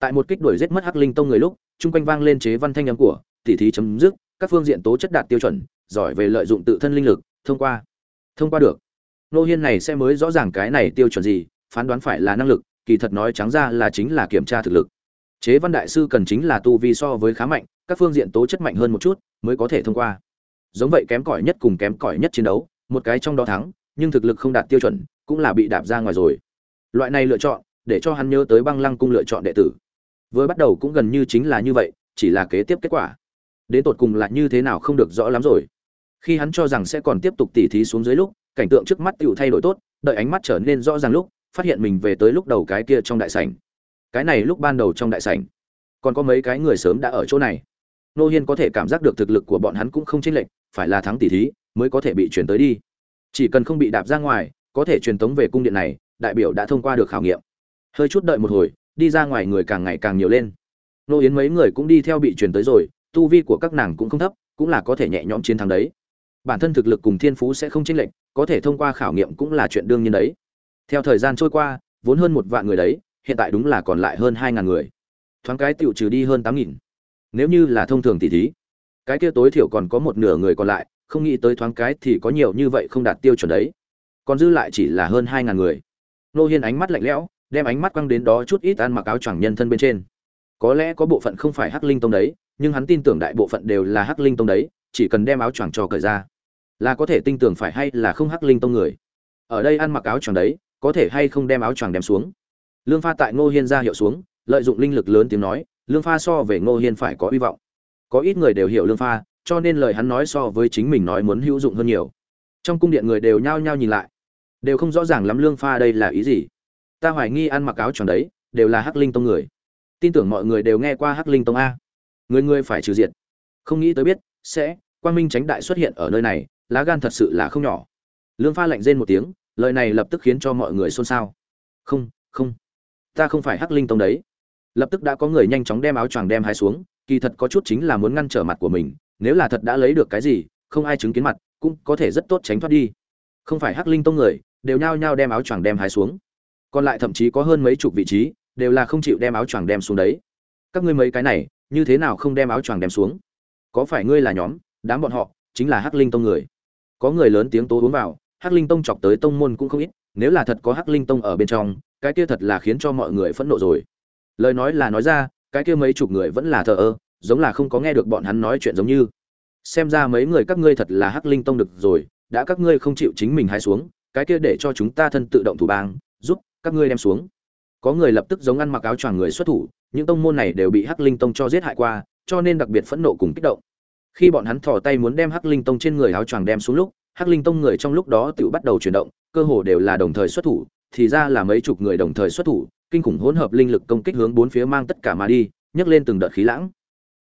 tại một kích đuổi giết mất hắc linh tông người lúc, chung quanh vang lên chế văn thanh âm của, tỉ thí chấm dứt, các phương diện tố chất đạt tiêu chuẩn, giỏi về lợi dụng tự thân linh lực, thông qua thông qua được. Nô hiên này sẽ mới rõ ràng cái này tiêu chuẩn gì, phán đoán phải là năng lực, kỳ thật nói trắng ra là chính là kiểm tra thực lực. Chế văn đại sư cần chính là tu vi so với khá mạnh, các phương diện tố chất mạnh hơn một chút, mới có thể thông qua. Giống vậy kém cỏi nhất cùng kém cỏi nhất chiến đấu, một cái trong đó thắng, nhưng thực lực không đạt tiêu chuẩn, cũng là bị đạp ra ngoài rồi. Loại này lựa chọn, để cho hắn nhớ tới băng lăng cung lựa chọn đệ tử vừa bắt đầu cũng gần như chính là như vậy, chỉ là kế tiếp kết quả. Đến tột cùng là như thế nào không được rõ lắm rồi. Khi hắn cho rằng sẽ còn tiếp tục tỉ thí xuống dưới lúc, cảnh tượng trước mắt tựu thay đổi tốt, đợi ánh mắt trở nên rõ ràng lúc, phát hiện mình về tới lúc đầu cái kia trong đại sảnh. Cái này lúc ban đầu trong đại sảnh. Còn có mấy cái người sớm đã ở chỗ này. Nô hiên có thể cảm giác được thực lực của bọn hắn cũng không chênh lệch, phải là thắng tỉ thí, mới có thể bị chuyển tới đi. Chỉ cần không bị đạp ra ngoài, có thể truyền tống về cung điện này, đại biểu đã thông qua được khảo nghiệm. Hơi chút đợi một hồi đi ra ngoài người càng ngày càng nhiều lên. Nô yến mấy người cũng đi theo bị truyền tới rồi, tu vi của các nàng cũng không thấp, cũng là có thể nhẹ nhõm chiến thắng đấy. Bản thân thực lực cùng thiên phú sẽ không chênh lệch, có thể thông qua khảo nghiệm cũng là chuyện đương nhiên đấy. Theo thời gian trôi qua, vốn hơn một vạn người đấy, hiện tại đúng là còn lại hơn hai ngàn người. Thoáng cái tiểu trừ đi hơn tám nghìn. Nếu như là thông thường tỷ thí. Cái kia tối thiểu còn có một nửa người còn lại, không nghĩ tới thoáng cái thì có nhiều như vậy không đạt tiêu chuẩn đấy. Còn dư lại chỉ là hơn hai ngàn người. Nô hiên ánh mắt lạnh lẽo đem ánh mắt quăng đến đó chút ít ăn mặc áo choàng nhân thân bên trên. Có lẽ có bộ phận không phải hắc linh tông đấy, nhưng hắn tin tưởng đại bộ phận đều là hắc linh tông đấy, chỉ cần đem áo choàng cho cởi ra, là có thể tin tưởng phải hay là không hắc linh tông người. Ở đây ăn mặc áo choàng đấy, có thể hay không đem áo choàng đem xuống. Lương pha tại ngô hiên ra hiệu xuống, lợi dụng linh lực lớn tiếng nói, lương pha so về ngô hiên phải có hy vọng. Có ít người đều hiểu lương pha, cho nên lời hắn nói so với chính mình nói muốn hữu dụng hơn nhiều. Trong cung điện người đều nhao nhao nhìn lại, đều không rõ ràng lắm lương pha đây là ý gì ta hoài nghi ăn mặc áo choàng đấy, đều là hắc linh tông người. Tin tưởng mọi người đều nghe qua hắc linh tông a. Người người phải trừ diệt. Không nghĩ tới biết, sẽ, quang minh tránh đại xuất hiện ở nơi này, lá gan thật sự là không nhỏ. Lương pha lạnh rên một tiếng, lời này lập tức khiến cho mọi người xôn xao. Không không. Ta không phải hắc linh tông đấy. Lập tức đã có người nhanh chóng đem áo choàng đem hai xuống, kỳ thật có chút chính là muốn ngăn trở mặt của mình, nếu là thật đã lấy được cái gì, không ai chứng kiến mặt, cũng có thể rất tốt tránh thoát đi. Không phải hắc linh tông người, đều nhao nhao đem áo choàng đem hai xuống còn lại thậm chí có hơn mấy chục vị trí, đều là không chịu đem áo choàng đem xuống đấy. Các ngươi mấy cái này, như thế nào không đem áo choàng đem xuống? Có phải ngươi là nhóm, đám bọn họ, chính là hắc linh tông người? Có người lớn tiếng tố uống vào, hắc linh tông chọc tới tông môn cũng không ít, nếu là thật có hắc linh tông ở bên trong, cái kia thật là khiến cho mọi người phẫn nộ rồi. Lời nói là nói ra, cái kia mấy chục người vẫn là thờ ơ, giống là không có nghe được bọn hắn nói chuyện giống như. Xem ra mấy người các ngươi thật là hắc linh tông được rồi, đã các ngươi không chịu chính mình hái xuống, cái kia để cho chúng ta thân tự động thủ bang, giúp các ngươi đem xuống. Có người lập tức giống ăn mặc áo choàng người xuất thủ, những tông môn này đều bị hắc linh tông cho giết hại qua, cho nên đặc biệt phẫn nộ cùng kích động. Khi bọn hắn thò tay muốn đem hắc linh tông trên người áo choàng đem xuống lúc, hắc linh tông người trong lúc đó tự bắt đầu chuyển động, cơ hồ đều là đồng thời xuất thủ, thì ra là mấy chục người đồng thời xuất thủ, kinh khủng hỗn hợp linh lực công kích hướng bốn phía mang tất cả mà đi, nhấc lên từng đợt khí lãng.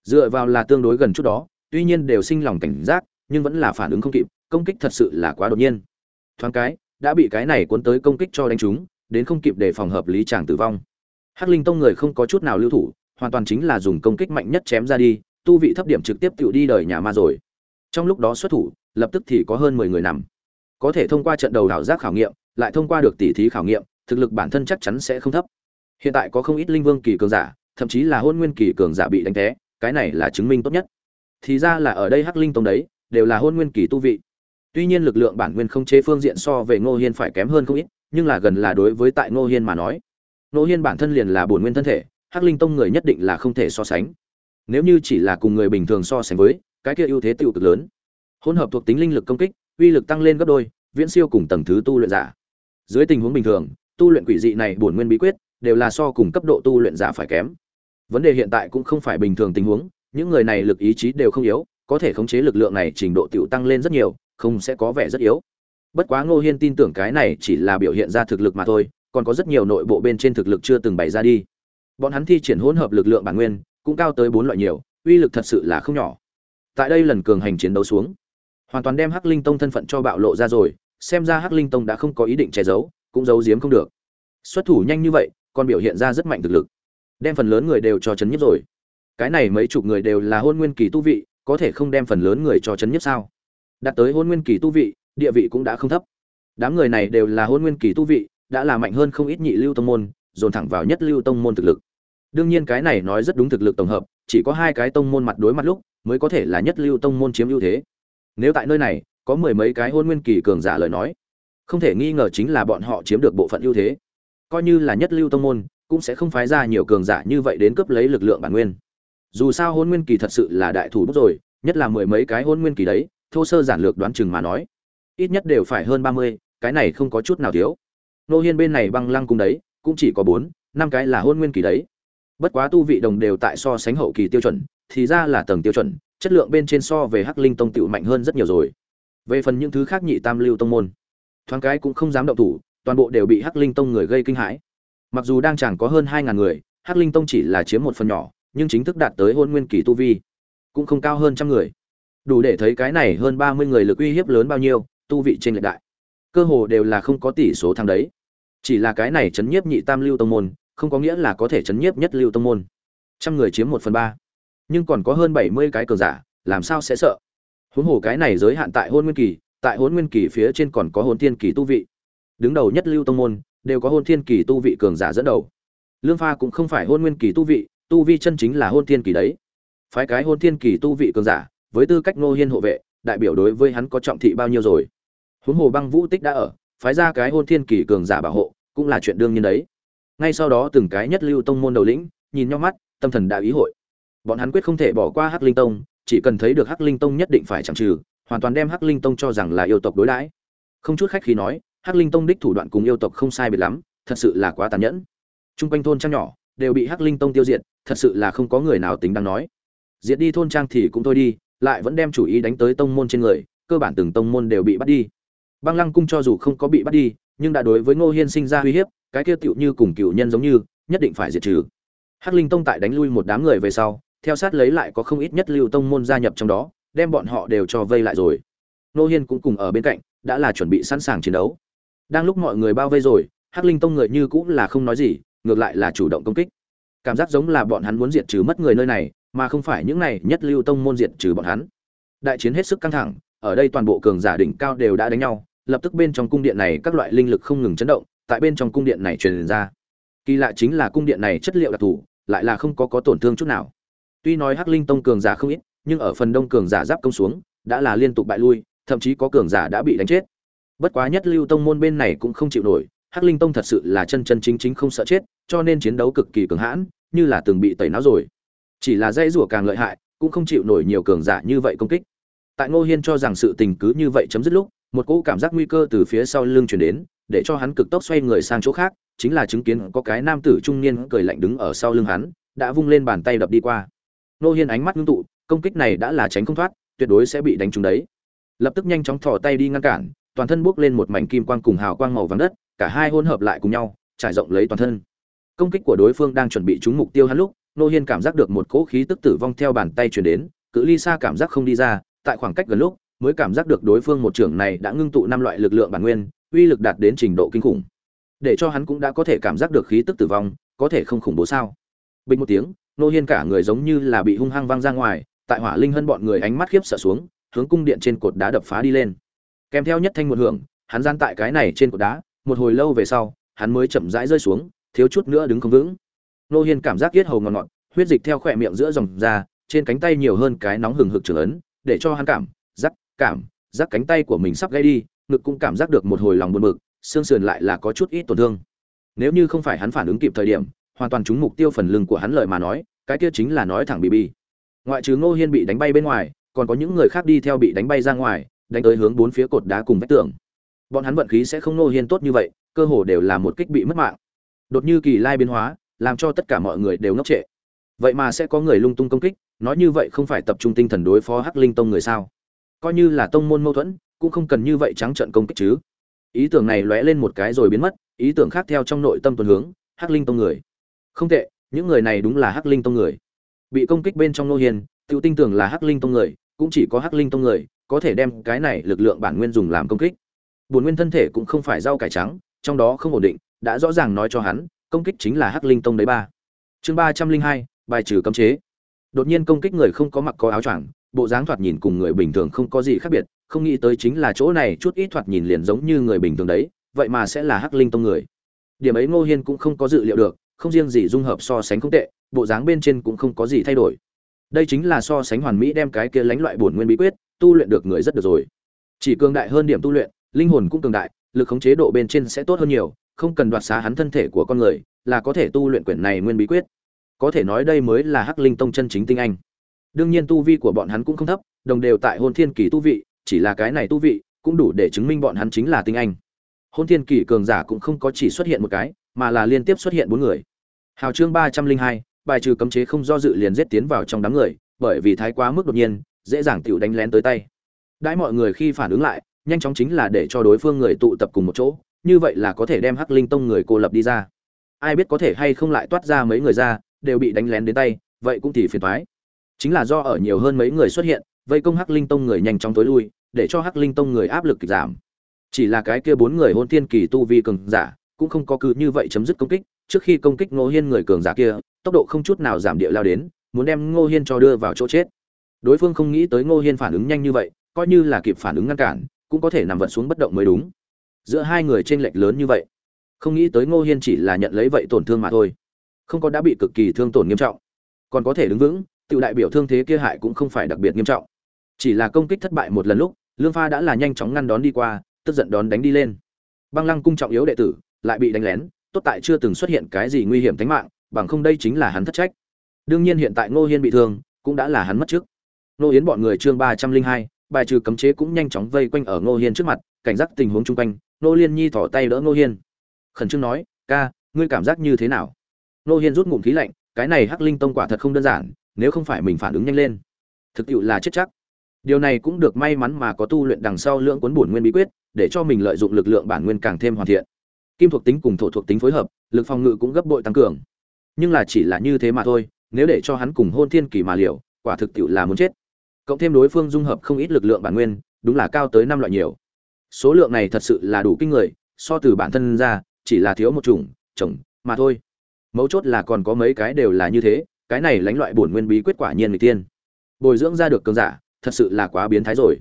Dựa vào là tương đối gần chút đó, tuy nhiên đều sinh lòng cảnh giác, nhưng vẫn là phản ứng không kịp, công kích thật sự là quá đột nhiên. Thoáng cái, đã bị cái này cuốn tới công kích cho đánh trúng đến không kịp để phòng hợp lý chàng tử vong. Hắc linh tông người không có chút nào lưu thủ, hoàn toàn chính là dùng công kích mạnh nhất chém ra đi, tu vị thấp điểm trực tiếp tự đi đời nhà ma rồi. Trong lúc đó xuất thủ, lập tức thì có hơn mười người nằm. Có thể thông qua trận đầu đảo giác khảo nghiệm, lại thông qua được tỉ thí khảo nghiệm, thực lực bản thân chắc chắn sẽ không thấp. Hiện tại có không ít linh vương kỳ cường giả, thậm chí là hôn nguyên kỳ cường giả bị đánh té, cái này là chứng minh tốt nhất. Thì ra là ở đây hắc linh tông đấy, đều là hôn nguyên kỳ tu vị. Tuy nhiên lực lượng bản nguyên không chế phương diện so về ngô hiên phải kém hơn không ít nhưng là gần là đối với tại ngô hiên mà nói. Ngô hiên bản thân liền là bổn nguyên thân thể, hắc linh tông người nhất định là không thể so sánh. Nếu như chỉ là cùng người bình thường so sánh với, cái kia ưu thế tiêu cực lớn. Hỗn hợp thuộc tính linh lực công kích, uy lực tăng lên gấp đôi, viễn siêu cùng tầng thứ tu luyện giả. Dưới tình huống bình thường, tu luyện quỷ dị này bổn nguyên bí quyết, đều là so cùng cấp độ tu luyện giả phải kém. Vấn đề hiện tại cũng không phải bình thường tình huống, những người này lực ý chí đều không yếu, có thể khống chế lực lượng này trình độ tiểu tăng lên rất nhiều, không sẽ có vẻ rất yếu bất quá ngô hiên tin tưởng cái này chỉ là biểu hiện ra thực lực mà thôi, còn có rất nhiều nội bộ bên trên thực lực chưa từng bày ra đi. Bọn hắn thi triển hỗn hợp lực lượng bản nguyên, cũng cao tới bốn loại nhiều, uy lực thật sự là không nhỏ. Tại đây lần cường hành chiến đấu xuống, hoàn toàn đem hắc linh tông thân phận cho bạo lộ ra rồi, xem ra hắc linh tông đã không có ý định che giấu, cũng giấu giếm không được. Xuất thủ nhanh như vậy, còn biểu hiện ra rất mạnh thực lực. Đem phần lớn người đều cho chấn nhất rồi. Cái này mấy chục người đều là hôn nguyên kỳ tu vị, có thể không đem phần lớn người cho chấn nhất sao? Đạt tới hôn nguyên kỳ tu vị địa vị cũng đã không thấp. Đám người này đều là hôn nguyên kỳ tu vị, đã là mạnh hơn không ít nhị lưu tông môn, dồn thẳng vào nhất lưu tông môn thực lực. Đương nhiên cái này nói rất đúng thực lực tổng hợp, chỉ có hai cái tông môn mặt đối mặt lúc, mới có thể là nhất lưu tông môn chiếm ưu thế. Nếu tại nơi này, có mười mấy cái hôn nguyên kỳ cường giả lời nói, không thể nghi ngờ chính là bọn họ chiếm được bộ phận ưu thế. Coi như là nhất lưu tông môn, cũng sẽ không phái ra nhiều cường giả như vậy đến cướp lấy lực lượng bản nguyên. Dù sao hôn nguyên kỳ thật sự là đại thủ bút rồi, nhất là mười mấy cái hôn nguyên kỳ đấy, thô sơ giản lược đoán chừng mà nói ít nhất đều phải hơn ba mươi, cái này không có chút nào thiếu. Nô hiên bên này băng lăng cung đấy, cũng chỉ có bốn, năm cái là hôn nguyên kỳ đấy. Bất quá tu vị đồng đều tại so sánh hậu kỳ tiêu chuẩn, thì ra là tầng tiêu chuẩn, chất lượng bên trên so về hắc linh tông tựu mạnh hơn rất nhiều rồi. Về phần những thứ khác nhị tam lưu tông môn, thoáng cái cũng không dám động thủ, toàn bộ đều bị hắc linh tông người gây kinh hãi. Mặc dù đang chẳng có hơn hai ngàn người, hắc linh tông chỉ là chiếm một phần nhỏ, nhưng chính thức đạt tới hôn nguyên kỳ tu vi cũng không cao hơn trăm người. Đủ để thấy cái này hơn ba mươi người lực uy hiếp lớn bao nhiêu tu vị trên lệch đại. Cơ hồ đều là không có tỷ số thắng đấy. Chỉ là cái này chấn nhiếp nhị tam lưu tông môn, không có nghĩa là có thể chấn nhiếp nhất lưu tông môn. Trăm người chiếm một phần ba. Nhưng còn có hơn bảy mươi cái cờ giả, làm sao sẽ sợ? Huống hồ cái này giới hạn tại hôn nguyên kỳ, tại hôn nguyên kỳ phía trên còn có hôn thiên kỳ tu vị. Đứng đầu nhất lưu tông môn, đều có hôn thiên kỳ tu vị cường giả dẫn đầu. Lương pha cũng không phải hôn nguyên kỳ tu vị, tu vi chân chính là hôn thiên kỳ đấy. Phái cái hôn thiên kỳ tu vị cường giả, với tư cách ngô hiên hộ vệ, đại biểu đối với hắn có trọng thị bao nhiêu rồi? Huống hồ băng vũ tích đã ở, phái ra cái hôn thiên kỳ cường giả bảo hộ, cũng là chuyện đương nhiên đấy. Ngay sau đó từng cái nhất lưu tông môn đầu lĩnh, nhìn nhau mắt, tâm thần đạo ý hội. Bọn hắn quyết không thể bỏ qua hắc linh tông, chỉ cần thấy được hắc linh tông nhất định phải chẳng trừ, hoàn toàn đem hắc linh tông cho rằng là yêu tộc đối đãi. Không chút khách khí nói, hắc linh tông đích thủ đoạn cùng yêu tộc không sai biệt lắm, thật sự là quá tàn nhẫn. Chung quanh thôn trang nhỏ, đều bị hắc linh tông tiêu diệt, thật sự là không có người nào tính đáng nói. Diệt đi thôn trang thì cũng thôi đi, lại vẫn đem chủ ý đánh tới tông môn trên người, cơ bản từng tông môn đều bị bắt đi băng lăng cung cho dù không có bị bắt đi, nhưng đã đối với ngô hiên sinh ra uy hiếp, cái kia tựu như cùng cựu nhân giống như, nhất định phải diệt trừ. Hắc linh tông tại đánh lui một đám người về sau, theo sát lấy lại có không ít nhất lưu tông môn gia nhập trong đó, đem bọn họ đều cho vây lại rồi. Ngô hiên cũng cùng ở bên cạnh, đã là chuẩn bị sẵn sàng chiến đấu. Đang lúc mọi người bao vây rồi, hắc linh tông người như cũng là không nói gì, ngược lại là chủ động công kích. Cảm giác giống là bọn hắn muốn diệt trừ mất người nơi này, mà không phải những này nhất lưu tông môn diệt trừ bọn hắn. Đại chiến hết sức căng thẳng, ở đây toàn bộ cường giả đỉnh cao đều đã đánh nhau lập tức bên trong cung điện này các loại linh lực không ngừng chấn động, tại bên trong cung điện này truyền ra. Kỳ lạ chính là cung điện này chất liệu đặc thù, lại là không có có tổn thương chút nào. Tuy nói hắc linh tông cường giả không ít, nhưng ở phần đông cường giả giáp công xuống, đã là liên tục bại lui, thậm chí có cường giả đã bị đánh chết. Bất quá nhất lưu tông môn bên này cũng không chịu nổi, hắc linh tông thật sự là chân chân chính chính không sợ chết, cho nên chiến đấu cực kỳ cường hãn, như là từng bị tẩy não rồi. Chỉ là dây rủa càng lợi hại, cũng không chịu nổi nhiều cường giả như vậy công kích. Tại ngô hiên cho rằng sự tình cứ như vậy chấm dứt lúc một cỗ cảm giác nguy cơ từ phía sau lưng chuyển đến, để cho hắn cực tốc xoay người sang chỗ khác, chính là chứng kiến có cái nam tử trung niên cười lạnh đứng ở sau lưng hắn, đã vung lên bàn tay đập đi qua. Nô hiên ánh mắt ngưng tụ, công kích này đã là tránh không thoát, tuyệt đối sẽ bị đánh trúng đấy. Lập tức nhanh chóng thò tay đi ngăn cản, toàn thân buốc lên một mảnh kim quang cùng hào quang màu vàng đất, cả hai hỗn hợp lại cùng nhau, trải rộng lấy toàn thân. Công kích của đối phương đang chuẩn bị trúng mục tiêu hắn lúc, nô hiên cảm giác được một cỗ khí tức tử vong theo bàn tay truyền đến, cự ly xa cảm giác không đi ra, tại khoảng cách gần lúc mới cảm giác được đối phương một trưởng này đã ngưng tụ năm loại lực lượng bản nguyên, uy lực đạt đến trình độ kinh khủng. Để cho hắn cũng đã có thể cảm giác được khí tức tử vong, có thể không khủng bố sao? Bình một tiếng, nô hiên cả người giống như là bị hung hăng văng ra ngoài, tại hỏa linh hân bọn người ánh mắt khiếp sợ xuống, hướng cung điện trên cột đá đập phá đi lên. Kèm theo nhất thanh một hưởng, hắn gian tại cái này trên cột đá, một hồi lâu về sau, hắn mới chậm rãi rơi xuống, thiếu chút nữa đứng không vững. Nô hiên cảm giác yết hầu ngọt ngọt, huyết dịch theo khỏe miệng giữa dòng ra, trên cánh tay nhiều hơn cái nóng hừng hực trưởng ấn, để cho hắn cảm cảm giác cánh tay của mình sắp gãy đi, ngực cũng cảm giác được một hồi lòng buồn bực, xương sườn lại là có chút ít tổn thương. Nếu như không phải hắn phản ứng kịp thời điểm, hoàn toàn trúng mục tiêu phần lưng của hắn lợi mà nói, cái kia chính là nói thẳng bị bi. Ngoại trừ ngô hiên bị đánh bay bên ngoài, còn có những người khác đi theo bị đánh bay ra ngoài, đánh tới hướng bốn phía cột đá cùng vách tường. Bọn hắn vận khí sẽ không ngô hiên tốt như vậy, cơ hồ đều là một kích bị mất mạng. Đột như kỳ lai biến hóa, làm cho tất cả mọi người đều ngốc trệ. Vậy mà sẽ có người lung tung công kích, nói như vậy không phải tập trung tinh thần đối phó hắc linh tông người sao? Coi như là tông môn mâu thuẫn, cũng không cần như vậy trắng trận công kích chứ. Ý tưởng này lóe lên một cái rồi biến mất, ý tưởng khác theo trong nội tâm tuần hướng, hắc linh tông người. Không tệ, những người này đúng là hắc linh tông người. Bị công kích bên trong nô hiền tự tin tưởng là hắc linh tông người, cũng chỉ có hắc linh tông người, có thể đem cái này lực lượng bản nguyên dùng làm công kích. Bổn nguyên thân thể cũng không phải rau cải trắng, trong đó không ổn định, đã rõ ràng nói cho hắn, công kích chính là hắc linh tông đấy ba. Chương ba trăm linh hai, bài trừ cấm chế. Đột nhiên công kích người không có mặc có áo choàng bộ dáng thoạt nhìn cùng người bình thường không có gì khác biệt, không nghĩ tới chính là chỗ này chút ít thoạt nhìn liền giống như người bình thường đấy, vậy mà sẽ là hắc linh tông người. Điểm ấy ngô hiên cũng không có dự liệu được, không riêng gì dung hợp so sánh không tệ, bộ dáng bên trên cũng không có gì thay đổi. Đây chính là so sánh hoàn mỹ đem cái kia lánh loại bổn nguyên bí quyết, tu luyện được người rất được rồi. Chỉ cường đại hơn điểm tu luyện, linh hồn cũng cường đại, lực khống chế độ bên trên sẽ tốt hơn nhiều, không cần đoạt xá hắn thân thể của con người, là có thể tu luyện quyển này nguyên bí quyết. Có thể nói đây mới là hắc linh tông chân chính tinh anh đương nhiên tu vi của bọn hắn cũng không thấp, đồng đều tại hôn thiên kỳ tu vị, chỉ là cái này tu vị cũng đủ để chứng minh bọn hắn chính là tinh anh. Hôn thiên kỳ cường giả cũng không có chỉ xuất hiện một cái, mà là liên tiếp xuất hiện bốn người. Hào chương ba trăm linh hai, bài trừ cấm chế không do dự liền giết tiến vào trong đám người, bởi vì thái quá mức đột nhiên, dễ dàng tựu đánh lén tới tay. Đãi mọi người khi phản ứng lại, nhanh chóng chính là để cho đối phương người tụ tập cùng một chỗ, như vậy là có thể đem hắc linh tông người cô lập đi ra. Ai biết có thể hay không lại toát ra mấy người ra, đều bị đánh lén đến tay, vậy cũng thì phiền toái chính là do ở nhiều hơn mấy người xuất hiện, vây công hắc linh tông người nhanh chóng tối lui, để cho hắc linh tông người áp lực giảm. Chỉ là cái kia bốn người hôn thiên kỳ tu vi cường giả, cũng không có cứ như vậy chấm dứt công kích, trước khi công kích ngô hiên người cường giả kia, tốc độ không chút nào giảm địa lao đến, muốn đem ngô hiên cho đưa vào chỗ chết. Đối phương không nghĩ tới ngô hiên phản ứng nhanh như vậy, coi như là kịp phản ứng ngăn cản, cũng có thể nằm vật xuống bất động mới đúng. Giữa hai người t r ê n lệch lớn như vậy, không nghĩ tới ngô hiên chỉ là nhận lấy vậy tổn thương mà thôi, không có đã bị cực kỳ thương tổn nghiêm trọng, còn có thể đứng vững tự đại biểu thương thế kia hại cũng không phải đặc biệt nghiêm trọng chỉ là công kích thất bại một lần lúc lương pha đã là nhanh chóng ngăn đón đi qua tức giận đón đánh đi lên băng lăng cung trọng yếu đệ tử lại bị đánh lén tốt tại chưa từng xuất hiện cái gì nguy hiểm tính mạng bằng không đây chính là hắn thất trách đương nhiên hiện tại ngô hiên bị thương cũng đã là hắn mất trước Ngô Yến bọn người chương ba trăm linh hai, bài trừ cấm chế cũng nhanh chóng vây quanh ở Ngô Hiên trước mặt, cảnh giác tình huống chung quanh, Ngô Liên Nhi thỏ tay đỡ Ngô Hiên. Khẩn trương nói, "Ca, ngươi cảm giác như thế nào?" Ngô Hiên rút ngụm khí lạnh, cái này Hắc Linh Tông quả thật không đơn giản, nếu không phải mình phản ứng nhanh lên, thực tiệu là chết chắc. Điều này cũng được may mắn mà có tu luyện đằng sau lượng cuốn bổn nguyên bí quyết, để cho mình lợi dụng lực lượng bản nguyên càng thêm hoàn thiện. Kim thuộc tính cùng thổ thuộc tính phối hợp, lực phòng ngự cũng gấp bội tăng cường. Nhưng là chỉ là như thế mà thôi, nếu để cho hắn cùng hôn thiên kỳ mà liều, quả thực tiệu là muốn chết cộng thêm đối phương dung hợp không ít lực lượng bản nguyên đúng là cao tới năm loại nhiều số lượng này thật sự là đủ kinh người so từ bản thân ra chỉ là thiếu một chủng chồng mà thôi mấu chốt là còn có mấy cái đều là như thế cái này lánh loại bổn nguyên bí quyết quả nhiên người tiên. Bồi dưỡng ra được cường giả, thật sự là quá biến thái rồi.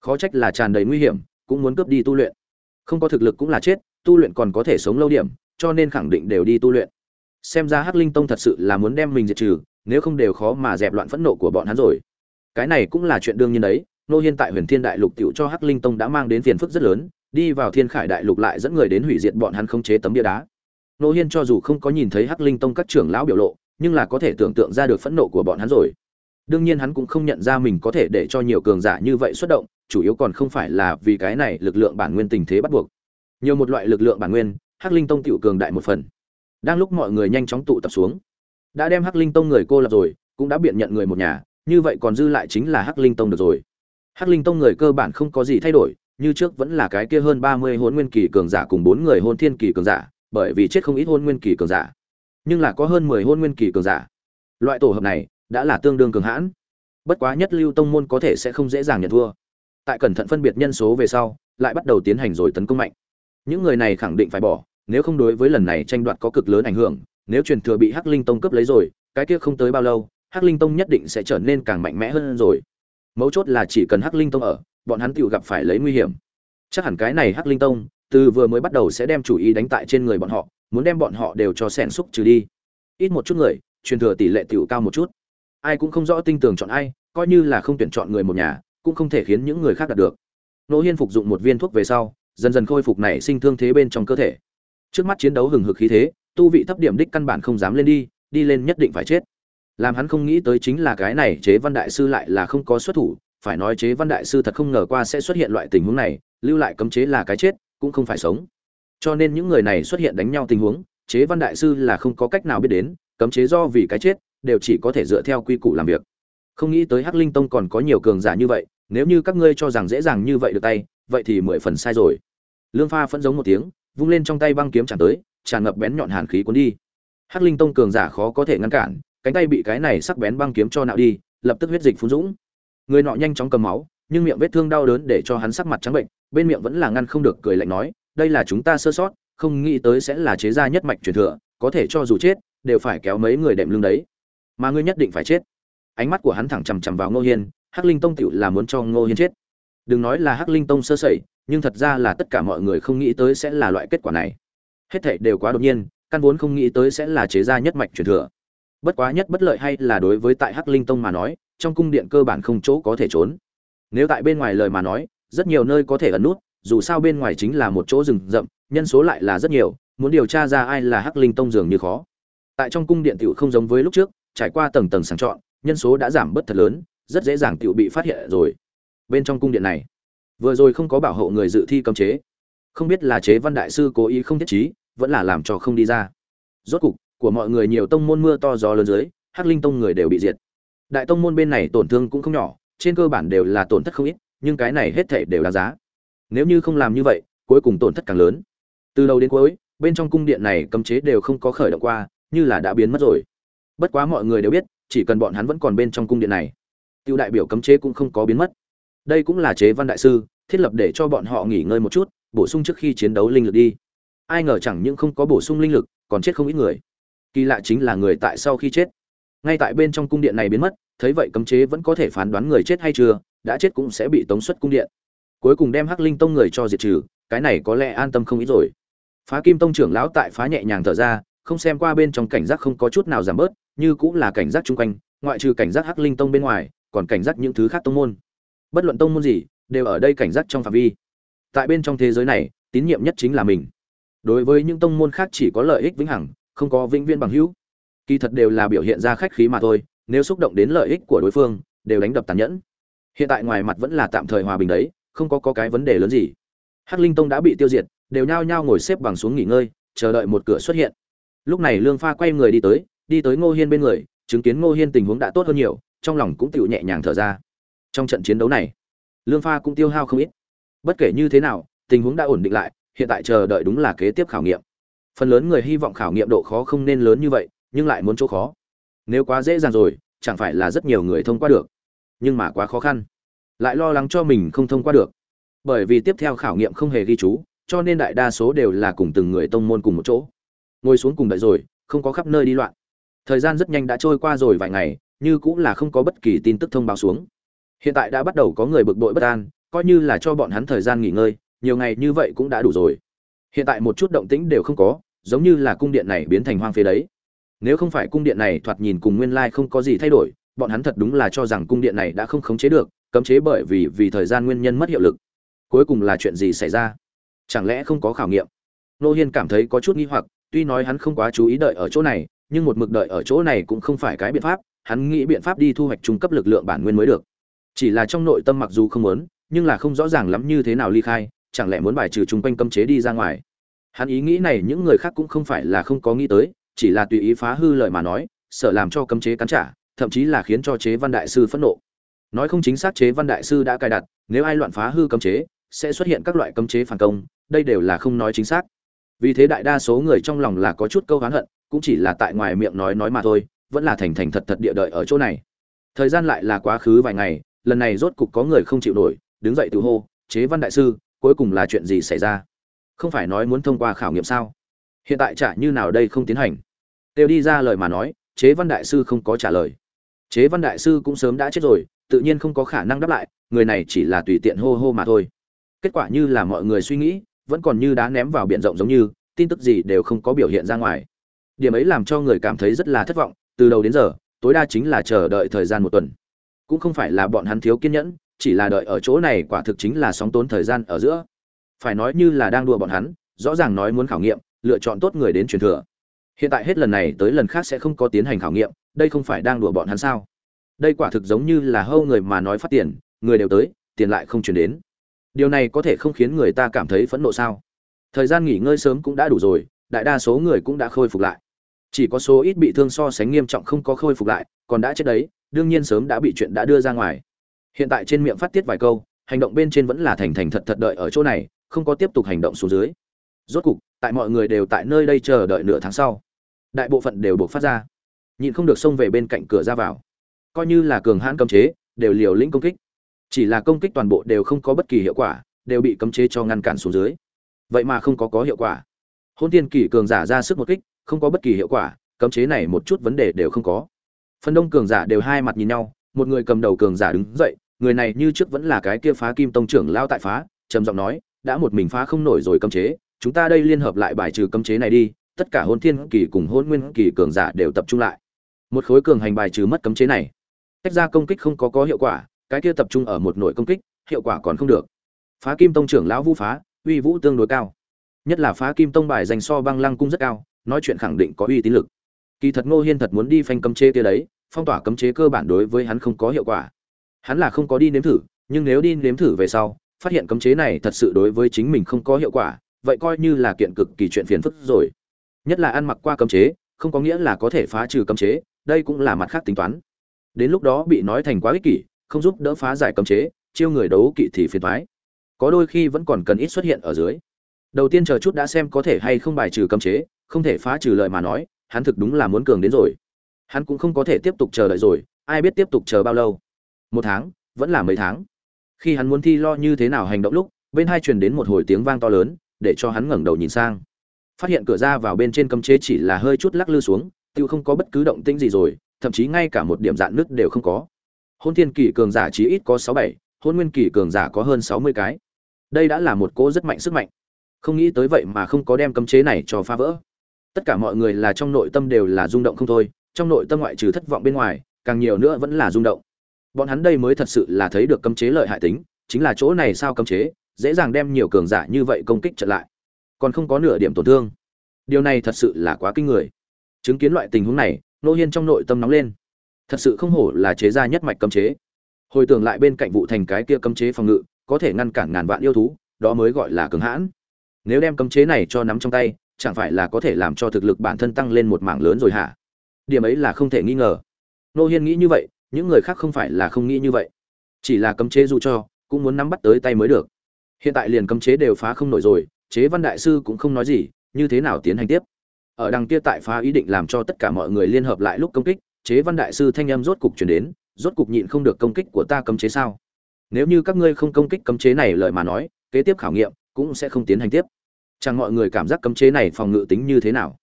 Khó trách là tràn đầy nguy hiểm, cũng muốn cướp đi tu luyện. Không có thực lực cũng là chết, tu luyện còn có thể sống lâu điểm, cho nên khẳng định đều đi tu luyện. Xem ra hắc linh tông thật sự là muốn đem mình diệt trừ, nếu không đều khó mà dẹp loạn phẫn nộ của bọn hắn rồi. Cái này cũng là chuyện đương nhiên đấy, nô hiên tại huyền thiên đại lục tiểu cho hắc linh tông đã mang đến phiền phức rất lớn, đi vào thiên khải đại lục lại dẫn người đến hủy diệt bọn hắn không chế tấm bia đá. Nô hiên cho dù không có nhìn thấy hắc linh tông các trưởng lão biểu lộ nhưng là có thể tưởng tượng ra được phẫn nộ của bọn hắn rồi. Đương nhiên hắn cũng không nhận ra mình có thể để cho nhiều cường giả như vậy xuất động, chủ yếu còn không phải là vì cái này lực lượng bản nguyên tình thế bắt buộc. Nhiều một loại lực lượng bản nguyên, hắc linh tông tiểu cường đại một phần. Đang lúc mọi người nhanh chóng tụ tập xuống, đã đem hắc linh tông người cô lập rồi, cũng đã biện nhận người một nhà, như vậy còn dư lại chính là hắc linh tông được rồi. Hắc linh tông người cơ bản không có gì thay đổi, như trước vẫn là cái kia hơn ba mươi hôn nguyên kỳ cường giả cùng bốn người hôn thiên kỳ cường giả, bởi vì chết không ít hôn nguyên kỳ cường giả nhưng là có hơn mười hôn nguyên kỳ cường giả. Loại tổ hợp này đã là tương đương cường hãn. Bất quá nhất lưu tông môn có thể sẽ không dễ dàng nhận thua. Tại cẩn thận phân biệt nhân số về sau, lại bắt đầu tiến hành rồi tấn công mạnh. Những người này khẳng định phải bỏ, nếu không đối với lần này tranh đoạt có cực lớn ảnh hưởng, nếu truyền thừa bị hắc linh tông cướp lấy rồi, cái kia không tới bao lâu, hắc linh tông nhất định sẽ trở nên càng mạnh mẽ hơn rồi. Mấu chốt là chỉ cần hắc linh tông ở, bọn hắn tiểu gặp phải lấy nguy hiểm. Chắc hẳn cái này hắc linh tông, từ vừa mới bắt đầu sẽ đem chủ ý đánh tại trên người bọn họ muốn đem bọn họ đều cho sẻn xúc trừ đi. Ít một chút người, truyền thừa tỷ lệ tiểu cao một chút. Ai cũng không rõ tinh tường chọn ai, coi như là không tuyển chọn người một nhà, cũng không thể khiến những người khác đạt được. Nỗ hiên phục dụng một viên thuốc về sau, dần dần khôi phục nảy sinh thương thế bên trong cơ thể. Trước mắt chiến đấu hừng hực khí thế, tu vị thấp điểm đích căn bản không dám lên đi đi lên nhất định phải chết. Làm hắn không nghĩ tới chính là cái này chế văn đại sư lại là không có xuất thủ, phải nói chế văn đại sư thật không ngờ qua sẽ xuất hiện loại tình huống này, lưu lại cấm chế là cái chết, cũng không phải sống cho nên những người này xuất hiện đánh nhau tình huống, chế văn đại sư là không có cách nào biết đến, cấm chế do vì cái chết, đều chỉ có thể dựa theo quy củ làm việc. Không nghĩ tới hắc linh tông còn có nhiều cường giả như vậy, nếu như các ngươi cho rằng dễ dàng như vậy được tay, vậy thì mười phần sai rồi. Lương pha phẫn giống một tiếng, vung lên trong tay băng kiếm chẳng tới, tràn ngập bén nhọn hàn khí cuốn đi. Hắc linh tông cường giả khó có thể ngăn cản, cánh tay bị cái này sắc bén băng kiếm cho nạo đi, lập tức huyết dịch phun dũng. Người nọ nhanh chóng cầm máu, nhưng miệng vết thương đau đớn để cho hắn sắc mặt trắng bệnh, bên miệng vẫn là ngăn không được, cười lạnh nói đây là chúng ta sơ sót, không nghĩ tới sẽ là chế gia nhất mạch truyền thừa, có thể cho dù chết, đều phải kéo mấy người đệm lưng đấy. Mà ngươi nhất định phải chết. Ánh mắt của hắn thẳng chằm chằm vào ngô hiên, hắc linh tông tựu là muốn cho ngô hiên chết. Đừng nói là hắc linh tông sơ sẩy, nhưng thật ra là tất cả mọi người không nghĩ tới sẽ là loại kết quả này. Hết thảy đều quá đột nhiên, căn vốn không nghĩ tới sẽ là chế gia nhất mạch truyền thừa. Bất quá nhất bất lợi hay là đối với tại hắc linh tông mà nói, trong cung điện cơ bản không chỗ có thể trốn. Nếu tại bên ngoài lời mà nói, rất nhiều nơi có thể ẩn nút dù sao bên ngoài chính là một chỗ rừng rậm, nhân số lại là rất nhiều, muốn điều tra ra ai là hắc linh tông dường như khó. Tại trong cung điện tiểu không giống với lúc trước, trải qua tầng tầng sàng chọn, nhân số đã giảm bớt thật lớn, rất dễ dàng tiểu bị phát hiện rồi. Bên trong cung điện này, vừa rồi không có bảo hộ người dự thi cấm chế. Không biết là chế văn đại sư cố ý không thiết trí, vẫn là làm cho không đi ra. Rốt cục, của mọi người nhiều tông môn mưa to gió lớn dưới, hắc linh tông người đều bị diệt. Đại tông môn bên này tổn thương cũng không nhỏ, trên cơ bản đều là tổn thất không ít, nhưng cái này hết thảy đều đáng giá nếu như không làm như vậy, cuối cùng tổn thất càng lớn. Từ đầu đến cuối, bên trong cung điện này cấm chế đều không có khởi động qua, như là đã biến mất rồi. Bất quá mọi người đều biết, chỉ cần bọn hắn vẫn còn bên trong cung điện này, tiêu đại biểu cấm chế cũng không có biến mất. Đây cũng là chế văn đại sư, thiết lập để cho bọn họ nghỉ ngơi một chút, bổ sung trước khi chiến đấu linh lực đi. Ai ngờ chẳng những không có bổ sung linh lực, còn chết không ít người. Kỳ lạ chính là người tại sau khi chết. Ngay tại bên trong cung điện này biến mất, thấy vậy cấm chế vẫn có thể phán đoán người chết hay chưa, đã chết cũng sẽ bị tống xuất cung điện cuối cùng đem hắc linh tông người cho diệt trừ, cái này có lẽ an tâm không ít rồi. Phá kim tông trưởng lão tại phá nhẹ nhàng thở ra, không xem qua bên trong cảnh giác không có chút nào giảm bớt, như cũng là cảnh giác chung quanh, ngoại trừ cảnh giác hắc linh tông bên ngoài, còn cảnh giác những thứ khác tông môn. Bất luận tông môn gì, đều ở đây cảnh giác trong phạm vi. Tại bên trong thế giới này, tín nhiệm nhất chính là mình. Đối với những tông môn khác chỉ có lợi ích vĩnh hằng, không có vĩnh viễn bằng hữu. Kỳ thật đều là biểu hiện ra khách khí mà thôi, nếu xúc động đến lợi ích của đối phương, đều đánh đập tàn nhẫn. Hiện tại ngoài mặt vẫn là tạm thời hòa bình đấy không có, có cái vấn đề lớn gì. Hắc linh tông đã bị tiêu diệt đều nhao nhao ngồi xếp bằng xuống nghỉ ngơi chờ đợi một cửa xuất hiện. Lúc này lương pha quay người đi tới đi tới ngô hiên bên người chứng kiến ngô hiên tình huống đã tốt hơn nhiều trong lòng cũng tựu nhẹ nhàng thở ra. Trong trận chiến đấu này lương pha cũng tiêu hao không ít. Bất kể như thế nào tình huống đã ổn định lại hiện tại chờ đợi đúng là kế tiếp khảo nghiệm. Phần lớn người hy vọng khảo nghiệm độ khó không nên lớn như vậy nhưng lại muốn chỗ khó. Nếu quá dễ dàng rồi chẳng phải là rất nhiều người thông qua được. Nhưng mà quá khó khăn. Lại lo lắng cho mình không thông qua được bởi vì tiếp theo khảo nghiệm không hề ghi chú, cho nên đại đa số đều là cùng từng người tông môn cùng một chỗ. Ngồi xuống cùng đợi rồi, không có khắp nơi đi loạn. Thời gian rất nhanh đã trôi qua rồi vài ngày, như cũng là không có bất kỳ tin tức thông báo xuống. Hiện tại đã bắt đầu có người bực bội bất an, coi như là cho bọn hắn thời gian nghỉ ngơi, nhiều ngày như vậy cũng đã đủ rồi. Hiện tại một chút động tĩnh đều không có, giống như là cung điện này biến thành hoang phế đấy. Nếu không phải cung điện này thoạt nhìn cùng nguyên lai không có gì thay đổi, bọn hắn thật đúng là cho rằng cung điện này đã không khống chế được, cấm chế bởi vì vì thời gian nguyên nhân mất hiệu lực cuối cùng là chuyện gì xảy ra? Chẳng lẽ không có khảo nghiệm? Nô hiên cảm thấy có chút nghi hoặc, tuy nói hắn không quá chú ý đợi ở chỗ này, nhưng một mực đợi ở chỗ này cũng không phải cái biện pháp, hắn nghĩ biện pháp đi thu hoạch trung cấp lực lượng bản nguyên mới được. Chỉ là trong nội tâm mặc dù không muốn, nhưng là không rõ ràng lắm như thế nào ly khai, chẳng lẽ muốn bài trừ chung quanh cấm chế đi ra ngoài? Hắn ý nghĩ này những người khác cũng không phải là không có nghĩ tới, chỉ là tùy ý phá hư lời mà nói, sợ làm cho cấm chế cắn trả, thậm chí là khiến cho chế văn đại sư phẫn nộ. Nói không chính xác chế văn đại sư đã cài đặt, nếu ai loạn phá hư cấm chế sẽ xuất hiện các loại cấm chế phản công, đây đều là không nói chính xác. Vì thế đại đa số người trong lòng là có chút câu oán hận, cũng chỉ là tại ngoài miệng nói nói mà thôi, vẫn là thành thành thật thật địa đợi ở chỗ này. Thời gian lại là quá khứ vài ngày, lần này rốt cục có người không chịu nổi, đứng dậy tự hô, chế văn đại sư, cuối cùng là chuyện gì xảy ra? Không phải nói muốn thông qua khảo nghiệm sao? Hiện tại chả như nào đây không tiến hành? Đều đi ra lời mà nói, chế văn đại sư không có trả lời. Chế văn đại sư cũng sớm đã chết rồi, tự nhiên không có khả năng đáp lại, người này chỉ là tùy tiện hô hô mà thôi kết quả như là mọi người suy nghĩ, vẫn còn như đá ném vào biển rộng giống như, tin tức gì đều không có biểu hiện ra ngoài. Điểm ấy làm cho người cảm thấy rất là thất vọng, từ đầu đến giờ, tối đa chính là chờ đợi thời gian một tuần. Cũng không phải là bọn hắn thiếu kiên nhẫn, chỉ là đợi ở chỗ này quả thực chính là sóng tốn thời gian ở giữa. Phải nói như là đang đùa bọn hắn, rõ ràng nói muốn khảo nghiệm, lựa chọn tốt người đến truyền thừa. Hiện tại hết lần này tới lần khác sẽ không có tiến hành khảo nghiệm, đây không phải đang đùa bọn hắn sao? Đây quả thực giống như là hâu người mà nói phát tiền, người đều tới, tiền lại không chuyển đến điều này có thể không khiến người ta cảm thấy phẫn nộ sao? Thời gian nghỉ ngơi sớm cũng đã đủ rồi, đại đa số người cũng đã khôi phục lại. Chỉ có số ít bị thương so sánh nghiêm trọng không có khôi phục lại, còn đã chết đấy, đương nhiên sớm đã bị chuyện đã đưa ra ngoài. Hiện tại trên miệng phát tiết vài câu, hành động bên trên vẫn là thành thành thật thật đợi ở chỗ này, không có tiếp tục hành động xuống dưới. Rốt cục, tại mọi người đều tại nơi đây chờ đợi nửa tháng sau, đại bộ phận đều buộc phát ra. Nhịn không được xông về bên cạnh cửa ra vào. Coi như là cường hãn cấm chế, đều liều lĩnh công kích chỉ là công kích toàn bộ đều không có bất kỳ hiệu quả, đều bị cấm chế cho ngăn cản xuống dưới. Vậy mà không có có hiệu quả. Hôn tiên kỳ cường giả ra sức một kích, không có bất kỳ hiệu quả, cấm chế này một chút vấn đề đều không có. Phần đông cường giả đều hai mặt nhìn nhau, một người cầm đầu cường giả đứng dậy, người này như trước vẫn là cái kia phá kim tông trưởng lao tại phá, trầm giọng nói, đã một mình phá không nổi rồi cấm chế, chúng ta đây liên hợp lại bài trừ cấm chế này đi. Tất cả hôn thiên kỳ cùng hôn nguyên kỳ cường giả đều tập trung lại. Một khối cường hành bài trừ mất cấm chế này. Tách ra công kích không có có hiệu quả cái kia tập trung ở một nội công kích, hiệu quả còn không được. Phá kim tông trưởng lão vũ phá, uy vũ tương đối cao. Nhất là phá kim tông bài dành so băng lăng cung rất cao, nói chuyện khẳng định có uy tín lực. Kỳ thật ngô hiên thật muốn đi phanh cấm chế kia đấy, phong tỏa cấm chế cơ bản đối với hắn không có hiệu quả. Hắn là không có đi nếm thử, nhưng nếu đi nếm thử về sau, phát hiện cấm chế này thật sự đối với chính mình không có hiệu quả, vậy coi như là kiện cực kỳ chuyện phiền phức rồi. Nhất là ăn mặc qua cấm chế, không có nghĩa là có thể phá trừ cấm chế, đây cũng là mặt khác tính toán. Đến lúc đó bị nói thành quá ích kỷ không giúp đỡ phá giải cấm chế chiêu người đấu kỵ thì phiền toái, có đôi khi vẫn còn cần ít xuất hiện ở dưới. Đầu tiên chờ chút đã xem có thể hay không bài trừ cấm chế không thể phá trừ lời mà nói hắn thực đúng là muốn cường đến rồi. Hắn cũng không có thể tiếp tục chờ đợi rồi ai biết tiếp tục chờ bao lâu. Một tháng vẫn là mấy tháng. Khi hắn muốn thi lo như thế nào hành động lúc bên hai truyền đến một hồi tiếng vang to lớn để cho hắn ngẩng đầu nhìn sang. Phát hiện cửa ra vào bên trên cấm chế chỉ là hơi chút lắc lư xuống tiêu không có bất cứ động tĩnh gì rồi thậm chí ngay cả một điểm dạn nứt đều không có hôn thiên kỳ cường giả chí ít có sáu bảy, hôn nguyên kỳ cường giả có hơn sáu mươi cái. Đây đã là một cỗ rất mạnh sức mạnh. Không nghĩ tới vậy mà không có đem cấm chế này cho phá vỡ. Tất cả mọi người là trong nội tâm đều là rung động không thôi, trong nội tâm ngoại trừ thất vọng bên ngoài, càng nhiều nữa vẫn là rung động. Bọn hắn đây mới thật sự là thấy được cấm chế lợi hại tính, chính là chỗ này sao cấm chế, dễ dàng đem nhiều cường giả như vậy công kích trở lại. Còn không có nửa điểm tổn thương. Điều này thật sự là quá kinh người. Chứng kiến loại tình huống này, nô hiên trong nội tâm nóng lên thật sự không hổ là chế gia nhất mạch cấm chế. Hồi tưởng lại bên cạnh vụ thành cái kia cấm chế phòng ngự, có thể ngăn cản ngàn vạn yêu thú, đó mới gọi là cứng hãn. Nếu đem cấm chế này cho nắm trong tay, chẳng phải là có thể làm cho thực lực bản thân tăng lên một mảng lớn rồi hả? Điểm ấy là không thể nghi ngờ. Nô hiên nghĩ như vậy, những người khác không phải là không nghĩ như vậy. Chỉ là cấm chế dù cho, cũng muốn nắm bắt tới tay mới được. Hiện tại liền cấm chế đều phá không nổi rồi, chế văn đại sư cũng không nói gì, như thế nào tiến hành tiếp? Ở đằng kia tại phá ý định làm cho tất cả mọi người liên hợp lại lúc công kích chế văn đại sư thanh âm rốt cục truyền đến, rốt cục nhịn không được công kích của ta cấm chế sao? Nếu như các ngươi không công kích cấm chế này lời mà nói, kế tiếp khảo nghiệm cũng sẽ không tiến hành tiếp. Chẳng mọi người cảm giác cấm chế này phòng ngự tính như thế nào?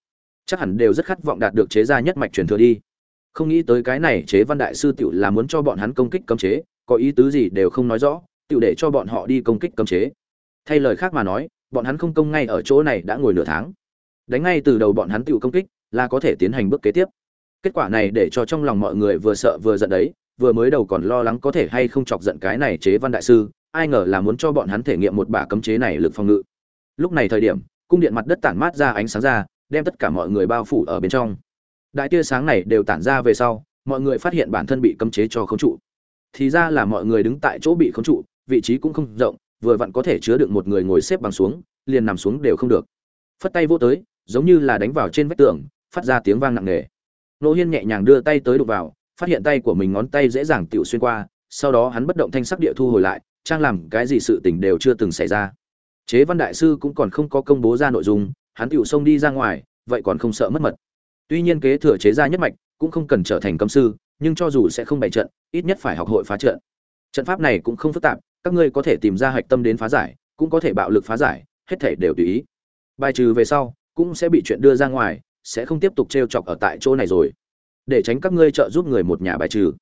Chắc hẳn đều rất khát vọng đạt được chế gia nhất mạch truyền thừa đi. Không nghĩ tới cái này chế văn đại sư tiểu là muốn cho bọn hắn công kích cấm chế, có ý tứ gì đều không nói rõ, tiểu để cho bọn họ đi công kích cấm chế. Thay lời khác mà nói, bọn hắn không công ngay ở chỗ này đã ngồi nửa tháng. Đánh ngay từ đầu bọn hắn tiểu công kích là có thể tiến hành bước kế tiếp kết quả này để cho trong lòng mọi người vừa sợ vừa giận đấy, vừa mới đầu còn lo lắng có thể hay không chọc giận cái này chế văn đại sư, ai ngờ là muốn cho bọn hắn thể nghiệm một bả cấm chế này lực phòng ngự. Lúc này thời điểm, cung điện mặt đất tản mát ra ánh sáng ra, đem tất cả mọi người bao phủ ở bên trong. Đại tia sáng này đều tản ra về sau, mọi người phát hiện bản thân bị cấm chế cho khống trụ. Thì ra là mọi người đứng tại chỗ bị khống trụ, vị trí cũng không rộng, vừa vặn có thể chứa được một người ngồi xếp bằng xuống, liền nằm xuống đều không được. Phất tay vô tới, giống như là đánh vào trên vách tường, phát ra tiếng vang nặng nề nô hiên nhẹ nhàng đưa tay tới đục vào, phát hiện tay của mình ngón tay dễ dàng tiểu xuyên qua, sau đó hắn bất động thanh sắc địa thu hồi lại, trang làm cái gì sự tình đều chưa từng xảy ra. Chế văn đại sư cũng còn không có công bố ra nội dung, hắn tiểu xông đi ra ngoài, vậy còn không sợ mất mật. Tuy nhiên kế thừa chế gia nhất mạch cũng không cần trở thành cấm sư, nhưng cho dù sẽ không bày trận, ít nhất phải học hội phá trận. Trận pháp này cũng không phức tạp, các ngươi có thể tìm ra hạch tâm đến phá giải, cũng có thể bạo lực phá giải, hết thể đều tùy ý. Bài trừ về sau, cũng sẽ bị chuyện đưa ra ngoài sẽ không tiếp tục t chọc ở tại chỗ này rồi. Để tránh các ngươi trợ giúp người một nhà bài trừ.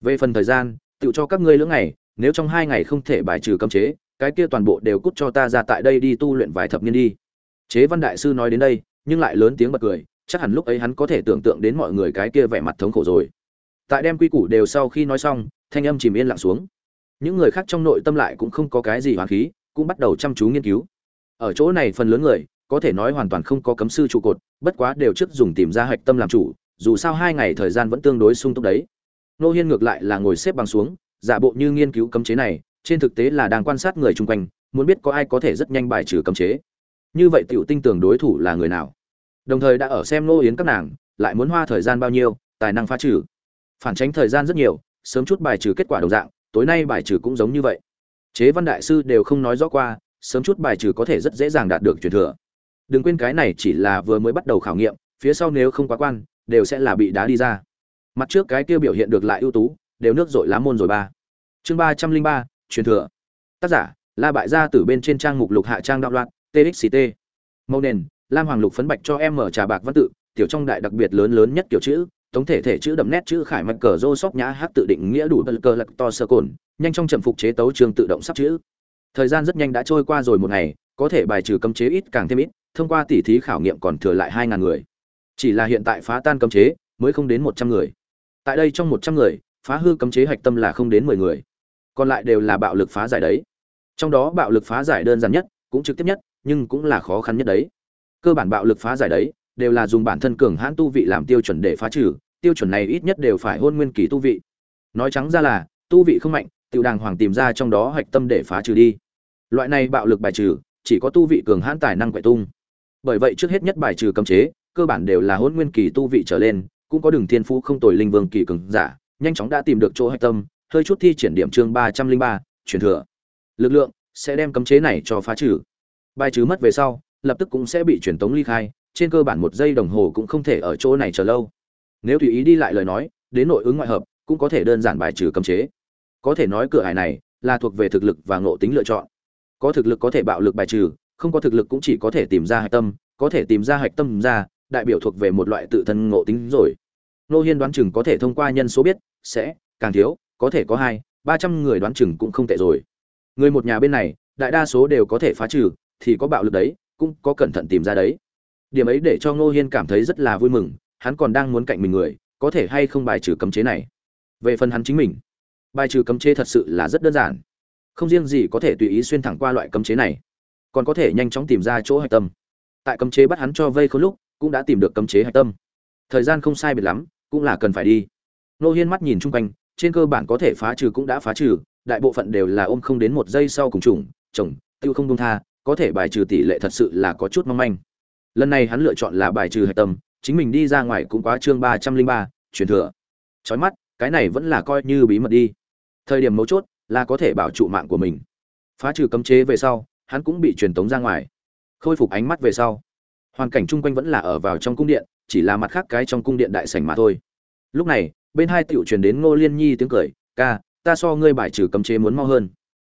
Về phần thời gian tự cho các ngươi lưỡng ngày, nếu trong hai ngày không thể bài trừ cấm chế, cái kia toàn bộ đều cút cho ta ra tại đây đi tu luyện vài thập niên đi. Chế văn đại sư nói đến đây, nhưng lại lớn tiếng bật cười, chắc hẳn lúc ấy hắn có thể tưởng tượng đến mọi người cái kia vẻ mặt thống khổ rồi. Tại đem quy củ đều sau khi nói xong, thanh âm chìm yên lặng xuống. Những người khác trong nội tâm lại cũng không có cái gì hoàn khí, cũng bắt đầu chăm chú nghiên cứu. Ở chỗ này phần lớn người có thể nói hoàn toàn không có cấm sư trụ cột, bất quá đều trước dùng tìm ra hạch tâm làm chủ, dù sao hai ngày thời gian vẫn tương đối sung túc đấy. Nô hiên ngược lại là ngồi xếp bằng xuống, giả bộ như nghiên cứu cấm chế này, trên thực tế là đang quan sát người chung quanh, muốn biết có ai có thể rất nhanh bài trừ cấm chế. Như vậy tiểu tinh tưởng đối thủ là người nào? Đồng thời đã ở xem nô yến các nàng, lại muốn hoa thời gian bao nhiêu, tài năng phá trừ. Phản tránh thời gian rất nhiều, sớm chút bài trừ kết quả đồng dạng, tối nay bài trừ cũng giống như vậy. Chế văn đại sư đều không nói rõ qua, sớm chút bài trừ có thể rất dễ dàng đạt được truyền thừa đừng quên cái này chỉ là vừa mới bắt đầu khảo nghiệm, phía sau nếu không quá quan, đều sẽ là bị đá đi ra. Mặt trước cái tiêu biểu hiện được lại ưu tú, đều nước dội lá môn rồi ba. Chương ba trăm linh ba, truyền thừa. Tác giả, la bại gia từ bên trên trang mục lục hạ trang đạo loạn txct màu nền, lam hoàng lục phấn bạch cho em mở trà bạc văn tự, tiểu trong đại đặc biệt lớn lớn nhất kiểu chữ tổng thể thể chữ đậm nét chữ khải mạch cờ rô sóc nhã hát tự định nghĩa đủ bật cờ lật to sơ cồn, nhanh trong trầm phục chế tấu trường tự động sắp chữ. Thời gian rất nhanh đã trôi qua rồi một ngày, có thể bài trừ cấm chế ít càng thêm ít thông qua tỉ thí khảo nghiệm còn thừa lại hai ngàn người. Chỉ là hiện tại phá tan cấm chế, mới không đến một trăm người. Tại đây trong một trăm người, phá hư cấm chế hạch tâm là không đến mười người. Còn lại đều là bạo lực phá giải đấy. Trong đó bạo lực phá giải đơn giản nhất, cũng trực tiếp nhất, nhưng cũng là khó khăn nhất đấy. Cơ bản bạo lực phá giải đấy, đều là dùng bản thân cường hãn tu vị làm tiêu chuẩn để phá trừ, tiêu chuẩn này ít nhất đều phải hôn nguyên kỳ tu vị. Nói trắng ra là, tu vị không mạnh, tiểu đàng hoàng tìm ra trong đó hạch tâm để phá trừ đi. Loại này bạo lực bài trừ, chỉ có tu vị cường hãn tài năng quậy tung bởi vậy trước hết nhất bài trừ cấm chế, cơ bản đều là hôn nguyên kỳ tu vị trở lên, cũng có đường thiên phú không tồi linh vương kỳ cường giả, nhanh chóng đã tìm được chỗ hạch tâm, hơi chút thi triển điểm chương ba trăm linh ba, truyền thừa. Lực lượng sẽ đem cấm chế này cho phá trừ. Bài trừ mất về sau, lập tức cũng sẽ bị truyền tống ly khai, trên cơ bản một giây đồng hồ cũng không thể ở chỗ này chờ lâu. Nếu tùy ý đi lại lời nói, đến nội ứng ngoại hợp, cũng có thể đơn giản bài trừ cấm chế. Có thể nói cửa hải này là thuộc về thực lực và ngộ tính lựa chọn. Có thực lực có thể bạo lực bài trừ không có thực lực cũng chỉ có thể tìm ra hạch tâm, có thể tìm ra hạch tâm ra, đại biểu thuộc về một loại tự thân ngộ tính rồi. Nô hiên đoán chừng có thể thông qua nhân số biết, sẽ, càng thiếu, có thể có hai, ba trăm người đoán chừng cũng không tệ rồi. Người một nhà bên này, đại đa số đều có thể phá trừ, thì có bạo lực đấy, cũng có cẩn thận tìm ra đấy. Điểm ấy để cho ngô hiên cảm thấy rất là vui mừng, hắn còn đang muốn cạnh mình người, có thể hay không bài trừ cấm chế này. Về phần hắn chính mình, bài trừ cấm chế thật sự là rất đơn giản. Không riêng gì có thể tùy ý xuyên thẳng qua loại cấm chế này còn có thể nhanh chóng tìm ra chỗ hạch tâm. Tại cấm chế bắt hắn cho vây khốn lúc, cũng đã tìm được cấm chế hạch tâm. Thời gian không sai biệt lắm, cũng là cần phải đi. Nô hiên mắt nhìn chung quanh, trên cơ bản có thể phá trừ cũng đã phá trừ, đại bộ phận đều là ôm không đến một giây sau cùng trùng, chồng, tiêu không đông tha, có thể bài trừ tỷ lệ thật sự là có chút mong manh. Lần này hắn lựa chọn là bài trừ hạch tâm, chính mình đi ra ngoài cũng quá chương ba trăm linh ba, truyền thừa. Trói mắt, cái này vẫn là coi như bí mật đi. Thời điểm mấu chốt là có thể bảo trụ mạng của mình. Phá trừ cấm chế về sau hắn cũng bị truyền tống ra ngoài. Khôi phục ánh mắt về sau, hoàn cảnh chung quanh vẫn là ở vào trong cung điện, chỉ là mặt khác cái trong cung điện đại sảnh mà thôi. Lúc này, bên hai tiểu truyền đến ngô liên nhi tiếng cười, ca, ta so ngươi bài trừ cấm chế muốn mau hơn.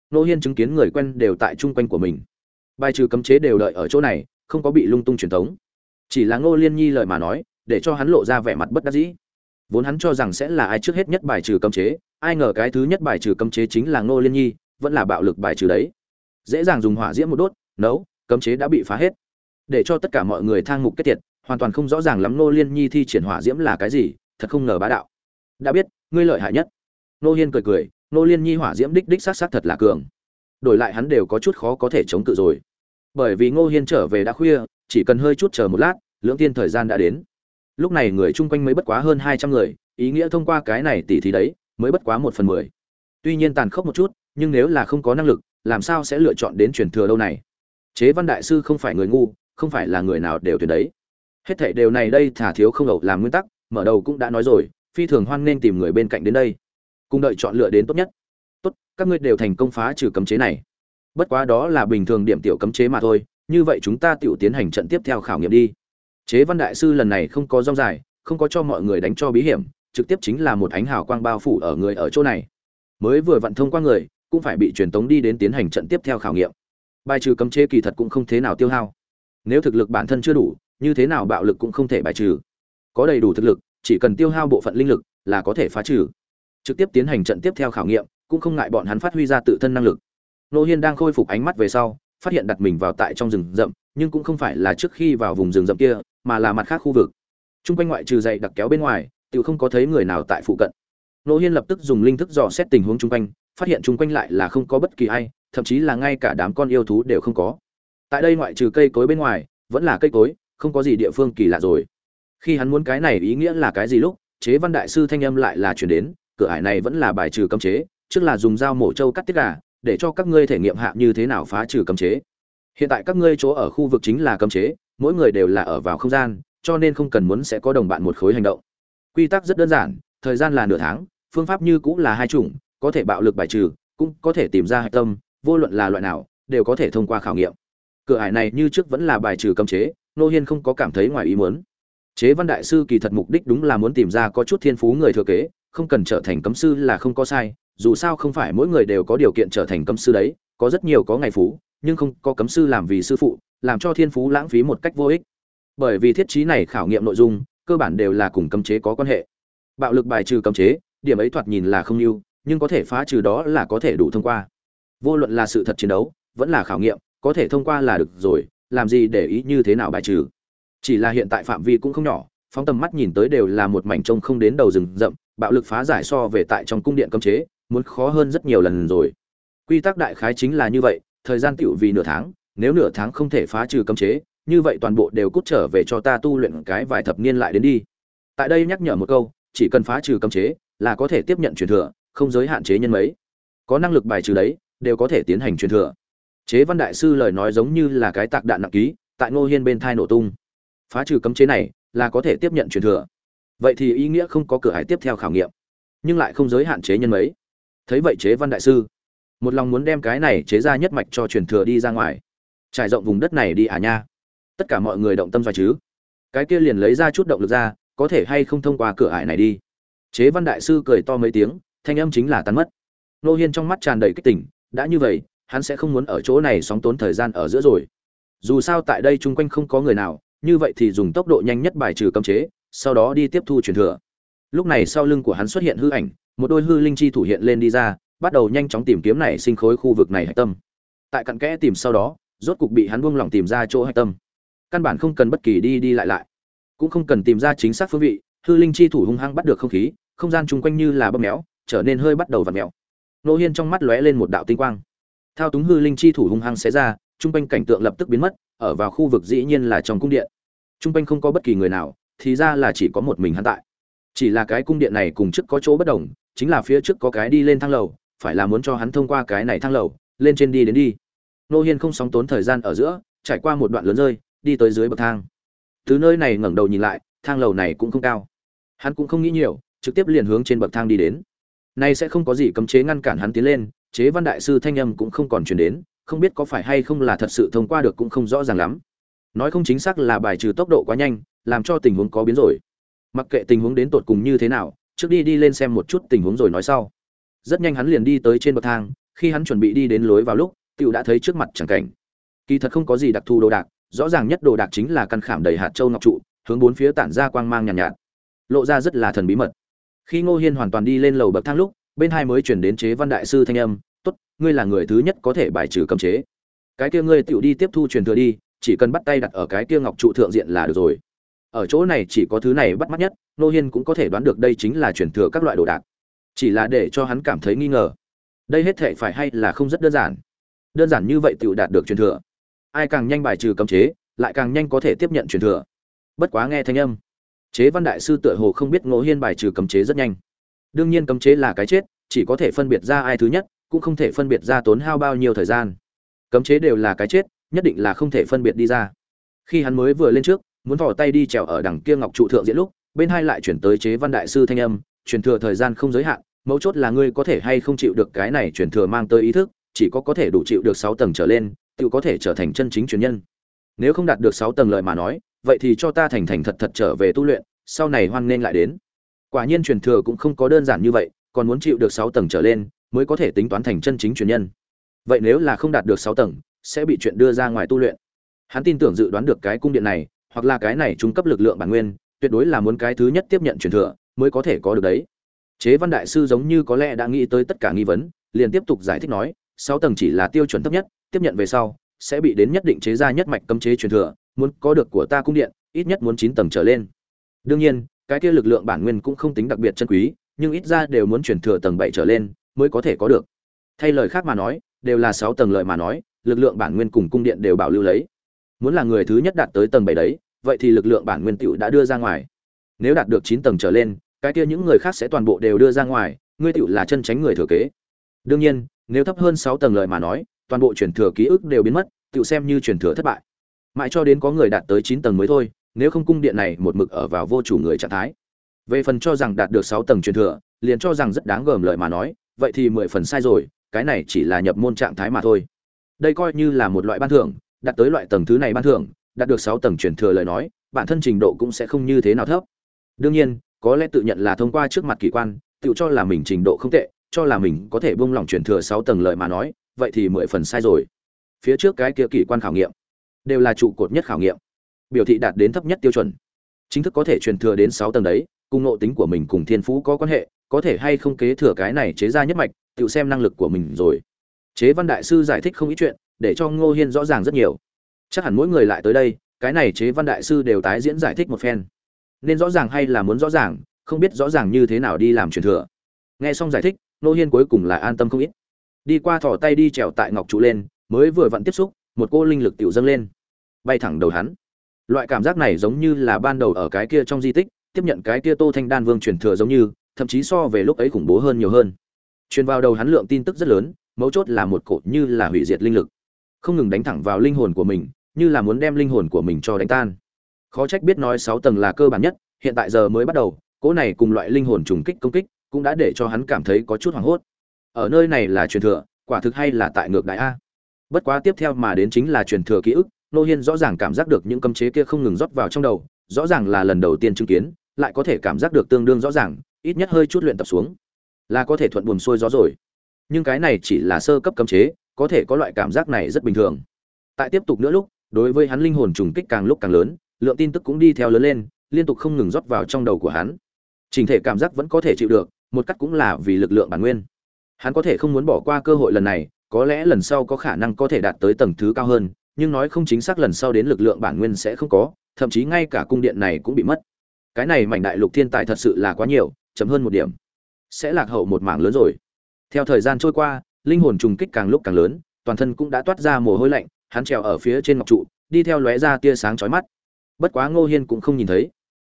Ngô hiên chứng kiến người quen đều tại chung quanh của mình. Bài trừ cấm chế đều đợi ở chỗ này, không có bị lung tung truyền thống chỉ là ngô liên nhi lời mà nói, để cho hắn lộ ra vẻ mặt bất đắc dĩ. Vốn hắn cho rằng sẽ là ai trước hết nhất bài trừ cấm chế, ai ngờ cái thứ nhất bài trừ cấm chế chính là ngô liên nhi, vẫn là bạo lực bài trừ đấy dễ dàng dùng hỏa diễm một đốt, nấu, cấm chế đã bị phá hết. Để cho tất cả mọi người thang mục kết thiệt hoàn toàn không rõ ràng lắm nô liên nhi thi triển hỏa diễm là cái gì, thật không ngờ bá đạo. Đã biết, ngươi lợi hại nhất. Nô hiên cười cười nô liên nhi hỏa diễm đích đích sát sát thật là cường. Đổi lại hắn đều có chút khó có thể chống cự rồi. Bởi vì ngô hiên trở về đã khuya, chỉ cần hơi chút chờ một lát, lưỡng tiên thời gian đã đến. Lúc này người chung quanh mới bất quá hơn hai trăm người, ý nghĩa thông qua cái này tỉ thí đấy, mới bất quá một phần mười. Tuy nhiên tàn khốc một chút, nhưng nếu là không có năng lực làm sao sẽ lựa chọn đến truyền thừa đâu này? Chế văn đại sư không phải người ngu, không phải là người nào đều tuyệt đấy. Hết thảy đều này đây thả thiếu không ẩu làm nguyên tắc, mở đầu cũng đã nói rồi, phi thường hoan nên tìm người bên cạnh đến đây. Cùng đợi chọn lựa đến tốt nhất. Tốt, các ngươi đều thành công phá trừ cấm chế này. Bất quá đó là bình thường điểm tiểu cấm chế mà thôi, như vậy chúng ta tiểu tiến hành trận tiếp theo khảo nghiệm đi. Chế văn đại sư lần này không có rong dài, không có cho mọi người đánh cho bí hiểm, trực tiếp chính là một ánh hào quang bao phủ ở người ở chỗ này. Mới vừa vận thông qua người cũng phải bị truyền tống đi đến tiến hành trận tiếp theo khảo nghiệm. Bài trừ cấm chế kỳ thật cũng không thế nào tiêu hao. Nếu thực lực bản thân chưa đủ, như thế nào bạo lực cũng không thể bài trừ. Có đầy đủ thực lực, chỉ cần tiêu hao bộ phận linh lực là có thể phá trừ. Trực tiếp tiến hành trận tiếp theo khảo nghiệm, cũng không ngại bọn hắn phát huy ra tự thân năng lực. Nô hiên đang khôi phục ánh mắt về sau, phát hiện đặt mình vào tại trong rừng rậm, nhưng cũng không phải là trước khi vào vùng rừng rậm kia, mà là mặt khác khu vực. T r u n g quanh ngoại trừ dậy đặc kéo bên ngoài tự không có thấy người nào tại phụ cận. Nô hiên lập tức dùng linh thức dò xét tình huống chung quanh phát hiện chung quanh lại là không có bất kỳ ai, thậm chí là ngay cả đám con yêu thú đều không có. Tại đây ngoại trừ cây cối bên ngoài, vẫn là cây cối, không có gì địa phương kỳ lạ rồi. Khi hắn muốn cái này ý nghĩa là cái gì lúc, chế văn đại sư thanh âm lại là chuyển đến, cửa ải này vẫn là bài trừ cấm chế, trước là dùng dao mổ trâu cắt tiết gà, để cho các ngươi thể nghiệm hạ như thế nào phá trừ cấm chế. Hiện tại các ngươi chỗ ở khu vực chính là cấm chế, mỗi người đều là ở vào không gian, cho nên không cần muốn sẽ có đồng bạn một khối hành động. Quy tắc rất đơn giản, thời gian là nửa tháng, phương pháp như cũng là hai chủng có thể bạo lực bài trừ, cũng có thể tìm ra hạch tâm, vô luận là loại nào, đều có thể thông qua khảo nghiệm. Cửa ải này như trước vẫn là bài trừ cấm chế, nô hiên không có cảm thấy ngoài ý muốn. Chế văn đại sư kỳ thật mục đích đúng là muốn tìm ra có chút thiên phú người thừa kế, không cần trở thành cấm sư là không có sai, dù sao không phải mỗi người đều có điều kiện trở thành cấm sư đấy, có rất nhiều có ngày phú, nhưng không có cấm sư làm vì sư phụ, làm cho thiên phú lãng phí một cách vô ích. Bởi vì thiết trí này khảo nghiệm nội dung, cơ bản đều là cùng cấm chế có quan hệ. Bạo lực bài trừ cấm chế, điểm ấy thoạt nhìn là không yêu nhưng có thể phá trừ đó là có thể đủ thông qua. Vô luận là sự thật chiến đấu, vẫn là khảo nghiệm, có thể thông qua là được rồi, làm gì để ý như thế nào bài trừ. Chỉ là hiện tại phạm vi cũng không nhỏ, phóng tầm mắt nhìn tới đều là một mảnh trông không đến đầu rừng rậm, bạo lực phá giải so về tại trong cung điện cấm chế, muốn khó hơn rất nhiều lần rồi. Quy tắc đại khái chính là như vậy, thời gian tựu vì nửa tháng, nếu nửa tháng không thể phá trừ cấm chế, như vậy toàn bộ đều cút trở về cho ta tu luyện cái vài thập niên lại đến đi. Tại đây nhắc nhở một câu, chỉ cần phá trừ cấm chế là có thể tiếp nhận truyền thừa không giới hạn chế nhân mấy. Có năng lực bài trừ đấy, đều có thể tiến hành truyền thừa. Chế văn đại sư lời nói giống như là cái tạc đạn nặng ký, tại ngô hiên bên thai nổ tung. Phá trừ cấm chế này, là có thể tiếp nhận truyền thừa. Vậy thì ý nghĩa không có cửa hải tiếp theo khảo nghiệm, nhưng lại không giới hạn chế nhân mấy. Thấy vậy chế văn đại sư, một lòng muốn đem cái này chế ra nhất mạch cho truyền thừa đi ra ngoài. Trải rộng vùng đất này đi à nha. Tất cả mọi người động tâm do chứ. Cái kia liền lấy ra chút động lực ra, có thể hay không thông qua cửa ải này đi. Chế văn đại sư cười to mấy tiếng thanh âm chính là tan mất. Nô hiên trong mắt tràn đầy kích tỉnh, đã như vậy, hắn sẽ không muốn ở chỗ này sóng tốn thời gian ở giữa rồi. Dù sao tại đây chung quanh không có người nào, như vậy thì dùng tốc độ nhanh nhất bài trừ cấm chế, sau đó đi tiếp thu truyền thừa. Lúc này sau lưng của hắn xuất hiện hư ảnh, một đôi hư linh chi thủ hiện lên đi ra, bắt đầu nhanh chóng tìm kiếm này sinh khối khu vực này hạch tâm. Tại cặn kẽ tìm sau đó, rốt cục bị hắn buông lỏng tìm ra chỗ hạch tâm. Căn bản không cần bất kỳ đi đi lại lại. Cũng không cần tìm ra chính xác phương vị, hư linh chi thủ hung hăng bắt được không khí, không gian chung quanh như là bơm méo trở nên hơi bắt đầu vặn mèo nô hiên trong mắt lóe lên một đạo tinh quang. Thao túng hư linh chi thủ hung hăng xé ra chung quanh cảnh tượng lập tức biến mất, ở vào khu vực dĩ nhiên là trong cung điện. Chung quanh không có bất kỳ người nào, thì ra là chỉ có một mình hắn tại. Chỉ là cái cung điện này cùng trước có chỗ bất đồng, chính là phía trước có cái đi lên thang lầu, phải là muốn cho hắn thông qua cái này thang lầu, lên trên đi đến đi. Nô hiên không sóng tốn thời gian ở giữa, trải qua một đoạn lớn rơi, đi tới dưới bậc thang. Từ nơi này ngẩng đầu nhìn lại, thang lầu này cũng không cao. Hắn cũng không nghĩ nhiều, trực tiếp liền hướng trên bậc thang đi đến nay sẽ không có gì cấm chế ngăn cản hắn tiến lên chế văn đại sư thanh âm cũng không còn truyền đến không biết có phải hay không là thật sự thông qua được cũng không rõ ràng lắm. Nói không chính xác là bài trừ tốc độ quá nhanh làm cho tình huống có biến rồi. Mặc kệ tình huống đến tột cùng như thế nào trước đi đi lên xem một chút tình huống rồi nói sau. Rất nhanh hắn liền đi tới trên bậc thang khi hắn chuẩn bị đi đến lối vào lúc tựu đã thấy trước mặt chẳng cảnh. Kỳ thật không có gì đặc thù đồ đạc rõ ràng nhất đồ đạc chính là căn khảm đầy hạt châu ngọc trụ hướng bốn phía tản ra quang mang nhàn nhạt, nhạt. Lộ ra rất là thần bí mật khi ngô hiên hoàn toàn đi lên lầu bậc thang lúc, bên hai mới chuyển đến chế văn đại sư thanh âm, tốt, ngươi là người thứ nhất có thể bài trừ cấm chế. Cái kia ngươi tựu đi tiếp thu truyền thừa đi, chỉ cần bắt tay đặt ở cái kia ngọc trụ thượng diện là được rồi. Ở chỗ này chỉ có thứ này bắt mắt nhất, Ngô hiên cũng có thể đoán được đây chính là truyền thừa các loại đồ đạc. Chỉ là để cho hắn cảm thấy nghi ngờ. Đây hết thể phải hay là không rất đơn giản. Đơn giản như vậy tựu đạt được truyền thừa. Ai càng nhanh bài trừ cấm chế, lại càng nhanh có thể tiếp nhận truyền thừa. Bất quá nghe thanh âm chế văn đại sư tựa hồ không biết ngô hiên bài trừ cấm chế rất nhanh. Đương nhiên cấm chế là cái chết, chỉ có thể phân biệt ra ai thứ nhất, cũng không thể phân biệt ra tốn hao bao nhiêu thời gian. Cấm chế đều là cái chết, nhất định là không thể phân biệt đi ra. Khi hắn mới vừa lên trước, muốn thò tay đi trèo ở đằng kia ngọc trụ thượng diễn lúc, bên hai lại chuyển tới chế văn đại sư thanh âm, truyền thừa thời gian không giới hạn, mấu chốt là ngươi có thể hay không chịu được cái này truyền thừa mang tới ý thức, chỉ có có thể đủ chịu được sáu tầng trở lên, tự có thể trở thành chân chính truyền nhân. Nếu không đạt được sáu tầng lợi mà nói vậy thì cho ta thành thành thật thật trở về tu luyện, sau này hoan nên lại đến. Quả nhiên truyền thừa cũng không có đơn giản như vậy, còn muốn chịu được sáu tầng trở lên, mới có thể tính toán thành chân chính truyền nhân. Vậy nếu là không đạt được sáu tầng, sẽ bị chuyện đưa ra ngoài tu luyện. Hắn tin tưởng dự đoán được cái cung điện này, hoặc là cái này trung cấp lực lượng bản nguyên, tuyệt đối là muốn cái thứ nhất tiếp nhận truyền thừa, mới có thể có được đấy. Chế văn đại sư giống như có lẽ đã nghĩ tới tất cả nghi vấn, liền tiếp tục giải thích nói, sáu tầng chỉ là tiêu chuẩn thấp nhất, tiếp nhận về sau, sẽ bị đến nhất định chế ra nhất mạch cấm chế truyền thừa muốn có được của ta cung điện, ít nhất muốn chín tầng trở lên. Đương nhiên, cái kia lực lượng bản nguyên cũng không tính đặc biệt chân quý, nhưng ít ra đều muốn truyền thừa tầng bảy trở lên mới có thể có được. Thay lời khác mà nói, đều là sáu tầng lợi mà nói, lực lượng bản nguyên cùng cung điện đều bảo lưu lấy. Muốn là người thứ nhất đạt tới tầng bảy đấy, vậy thì lực lượng bản nguyên tiểu đã đưa ra ngoài. Nếu đạt được chín tầng trở lên, cái kia những người khác sẽ toàn bộ đều đưa ra ngoài, ngươi tiểu là chân tránh người thừa kế. Đương nhiên, nếu thấp hơn sáu tầng lợi mà nói, toàn bộ truyền thừa ký ức đều biến mất, tiểu xem như truyền thừa thất bại mãi cho đến có người đạt tới chín tầng mới thôi, nếu không cung điện này một mực ở vào vô chủ người trạng thái. Về phần cho rằng đạt được sáu tầng truyền thừa, liền cho rằng rất đáng gờm lời mà nói, vậy thì mười phần sai rồi, cái này chỉ là nhập môn trạng thái mà thôi. Đây coi như là một loại ban thưởng, đạt tới loại tầng thứ này ban thưởng, đạt được sáu tầng truyền thừa lời nói, bản thân trình độ cũng sẽ không như thế nào thấp. Đương nhiên, có lẽ tự nhận là thông qua trước mặt kỳ quan, tự cho là mình trình độ không tệ, cho là mình có thể buông lỏng truyền thừa sáu tầng lời mà nói, vậy thì mười phần sai rồi. Phía trước cái kia kỳ quan khảo nghiệm đều là trụ cột nhất khảo nghiệm. Biểu thị đạt đến thấp nhất tiêu chuẩn. Chính thức có thể truyền thừa đến sáu tầng đấy, cùng nội tính của mình cùng thiên phú có quan hệ, có thể hay không kế thừa cái này chế ra nhất mạch, tự xem năng lực của mình rồi. Chế văn đại sư giải thích không ít chuyện, để cho ngô hiên rõ ràng rất nhiều. Chắc hẳn mỗi người lại tới đây, cái này chế văn đại sư đều tái diễn giải thích một phen. Nên rõ ràng hay là muốn rõ ràng, không biết rõ ràng như thế nào đi làm truyền thừa. Nghe xong giải thích, Ngô hiên cuối cùng là an tâm không ít. Đi qua thỏ tay đi trèo tại ngọc trụ lên, mới vừa vặn tiếp xúc một cô linh lực tiểu dâng lên, bay thẳng đầu hắn. Loại cảm giác này giống như là ban đầu ở cái kia trong di tích, tiếp nhận cái kia tô thanh đan vương truyền thừa giống như, thậm chí so về lúc ấy khủng bố hơn nhiều hơn. Truyền vào đầu hắn lượng tin tức rất lớn, mấu chốt là một cột như là hủy diệt linh lực. Không ngừng đánh thẳng vào linh hồn của mình, như là muốn đem linh hồn của mình cho đánh tan. Khó trách biết nói sáu tầng là cơ bản nhất, hiện tại giờ mới bắt đầu, cỗ này cùng loại linh hồn trùng kích công kích, cũng đã để cho hắn cảm thấy có chút hoảng hốt. Ở nơi này là truyền thừa, quả thực hay là tại ngược đại a bất quá tiếp theo mà đến chính là truyền thừa ký ức, nô hiên rõ ràng cảm giác được những cấm chế kia không ngừng rót vào trong đầu, rõ ràng là lần đầu tiên chứng kiến, lại có thể cảm giác được tương đương rõ ràng, ít nhất hơi chút luyện tập xuống, là có thể thuận buồm xuôi gió rồi. Nhưng cái này chỉ là sơ cấp cấm chế, có thể có loại cảm giác này rất bình thường. Tại tiếp tục nữa lúc, đối với hắn linh hồn trùng kích càng lúc càng lớn, lượng tin tức cũng đi theo lớn lên, liên tục không ngừng rót vào trong đầu của hắn. Trình thể cảm giác vẫn có thể chịu được, một cách cũng là vì lực lượng bản nguyên. Hắn có thể không muốn bỏ qua cơ hội lần này có lẽ lần sau có khả năng có thể đạt tới tầng thứ cao hơn, nhưng nói không chính xác lần sau đến lực lượng bản nguyên sẽ không có, thậm chí ngay cả cung điện này cũng bị mất. Cái này mảnh đại lục thiên tài thật sự là quá nhiều chấm hơn một điểm. Sẽ lạc hậu một mảng lớn rồi. Theo thời gian trôi qua, linh hồn trùng kích càng lúc càng lớn, toàn thân cũng đã toát ra mồ hôi lạnh, hắn trèo ở phía trên ngọc trụ, đi theo lóe ra tia sáng chói mắt. Bất quá ngô hiên cũng không nhìn thấy.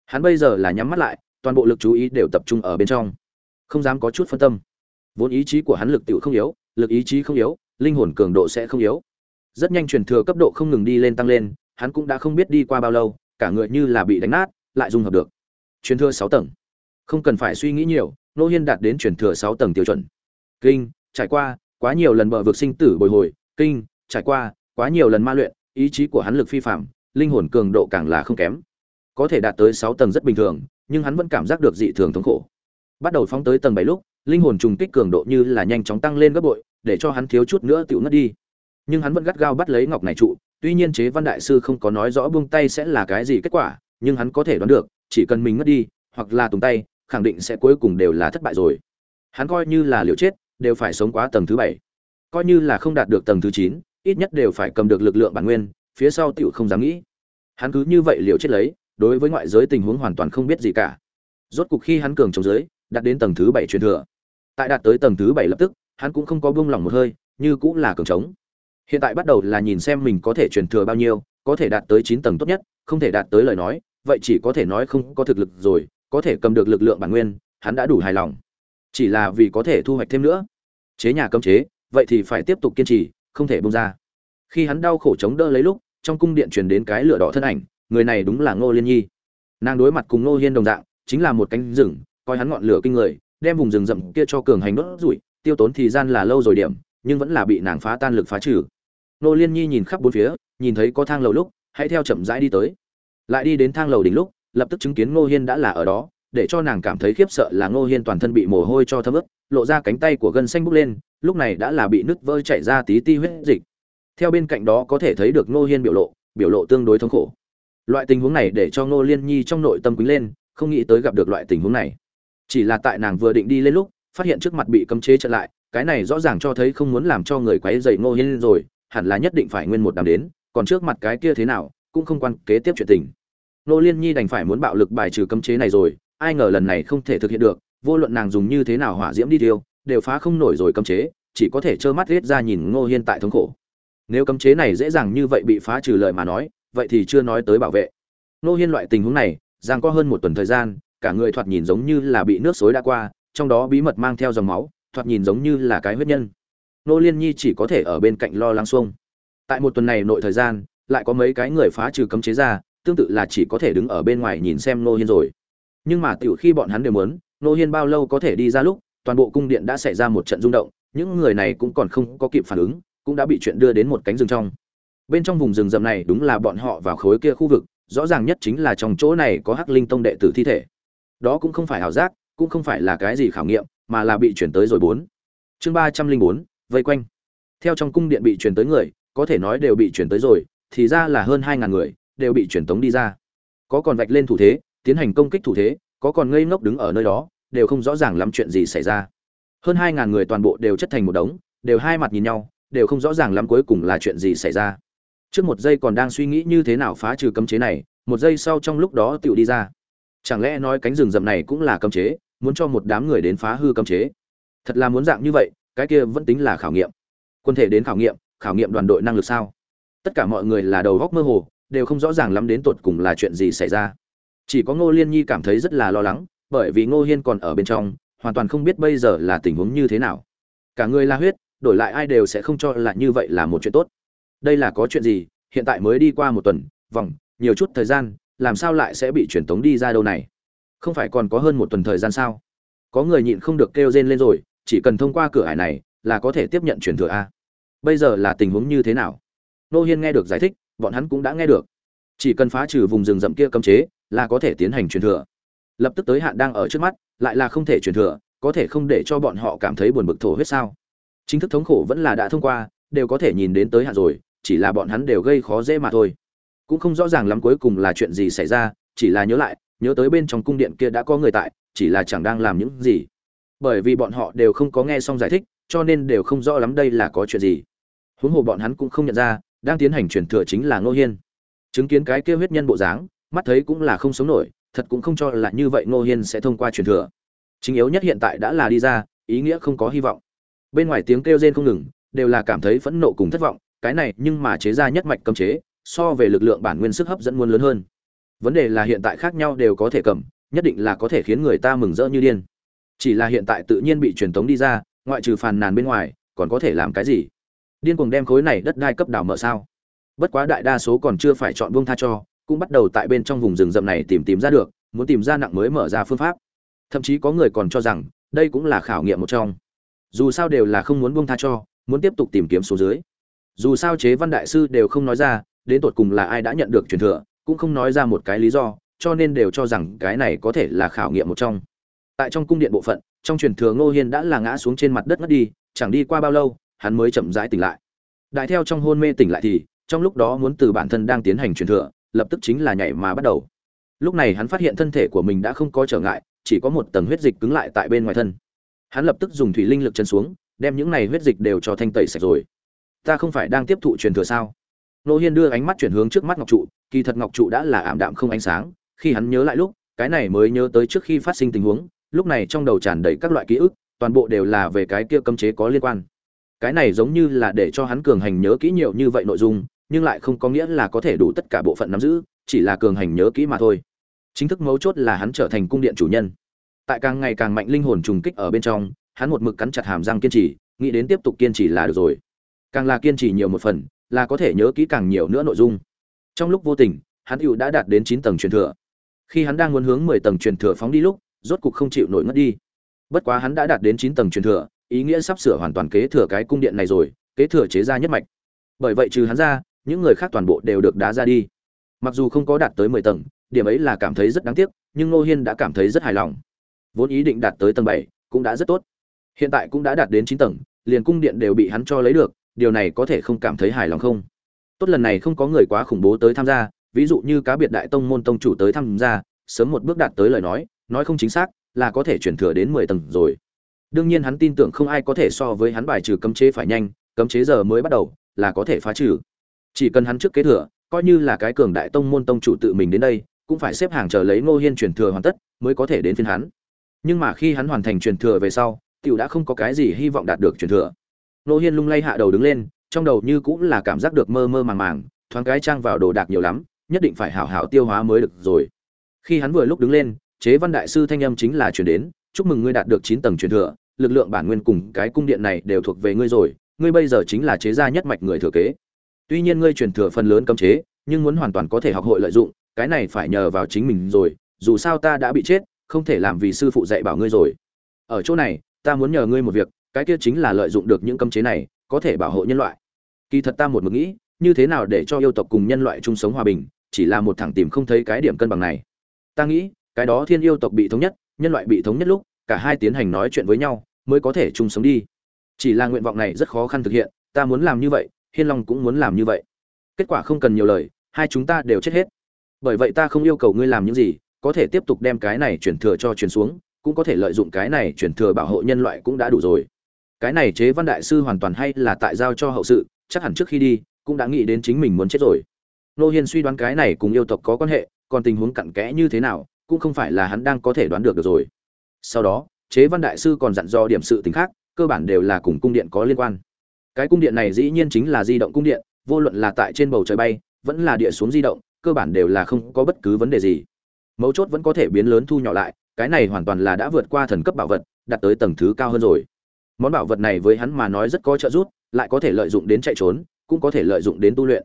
Hắn bây giờ là nhắm mắt lại, toàn bộ lực chú ý đều tập trung ở bên trong. Không dám có chút phân tâm. Vốn ý chí của hắn lực tựu không yếu lực ý chí không yếu linh hồn cường độ sẽ không yếu. Rất nhanh truyền thừa cấp độ không ngừng đi lên tăng lên hắn cũng đã không biết đi qua bao lâu cả người như là bị đánh nát lại dung hợp được. Truyền thừa sáu tầng. Không cần phải suy nghĩ nhiều nô hiên đạt đến truyền thừa sáu tầng tiêu chuẩn. Kinh trải qua quá nhiều lần bờ vực sinh tử bồi hồi kinh trải qua quá nhiều lần ma luyện ý chí của hắn lực phi phàm, linh hồn cường độ càng là không kém. Có thể đạt tới sáu tầng rất bình thường nhưng hắn vẫn cảm giác được dị thường thống khổ. Bắt đầu phóng tới tầng bảy lúc linh hồn trùng kích cường độ như là nhanh chóng tăng lên gấp bội, để cho hắn thiếu chút nữa tiểu ngất đi. Nhưng hắn vẫn gắt gao bắt lấy ngọc này trụ, tuy nhiên chế văn đại sư không có nói rõ buông tay sẽ là cái gì kết quả, nhưng hắn có thể đoán được, chỉ cần mình ngất đi, hoặc là tùng tay, khẳng định sẽ cuối cùng đều là thất bại rồi. Hắn coi như là liều chết, đều phải sống quá tầng thứ bảy. Coi như là không đạt được tầng thứ chín, ít nhất đều phải cầm được lực lượng bản nguyên, phía sau tiểu không dám nghĩ. Hắn cứ như vậy liều chết lấy, đối với ngoại giới tình huống hoàn toàn không biết gì cả. Rốt cục khi hắn cường chống giới, đạt đến tầng thứ bảy truyền thừa tại đạt tới tầng thứ bảy lập tức, hắn cũng không có buông lỏng một hơi, như cũng là cường trống. Hiện tại bắt đầu là nhìn xem mình có thể truyền thừa bao nhiêu, có thể đạt tới chín tầng tốt nhất, không thể đạt tới lời nói, vậy chỉ có thể nói không có thực lực rồi, có thể cầm được lực lượng bản nguyên, hắn đã đủ hài lòng. Chỉ là vì có thể thu hoạch thêm nữa. Chế nhà cấm chế, vậy thì phải tiếp tục kiên trì, không thể bông ra. Khi hắn đau khổ chống đỡ lấy lúc, trong cung điện truyền đến cái lửa đỏ thân ảnh, người này đúng là ngô liên nhi. Nàng đối mặt cùng ngô hiên đồng dạng, chính là một cánh rừng, coi hắn ngọn lửa kinh người đem vùng rừng rậm kia cho cường hành đốt rủi, tiêu tốn thì gian là lâu rồi điểm, nhưng vẫn là bị nàng phá tan lực phá trừ. Ngô liên nhi nhìn khắp bốn phía, nhìn thấy có thang lầu lúc, hãy theo chậm rãi đi tới. Lại đi đến thang lầu đỉnh lúc, lập tức chứng kiến ngô hiên đã là ở đó, để cho nàng cảm thấy khiếp sợ là ngô hiên toàn thân bị mồ hôi cho thấm ướt, lộ ra cánh tay của gân xanh bốc lên, lúc này đã là bị nứt vỡ chảy ra tí ti huyết dịch. Theo bên cạnh đó có thể thấy được ngô hiên biểu lộ biểu lộ tương đối thống khổ. Loại tình huống này để cho ngô liên nhi trong nội tâm quý lên, không nghĩ tới gặp được loại tình huống này chỉ là tại nàng vừa định đi lên lúc, phát hiện trước mặt bị cấm chế trở lại, cái này rõ ràng cho thấy không muốn làm cho người quấy dậy ngô hiên rồi, hẳn là nhất định phải nguyên một đám đến, còn trước mặt cái kia thế nào, cũng không quan kế tiếp chuyện tình. Ngô liên nhi đành phải muốn bạo lực bài trừ cấm chế này rồi, ai ngờ lần này không thể thực hiện được, vô luận nàng dùng như thế nào hỏa diễm đi tiêu đều phá không nổi rồi cấm chế, chỉ có thể trơ mắt riết ra nhìn ngô hiên tại thống khổ. Nếu cấm chế này dễ dàng như vậy bị phá trừ lời mà nói, vậy thì chưa nói tới bảo vệ. Ngô hiên loại tình huống này, giang có hơn một tuần thời gian cả người thoạt nhìn giống như là bị nước xối đã qua, trong đó bí mật mang theo dòng máu, thoạt nhìn giống như là cái huyết nhân. Nô liên nhi chỉ có thể ở bên cạnh lo lắng xuông. Tại một tuần này nội thời gian, lại có mấy cái người phá trừ cấm chế ra, tương tự là chỉ có thể đứng ở bên ngoài nhìn xem nô hiên rồi. Nhưng mà tiểu khi bọn hắn đều muốn, nô hiên bao lâu có thể đi ra lúc, toàn bộ cung điện đã xảy ra một trận rung động, những người này cũng còn không có kịp phản ứng, cũng đã bị chuyện đưa đến một cánh rừng trong. Bên trong vùng rừng rậm này đúng là bọn họ vào khối kia khu vực, rõ ràng nhất chính là trong chỗ này có hắc linh tông đệ tử thi thể đó cũng không phải ảo giác, cũng không phải là cái gì khảo nghiệm, mà là bị chuyển tới rồi bốn. Chương ba trăm linh bốn, vây quanh. Theo trong cung điện bị chuyển tới người, có thể nói đều bị chuyển tới rồi, thì ra là hơn hai ngàn người, đều bị chuyển tống đi ra. Có còn vạch lên thủ thế, tiến hành công kích thủ thế, có còn ngây ngốc đứng ở nơi đó, đều không rõ ràng lắm chuyện gì xảy ra. Hơn hai ngàn người toàn bộ đều chất thành một đống, đều hai mặt nhìn nhau, đều không rõ ràng lắm cuối cùng là chuyện gì xảy ra. Trước một giây còn đang suy nghĩ như thế nào phá trừ cấm chế này, một giây sau trong lúc đó tựu đi ra chẳng lẽ nói cánh rừng rậm này cũng là cấm chế, muốn cho một đám người đến phá hư cấm chế? Thật là muốn dạng như vậy, cái kia vẫn tính là khảo nghiệm. Quân thể đến khảo nghiệm khảo nghiệm đoàn đội năng lực sao? Tất cả mọi người là đầu góc mơ hồ, đều không rõ ràng lắm đến tột cùng là chuyện gì xảy ra. Chỉ có ngô liên nhi cảm thấy rất là lo lắng, bởi vì ngô hiên còn ở bên trong, hoàn toàn không biết bây giờ là tình huống như thế nào. Cả người la huyết, đổi lại ai đều sẽ không cho là như vậy là một chuyện tốt. Đây là có chuyện gì? Hiện tại mới đi qua một tuần, vòng, nhiều chút thời gian làm sao lại sẽ bị truyền tống đi ra đâu này? Không phải còn có hơn một tuần thời gian sao? Có người nhịn không được kêu rên lên rồi, chỉ cần thông qua cửa ải này là có thể tiếp nhận truyền thừa a. Bây giờ là tình huống như thế nào? Nô hiên nghe được giải thích, bọn hắn cũng đã nghe được. Chỉ cần phá trừ vùng rừng rậm kia cấm chế là có thể tiến hành truyền thừa. Lập tức tới hạn đang ở trước mắt, lại là không thể truyền thừa, có thể không để cho bọn họ cảm thấy buồn bực thổ huyết sao? Chính thức thống khổ vẫn là đã thông qua, đều có thể nhìn đến tới hạn rồi, chỉ là bọn hắn đều gây khó dễ mà thôi cũng không rõ ràng lắm cuối cùng là chuyện gì xảy ra, chỉ là nhớ lại, nhớ tới bên trong cung điện kia đã có người tại, chỉ là chẳng đang làm những gì. Bởi vì bọn họ đều không có nghe xong giải thích, cho nên đều không rõ lắm đây là có chuyện gì. Huống hồ bọn hắn cũng không nhận ra, đang tiến hành truyền thừa chính là ngô hiên. Chứng kiến cái kia huyết nhân bộ dáng, mắt thấy cũng là không sống nổi, thật cũng không cho là như vậy ngô hiên sẽ thông qua truyền thừa. Chính yếu nhất hiện tại đã là đi ra, ý nghĩa không có hy vọng. Bên ngoài tiếng kêu rên không ngừng, đều là cảm thấy phẫn nộ cùng thất vọng, cái này nhưng mà chế ra nhất mạch cấm chế so về lực lượng bản nguyên sức hấp dẫn muôn lớn hơn. Vấn đề là hiện tại khác nhau đều có thể cầm, nhất định là có thể khiến người ta mừng rỡ như điên. Chỉ là hiện tại tự nhiên bị truyền tống đi ra, ngoại trừ phàn nàn bên ngoài, còn có thể làm cái gì? Điên cuồng đem khối này đất đai cấp đảo mở sao? Bất quá đại đa số còn chưa phải chọn buông tha cho, cũng bắt đầu tại bên trong vùng rừng rậm này tìm tìm ra được, muốn tìm ra nặng mới mở ra phương pháp. Thậm chí có người còn cho rằng, đây cũng là khảo nghiệm một trong. Dù sao đều là không muốn buông tha cho, muốn tiếp tục tìm kiếm số dưới. Dù sao chế văn đại sư đều không nói ra đến tột cùng là ai đã nhận được truyền thừa, cũng không nói ra một cái lý do, cho nên đều cho rằng cái này có thể là khảo nghiệm một trong. Tại trong cung điện bộ phận, trong truyền thừa ngô hiên đã là ngã xuống trên mặt đất ngất đi, chẳng đi qua bao lâu, hắn mới chậm rãi tỉnh lại. Đại theo trong hôn mê tỉnh lại thì, trong lúc đó muốn từ bản thân đang tiến hành truyền thừa, lập tức chính là nhảy mà bắt đầu. Lúc này hắn phát hiện thân thể của mình đã không có trở ngại, chỉ có một tầng huyết dịch cứng lại tại bên ngoài thân. Hắn lập tức dùng thủy linh lực chân xuống, đem những này huyết dịch đều cho thanh tẩy sạch rồi. Ta không phải đang tiếp thụ truyền thừa sao? Nô hiên đưa ánh mắt chuyển hướng trước mắt ngọc trụ, kỳ thật ngọc trụ đã là ảm đạm không ánh sáng, khi hắn nhớ lại lúc, cái này mới nhớ tới trước khi phát sinh tình huống, lúc này trong đầu tràn đầy các loại ký ức, toàn bộ đều là về cái kia cấm chế có liên quan. Cái này giống như là để cho hắn cường hành nhớ kỹ nhiều như vậy nội dung, nhưng lại không có nghĩa là có thể đủ tất cả bộ phận nắm giữ, chỉ là cường hành nhớ kỹ mà thôi. Chính thức mấu chốt là hắn trở thành cung điện chủ nhân. Tại càng ngày càng mạnh linh hồn trùng kích ở bên trong, hắn một mực cắn chặt hàm răng kiên trì, nghĩ đến tiếp tục kiên trì là được rồi. Càng là kiên trì nhiều một phần là có thể nhớ kỹ càng nhiều nữa nội dung. Trong lúc vô tình, hắn hữu đã đạt đến chín tầng truyền thừa. Khi hắn đang muốn hướng mười tầng truyền thừa phóng đi lúc, rốt cục không chịu nổi ngất đi. Bất quá hắn đã đạt đến chín tầng truyền thừa, ý nghĩa sắp sửa hoàn toàn kế thừa cái cung điện này rồi, kế thừa chế ra nhất mạch. Bởi vậy trừ hắn ra, những người khác toàn bộ đều được đá ra đi. Mặc dù không có đạt tới mười tầng, điểm ấy là cảm thấy rất đáng tiếc, nhưng ngô hiên đã cảm thấy rất hài lòng. Vốn ý định đạt tới tầng bảy cũng đã rất tốt. Hiện tại cũng đã đạt đến chín tầng, liền cung điện đều bị hắn cho lấy được điều này có thể không cảm thấy hài lòng không? Tốt lần này không có người quá khủng bố tới tham gia, ví dụ như cá biệt đại tông môn tông chủ tới tham gia, sớm một bước đạt tới lời nói nói không chính xác là có thể chuyển thừa đến mười tầng rồi. Đương nhiên hắn tin tưởng không ai có thể so với hắn bài trừ cấm chế phải nhanh, cấm chế giờ mới bắt đầu là có thể phá trừ. Chỉ cần hắn trước kế thừa, coi như là cái cường đại tông môn tông chủ tự mình đến đây, cũng phải xếp hàng chờ lấy ngô hiên truyền thừa hoàn tất mới có thể đến phiên hắn. Nhưng mà khi hắn hoàn thành truyền thừa về sau, tiểu đã không có cái gì hy vọng đạt được truyền thừa. Nô hiên lung lay hạ đầu đứng lên, trong đầu như cũng là cảm giác được mơ mơ màng màng, thoáng cái trang vào đồ đạc nhiều lắm, nhất định phải hảo hảo tiêu hóa mới được rồi. Khi hắn vừa lúc đứng lên, chế văn đại sư thanh âm chính là truyền đến, chúc mừng ngươi đạt được chín tầng truyền thừa, lực lượng bản nguyên cùng cái cung điện này đều thuộc về ngươi rồi, ngươi bây giờ chính là chế gia nhất mạch người thừa kế. Tuy nhiên ngươi truyền thừa phần lớn cấm chế, nhưng muốn hoàn toàn có thể học hội lợi dụng, cái này phải nhờ vào chính mình rồi, dù sao ta đã bị chết, không thể làm vì sư phụ dạy bảo ngươi rồi. Ở chỗ này, ta muốn nhờ ngươi một việc cái kia chính là lợi dụng được những cấm chế này, có thể bảo hộ nhân loại. Kỳ thật ta một mực nghĩ, như thế nào để cho yêu tộc cùng nhân loại chung sống hòa bình, chỉ là một thẳng tìm không thấy cái điểm cân bằng này. Ta nghĩ, cái đó thiên yêu tộc bị thống nhất, nhân loại bị thống nhất lúc, cả hai tiến hành nói chuyện với nhau, mới có thể chung sống đi. Chỉ là nguyện vọng này rất khó khăn thực hiện, ta muốn làm như vậy, hiên long cũng muốn làm như vậy. Kết quả không cần nhiều lời, hai chúng ta đều chết hết. Bởi vậy ta không yêu cầu ngươi làm những gì, có thể tiếp tục đem cái này chuyển thừa cho truyền xuống, cũng có thể lợi dụng cái này chuyển thừa bảo hộ nhân loại cũng đã đủ rồi cái này chế văn đại sư hoàn toàn hay là tại giao cho hậu sự, chắc hẳn trước khi đi, cũng đã nghĩ đến chính mình muốn chết rồi. Nô hiên suy đoán cái này cùng yêu tộc có quan hệ, còn tình huống cặn kẽ như thế nào, cũng không phải là hắn đang có thể đoán được được rồi. Sau đó, chế văn đại sư còn dặn dò điểm sự tình khác, cơ bản đều là cùng cung điện có liên quan. Cái cung điện này dĩ nhiên chính là di động cung điện, vô luận là tại trên bầu trời bay, vẫn là địa xuống di động, cơ bản đều là không có bất cứ vấn đề gì. Mấu chốt vẫn có thể biến lớn thu nhỏ lại, cái này hoàn toàn là đã vượt qua thần cấp bảo vật đặt tới tầng thứ cao hơn rồi món bảo vật này với hắn mà nói rất có trợ giúp, lại có thể lợi dụng đến chạy trốn, cũng có thể lợi dụng đến tu luyện.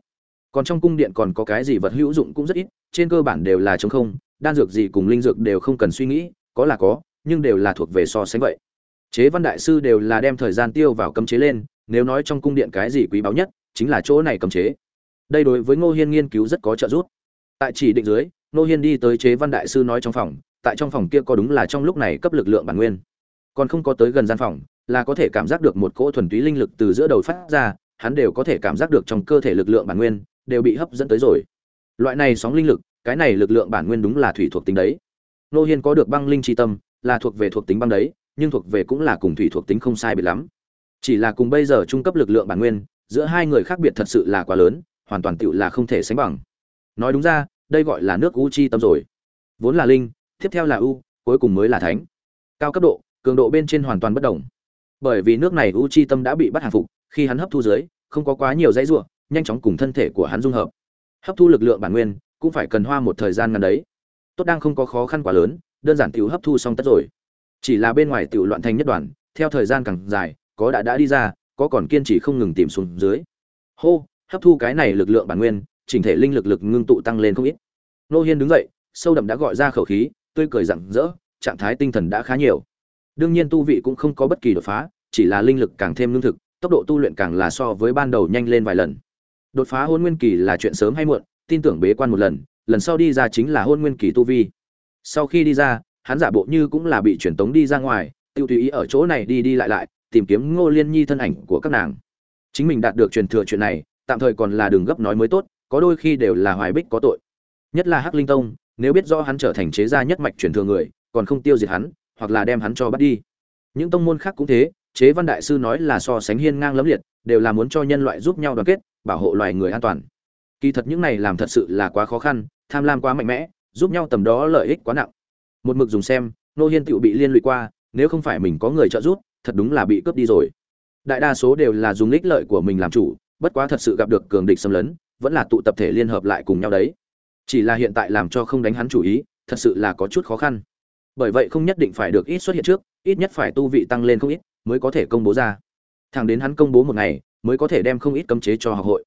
Còn trong cung điện còn có cái gì vật hữu dụng cũng rất ít, trên cơ bản đều là chống không, đan dược gì cùng linh dược đều không cần suy nghĩ, có là có, nhưng đều là thuộc về so sánh vậy. Chế văn đại sư đều là đem thời gian tiêu vào cấm chế lên, nếu nói trong cung điện cái gì quý báu nhất, chính là chỗ này cấm chế. Đây đối với ngô hiên nghiên cứu rất có trợ giúp. Tại chỉ định dưới, ngô hiên đi tới chế văn đại sư nói trong phòng, tại trong phòng kia có đúng là trong lúc này cấp lực lượng bản nguyên. Còn không có tới gần gian phòng là có thể cảm giác được một cỗ thuần túy linh lực từ giữa đầu phát ra, hắn đều có thể cảm giác được trong cơ thể lực lượng bản nguyên đều bị hấp dẫn tới rồi. Loại này sóng linh lực, cái này lực lượng bản nguyên đúng là thủy thuộc tính đấy. Nô hiên có được băng linh chi tâm, là thuộc về thuộc tính băng đấy, nhưng thuộc về cũng là cùng thủy thuộc tính không sai biệt lắm. Chỉ là cùng bây giờ trung cấp lực lượng bản nguyên, giữa hai người khác biệt thật sự là quá lớn, hoàn toàn tựu là không thể sánh bằng. Nói đúng ra, đây gọi là nước u chi tâm rồi. Vốn là linh, tiếp theo là u, cuối cùng mới là thánh. Cao cấp độ, cường độ bên trên hoàn toàn bất đồng bởi vì nước này u chi tâm đã bị bắt hàng phục, khi hắn hấp thu dưới, không có quá nhiều dãy ruộng nhanh chóng cùng thân thể của hắn dung hợp. Hấp thu lực lượng bản nguyên cũng phải cần hoa một thời gian ngắn đấy. Tốt đang không có khó khăn quá lớn, đơn giản tiểu hấp thu xong tất rồi. Chỉ là bên ngoài tiểu loạn thành nhất đoàn, theo thời gian càng dài, có đã đã đi ra, có còn kiên trì không ngừng tìm xuống dưới. Hô, hấp thu cái này lực lượng bản nguyên, chỉnh thể linh lực lực ngưng tụ tăng lên không ít. Nô hiên đứng dậy, sâu đậm đã gọi ra khẩu khí, tươi cười rạng rỡ, trạng thái tinh thần đã khá nhiều đương nhiên tu vị cũng không có bất kỳ đột phá, chỉ là linh lực càng thêm lương thực, tốc độ tu luyện càng là so với ban đầu nhanh lên vài lần. Đột phá hôn nguyên kỳ là chuyện sớm hay muộn, tin tưởng bế quan một lần lần sau đi ra chính là hôn nguyên kỳ tu vi. Sau khi đi ra, hắn giả bộ như cũng là bị truyền tống đi ra ngoài, tiêu tùy ý ở chỗ này đi đi lại lại, tìm kiếm ngô liên nhi thân ảnh của các nàng. Chính mình đạt được truyền thừa chuyện này, tạm thời còn là đường gấp nói mới tốt, có đôi khi đều là hoài bích có tội. Nhất là hắc linh tông, nếu biết rõ hắn trở thành chế gia nhất mạch truyền thừa người, còn không tiêu diệt hắn hoặc là đem hắn cho bắt đi. Những tông môn khác cũng thế, chế văn đại sư nói là so sánh hiên ngang lẫm liệt, đều là muốn cho nhân loại giúp nhau đoàn kết, bảo hộ loài người an toàn. Kỳ thật những này làm thật sự là quá khó khăn, tham lam quá mạnh mẽ, giúp nhau tầm đó lợi ích quá nặng. Một mực dùng xem, nô hiên tựu bị liên lụy qua, nếu không phải mình có người trợ giúp, thật đúng là bị cướp đi rồi. Đại đa số đều là dùng ích lợi của mình làm chủ, bất quá thật sự gặp được cường địch xâm lấn, vẫn là tụ tập thể liên hợp lại cùng nhau đấy. Chỉ là hiện tại làm cho không đánh hắn chủ ý, thật sự là có chút khó khăn bởi vậy không nhất định phải được ít xuất hiện trước, ít nhất phải tu vị tăng lên không ít mới có thể công bố ra. Thẳng đến hắn công bố một ngày, mới có thể đem không ít cấm chế cho học hội.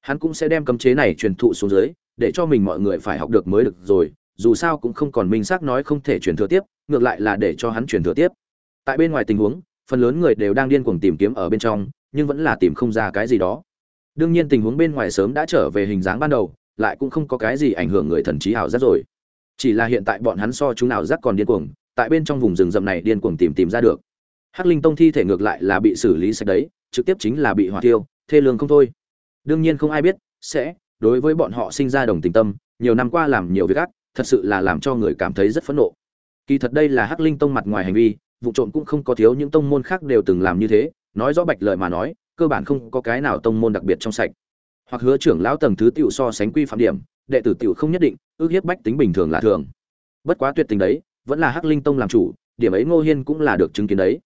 Hắn cũng sẽ đem cấm chế này truyền thụ xuống dưới, để cho mình mọi người phải học được mới được rồi, dù sao cũng không còn minh xác nói không thể truyền thừa tiếp, ngược lại là để cho hắn truyền thừa tiếp. Tại bên ngoài tình huống, phần lớn người đều đang điên cuồng tìm kiếm ở bên trong, nhưng vẫn là tìm không ra cái gì đó. Đương nhiên tình huống bên ngoài sớm đã trở về hình dáng ban đầu, lại cũng không có cái gì ảnh hưởng người thần trí ảo giác rồi chỉ là hiện tại bọn hắn so chúng nào rắc còn điên cuồng, tại bên trong vùng rừng rậm này điên cuồng tìm tìm ra được. Hắc linh tông thi thể ngược lại là bị xử lý sạch đấy, trực tiếp chính là bị hỏa tiêu thê lương không thôi. Đương nhiên không ai biết, sẽ, đối với bọn họ sinh ra đồng tình tâm, nhiều năm qua làm nhiều việc ác, thật sự là làm cho người cảm thấy rất phẫn nộ. Kỳ thật đây là hắc linh tông mặt ngoài hành vi, vụ trộm cũng không có thiếu những tông môn khác đều từng làm như thế, nói rõ bạch lời mà nói, cơ bản không có cái nào tông môn đặc biệt trong sạch. Hoặc hứa trưởng lão tầng thứ tiểu so sánh quy phạm điểm đệ tử tiểu không nhất định, ước hiếp bách tính bình thường là thường. Bất quá tuyệt tình đấy, vẫn là hắc linh tông làm chủ, điểm ấy ngô hiên cũng là được chứng kiến đấy.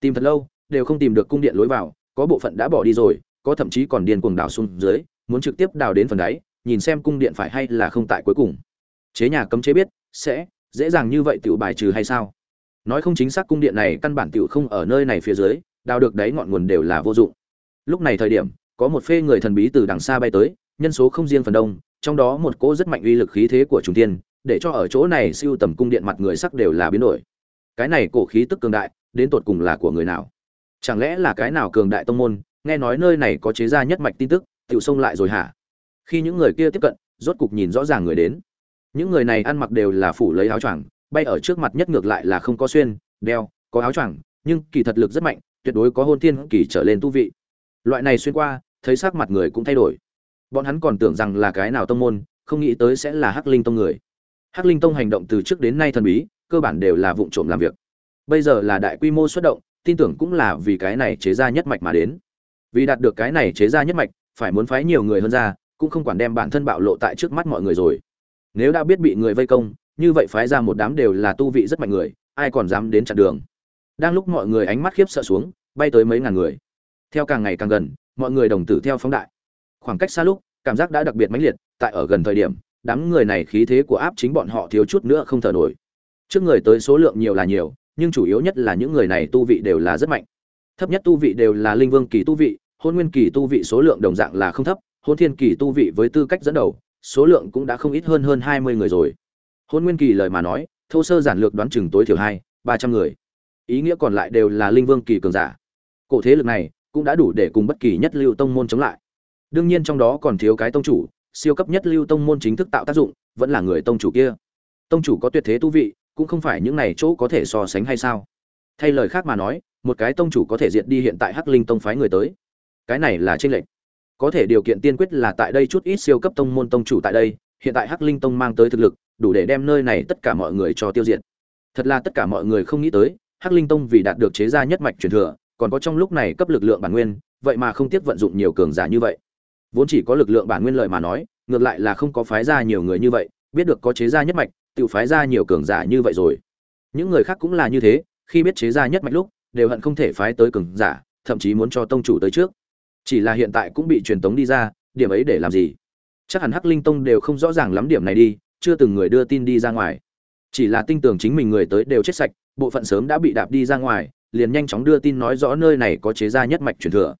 Tìm thật lâu, đều không tìm được cung điện lối vào, có bộ phận đã bỏ đi rồi, có thậm chí còn điên cuồng đào xuống dưới, muốn trực tiếp đào đến phần đáy, nhìn xem cung điện phải hay là không tại cuối cùng. Chế nhà cấm chế biết, sẽ, dễ dàng như vậy tiểu bài trừ hay sao? Nói không chính xác cung điện này căn bản tiểu không ở nơi này phía dưới, đào được đấy ngọn nguồn đều là vô dụng. Lúc này thời điểm, có một phê người thần bí từ đằng xa bay tới, nhân số không riêng phần đông trong đó một cỗ rất mạnh uy lực khí thế của trung tiên để cho ở chỗ này siêu tầm cung điện mặt người sắc đều là biến đổi. Cái này cổ khí tức cường đại, đến tột cùng là của người nào? Chẳng lẽ là cái nào cường đại tông môn? Nghe nói nơi này có chế ra nhất mạch tin tức tự xông lại rồi hả? Khi những người kia tiếp cận, rốt cục nhìn rõ ràng người đến. Những người này ăn mặc đều là phủ lấy áo choàng, bay ở trước mặt nhất ngược lại là không có xuyên, đeo, có áo choàng, nhưng kỳ thật lực rất mạnh, tuyệt đối có hôn thiên kỳ trở lên tu vị. Loại này xuyên qua, thấy sắc mặt người cũng thay đổi bọn hắn còn tưởng rằng là cái nào tông môn, không nghĩ tới sẽ là hắc linh tông người. Hắc linh tông hành động từ trước đến nay thần bí, cơ bản đều là vụ trộm làm việc. Bây giờ là đại quy mô xuất động, tin tưởng cũng là vì cái này chế ra nhất mạch mà đến. Vì đạt được cái này chế ra nhất mạch, phải muốn phái nhiều người hơn ra, cũng không quản đem bản thân bạo lộ tại trước mắt mọi người rồi. Nếu đã biết bị người vây công, như vậy phái ra một đám đều là tu vị rất mạnh người, ai còn dám đến chặn đường? Đang lúc mọi người ánh mắt khiếp sợ xuống, bay tới mấy ngàn người. Theo càng ngày càng gần, mọi người đồng tử theo phóng đại khoảng cách xa lúc, cảm giác đã đặc biệt mãnh liệt, tại ở gần thời điểm, đám người này khí thế của áp chính bọn họ thiếu chút nữa không thở nổi. Trước người tới số lượng nhiều là nhiều, nhưng chủ yếu nhất là những người này tu vị đều là rất mạnh. Thấp nhất tu vị đều là linh vương kỳ tu vị, hôn nguyên kỳ tu vị số lượng đồng dạng là không thấp, hôn thiên kỳ tu vị với tư cách dẫn đầu, số lượng cũng đã không ít hơn hơn hai mươi người rồi. Hôn nguyên kỳ lời mà nói, thô sơ giản lược đoán chừng tối thiểu hai, ba trăm người. Ý nghĩa còn lại đều là linh vương kỳ cường giả. Cổ thế lực này cũng đã đủ để cùng bất kỳ nhất lưu tông môn chống lại đương nhiên trong đó còn thiếu cái tông chủ, siêu cấp nhất lưu tông môn chính thức tạo tác dụng, vẫn là người tông chủ kia. Tông chủ có tuyệt thế tu vị, cũng không phải những này chỗ có thể so sánh hay sao? Thay lời khác mà nói, một cái tông chủ có thể diệt đi hiện tại hắc linh tông phái người tới. Cái này là tranh lệch. Có thể điều kiện tiên quyết là tại đây chút ít siêu cấp tông môn tông chủ tại đây, hiện tại hắc linh tông mang tới thực lực, đủ để đem nơi này tất cả mọi người cho tiêu diệt. Thật là tất cả mọi người không nghĩ tới, hắc linh tông vì đạt được chế gia nhất mạch truyền thừa, còn có trong lúc này cấp lực lượng bản nguyên, vậy mà không tiếc vận dụng nhiều cường giả như vậy vốn chỉ có lực lượng bản nguyên lợi mà nói, ngược lại là không có phái ra nhiều người như vậy, biết được có chế gia nhất mạch, tự phái ra nhiều cường giả như vậy rồi. Những người khác cũng là như thế, khi biết chế gia nhất mạch lúc, đều hận không thể phái tới cường giả, thậm chí muốn cho tông chủ tới trước. Chỉ là hiện tại cũng bị truyền tống đi ra, điểm ấy để làm gì? Chắc hẳn hắc linh tông đều không rõ ràng lắm điểm này đi, chưa từng người đưa tin đi ra ngoài. Chỉ là tin tưởng chính mình người tới đều chết sạch, bộ phận sớm đã bị đạp đi ra ngoài, liền nhanh chóng đưa tin nói rõ nơi này có chế gia nhất mạch truyền thừa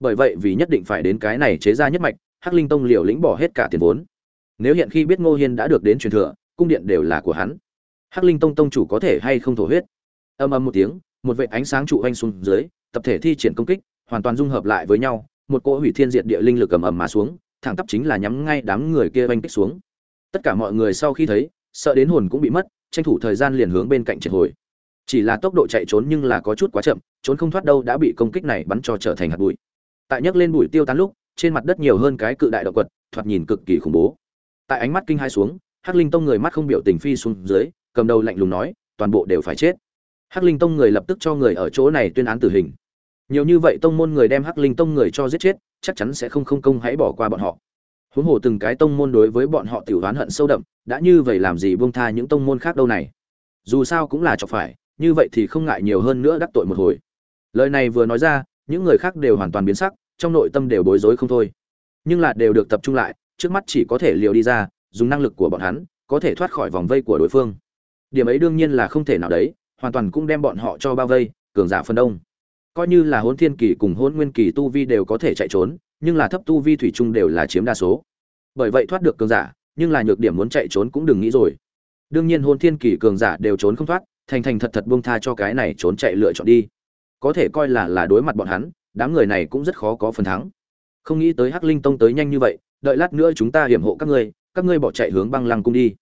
bởi vậy vì nhất định phải đến cái này chế ra nhất mạch, hắc linh tông liều lĩnh bỏ hết cả tiền vốn. Nếu hiện khi biết ngô hiên đã được đến truyền thừa, cung điện đều là của hắn. Hắc linh tông tông chủ có thể hay không thổ huyết? Âm âm một tiếng, một vệ ánh sáng trụ anh xuống dưới, tập thể thi triển công kích, hoàn toàn dung hợp lại với nhau, một cỗ hủy thiên diệt địa linh lực ầm ầm mà xuống, thẳng tắp chính là nhắm ngay đám người kia oanh kích xuống. Tất cả mọi người sau khi thấy, sợ đến hồn cũng bị mất, tranh thủ thời gian liền hướng bên cạnh triệt hồi. Chỉ là tốc độ chạy trốn nhưng là có chút quá chậm, trốn không thoát đâu đã bị công kích này bắn cho trở thành hạt bụi tại nhấc lên bụi tiêu tán lúc, trên mặt đất nhiều hơn cái cự đại động quật, thoạt nhìn cực kỳ khủng bố. Tại ánh mắt kinh hai xuống, hắc linh tông người mắt không biểu tình phi xuống dưới, cầm đầu lạnh lùng nói, toàn bộ đều phải chết. Hắc linh tông người lập tức cho người ở chỗ này tuyên án tử hình. Nhiều như vậy tông môn người đem hắc linh tông người cho giết chết, chắc chắn sẽ không không công hãy bỏ qua bọn họ. Huống hồ từng cái tông môn đối với bọn họ tiểu oán hận sâu đậm, đã như vậy làm gì buông tha những tông môn khác đâu này? Dù sao cũng là chọc phải, như vậy thì không ngại nhiều hơn nữa đắc tội một hồi. Lời này vừa nói ra những người khác đều hoàn toàn biến sắc, trong nội tâm đều bối rối không thôi. Nhưng là đều được tập trung lại, trước mắt chỉ có thể liều đi ra, dùng năng lực của bọn hắn, có thể thoát khỏi vòng vây của đối phương. Điểm ấy đương nhiên là không thể nào đấy, hoàn toàn cũng đem bọn họ cho bao vây, cường giả phân đông. Coi như là hôn thiên kỳ cùng hôn nguyên kỳ tu vi đều có thể chạy trốn, nhưng là thấp tu vi thủy chung đều là chiếm đa số. Bởi vậy thoát được cường giả, nhưng là nhược điểm muốn chạy trốn cũng đừng nghĩ rồi. Đương nhiên hôn thiên kỳ cường giả đều trốn không thoát, thành thành thật thật buông tha cho cái này trốn chạy lựa chọn đi có thể coi là là đối mặt bọn hắn, đám người này cũng rất khó có phần thắng. Không nghĩ tới hắc linh tông tới nhanh như vậy, đợi lát nữa chúng ta hiểm hộ các ngươi các ngươi bỏ chạy hướng băng lăng cung đi.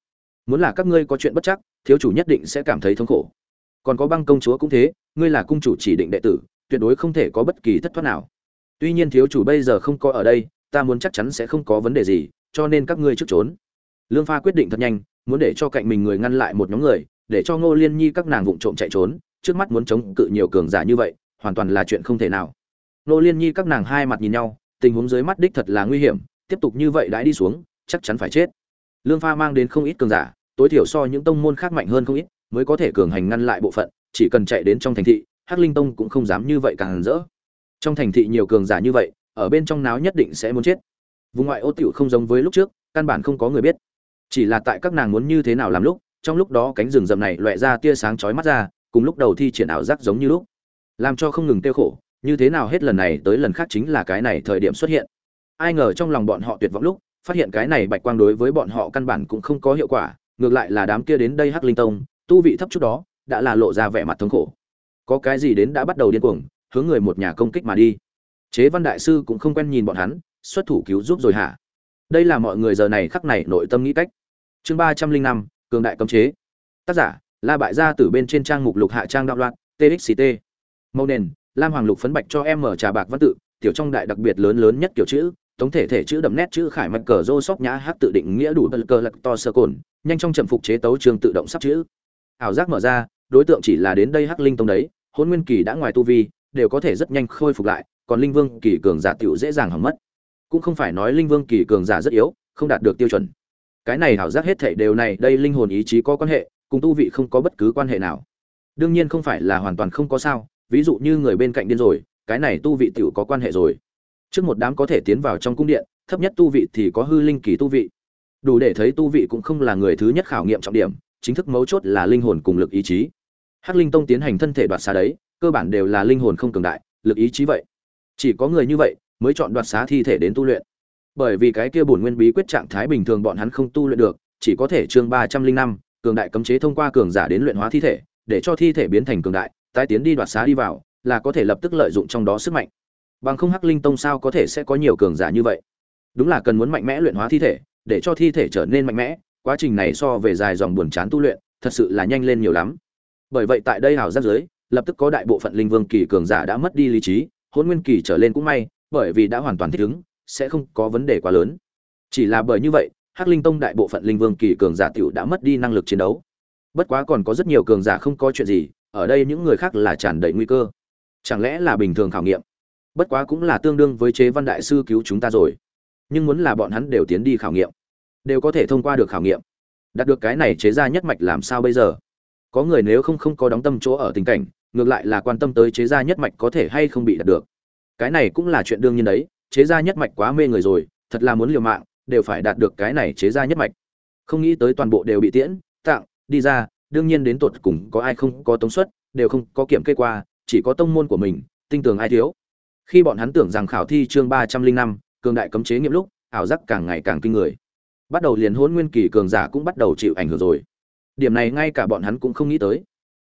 Muốn là các ngươi có chuyện bất chắc, thiếu chủ nhất định sẽ cảm thấy thống khổ. Còn có băng công chúa cũng thế, ngươi là cung chủ chỉ định đệ tử, tuyệt đối không thể có bất kỳ thất thoát nào. Tuy nhiên thiếu chủ bây giờ không có ở đây, ta muốn chắc chắn sẽ không có vấn đề gì, cho nên các ngươi trước trốn. Lương pha quyết định thật nhanh, muốn để cho cạnh mình người ngăn lại một nhóm người, để cho ngô liên nhi các nàng vụng trộm chạy trốn trước mắt muốn chống cự nhiều cường giả như vậy, hoàn toàn là chuyện không thể nào. Nô liên nhi các nàng hai mặt nhìn nhau, tình huống dưới mắt đích thật là nguy hiểm, tiếp tục như vậy đãi đi xuống, chắc chắn phải chết. Lương pha mang đến không ít cường giả, tối thiểu so những tông môn khác mạnh hơn không ít, mới có thể cường hành ngăn lại bộ phận, chỉ cần chạy đến trong thành thị, hắc linh tông cũng không dám như vậy càng rỡ. Trong thành thị nhiều cường giả như vậy, ở bên trong náo nhất định sẽ muốn chết. Vùng ngoại ô tiểu không giống với lúc trước, căn bản không có người biết. Chỉ là tại các nàng muốn như thế nào làm lúc, trong lúc đó cánh rừng rậm này loẹ ra tia sáng chói mắt ra cùng lúc đầu thi triển ảo giác giống như lúc. Làm cho không ngừng tiêu khổ, như thế nào hết lần này tới lần khác chính là cái này thời điểm xuất hiện. Ai ngờ trong lòng bọn họ tuyệt vọng lúc, phát hiện cái này bạch quang đối với bọn họ căn bản cũng không có hiệu quả, ngược lại là đám kia đến đây hắc linh tông, tu vị thấp chút đó, đã là lộ ra vẻ mặt thống khổ. Có cái gì đến đã bắt đầu điên cuồng, hướng người một nhà công kích mà đi. Chế văn đại sư cũng không quen nhìn bọn hắn, xuất thủ cứu giúp rồi hả? Đây là mọi người giờ này khắc này nội tâm nghĩ cách. Chương ba trăm linh năm, cường đại cấm chế. Tác giả la bại gia tử bên trên trang mục lục hạ trang đạo loạn txct màu nền, lam hoàng lục phấn bạch cho em mở trà bạc văn tự, tiểu trong đại đặc biệt lớn lớn nhất kiểu chữ tổng thể thể chữ đậm nét chữ khải mạch cờ rô sóc nhã hát tự định nghĩa đủ bật cờ lật to sơ cồn, nhanh trong trầm phục chế tấu trường tự động sắp chữ. Ảo giác mở ra, đối tượng chỉ là đến đây hắc linh tông đấy hôn nguyên kỳ đã ngoài tu vi, đều có thể rất nhanh khôi phục lại, còn linh vương kỳ cường giả tiểu dễ dàng hỏng mất. Cũng không phải nói linh vương kỳ cường giả rất yếu, không đạt được tiêu chuẩn. Cái này ảo giác hết thảy đều này, đây linh hồn ý chí có quan hệ cùng tu vị không có bất cứ quan hệ nào. Đương nhiên không phải là hoàn toàn không có sao, ví dụ như người bên cạnh điên rồi, cái này tu vị tiểu có quan hệ rồi. Trước một đám có thể tiến vào trong cung điện, thấp nhất tu vị thì có hư linh kỳ tu vị. Đủ để thấy tu vị cũng không là người thứ nhất khảo nghiệm trọng điểm, chính thức mấu chốt là linh hồn cùng lực ý chí. Hắc linh tông tiến hành thân thể đoạt xá đấy, cơ bản đều là linh hồn không cường đại, lực ý chí vậy. Chỉ có người như vậy mới chọn đoạt xá thi thể đến tu luyện. Bởi vì cái kia bổn nguyên bí quyết trạng thái bình thường bọn hắn không tu luyện được, chỉ có thể chương ba trăm linh năm cường đại cấm chế thông qua cường giả đến luyện hóa thi thể, để cho thi thể biến thành cường đại, tái tiến đi đoạt xá đi vào, là có thể lập tức lợi dụng trong đó sức mạnh. Bằng không hắc linh tông sao có thể sẽ có nhiều cường giả như vậy? Đúng là cần muốn mạnh mẽ luyện hóa thi thể, để cho thi thể trở nên mạnh mẽ, quá trình này so về dài dòng buồn chán tu luyện, thật sự là nhanh lên nhiều lắm. Bởi vậy tại đây hào giáp giới, lập tức có đại bộ phận linh vương kỳ cường giả đã mất đi lý trí hôn nguyên kỳ trở lên cũng may, bởi vì đã hoàn toàn thích ứng, sẽ không có vấn đề quá lớn. Chỉ là bởi như vậy hắc linh tông đại bộ phận linh vương kỳ cường giả tiểu đã mất đi năng lực chiến đấu. Bất quá còn có rất nhiều cường giả không có chuyện gì, ở đây những người khác là tràn đầy nguy cơ. Chẳng lẽ là bình thường khảo nghiệm? Bất quá cũng là tương đương với chế văn đại sư cứu chúng ta rồi. Nhưng muốn là bọn hắn đều tiến đi khảo nghiệm, đều có thể thông qua được khảo nghiệm. Đạt được cái này chế ra nhất mạch làm sao bây giờ? Có người nếu không không có đóng tâm chỗ ở tình cảnh, ngược lại là quan tâm tới chế gia nhất mạch có thể hay không bị đạt được. Cái này cũng là chuyện đương nhiên đấy, chế gia nhất mạch quá mê người rồi, thật là muốn liều mạng đều phải đạt được cái này chế ra nhất mạch. Không nghĩ tới toàn bộ đều bị tiễn, tặng, đi ra, đương nhiên đến tột cùng có ai không có tống suất, đều không có kiểm kê qua, chỉ có tông môn của mình, tinh tường ai thiếu. Khi bọn hắn tưởng rằng khảo thi chương ba trăm linh năm, cường đại cấm chế nghiệm lúc, ảo giác càng ngày càng kinh người. Bắt đầu liền hôn nguyên kỳ cường giả cũng bắt đầu chịu ảnh hưởng rồi. Điểm này ngay cả bọn hắn cũng không nghĩ tới.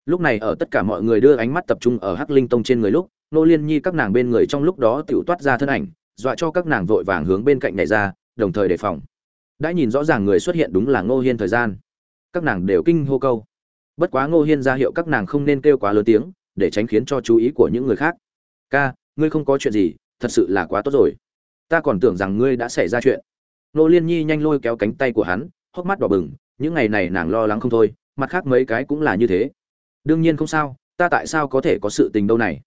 Lúc này ở tất cả mọi người đưa ánh mắt tập trung ở hắc linh tông trên người lúc, nô liên nhi các nàng bên người trong lúc đó tự toát ra thân ảnh, dọa cho các nàng vội vàng hướng bên cạnh này ra đồng thời đề phòng. Đã nhìn rõ ràng người xuất hiện đúng là ngô hiên thời gian. Các nàng đều kinh hô câu. Bất quá ngô hiên ra hiệu các nàng không nên kêu quá lớn tiếng, để tránh khiến cho chú ý của những người khác. Ca, ngươi không có chuyện gì, thật sự là quá tốt rồi. Ta còn tưởng rằng ngươi đã xảy ra chuyện. Nô liên nhi nhanh lôi kéo cánh tay của hắn, hốc mắt đỏ bừng, những ngày này nàng lo lắng không thôi, mặt khác mấy cái cũng là như thế. Đương nhiên không sao, ta tại sao có thể có sự tình đâu này?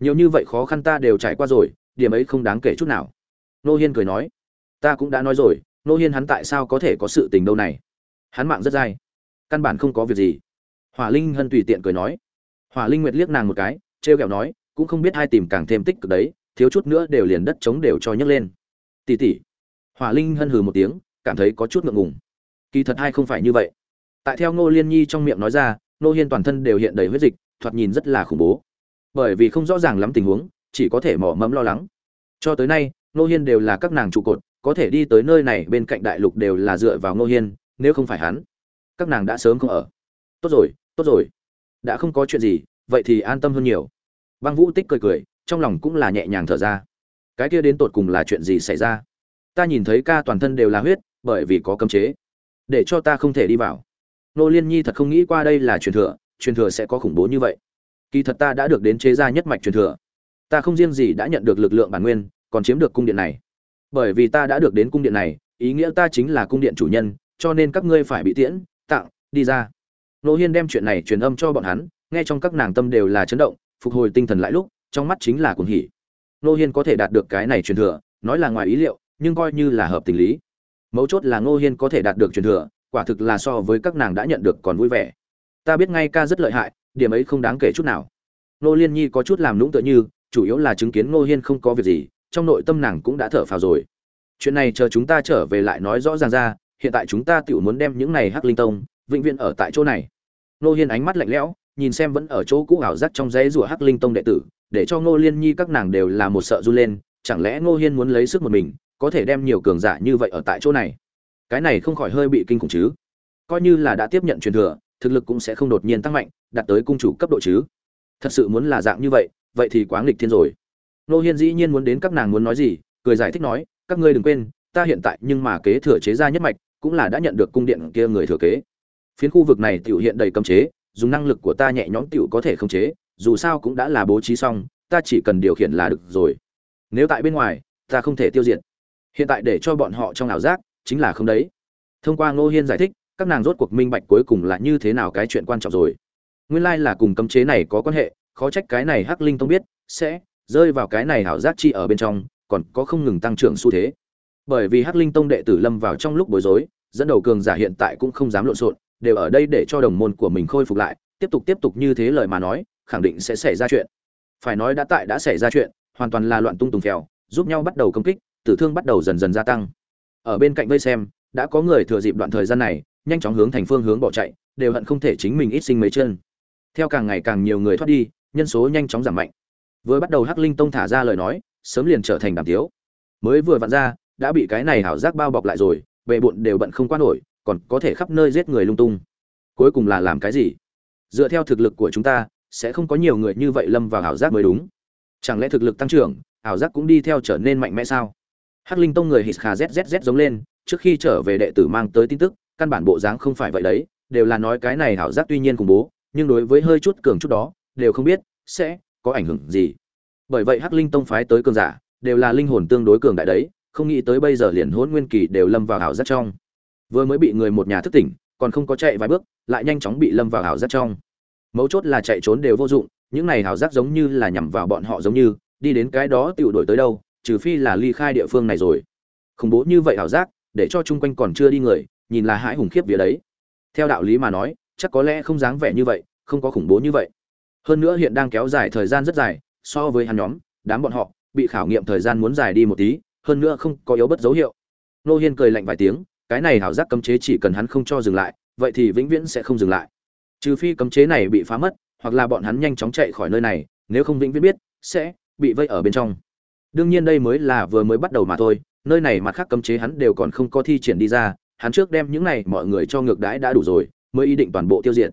Nhiều như vậy khó khăn ta đều trải qua rồi, điểm ấy không đáng kể chút nào. Nô hiên cười nói ta cũng đã nói rồi nô hiên hắn tại sao có thể có sự tình đâu này? Hắn mạng rất dai, căn bản không có việc gì. Hỏa linh hân tùy tiện cười nói. Hỏa linh nguyệt liếc nàng một cái t r e o kẹo nói, cũng không biết hai tìm càng thêm tích cực đấy, thiếu chút nữa đều liền đất trống đều cho nhấc lên. Tỉ tỉ. Hỏa linh hân hừ một tiếng, cảm thấy có chút ngượng ngùng. Kỳ thật hay không phải như vậy. Tại theo ngô liên nhi trong miệng nói ra nô hiên toàn thân đều hiện đầy huyết dịch, thoạt nhìn rất là khủng bố. Bởi vì không rõ ràng lắm tình huống, chỉ có thể mỏ mẫm lo lắng. Cho tới nay nô hiên đều là các nàng trụ cột có thể đi tới nơi này bên cạnh đại lục đều là dựa vào nô hiên, nếu không phải hắn, các nàng đã sớm không ở. Tốt rồi tốt rồi. Đã không có chuyện gì, vậy thì an tâm hơn nhiều. Băng vũ tích cười cười, trong lòng cũng là nhẹ nhàng thở ra. Cái kia đến tột cùng là chuyện gì xảy ra? Ta nhìn thấy ca toàn thân đều là huyết, bởi vì có cấm chế. Để cho ta không thể đi vào. Nô liên nhi thật không nghĩ qua đây là truyền thừa truyền thừa sẽ có khủng bố như vậy. Kỳ thật ta đã được đến chế gia nhất mạch truyền thừa. Ta không riêng gì đã nhận được lực lượng bản nguyên, còn chiếm được cung điện này bởi vì ta đã được đến cung điện này, ý nghĩa ta chính là cung điện chủ nhân, cho nên các ngươi phải bị tiễn, tặng, đi ra. Nô hiên đem chuyện này truyền âm cho bọn hắn, nghe trong các nàng tâm đều là chấn động, phục hồi tinh thần lại lúc, trong mắt chính là cuồng hỉ. Nô hiên có thể đạt được cái này truyền thừa, nói là ngoài ý liệu, nhưng coi như là hợp tình lý. Mấu chốt là ngô hiên có thể đạt được truyền thừa, quả thực là so với các nàng đã nhận được còn vui vẻ. Ta biết ngay ca rất lợi hại, điểm ấy không đáng kể chút nào. Nô liên nhi có chút làm lũng tựa như, chủ yếu là chứng kiến ngô hiên không có việc gì trong nội tâm nàng cũng đã thở phào rồi. Chuyện này chờ chúng ta trở về lại nói rõ ràng ra, hiện tại chúng ta tự muốn đem những này hắc linh tông, vĩnh viễn ở tại chỗ này. Nô hiên ánh mắt lạnh lẽo, nhìn xem vẫn ở chỗ cũ ảo giác trong dãy rùa hắc linh tông đệ tử, để cho ngô liên nhi các nàng đều là một sợ run lên, chẳng lẽ ngô hiên muốn lấy sức một mình, có thể đem nhiều cường giả như vậy ở tại chỗ này? Cái này không khỏi hơi bị kinh khủng chứ. Coi như là đã tiếp nhận truyền thừa, thực lực cũng sẽ không đột nhiên tăng mạnh, đạt tới cung chủ cấp độ chứ. Thật sự muốn là dạng như vậy vậy thì quá nghịch thiên rồi nô hiên dĩ nhiên muốn đến các nàng muốn nói gì, cười giải thích nói, các ngươi đừng quên, ta hiện tại nhưng mà kế thừa chế gia nhất mạch, cũng là đã nhận được cung điện kia người thừa kế. Phiến khu vực này tiểu hiện đầy cấm chế, dùng năng lực của ta nhẹ nhõm tiểu có thể khống chế, dù sao cũng đã là bố trí xong, ta chỉ cần điều khiển là được rồi. Nếu tại bên ngoài, ta không thể tiêu diệt. Hiện tại để cho bọn họ trong ảo giác, chính là không đấy. Thông qua ngô hiên giải thích, các nàng rốt cuộc minh bạch cuối cùng là như thế nào cái chuyện quan trọng rồi. Nguyên lai là cùng cấm chế này có quan hệ, khó trách cái này hắc linh tông biết, sẽ rơi vào cái này hảo giác chi ở bên trong, còn có không ngừng tăng trưởng xu thế. Bởi vì hắc linh tông đệ tử lâm vào trong lúc bối rối, dẫn đầu cường giả hiện tại cũng không dám lộn xộn, đều ở đây để cho đồng môn của mình khôi phục lại, tiếp tục tiếp tục như thế lời mà nói, khẳng định sẽ xảy ra chuyện. Phải nói đã tại đã xảy ra chuyện, hoàn toàn là loạn tung tùng phèo, giúp nhau bắt đầu công kích, tử thương bắt đầu dần dần gia tăng. Ở bên cạnh vây xem, đã có người thừa dịp đoạn thời gian này, nhanh chóng hướng thành phương hướng bỏ chạy, đều hận không thể chính mình ít sinh mấy chân. Theo càng ngày càng nhiều người thoát đi, nhân số nhanh chóng giảm mạnh vừa bắt đầu hắc linh tông thả ra lời nói, sớm liền trở thành đàm tiếu. Mới vừa vặn ra, đã bị cái này hảo giác bao bọc lại rồi bệ bộn đều bận không quan nổi, còn có thể khắp nơi giết người lung tung. Cuối cùng là làm cái gì? Dựa theo thực lực của chúng ta, sẽ không có nhiều người như vậy lâm vào hảo giác mới đúng. Chẳng lẽ thực lực tăng trưởng, hảo giác cũng đi theo trở nên mạnh mẽ sao? Hắc linh tông người hít khà zzz giống lên, trước khi trở về đệ tử mang tới tin tức, căn bản bộ dáng không phải vậy đấy, đều là nói cái này hảo giác tuy nhiên khủng bố, nhưng đối với hơi chút cường chút đó, đều không biết, sẽ có ảnh hưởng gì. Bởi vậy hắc linh tông phái tới cường giả đều là linh hồn tương đối cường đại đấy, không nghĩ tới bây giờ liền hỗn nguyên kỳ đều lâm vào ảo giác trong. Vừa mới bị người một nhà thức tỉnh, còn không có chạy vài bước, lại nhanh chóng bị lâm vào ảo giác trong. Mấu chốt là chạy trốn đều vô dụng, những này ảo giác giống như là nhằm vào bọn họ giống như, đi đến cái đó tựu đổi tới đâu, trừ phi là ly khai địa phương này rồi. Khủng bố như vậy ảo giác, để cho chung quanh còn chưa đi người, nhìn là hãi hùng khiếp vía đấy. Theo đạo lý mà nói, chắc có lẽ không dáng vẻ như vậy, không có khủng bố như vậy hơn nữa hiện đang kéo dài thời gian rất dài, so với hắn nhóm, đám bọn họ, bị khảo nghiệm thời gian muốn dài đi một tí, hơn nữa không có yếu bất dấu hiệu. Nô hiên cười lạnh vài tiếng, cái này hảo giác cấm chế chỉ cần hắn không cho dừng lại, vậy thì vĩnh viễn sẽ không dừng lại. Trừ phi cấm chế này bị phá mất, hoặc là bọn hắn nhanh chóng chạy khỏi nơi này, nếu không vĩnh viễn biết, sẽ bị vây ở bên trong. Đương nhiên đây mới là vừa mới bắt đầu mà thôi, nơi này mặt khác cấm chế hắn đều còn không có thi triển đi ra, hắn trước đem những này mọi người cho ngược đãi đã đủ rồi, mới ý định toàn bộ tiêu diệt.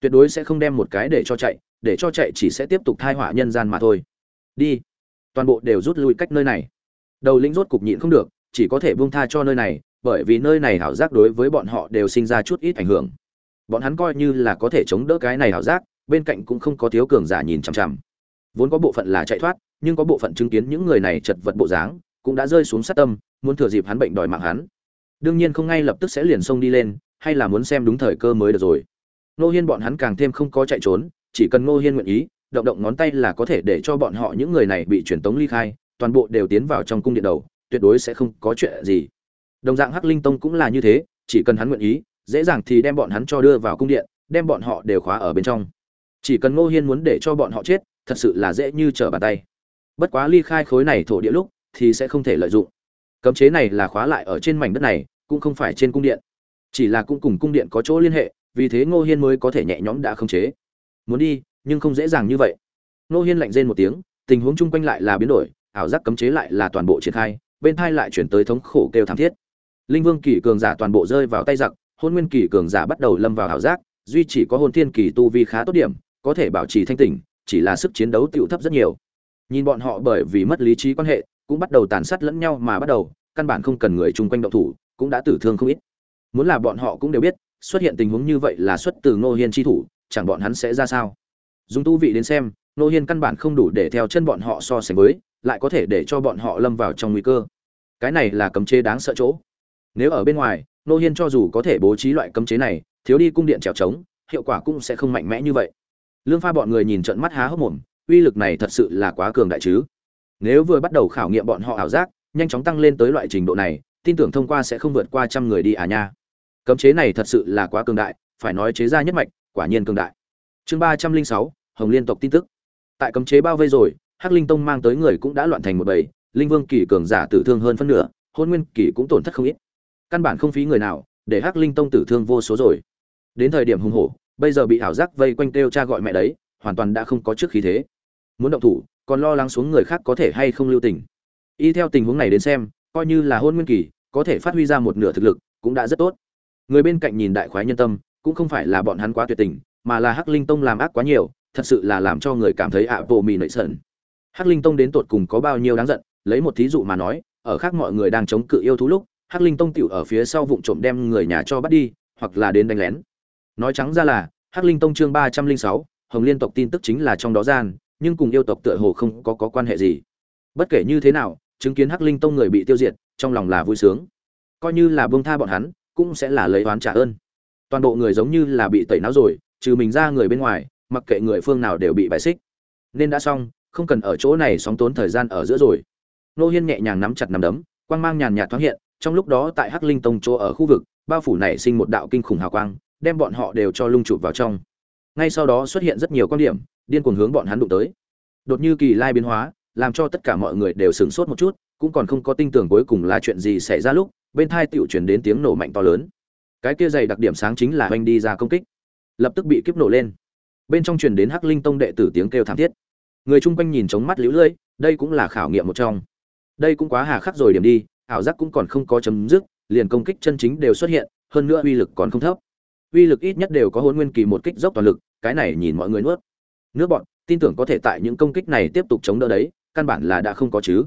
Tuyệt đối sẽ không đem một cái để cho chạy để cho chạy chỉ sẽ tiếp tục thai họa nhân gian mà thôi. Đi. Toàn bộ đều rút lui cách nơi này. Đầu lĩnh rốt cục nhịn không được, chỉ có thể buông tha cho nơi này, bởi vì nơi này hảo giác đối với bọn họ đều sinh ra chút ít ảnh hưởng. Bọn hắn coi như là có thể chống đỡ cái này hảo giác, bên cạnh cũng không có thiếu cường giả nhìn chằm chằm. Vốn có bộ phận là chạy thoát, nhưng có bộ phận chứng kiến những người này chật vật bộ dáng, cũng đã rơi xuống sát tâm, muốn thừa dịp hắn bệnh đòi mạng hắn. Đương nhiên không ngay lập tức sẽ liền xông đi lên, hay là muốn xem đúng thời cơ mới được rồi. Nô hiên bọn hắn càng thêm không có chạy trốn chỉ cần ngô hiên nguyện ý, động động ngón tay là có thể để cho bọn họ những người này bị truyền tống ly khai, toàn bộ đều tiến vào trong cung điện đầu, tuyệt đối sẽ không có chuyện gì. Đồng dạng hắc linh tông cũng là như thế, chỉ cần hắn nguyện ý, dễ dàng thì đem bọn hắn cho đưa vào cung điện, đem bọn họ đều khóa ở bên trong. Chỉ cần ngô hiên muốn để cho bọn họ chết, thật sự là dễ như trở bàn tay. Bất quá ly khai khối này thổ địa lúc, thì sẽ không thể lợi dụng. Cấm chế này là khóa lại ở trên mảnh đất này, cũng không phải trên cung điện. Chỉ là cũng cùng cung điện có chỗ liên hệ, vì thế ngô hiên mới có thể nhẹ nhõm đã khống chế muốn đi, nhưng không dễ dàng như vậy. Nô hiên lạnh rên một tiếng, tình huống chung quanh lại là biến đổi, ảo giác cấm chế lại là toàn bộ triển khai, bên thai lại chuyển tới thống khổ kêu thảm thiết. Linh vương kỳ cường giả toàn bộ rơi vào tay giặc, hôn nguyên kỳ cường giả bắt đầu lâm vào ảo giác, duy chỉ có hôn thiên kỳ tu vi khá tốt điểm, có thể bảo trì thanh tỉnh, chỉ là sức chiến đấu tựu thấp rất nhiều. Nhìn bọn họ bởi vì mất lý trí quan hệ, cũng bắt đầu tàn sát lẫn nhau mà bắt đầu, căn bản không cần người chung quanh động thủ, cũng đã tử thương không ít. Muốn là bọn họ cũng đều biết, xuất hiện tình huống như vậy là xuất từ ngô hiên chi thủ chẳng bọn hắn sẽ ra sao? Dùng tu vị đến xem, Nô hiên căn bản không đủ để theo chân bọn họ so sánh với, lại có thể để cho bọn họ lâm vào trong nguy cơ. Cái này là cấm chế đáng sợ chỗ. Nếu ở bên ngoài, Nô hiên cho dù có thể bố trí loại cấm chế này, thiếu đi cung điện trèo trống, hiệu quả cũng sẽ không mạnh mẽ như vậy. Lương pha bọn người nhìn trận mắt há hốc mồm, uy lực này thật sự là quá cường đại chứ. Nếu vừa bắt đầu khảo nghiệm bọn họ ảo giác, nhanh chóng tăng lên tới loại trình độ này, tin tưởng thông qua sẽ không vượt qua trăm người đi à nha. Cấm chế này thật sự là quá cường đại, phải nói chế ra nhất mạch quả nhiên cường đại. Chương ba trăm linh sáu, hồng liên tộc tin tức. Tại cấm chế bao vây rồi, hắc linh tông mang tới người cũng đã loạn thành một bầy, linh vương kỳ cường giả tử thương hơn phân nửa, hôn nguyên kỳ cũng tổn thất không ít. Căn bản không phí người nào, để hắc linh tông tử thương vô số rồi. Đến thời điểm hùng hổ, bây giờ bị ảo giác vây quanh kêu cha gọi mẹ đấy, hoàn toàn đã không có trước khí thế. Muốn động thủ, còn lo lắng xuống người khác có thể hay không lưu tình. Y theo tình huống này đến xem, coi như là hôn nguyên kỳ, có thể phát huy ra một nửa thực lực, cũng đã rất tốt. Người bên cạnh nhìn đại khoái nhân tâm cũng không phải là bọn hắn quá tuyệt tình mà là hắc linh tông làm ác quá nhiều thật sự là làm cho người cảm thấy ạ vô mì nệ sợn hắc linh tông đến tột cùng có bao nhiêu đáng giận lấy một thí dụ mà nói ở khác mọi người đang chống cự yêu thú lúc hắc linh tông tiểu ở phía sau vụng trộm đem người nhà cho bắt đi hoặc là đến đánh lén. Nói trắng ra là hắc linh tông chương ba trăm linh sáu hồng liên tộc tin tức chính là trong đó gian nhưng cùng yêu tộc tựa hồ không có, có quan hệ gì. Bất kể như thế nào chứng kiến hắc linh tông người bị tiêu diệt trong lòng là vui sướng. Coi như là bông tha bọn hắn cũng sẽ là lấy oán trả ơn toàn bộ người giống như là bị tẩy não rồi, trừ mình ra người bên ngoài, mặc kệ người phương nào đều bị bài xích. Nên đã xong, không cần ở chỗ này sóng tốn thời gian ở giữa rồi. Nô hiên nhẹ nhàng nắm chặt nắm đấm, quang mang nhàn nhạt thoáng hiện, trong lúc đó tại hắc linh tông chỗ ở khu vực, bao phủ nảy sinh một đạo kinh khủng hào quang, đem bọn họ đều cho lung chụp vào trong. Ngay sau đó xuất hiện rất nhiều quan điểm, điên cuồng hướng bọn hắn đụng tới. Đột như kỳ lai biến hóa, làm cho tất cả mọi người đều sửng sốt một chút, cũng còn không có tin tưởng cuối cùng là chuyện gì xảy ra lúc, bên thai tựu chuyển đến tiếng nổ mạnh to lớn cái kia dày đặc điểm sáng chính là oanh đi ra công kích. Lập tức bị kiếp nổ lên. Bên trong truyền đến hắc linh tông đệ tử tiếng kêu thảm thiết. Người chung quanh nhìn trống mắt lũ lưỡi đây cũng là khảo nghiệm một trong. Đây cũng quá hà khắc rồi điểm đi, ảo giác cũng còn không có chấm dứt, liền công kích chân chính đều xuất hiện, hơn nữa uy lực còn không thấp. Uy lực ít nhất đều có hôn nguyên kỳ một kích dốc toàn lực, cái này nhìn mọi người nuốt. Nước bọn, tin tưởng có thể tại những công kích này tiếp tục chống đỡ đấy, căn bản là đã không có chứ.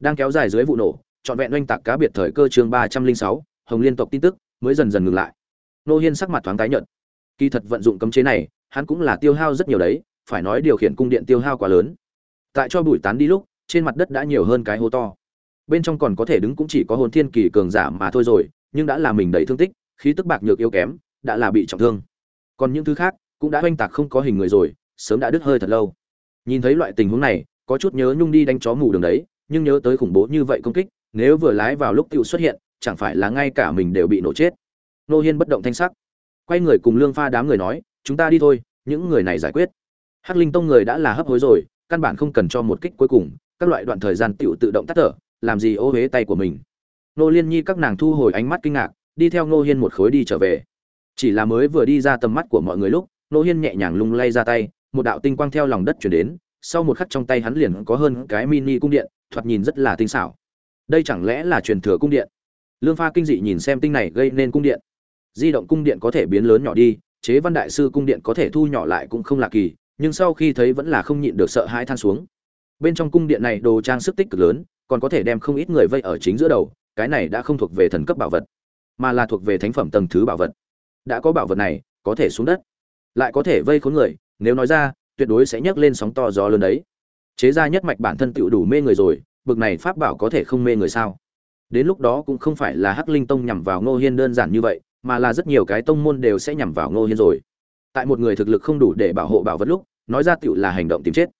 Đang kéo dài dưới vụ nổ, trọn vẹn oanh tạc cá biệt thời cơ chương ba trăm linh sáu, hồng liên tộc tin tức mới dần dần ngừng lại. Nô hiên sắc mặt thoáng tái nhợt. Kỳ thật vận dụng cấm chế này, hắn cũng là tiêu hao rất nhiều đấy, phải nói điều khiển cung điện tiêu hao quá lớn. Tại cho bụi tán đi lúc, trên mặt đất đã nhiều hơn cái hố to. Bên trong còn có thể đứng cũng chỉ có hồn thiên kỳ cường giả mà thôi rồi, nhưng đã là mình đầy thương tích, khí tức bạc nhược yếu kém, đã là bị trọng thương. Còn những thứ khác, cũng đã oanh tạc không có hình người rồi, sớm đã đứt hơi thật lâu. Nhìn thấy loại tình huống này, có chút nhớ nhung đi đánh chó mù đường đấy, nhưng nhớ tới khủng bố như vậy công kích, nếu vừa lái vào lúc tiêu xuất hiện chẳng phải là ngay cả mình đều bị nổ chết. Nô hiên bất động thanh sắc, quay người cùng lương pha đám người nói, chúng ta đi thôi, những người này giải quyết. Hắc linh tông người đã là hấp hối rồi, căn bản không cần cho một kích cuối cùng, các loại đoạn thời gian tựu tự động tắt thở, làm gì ô huế tay của mình. Nô liên nhi các nàng thu hồi ánh mắt kinh ngạc, đi theo nô hiên một khối đi trở về. Chỉ là mới vừa đi ra tầm mắt của mọi người lúc, nô hiên nhẹ nhàng lung lay ra tay, một đạo tinh quang theo lòng đất chuyển đến, sau một khắc trong tay hắn liền có hơn cái mini cung điện, thoạt nhìn rất là tinh xảo. Đây chẳng lẽ là truyền thừa cung điện? Lương pha kinh dị nhìn xem tinh này gây nên cung điện. Di động cung điện có thể biến lớn nhỏ đi, chế văn đại sư cung điện có thể thu nhỏ lại cũng không lạ kỳ, nhưng sau khi thấy vẫn là không nhịn được sợ hãi than xuống. Bên trong cung điện này đồ trang sức tích cực lớn, còn có thể đem không ít người vây ở chính giữa đầu, cái này đã không thuộc về thần cấp bảo vật, mà là thuộc về thánh phẩm tầng thứ bảo vật. Đã có bảo vật này, có thể xuống đất, lại có thể vây khốn người, nếu nói ra, tuyệt đối sẽ nhấc lên sóng to gió lớn đấy. Chế ra nhất mạch bản thân tựu đủ mê người rồi, bực này pháp bảo có thể không mê người sao? Đến lúc đó cũng không phải là hắc linh tông nhằm vào ngô hiên đơn giản như vậy, mà là rất nhiều cái tông môn đều sẽ nhằm vào ngô hiên rồi. Tại một người thực lực không đủ để bảo hộ bảo vật lúc, nói ra tựu là hành động tìm chết.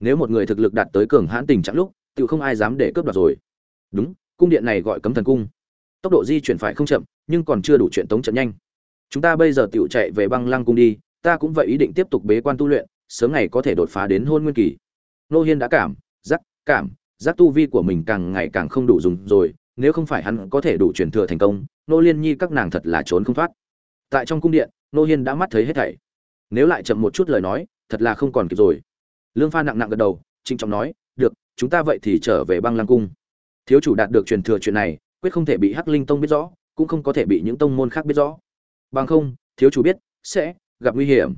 Nếu một người thực lực đạt tới cường hãn tình trạng lúc tựu không ai dám để cướp đoạt rồi. Đúng, cung điện này gọi cấm thần cung. Tốc độ di chuyển phải không chậm, nhưng còn chưa đủ chuyện tống trận nhanh. Chúng ta bây giờ tựu chạy về băng lăng cung đi, ta cũng vậy ý định tiếp tục bế quan tu luyện, sớm ngày có thể đột phá đến hôn nguyên kỳ. Nô hiên đã cảm, giác cảm, giác tu vi của mình càng ngày càng không đủ dùng rồi nếu không phải hắn có thể đủ truyền thừa thành công, nô liên nhi các nàng thật là trốn không thoát. Tại trong cung điện, nô hiên đã mắt thấy hết thảy. Nếu lại chậm một chút lời nói, thật là không còn kịp rồi. Lương pha nặng nặng gật đầu trinh trọng nói, được, chúng ta vậy thì trở về băng lăng cung. Thiếu chủ đạt được truyền thừa chuyện này, quyết không thể bị hắc linh tông biết rõ, cũng không có thể bị những tông môn khác biết rõ. Bằng không, thiếu chủ biết, sẽ gặp nguy hiểm.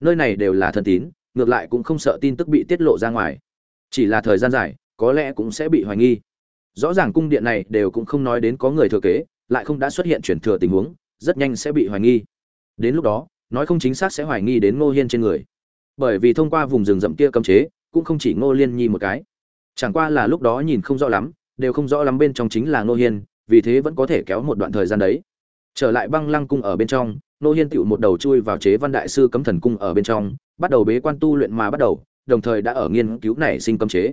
Nơi này đều là thần tín, ngược lại cũng không sợ tin tức bị tiết lộ ra ngoài. Chỉ là thời gian dài, có lẽ cũng sẽ bị hoài nghi rõ ràng cung điện này đều cũng không nói đến có người thừa kế, lại không đã xuất hiện chuyển thừa tình huống, rất nhanh sẽ bị hoài nghi. Đến lúc đó, nói không chính xác sẽ hoài nghi đến ngô hiên trên người. Bởi vì thông qua vùng rừng rậm kia cấm chế, cũng không chỉ ngô liên nhi một cái. Chẳng qua là lúc đó nhìn không rõ lắm, đều không rõ lắm bên trong chính là ngô hiên, vì thế vẫn có thể kéo một đoạn thời gian đấy. Trở lại băng lăng cung ở bên trong, ngô hiên tựu một đầu chui vào chế văn đại sư cấm thần cung ở bên trong, bắt đầu bế quan tu luyện mà bắt đầu, đồng thời đã ở nghiên cứu nảy sinh cấm chế.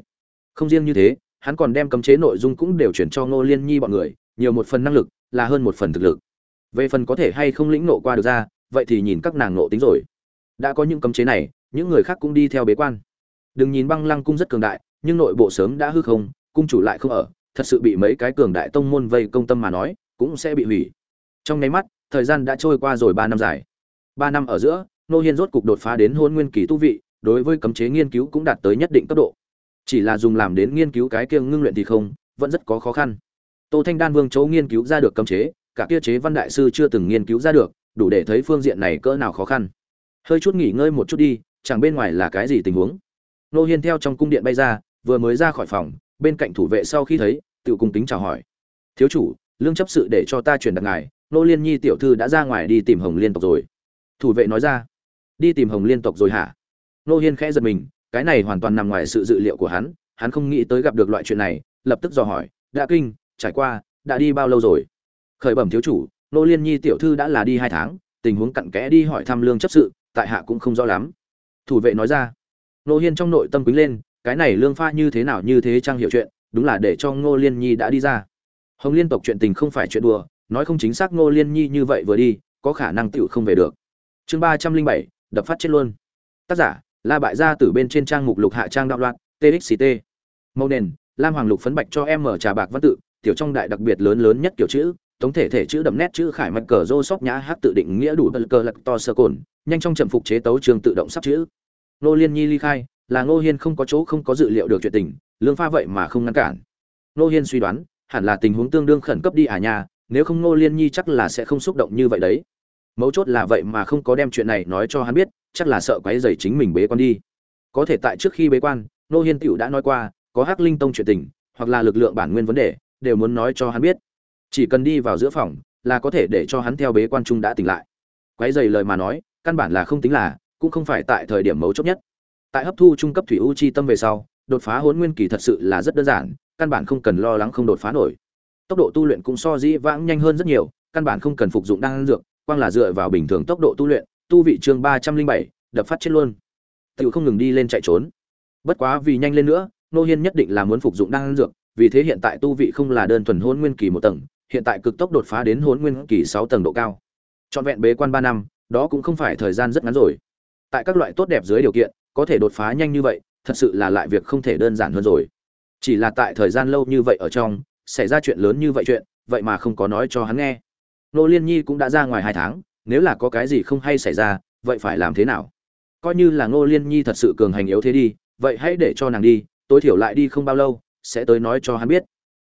Không riêng như thế hắn còn đem cấm chế nội dung cũng đều chuyển cho ngô liên nhi bọn người, nhiều một phần năng lực, là hơn một phần thực lực. Về phần có thể hay không lĩnh nộ qua được ra, vậy thì nhìn các nàng nộ tính rồi. Đã có những cấm chế này, những người khác cũng đi theo bế quan. Đừng nhìn băng lăng cung rất cường đại, nhưng nội bộ sớm đã hư không, cung chủ lại không ở, thật sự bị mấy cái cường đại tông môn vây công tâm mà nói, cũng sẽ bị hủy. Trong nháy mắt, thời gian đã trôi qua rồi ba năm dài. Ba năm ở giữa nô hiên rốt cục đột phá đến hôn nguyên kỳ tu vị, đối với cấm chế nghiên cứu cũng đạt tới nhất định cấp độ chỉ là dùng làm đến nghiên cứu cái kia ngưng luyện thì không, vẫn rất có khó khăn. Tô thanh đan vương chỗ nghiên cứu ra được cấm chế, cả kia chế văn đại sư chưa từng nghiên cứu ra được, đủ để thấy phương diện này cỡ nào khó khăn. Hơi chút nghỉ ngơi một chút đi, chẳng bên ngoài là cái gì tình huống? Nô hiên theo trong cung điện bay ra, vừa mới ra khỏi phòng, bên cạnh thủ vệ sau khi thấy tự cung kính chào hỏi. Thiếu chủ, lương chấp sự để cho ta truyền đặt ngài, nô liên nhi tiểu thư đã ra ngoài đi tìm hồng liên tộc rồi. Thủ vệ nói ra. Đi tìm hồng liên tộc rồi hả? Nô hiên khẽ giật mình cái này hoàn toàn nằm ngoài sự dự liệu của hắn hắn không nghĩ tới gặp được loại chuyện này, lập tức dò hỏi, đã kinh, trải qua, đã đi bao lâu rồi? Khởi bẩm thiếu chủ, nô liên nhi tiểu thư đã là đi hai tháng, tình huống cặn kẽ đi hỏi thăm lương chấp sự, tại hạ cũng không rõ lắm. Thủ vệ nói ra. Nô hiên trong nội tâm quýnh lên, cái này lương pha như thế nào như thế trang hiểu chuyện, đúng là để cho ngô liên nhi đã đi ra. Hồng liên tộc chuyện tình không phải chuyện đùa, nói không chính xác ngô liên nhi như vậy vừa đi, có khả năng tựu không về được. Chương ba trăm linh bảy, đập phát chết luôn. Tác giả la bại gia từ bên trên trang mục lục hạ trang đạo loạn txct màu nền, lam hoàng lục phấn bạch cho em mở trà bạc văn tự, tiểu trong đại đặc biệt lớn lớn nhất kiểu chữ tổng thể thể chữ đậm nét chữ khải mạch cờ rô sóc nhã hát tự định nghĩa đủ bật cờ lật to sơ cồn, nhanh trong trầm phục chế tấu trường tự động sắp chữ. Nô liên nhi ly khai, là ngô hiên không có chỗ không có dự liệu được chuyện tình, lương pha vậy mà không ngăn cản. Ngô hiên suy đoán, hẳn là tình huống tương đương khẩn cấp đi à nhà nếu không Ngô liên nhi chắc là sẽ không xúc động như vậy đấy. Mấu chốt là vậy mà không có đem chuyện này nói cho hắn biết chắc là sợ quấy rầy chính mình bế quan đi. Có thể tại trước khi bế quan, nô hiên tựu đã nói qua, có hắc linh tông chuyện tình, hoặc là lực lượng bản nguyên vấn đề, đều muốn nói cho hắn biết. Chỉ cần đi vào giữa phòng, là có thể để cho hắn theo bế quan trung đã tỉnh lại. Quấy rầy lời mà nói, căn bản là không tính là, cũng không phải tại thời điểm mấu chốt nhất. Tại hấp thu trung cấp thủy u chi tâm về sau, đột phá hỗn nguyên kỳ thật sự là rất đơn giản, căn bản không cần lo lắng không đột phá nổi. Tốc độ tu luyện cũng so dĩ vãng nhanh hơn rất nhiều, căn bản không cần phục dụng đan dược, quang là dựa vào bình thường tốc độ tu luyện tu vị chương ba trăm linh bảy, đập phát chết luôn. Tự không ngừng đi lên chạy trốn. Bất quá vì nhanh lên nữa, nô hiên nhất định là muốn phục dụng đan dược, vì thế hiện tại tu vị không là đơn thuần hôn nguyên kỳ một tầng, hiện tại cực tốc đột phá đến hôn nguyên kỳ sáu tầng độ cao. Trọn vẹn bế quan ba năm, đó cũng không phải thời gian rất ngắn rồi. Tại các loại tốt đẹp dưới điều kiện, có thể đột phá nhanh như vậy, thật sự là lại việc không thể đơn giản hơn rồi. Chỉ là tại thời gian lâu như vậy ở trong, xảy ra chuyện lớn như vậy chuyện, vậy mà không có nói cho hắn nghe. Nô liên nhi cũng đã ra ngoài hai tháng nếu là có cái gì không hay xảy ra, vậy phải làm thế nào? Coi như là ngô liên nhi thật sự cường hành yếu thế đi, vậy hãy để cho nàng đi, tối thiểu lại đi không bao lâu, sẽ tới nói cho hắn biết.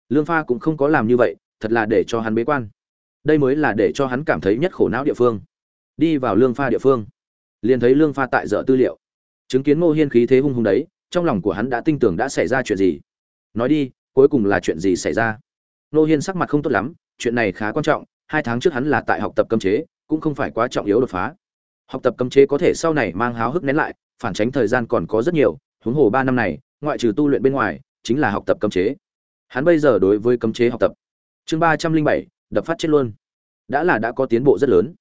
Lương pha cũng không có làm như vậy, thật là để cho hắn bế quan. Đây mới là để cho hắn cảm thấy nhất khổ não địa phương. Đi vào lương pha địa phương, liền thấy lương pha tại dở tư liệu. Chứng kiến ngô hiên khí thế hung hung đấy, trong lòng của hắn đã tin tưởng đã xảy ra chuyện gì. Nói đi, cuối cùng là chuyện gì xảy ra? Ngô hiên sắc mặt không tốt lắm, chuyện này khá quan trọng, hai tháng trước hắn là tại học tập cấm chế cũng không phải quá trọng yếu đột phá. Học tập cấm chế có thể sau này mang háo hức nén lại, phản tránh thời gian còn có rất nhiều, huống hồ ba năm này, ngoại trừ tu luyện bên ngoài, chính là học tập cấm chế. Hắn bây giờ đối với cấm chế học tập. Chương ba trăm linh bảy, đập phát chết luôn. Đã là đã có tiến bộ rất lớn.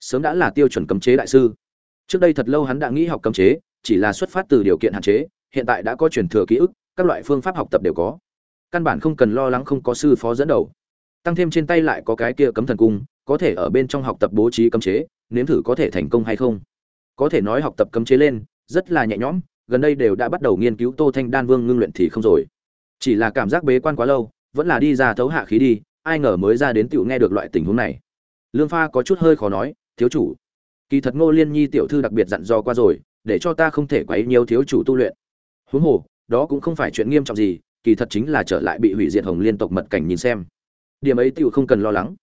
Sớm đã là tiêu chuẩn cấm chế đại sư. Trước đây thật lâu hắn đã nghĩ học cấm chế, chỉ là xuất phát từ điều kiện hạn chế, hiện tại đã có truyền thừa ký ức, các loại phương pháp học tập đều có. Căn bản không cần lo lắng không có sư phó dẫn đầu tăng thêm trên tay lại có cái kia cấm thần cung, có thể ở bên trong học tập bố trí cấm chế, nếm thử có thể thành công hay không. Có thể nói học tập cấm chế lên, rất là nhẹ nhõm, gần đây đều đã bắt đầu nghiên cứu tô thanh đan vương ngưng luyện thì không rồi. Chỉ là cảm giác bế quan quá lâu, vẫn là đi ra thấu hạ khí đi, ai ngờ mới ra đến tiểu nghe được loại tình huống này. Lương pha có chút hơi khó nói, thiếu chủ, kỳ thật ngô liên nhi tiểu thư đặc biệt dặn dò qua rồi, để cho ta không thể quấy nhiều thiếu chủ tu luyện. Huống hồ, đó cũng không phải chuyện nghiêm trọng gì, kỳ thật chính là trở lại bị hủy diệt hồng liên tộc mật cảnh nhìn xem điểm ấy tiểu không cần lo lắng.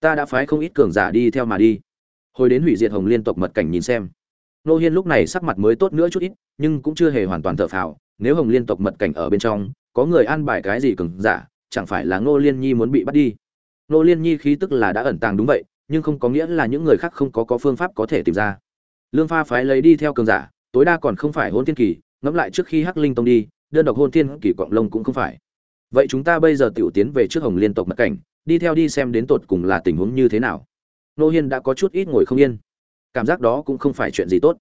Ta đã phái không ít cường giả đi theo mà đi. Hồi đến hủy diệt hồng liên tộc mật cảnh nhìn xem. Nô hiên lúc này sắc mặt mới tốt nữa chút ít, nhưng cũng chưa hề hoàn toàn thở phào. Nếu hồng liên tộc mật cảnh ở bên trong, có người an bài cái gì cường giả, chẳng phải là ngô liên nhi muốn bị bắt đi? Ngô liên nhi khí tức là đã ẩn tàng đúng vậy, nhưng không có nghĩa là những người khác không có có phương pháp có thể tìm ra. Lương pha phái lấy đi theo cường giả, tối đa còn không phải hôn thiên kỳ, ngẫm lại trước khi hắc linh tông đi, đơn độc hôn thiên kỳ quạng lông cũng không phải vậy chúng ta bây giờ tiểu tiến về trước hồng liên tộc mật cảnh, đi theo đi xem đến tột cùng là tình huống như thế nào. Nô hiên đã có chút ít ngồi không yên. Cảm giác đó cũng không phải chuyện gì tốt.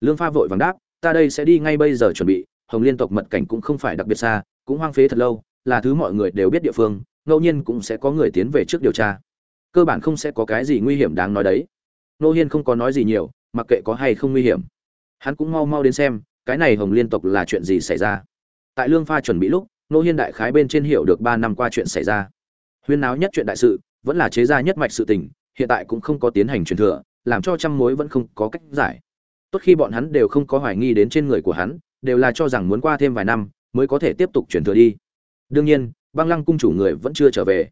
Lương pha vội vàng đáp, ta đây sẽ đi ngay bây giờ chuẩn bị, hồng liên tộc mật cảnh cũng không phải đặc biệt xa, cũng hoang phế thật lâu, là thứ mọi người đều biết địa phương, ngẫu nhiên cũng sẽ có người tiến về trước điều tra. Cơ bản không sẽ có cái gì nguy hiểm đáng nói đấy. Nô hiên không có nói gì nhiều, mặc kệ có hay không nguy hiểm. Hắn cũng mau mau đến xem, cái này hồng liên tộc là chuyện gì xảy ra. Tại lương pha chuẩn bị lúc nô hiên đại khái bên trên hiểu được ba năm qua chuyện xảy ra. Huyên náo nhất chuyện đại sự, vẫn là chế gia nhất mạch sự tình, hiện tại cũng không có tiến hành truyền thừa, làm cho trăm mối vẫn không có cách giải. Tốt khi bọn hắn đều không có hoài nghi đến trên người của hắn, đều là cho rằng muốn qua thêm vài năm, mới có thể tiếp tục truyền thừa đi. Đương nhiên, băng lăng cung chủ người vẫn chưa trở về.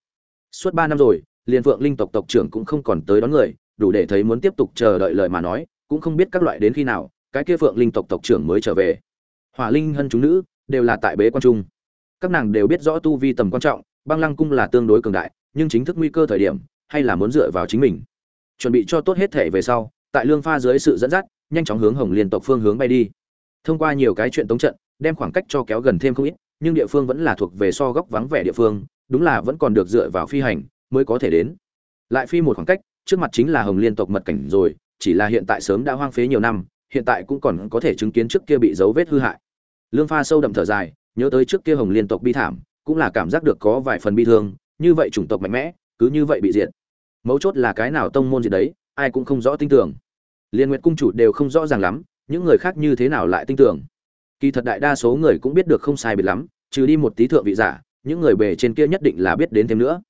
Suốt ba năm rồi liền phượng linh tộc tộc trưởng cũng không còn tới đón người, đủ để thấy muốn tiếp tục chờ đợi lời mà nói, cũng không biết các loại đến khi nào, cái kia phượng linh tộc tộc trưởng mới trở về. Hỏa linh hân chúng nữ, đều là tại bế quan trung các nàng đều biết rõ tu vi tầm quan trọng, băng lăng cung là tương đối cường đại, nhưng chính thức nguy cơ thời điểm, hay là muốn dựa vào chính mình. Chuẩn bị cho tốt hết thể về sau, tại lương pha dưới sự dẫn dắt, nhanh chóng hướng hồng liên tộc phương hướng bay đi. Thông qua nhiều cái chuyện tống trận, đem khoảng cách cho kéo gần thêm không ít, nhưng địa phương vẫn là thuộc về so góc vắng vẻ địa phương, đúng là vẫn còn được dựa vào phi hành mới có thể đến. Lại phi một khoảng cách, trước mặt chính là hồng liên tộc mật cảnh rồi, chỉ là hiện tại sớm đã hoang phế nhiều năm, hiện tại cũng còn có thể chứng kiến trước kia bị dấu vết hư hại. Lương pha sâu đậm thở dài nhớ tới trước kia hồng liên tộc bi thảm, cũng là cảm giác được có vài phần bi thương, như vậy chủng tộc mạnh mẽ, cứ như vậy bị diệt. Mấu chốt là cái nào tông môn gì đấy, ai cũng không rõ tin tưởng. Liên nguyệt cung chủ đều không rõ ràng lắm, những người khác như thế nào lại tin tưởng. Kỳ thật đại đa số người cũng biết được không sai biệt lắm, trừ đi một tí thượng vị giả, những người bề trên kia nhất định là biết đến thêm nữa.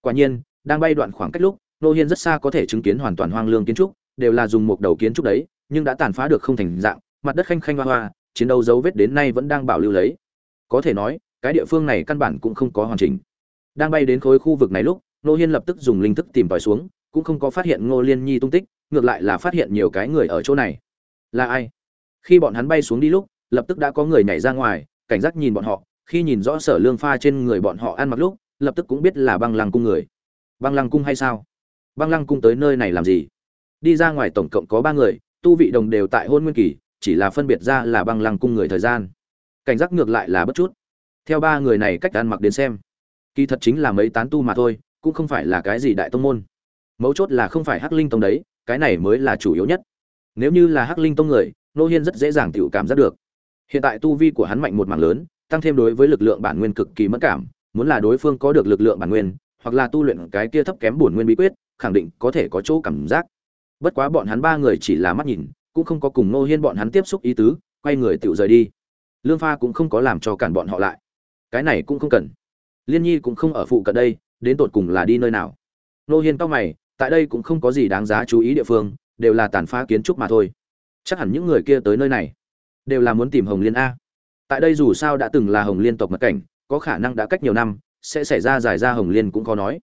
Quả nhiên, đang bay đoạn khoảng cách lúc, nô hiên rất xa có thể chứng kiến hoàn toàn hoang lương kiến trúc, đều là dùng một đầu kiến trúc đấy, nhưng đã tàn phá được không thành dạng, mặt đất khanh khanh hoa hoa, chiến đấu dấu vết đến nay vẫn đang bảo lưu lấy có thể nói, cái địa phương này căn bản cũng không có hoàn chỉnh. Đang bay đến khối khu vực này lúc nô hiên lập tức dùng linh thức tìm tòi xuống, cũng không có phát hiện ngô liên nhi tung tích, ngược lại là phát hiện nhiều cái người ở chỗ này. Là ai? Khi bọn hắn bay xuống đi lúc, lập tức đã có người nhảy ra ngoài, cảnh giác nhìn bọn họ, khi nhìn rõ sở lương pha trên người bọn họ ăn mặc lúc, lập tức cũng biết là băng lăng cung người. Băng lăng cung hay sao? Băng lăng cung tới nơi này làm gì? Đi ra ngoài tổng cộng có ba người, tu vị đồng đều tại hôn nguyên kỳ, chỉ là phân biệt ra là băng lăng cung người thời gian cảnh giác ngược lại là bất chút. Theo ba người này cách ăn mặc đến xem, kỳ thật chính là mấy tán tu mà thôi, cũng không phải là cái gì đại tông môn. Mấu chốt là không phải hắc linh tông đấy, cái này mới là chủ yếu nhất. Nếu như là hắc linh tông người, nô hiên rất dễ dàng tự cảm giác được. Hiện tại tu vi của hắn mạnh một mảng lớn, tăng thêm đối với lực lượng bản nguyên cực kỳ mất cảm, muốn là đối phương có được lực lượng bản nguyên, hoặc là tu luyện cái kia thấp kém bổn nguyên bí quyết, khẳng định có thể có chỗ cảm giác. Bất quá bọn hắn ba người chỉ là mắt nhìn, cũng không có cùng nô hiên bọn hắn tiếp xúc ý tứ, quay người tự rời đi lương pha cũng không có làm cho cản bọn họ lại. Cái này cũng không cần. Liên nhi cũng không ở phụ cận đây, đến tột cùng là đi nơi nào? Nô hiên tóc mày, tại đây cũng không có gì đáng giá chú ý địa phương, đều là tàn phá kiến trúc mà thôi. Chắc hẳn những người kia tới nơi này, đều là muốn tìm hồng liên a. Tại đây dù sao đã từng là hồng liên tộc mật cảnh, có khả năng đã cách nhiều năm, sẽ xảy ra giải ra hồng liên cũng khó nói.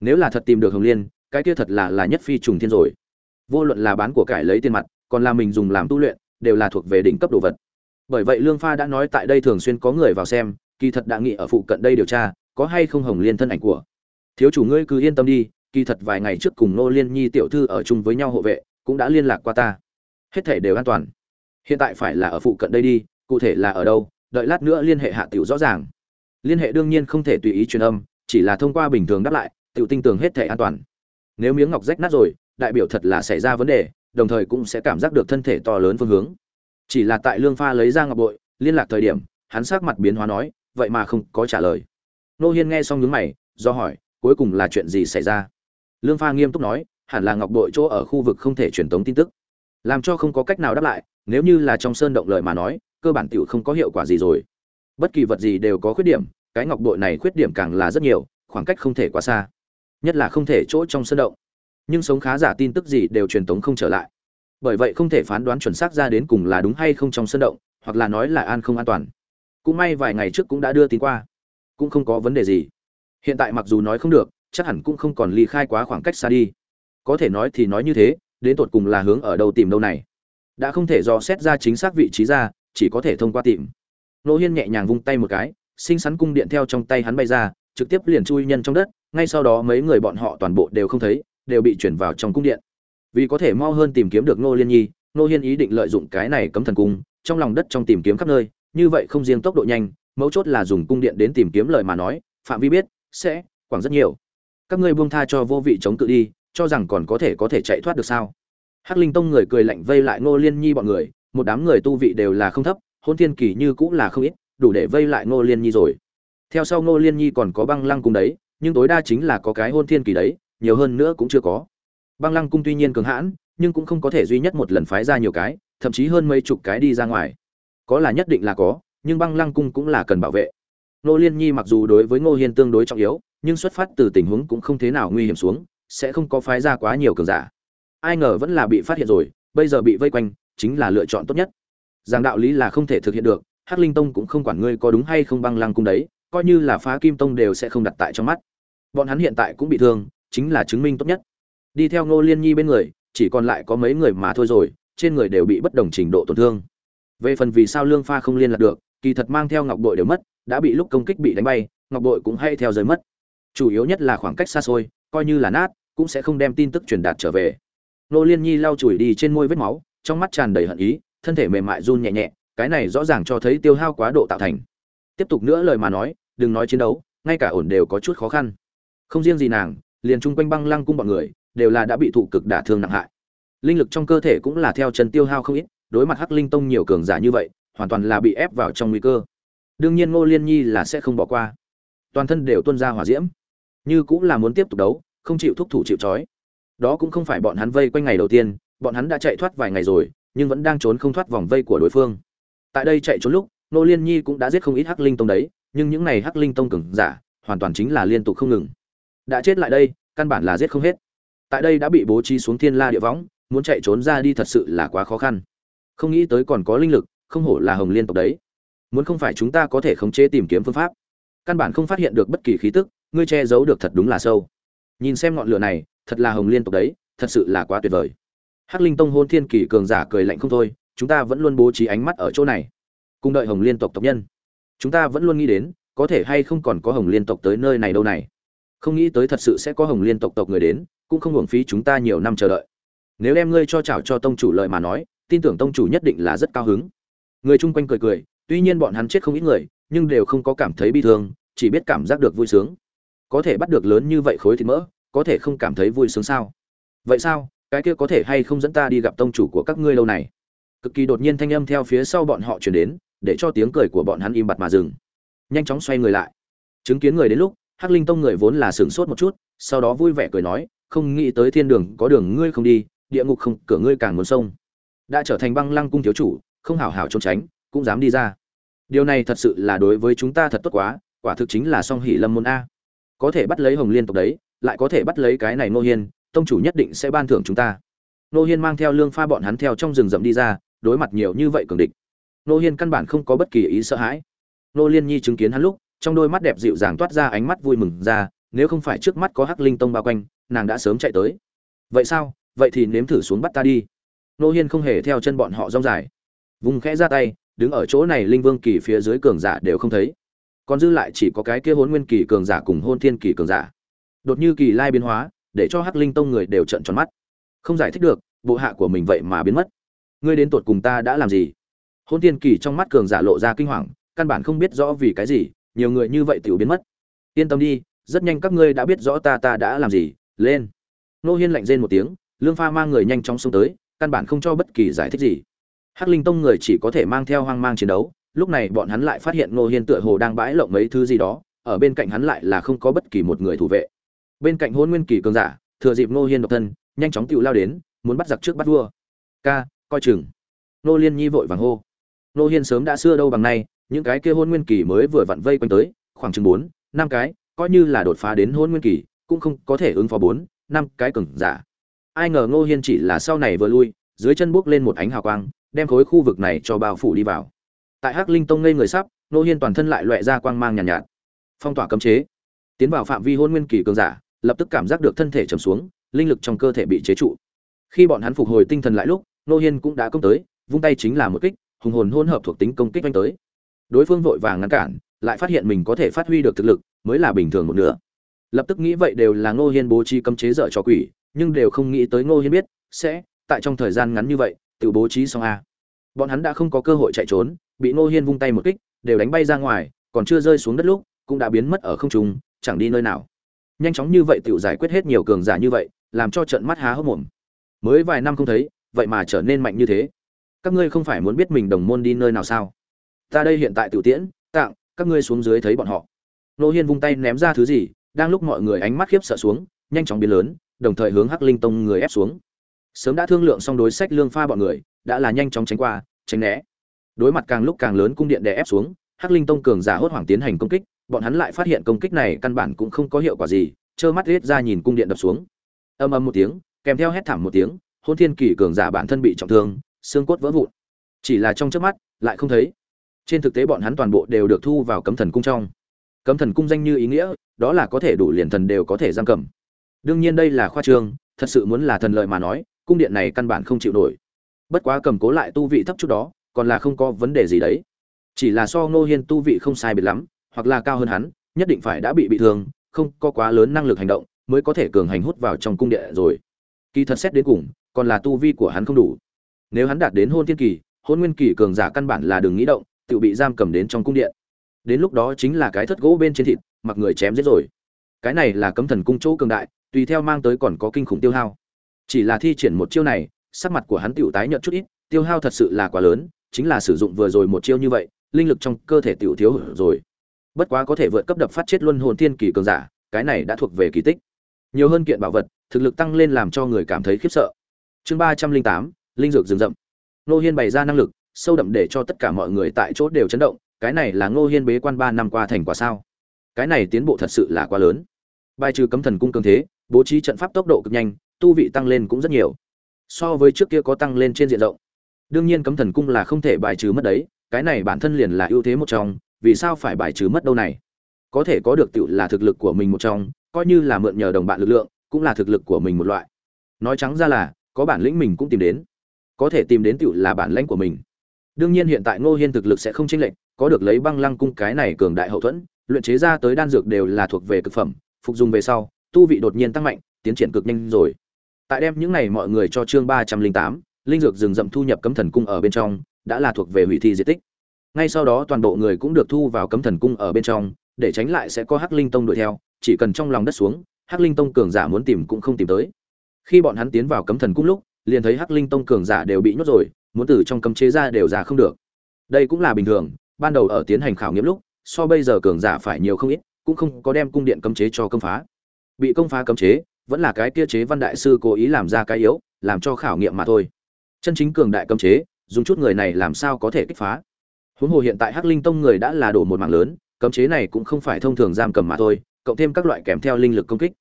Nếu là thật tìm được hồng liên, cái kia thật là là nhất phi trùng thiên rồi. Vô luận là bán của cải lấy tiền mặt, còn là mình dùng làm tu luyện, đều là thuộc về đỉnh cấp đồ vật bởi vậy lương pha đã nói tại đây thường xuyên có người vào xem, kỳ thật đã nghĩ ở phụ cận đây điều tra, có hay không hồng liên thân ảnh của thiếu chủ ngươi cứ yên tâm đi, kỳ thật vài ngày trước cùng nô liên nhi tiểu thư ở chung với nhau hộ vệ, cũng đã liên lạc qua ta. Hết thể đều an toàn. Hiện tại phải là ở phụ cận đây đi, cụ thể là ở đâu, đợi lát nữa liên hệ hạ tiểu rõ ràng. Liên hệ đương nhiên không thể tùy ý truyền âm, chỉ là thông qua bình thường đáp lại, tiểu tinh tường hết thể an toàn. Nếu miếng ngọc rách nát rồi, đại biểu thật là xảy ra vấn đề, đồng thời cũng sẽ cảm giác được thân thể to lớn phương hướng chỉ là tại lương pha lấy ra ngọc bội, liên lạc thời điểm, hắn sắc mặt biến hóa nói, vậy mà không có trả lời. Nô hiên nghe xong nhướng mày, do hỏi, cuối cùng là chuyện gì xảy ra? Lương pha nghiêm túc nói, hẳn là ngọc bội chỗ ở khu vực không thể truyền tống tin tức. Làm cho không có cách nào đáp lại, nếu như là trong sơn động lời mà nói, cơ bản tiểu không có hiệu quả gì rồi. Bất kỳ vật gì đều có khuyết điểm, cái ngọc bội này khuyết điểm càng là rất nhiều, khoảng cách không thể quá xa. Nhất là không thể chỗ trong sơn động. Nhưng sống khá giả tin tức gì đều truyền tống không trở lại bởi vậy không thể phán đoán chuẩn xác ra đến cùng là đúng hay không trong sân động, hoặc là nói là an không an toàn. Cũng may vài ngày trước cũng đã đưa tin qua, cũng không có vấn đề gì. Hiện tại mặc dù nói không được, chắc hẳn cũng không còn ly khai quá khoảng cách xa đi. Có thể nói thì nói như thế, đến tột cùng là hướng ở đâu tìm đâu này. Đã không thể dò xét ra chính xác vị trí ra, chỉ có thể thông qua tìm. Nô hiên nhẹ nhàng vung tay một cái, xinh xắn cung điện theo trong tay hắn bay ra, trực tiếp liền chui nhân trong đất, ngay sau đó mấy người bọn họ toàn bộ đều không thấy, đều bị chuyển vào trong cung điện vì có thể mau hơn tìm kiếm được nô liên nhi nô hiên ý định lợi dụng cái này cấm thần cung, trong lòng đất trong tìm kiếm khắp nơi, như vậy không riêng tốc độ nhanh, mấu chốt là dùng cung điện đến tìm kiếm lời mà nói, phạm vi biết, sẽ quảng rất nhiều. Các ngươi buông tha cho vô vị chống cự đi, cho rằng còn có thể có thể chạy thoát được sao? Hắc linh tông người cười lạnh vây lại ngô liên nhi bọn người, một đám người tu vị đều là không thấp, hôn thiên kỳ như cũng là không ít, đủ để vây lại ngô liên nhi rồi. Theo sau ngô liên nhi còn có băng lăng cung đấy, nhưng tối đa chính là có cái hôn thiên kỳ đấy, nhiều hơn nữa cũng chưa có băng lăng cung tuy nhiên cường hãn, nhưng cũng không có thể duy nhất một lần phái ra nhiều cái, thậm chí hơn mấy chục cái đi ra ngoài. Có là nhất định là có, nhưng băng lăng cung cũng là cần bảo vệ. Ngô liên nhi mặc dù đối với ngô hiên tương đối trọng yếu, nhưng xuất phát từ tình huống cũng không thế nào nguy hiểm xuống, sẽ không có phái ra quá nhiều cường giả. Ai ngờ vẫn là bị phát hiện rồi, bây giờ bị vây quanh, chính là lựa chọn tốt nhất. Giang đạo lý là không thể thực hiện được, hắc linh tông cũng không quản ngươi có đúng hay không băng lăng cung đấy, coi như là phá kim tông đều sẽ không đặt tại trong mắt. Bọn hắn hiện tại cũng bị thương, chính là chứng minh tốt nhất đi theo ngô liên nhi bên người, chỉ còn lại có mấy người mà thôi rồi, trên người đều bị bất đồng trình độ tổn thương. Về phần vì sao lương pha không liên lạc được, kỳ thật mang theo ngọc bội đều mất, đã bị lúc công kích bị đánh bay, ngọc bội cũng hay theo rời mất. Chủ yếu nhất là khoảng cách xa xôi, coi như là nát, cũng sẽ không đem tin tức truyền đạt trở về. Nô liên nhi lau chùi đi trên môi vết máu, trong mắt tràn đầy hận ý, thân thể mềm mại run nhẹ nhẹ, cái này rõ ràng cho thấy tiêu hao quá độ tạo thành. Tiếp tục nữa lời mà nói, đừng nói chiến đấu, ngay cả ổn đều có chút khó khăn. Không riêng gì nàng, liền chung quanh băng lăng cung bọn người đều là đã bị thụ cực đả thương nặng hại. Linh lực trong cơ thể cũng là theo chân tiêu hao không ít, đối mặt hắc linh tông nhiều cường giả như vậy, hoàn toàn là bị ép vào trong nguy cơ. Đương nhiên ngô liên nhi là sẽ không bỏ qua. Toàn thân đều tuôn ra hỏa diễm, như cũng là muốn tiếp tục đấu, không chịu thúc thủ chịu trói. Đó cũng không phải bọn hắn vây quanh ngày đầu tiên, bọn hắn đã chạy thoát vài ngày rồi, nhưng vẫn đang trốn không thoát vòng vây của đối phương. Tại đây chạy trốn lúc nô liên nhi cũng đã giết không ít hắc linh tông đấy, nhưng những này hắc linh tông cường giả, hoàn toàn chính là liên tục không ngừng. Đã chết lại đây, căn bản là giết không hết tại đây đã bị bố trí xuống thiên la địa võng, muốn chạy trốn ra đi thật sự là quá khó khăn. Không nghĩ tới còn có linh lực, không hổ là hồng liên tộc đấy. Muốn không phải chúng ta có thể khống chế tìm kiếm phương pháp. Căn bản không phát hiện được bất kỳ khí tức, ngươi che giấu được thật đúng là sâu. Nhìn xem ngọn lửa này, thật là hồng liên tộc đấy, thật sự là quá tuyệt vời. Hắc linh tông hôn thiên kỳ cường giả cười lạnh không thôi, chúng ta vẫn luôn bố trí ánh mắt ở chỗ này. Cùng đợi hồng liên tộc tộc nhân. Chúng ta vẫn luôn nghĩ đến, có thể hay không còn có hồng liên tộc tới nơi này đâu này. Không nghĩ tới thật sự sẽ có hồng liên tộc tộc người đến cũng không hưởng phí chúng ta nhiều năm chờ đợi. Nếu đem ngươi cho chảo cho tông chủ lợi mà nói, tin tưởng tông chủ nhất định là rất cao hứng. Người chung quanh cười cười, tuy nhiên bọn hắn chết không ít người, nhưng đều không có cảm thấy bi thương, chỉ biết cảm giác được vui sướng. Có thể bắt được lớn như vậy khối thịt mỡ, có thể không cảm thấy vui sướng sao? Vậy sao? Cái kia có thể hay không dẫn ta đi gặp tông chủ của các ngươi lâu này? Cực kỳ đột nhiên thanh âm theo phía sau bọn họ chuyển đến, để cho tiếng cười của bọn hắn im bặt mà dừng. Nhanh chóng xoay người lại. Chứng kiến người đến lúc, hắc linh tông người vốn là sửng sốt một chút, sau đó vui vẻ cười nói không nghĩ tới thiên đường có đường ngươi không đi, địa ngục không, cửa ngươi càng muốn sông. Đã trở thành băng lăng cung thiếu chủ, không hảo hảo trốn tránh, cũng dám đi ra. Điều này thật sự là đối với chúng ta thật tốt quá, quả thực chính là song hỷ lâm môn a. Có thể bắt lấy hồng liên tộc đấy, lại có thể bắt lấy cái này nô hiên, tông chủ nhất định sẽ ban thưởng chúng ta. Nô hiên mang theo lương pha bọn hắn theo trong rừng rậm đi ra, đối mặt nhiều như vậy cường địch. Nô hiên căn bản không có bất kỳ ý sợ hãi. Nô liên nhi chứng kiến hắn lúc, trong đôi mắt đẹp dịu dàng toát ra ánh mắt vui mừng ra, nếu không phải trước mắt có hắc linh tông bao quanh nàng đã sớm chạy tới. Vậy sao? Vậy thì nếm thử xuống bắt ta đi. Nô hiên không hề theo chân bọn họ rong dài. Vùng khẽ ra tay, đứng ở chỗ này linh vương kỳ phía dưới cường giả đều không thấy. Còn dư lại chỉ có cái kia hôn nguyên kỳ cường giả cùng hôn thiên kỳ cường giả. Đột như kỳ lai biến hóa, để cho hắc linh tông người đều trận tròn mắt. Không giải thích được, bộ hạ của mình vậy mà biến mất. Ngươi đến tột cùng ta đã làm gì? Hôn thiên kỳ trong mắt cường giả lộ ra kinh hoàng, căn bản không biết rõ vì cái gì, nhiều người như vậy tiểu biến mất. Yên tâm đi, rất nhanh các ngươi đã biết rõ ta ta đã làm gì lên. Nô hiên lạnh rên một tiếng, lương pha mang người nhanh chóng xông tới, căn bản không cho bất kỳ giải thích gì. Hắc linh tông người chỉ có thể mang theo hoang mang chiến đấu, lúc này bọn hắn lại phát hiện nô hiên tựa hồ đang bãi lộng mấy thứ gì đó, ở bên cạnh hắn lại là không có bất kỳ một người thủ vệ. Bên cạnh hôn nguyên kỳ cường giả, thừa dịp nô hiên độc thân, nhanh chóng tự lao đến, muốn bắt giặc trước bắt vua. Ca, coi chừng. Nô liên nhi vội vàng hô. Nô hiên sớm đã xưa đâu bằng nay, những cái kia hôn nguyên kỳ mới vừa vặn vây quanh tới, khoảng chừng bốn, năm cái, coi như là đột phá đến hôn nguyên kỳ cũng không có thể ứng phó bốn năm cái cường giả. Ai ngờ ngô hiên chỉ là sau này vừa lui dưới chân bước lên một ánh hào quang đem khối khu vực này cho bao phủ đi vào. Tại hắc linh tông ngây người sắp ngô hiên toàn thân lại loẹ ra quang mang nhàn nhạt, nhạt. Phong tỏa cấm chế. Tiến vào phạm vi hôn nguyên kỳ cường giả lập tức cảm giác được thân thể trầm xuống linh lực trong cơ thể bị chế trụ. Khi bọn hắn phục hồi tinh thần lại lúc ngô hiên cũng đã công tới vung tay chính là một kích hùng hồn hôn hợp thuộc tính công kích oanh tới. Đối phương vội vàng ngăn cản lại phát hiện mình có thể phát huy được thực lực mới là bình thường một nửa lập tức nghĩ vậy đều là ngô hiên bố trí cấm chế dở cho quỷ, nhưng đều không nghĩ tới ngô hiên biết, sẽ, tại trong thời gian ngắn như vậy, tự bố trí xong a. Bọn hắn đã không có cơ hội chạy trốn, bị ngô hiên vung tay một kích, đều đánh bay ra ngoài, còn chưa rơi xuống đất lúc, cũng đã biến mất ở không trung, chẳng đi nơi nào. Nhanh chóng như vậy tự giải quyết hết nhiều cường giả như vậy, làm cho trận mắt há hốc mồm. Mới vài năm không thấy, vậy mà trở nên mạnh như thế. Các ngươi không phải muốn biết mình đồng môn đi nơi nào sao? Ta đây hiện tại tiểu tiễn tặng các ngươi xuống dưới thấy bọn họ. Nô hiên vung tay ném ra thứ gì đang lúc mọi người ánh mắt khiếp sợ xuống, nhanh chóng biến lớn, đồng thời hướng hắc linh tông người ép xuống. Sớm đã thương lượng xong đối sách lương pha bọn người, đã là nhanh chóng tránh qua, tránh né. Đối mặt càng lúc càng lớn cung điện đè ép xuống, hắc linh tông cường giả hốt hoảng tiến hành công kích, bọn hắn lại phát hiện công kích này căn bản cũng không có hiệu quả gì, trơ mắt riết ra nhìn cung điện đập xuống. Âm âm một tiếng, kèm theo hét thảm một tiếng, hôn thiên kỳ cường giả bản thân bị trọng thương, xương cốt vỡ vụn. Chỉ là trong trước mắt, lại không thấy. Trên thực tế bọn hắn toàn bộ đều được thu vào cấm thần cung trong. Cấm thần cung danh như ý nghĩa đó là có thể đủ liền thần đều có thể giam cầm. Đương nhiên đây là khoa trương, thật sự muốn là thần lợi mà nói, cung điện này căn bản không chịu nổi. Bất quá cầm cố lại tu vị thấp chút đó, còn là không có vấn đề gì đấy. Chỉ là so ngô hiên tu vị không sai biệt lắm, hoặc là cao hơn hắn, nhất định phải đã bị bị thương, không có quá lớn năng lực hành động, mới có thể cường hành hút vào trong cung điện rồi. Kỳ thật xét đến cùng, còn là tu vi của hắn không đủ. Nếu hắn đạt đến hôn thiên kỳ, hôn nguyên kỳ cường giả căn bản là đừng nghĩ động, tự bị giam cầm đến trong cung điện. Đến lúc đó chính là cái thất gỗ bên trên thịt mặc người chém giết rồi. Cái này là cấm thần cung chỗ cường đại, tùy theo mang tới còn có kinh khủng tiêu hao. Chỉ là thi triển một chiêu này, sắc mặt của hắn tiểu tái nhợt chút ít, tiêu hao thật sự là quá lớn, chính là sử dụng vừa rồi một chiêu như vậy, linh lực trong cơ thể tiểu thiếu rồi. Bất quá có thể vượt cấp đập phát chết luân hồn thiên kỳ cường giả, cái này đã thuộc về kỳ tích. Nhiều hơn kiện bảo vật, thực lực tăng lên làm cho người cảm thấy khiếp sợ. Chương ba trăm linh tám, linh dược rừng rậm. Nô hiên bày ra năng lực, sâu đậm để cho tất cả mọi người tại chỗ đều chấn động, cái này là ngô hiên bế quan ba năm qua thành quả sao? Cái này tiến bộ thật sự là quá lớn. Bài trừ cấm thần cung cường thế, bố trí trận pháp tốc độ cực nhanh, tu vị tăng lên cũng rất nhiều. So với trước kia có tăng lên trên diện rộng. Đương nhiên cấm thần cung là không thể bài trừ mất đấy, cái này bản thân liền là ưu thế một trong, vì sao phải bài trừ mất đâu này? Có thể có được tựu là thực lực của mình một trong, coi như là mượn nhờ đồng bạn lực lượng, cũng là thực lực của mình một loại. Nói trắng ra là, có bản lĩnh mình cũng tìm đến. Có thể tìm đến tựu là bản lãnh của mình. Đương nhiên hiện tại ngô hiên thực lực sẽ không chênh lệch, có được lấy băng lăng cung cái này cường đại hậu thuẫn luyện chế ra tới đan dược đều là thuộc về cực phẩm, phục dùng về sau, tu vị đột nhiên tăng mạnh, tiến triển cực nhanh rồi. Tại đem những này mọi người cho chương ba trăm linh tám, linh dược rừng rậm thu nhập cấm thần cung ở bên trong, đã là thuộc về hủy thi di tích. Ngay sau đó toàn bộ người cũng được thu vào cấm thần cung ở bên trong, để tránh lại sẽ có hắc linh tông đuổi theo, chỉ cần trong lòng đất xuống, hắc linh tông cường giả muốn tìm cũng không tìm tới. Khi bọn hắn tiến vào cấm thần cung lúc, liền thấy hắc linh tông cường giả đều bị nhốt rồi, muốn từ trong cấm chế ra đều ra không được. Đây cũng là bình thường, ban đầu ở tiến hành khảo nghiệm lúc so bây giờ cường giả phải nhiều không ít, cũng không có đem cung điện cấm chế cho công phá. Bị công phá cấm chế, vẫn là cái kia chế văn đại sư cố ý làm ra cái yếu, làm cho khảo nghiệm mà thôi. Chân chính cường đại cấm chế, dùng chút người này làm sao có thể kích phá. Huống hồ hiện tại hắc linh tông người đã là đổ một mạng lớn, cấm chế này cũng không phải thông thường giam cầm mà thôi, cộng thêm các loại kèm theo linh lực công kích,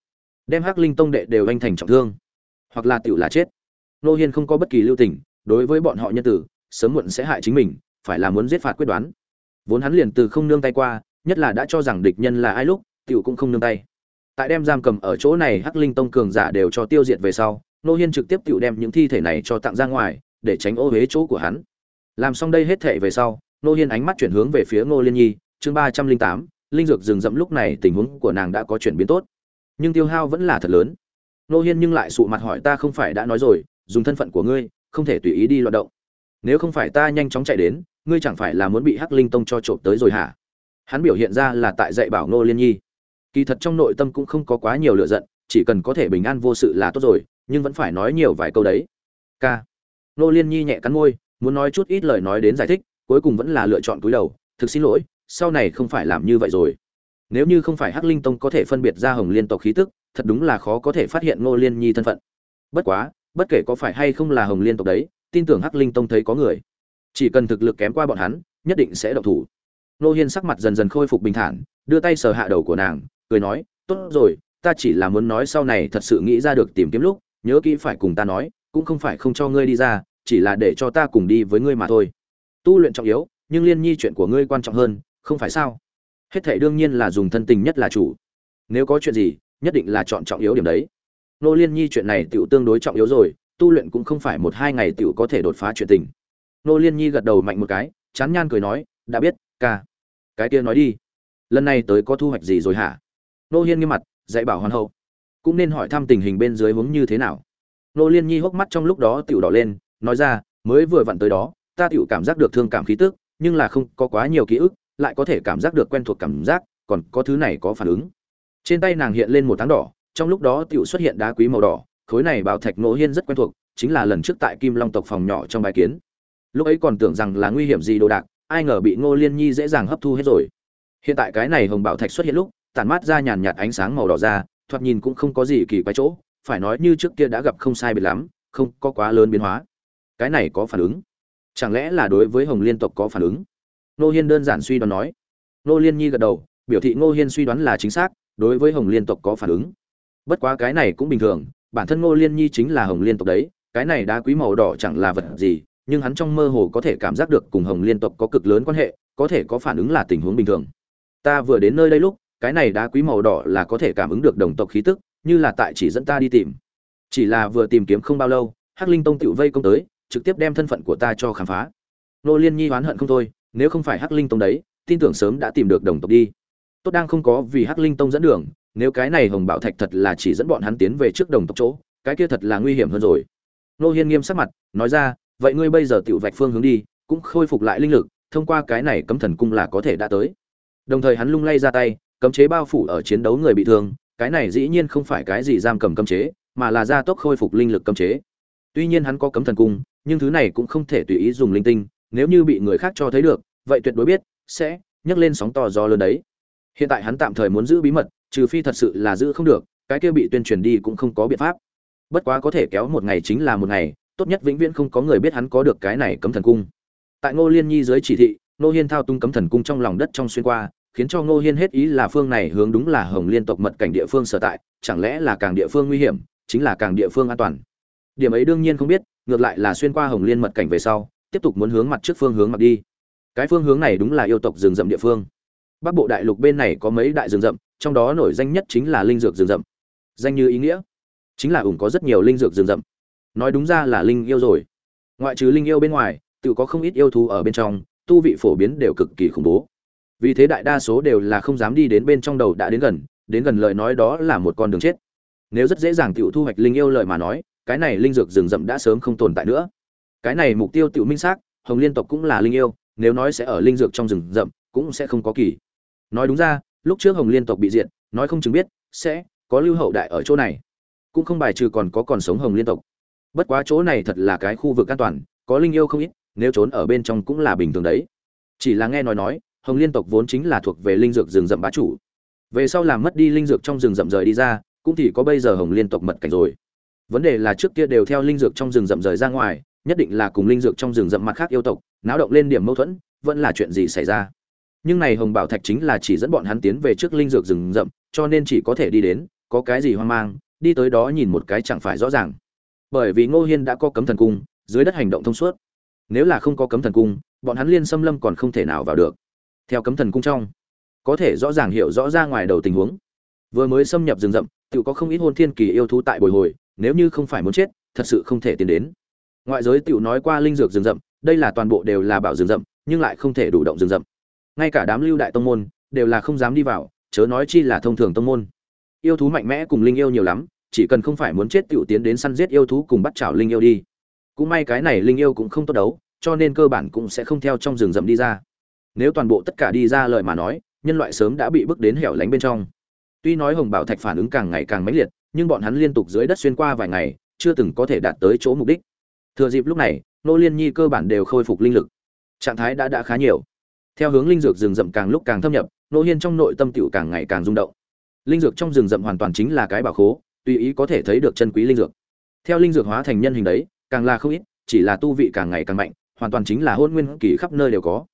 đem hắc linh tông đệ đều anh thành trọng thương, hoặc là tiểu là chết. Nô hiên không có bất kỳ lưu tình, đối với bọn họ nhân tử, sớm muộn sẽ hại chính mình, phải là muốn giết phạt quyết đoán vốn hắn liền từ không nương tay qua, nhất là đã cho rằng địch nhân là ai lúc, tiểu cũng không nương tay. Tại đem giam cầm ở chỗ này hắc linh tông cường giả đều cho tiêu diệt về sau, nô hiên trực tiếp tiểu đem những thi thể này cho tặng ra ngoài, để tránh ô huế chỗ của hắn. Làm xong đây hết thệ về sau, nô hiên ánh mắt chuyển hướng về phía ngô liên nhi, chương ba trăm linh tám, linh dược rừng rậm lúc này tình huống của nàng đã có chuyển biến tốt. Nhưng tiêu hao vẫn là thật lớn. Nô hiên nhưng lại sụ mặt hỏi ta không phải đã nói rồi, dùng thân phận của ngươi, không thể tùy ý đi loạt động. Nếu không phải ta nhanh chóng chạy đến ngươi chẳng phải là muốn bị hắc linh tông cho trộm tới rồi hả? Hắn biểu hiện ra là tại dạy bảo nô liên nhi. Kỳ thật trong nội tâm cũng không có quá nhiều lựa giận, chỉ cần có thể bình an vô sự là tốt rồi, nhưng vẫn phải nói nhiều vài câu đấy. K nô liên nhi nhẹ cắn môi, muốn nói chút ít lời nói đến giải thích, cuối cùng vẫn là lựa chọn cúi đầu, thực xin lỗi, sau này không phải làm như vậy rồi. Nếu như không phải hắc linh tông có thể phân biệt ra hồng liên tộc khí tức, thật đúng là khó có thể phát hiện ngô liên nhi thân phận. Bất quá, bất kể có phải hay không là hồng liên tộc đấy, tin tưởng hắc linh tông thấy có người chỉ cần thực lực kém qua bọn hắn, nhất định sẽ động thủ. Nô hiên sắc mặt dần dần khôi phục bình thản, đưa tay sờ hạ đầu của nàng, cười nói, tốt rồi, ta chỉ là muốn nói sau này thật sự nghĩ ra được tìm kiếm lúc, nhớ kỹ phải cùng ta nói, cũng không phải không cho ngươi đi ra, chỉ là để cho ta cùng đi với ngươi mà thôi. Tu luyện trọng yếu, nhưng liên nhi chuyện của ngươi quan trọng hơn, không phải sao? Hết thể đương nhiên là dùng thân tình nhất là chủ. Nếu có chuyện gì, nhất định là chọn trọng yếu điểm đấy. Nô liên nhi chuyện này tựu tương đối trọng yếu rồi, tu luyện cũng không phải một hai ngày tựu có thể đột phá chuyện tình nô liên nhi gật đầu mạnh một cái, chán nhan cười nói, đã biết, ca, cái kia nói đi. Lần này tới có thu hoạch gì rồi hả? Nô hiên nghiêm mặt, dạy bảo hoàn hậu. Cũng nên hỏi thăm tình hình bên dưới hướng như thế nào. Nô liên nhi hốc mắt trong lúc đó tựu đỏ lên, nói ra, mới vừa vặn tới đó, ta tựu cảm giác được thương cảm khí tức, nhưng là không có quá nhiều ký ức, lại có thể cảm giác được quen thuộc cảm giác, còn có thứ này có phản ứng. Trên tay nàng hiện lên một tháng đỏ, trong lúc đó tựu xuất hiện đá quý màu đỏ, khối này bảo thạch nô hiên rất quen thuộc, chính là lần trước tại kim long tộc phòng nhỏ trong bài kiến lúc ấy còn tưởng rằng là nguy hiểm gì đồ đạc, ai ngờ bị ngô liên nhi dễ dàng hấp thu hết rồi. Hiện tại cái này hồng bảo thạch xuất hiện lúc, tản mát ra nhàn nhạt ánh sáng màu đỏ ra, thoạt nhìn cũng không có gì kỳ quái chỗ, phải nói như trước kia đã gặp không sai biệt lắm, không có quá lớn biến hóa. Cái này có phản ứng? Chẳng lẽ là đối với hồng liên tộc có phản ứng? Nô hiên đơn giản suy đoán nói. Nô liên nhi gật đầu, biểu thị ngô hiên suy đoán là chính xác, đối với hồng liên tộc có phản ứng. Bất quá cái này cũng bình thường, bản thân ngô liên nhi chính là hồng liên tộc đấy, cái này đá quý màu đỏ chẳng là vật gì nhưng hắn trong mơ hồ có thể cảm giác được cùng hồng liên tộc có cực lớn quan hệ, có thể có phản ứng là tình huống bình thường. Ta vừa đến nơi đây lúc, cái này đá quý màu đỏ là có thể cảm ứng được đồng tộc khí tức, như là tại chỉ dẫn ta đi tìm. Chỉ là vừa tìm kiếm không bao lâu, hắc linh tông tự vây công tới, trực tiếp đem thân phận của ta cho khám phá. Nô liên nhi oán hận không thôi, nếu không phải hắc linh tông đấy, tin tưởng sớm đã tìm được đồng tộc đi. Tốt đang không có vì hắc linh tông dẫn đường, nếu cái này hồng bảo thạch thật là chỉ dẫn bọn hắn tiến về trước đồng tộc chỗ, cái kia thật là nguy hiểm hơn rồi. Nô hiên nghiêm sắc mặt, nói ra vậy ngươi bây giờ tiểu vạch phương hướng đi, cũng khôi phục lại linh lực, thông qua cái này cấm thần cung là có thể đã tới. Đồng thời hắn lung lay ra tay, cấm chế bao phủ ở chiến đấu người bị thương, cái này dĩ nhiên không phải cái gì giam cầm cấm chế, mà là gia tốc khôi phục linh lực cấm chế. Tuy nhiên hắn có cấm thần cung, nhưng thứ này cũng không thể tùy ý dùng linh tinh, nếu như bị người khác cho thấy được, vậy tuyệt đối biết, sẽ nhấc lên sóng to gió lớn đấy. Hiện tại hắn tạm thời muốn giữ bí mật, trừ phi thật sự là giữ không được, cái kia bị tuyên truyền đi cũng không có biện pháp. Bất quá có thể kéo một ngày chính là một ngày tốt nhất vĩnh viễn không có người biết hắn có được cái này cấm thần cung. Tại ngô liên nhi dưới chỉ thị, ngô hiên thao tung cấm thần cung trong lòng đất trong xuyên qua, khiến cho ngô hiên hết ý là phương này hướng đúng là hồng liên tộc mật cảnh địa phương sở tại, chẳng lẽ là càng địa phương nguy hiểm, chính là càng địa phương an toàn. Điểm ấy đương nhiên không biết, ngược lại là xuyên qua hồng liên mật cảnh về sau, tiếp tục muốn hướng mặt trước phương hướng mặt đi. Cái phương hướng này đúng là yêu tộc rừng rậm địa phương. Bắc bộ đại lục bên này có mấy đại rừng rậm, trong đó nổi danh nhất chính là linh dược rừng rậm. Danh như ý nghĩa, chính là ủng có rất nhiều linh dược rừng rậm nói đúng ra là linh yêu rồi. Ngoại trừ linh yêu bên ngoài, tự có không ít yêu thú ở bên trong, tu vị phổ biến đều cực kỳ khủng bố. Vì thế đại đa số đều là không dám đi đến bên trong đầu đã đến gần đến gần lời nói đó là một con đường chết. Nếu rất dễ dàng tự thu hoạch linh yêu lời mà nói, cái này linh dược rừng rậm đã sớm không tồn tại nữa. Cái này mục tiêu tự minh xác, hồng liên tộc cũng là linh yêu, nếu nói sẽ ở linh dược trong rừng rậm, cũng sẽ không có kỳ. Nói đúng ra, lúc trước hồng liên tộc bị diệt, nói không chứng biết, sẽ có lưu hậu đại ở chỗ này. Cũng không bài trừ còn có còn sống hồng liên tộc bất quá chỗ này thật là cái khu vực an toàn, có linh yêu không ít, nếu trốn ở bên trong cũng là bình thường đấy. Chỉ là nghe nói nói, hồng liên tộc vốn chính là thuộc về linh dược rừng rậm bá chủ. Về sau làm mất đi linh dược trong rừng rậm rời đi ra, cũng thì có bây giờ hồng liên tộc mật cảnh rồi. Vấn đề là trước kia đều theo linh dược trong rừng rậm rời ra ngoài, nhất định là cùng linh dược trong rừng rậm mặt khác yêu tộc, náo động lên điểm mâu thuẫn, vẫn là chuyện gì xảy ra. Nhưng này hồng bảo thạch chính là chỉ dẫn bọn hắn tiến về trước linh dược rừng rậm, cho nên chỉ có thể đi đến, có cái gì hoang mang, đi tới đó nhìn một cái chẳng phải rõ ràng bởi vì ngô hiên đã có cấm thần cung, dưới đất hành động thông suốt. Nếu là không có cấm thần cung, bọn hắn liên xâm lâm còn không thể nào vào được. Theo cấm thần cung trong, có thể rõ ràng hiểu rõ ra ngoài đầu tình huống. Vừa mới xâm nhập rừng rậm tự có không ít hôn thiên kỳ yêu thú tại bồi hồi, nếu như không phải muốn chết, thật sự không thể tiến đến. Ngoại giới tự nói qua linh dược rừng rậm, đây là toàn bộ đều là bảo rừng rậm, nhưng lại không thể đủ động rừng rậm. Ngay cả đám lưu đại tông môn, đều là không dám đi vào, chớ nói chi là thông thường tông môn. Yêu thú mạnh mẽ cùng linh yêu nhiều lắm chỉ cần không phải muốn chết tiểu tiến đến săn giết yêu thú cùng bắt chảo linh yêu đi. Cũng may cái này linh yêu cũng không tốt đấu, cho nên cơ bản cũng sẽ không theo trong rừng rậm đi ra. Nếu toàn bộ tất cả đi ra lời mà nói, nhân loại sớm đã bị bước đến hẻo lánh bên trong. Tuy nói hồng bảo thạch phản ứng càng ngày càng mãnh liệt, nhưng bọn hắn liên tục dưới đất xuyên qua vài ngày, chưa từng có thể đạt tới chỗ mục đích. Thừa dịp lúc này, nô liên nhi cơ bản đều khôi phục linh lực. Trạng thái đã đã khá nhiều. Theo hướng linh dược rừng rậm càng lúc càng thâm nhập, nô hiên trong nội tâm tiểu càng ngày càng rung động. Linh dược trong rừng rậm hoàn toàn chính là cái bảo khố tùy ý có thể thấy được chân quý linh dược. Theo linh dược hóa thành nhân hình đấy, càng là không ít, chỉ là tu vị càng ngày càng mạnh, hoàn toàn chính là hôn nguyên kỳ khắp nơi đều có.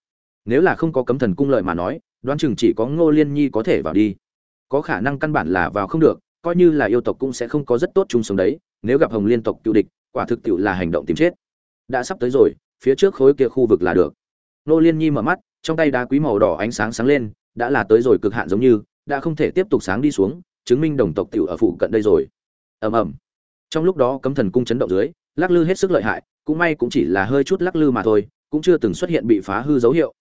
Nếu là không có cấm thần cung lợi mà nói, đoán chừng chỉ có ngô liên nhi có thể vào đi. Có khả năng căn bản là vào không được, coi như là yêu tộc cũng sẽ không có rất tốt chung sống đấy, nếu gặp hồng liên tộc tiêu địch, quả thực tiệu là hành động tìm chết. Đã sắp tới rồi, phía trước khối kia khu vực là được. Ngô liên nhi mở mắt, trong tay đá quý màu đỏ ánh sáng sáng lên, đã là tới rồi cực hạn giống như, đã không thể tiếp tục sáng đi xuống chứng minh đồng tộc tiểu ở phụ cận đây rồi. Ầm ầm. Trong lúc đó cấm thần cung chấn động dưới, lắc lư hết sức lợi hại, cũng may cũng chỉ là hơi chút lắc lư mà thôi, cũng chưa từng xuất hiện bị phá hư dấu hiệu.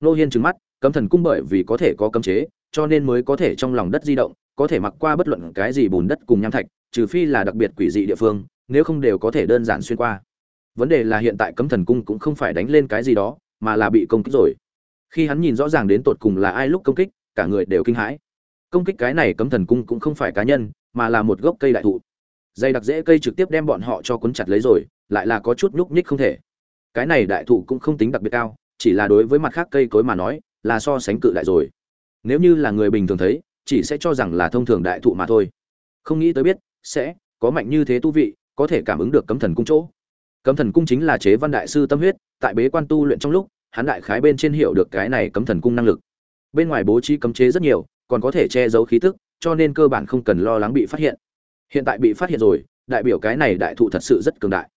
Nô hiên trừng mắt, cấm thần cung bởi vì có thể có cấm chế, cho nên mới có thể trong lòng đất di động, có thể mặc qua bất luận cái gì bùn đất cùng nham thạch, trừ phi là đặc biệt quỷ dị địa phương, nếu không đều có thể đơn giản xuyên qua. Vấn đề là hiện tại cấm thần cung cũng không phải đánh lên cái gì đó, mà là bị công kích rồi. Khi hắn nhìn rõ ràng đến tột cùng là ai lúc công kích, cả người đều kinh hãi công kích cái này cấm thần cung cũng không phải cá nhân, mà là một gốc cây đại thụ. Dây đặc dễ cây trực tiếp đem bọn họ cho cuốn chặt lấy rồi, lại là có chút nhúc nhích không thể. Cái này đại thụ cũng không tính đặc biệt cao, chỉ là đối với mặt khác cây cối mà nói, là so sánh cự đại rồi. Nếu như là người bình thường thấy, chỉ sẽ cho rằng là thông thường đại thụ mà thôi. Không nghĩ tới biết, sẽ có mạnh như thế tu vị, có thể cảm ứng được cấm thần cung chỗ. Cấm thần cung chính là chế văn đại sư tâm huyết, tại bế quan tu luyện trong lúc, hắn đại khái bên trên hiểu được cái này cấm thần cung năng lực. Bên ngoài bố trí cấm chế rất nhiều còn có thể che giấu khí tức, cho nên cơ bản không cần lo lắng bị phát hiện. Hiện tại bị phát hiện rồi, đại biểu cái này đại thụ thật sự rất cường đại.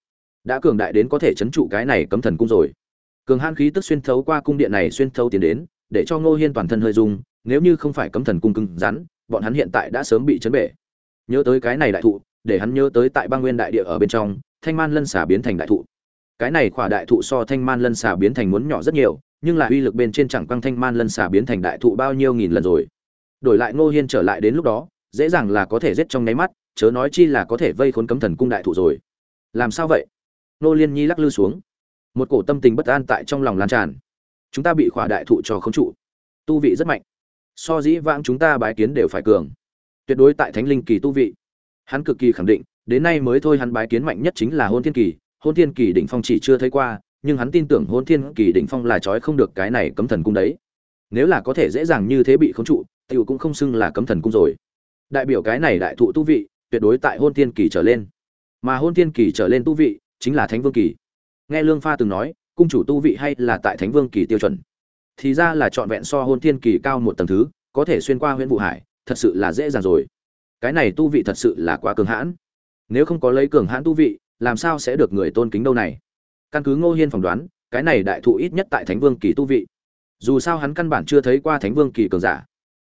Đã cường đại đến có thể chấn trụ cái này cấm thần cung rồi. Cường han khí tức xuyên thấu qua cung điện này xuyên thấu tiến đến, để cho ngô hiên toàn thân hơi rung, nếu như không phải cấm thần cung cứng rắn, bọn hắn hiện tại đã sớm bị chấn bể. Nhớ tới cái này đại thụ, để hắn nhớ tới tại băng nguyên đại địa ở bên trong, thanh man lân xà biến thành đại thụ. Cái này khỏa đại thụ so thanh man lân xà biến thành muốn nhỏ rất nhiều, nhưng là uy lực bên trên chẳng quăng thanh man lân xà biến thành đại thụ bao nhiêu nghìn lần rồi đổi lại ngô hiên trở lại đến lúc đó, dễ dàng là có thể giết trong nháy mắt, chớ nói chi là có thể vây khốn cấm thần cung đại thụ rồi. Làm sao vậy? Nô liên nhi lắc lư xuống. Một cổ tâm tình bất an tại trong lòng lan tràn. Chúng ta bị khỏa đại thụ cho không trụ. Tu vị rất mạnh. So dĩ vãng chúng ta bái kiến đều phải cường. Tuyệt đối tại thánh linh kỳ tu vị. Hắn cực kỳ khẳng định, đến nay mới thôi hắn bái kiến mạnh nhất chính là hôn thiên kỳ. Hôn thiên kỳ đỉnh phong chỉ chưa thấy qua, nhưng hắn tin tưởng hôn thiên kỳ đỉnh phong là trói không được cái này cấm thần cung đấy. Nếu là có thể dễ dàng như thế bị khống trụ tiểu cũng không xưng là cấm thần cung rồi. Đại biểu cái này đại thụ tu vị, tuyệt đối tại hôn thiên kỳ trở lên. Mà hôn thiên kỳ trở lên tu vị, chính là thánh vương kỳ. Nghe lương pha từng nói, cung chủ tu vị hay là tại thánh vương kỳ tiêu chuẩn? Thì ra là chọn vẹn so hôn thiên kỳ cao một tầng thứ, có thể xuyên qua huyện vụ hải, thật sự là dễ dàng rồi. Cái này tu vị thật sự là quá cường hãn. Nếu không có lấy cường hãn tu vị, làm sao sẽ được người tôn kính đâu này? Căn cứ ngô hiên phỏng đoán, cái này đại thụ ít nhất tại thánh vương kỳ tu vị. Dù sao hắn căn bản chưa thấy qua thánh vương kỳ cường giả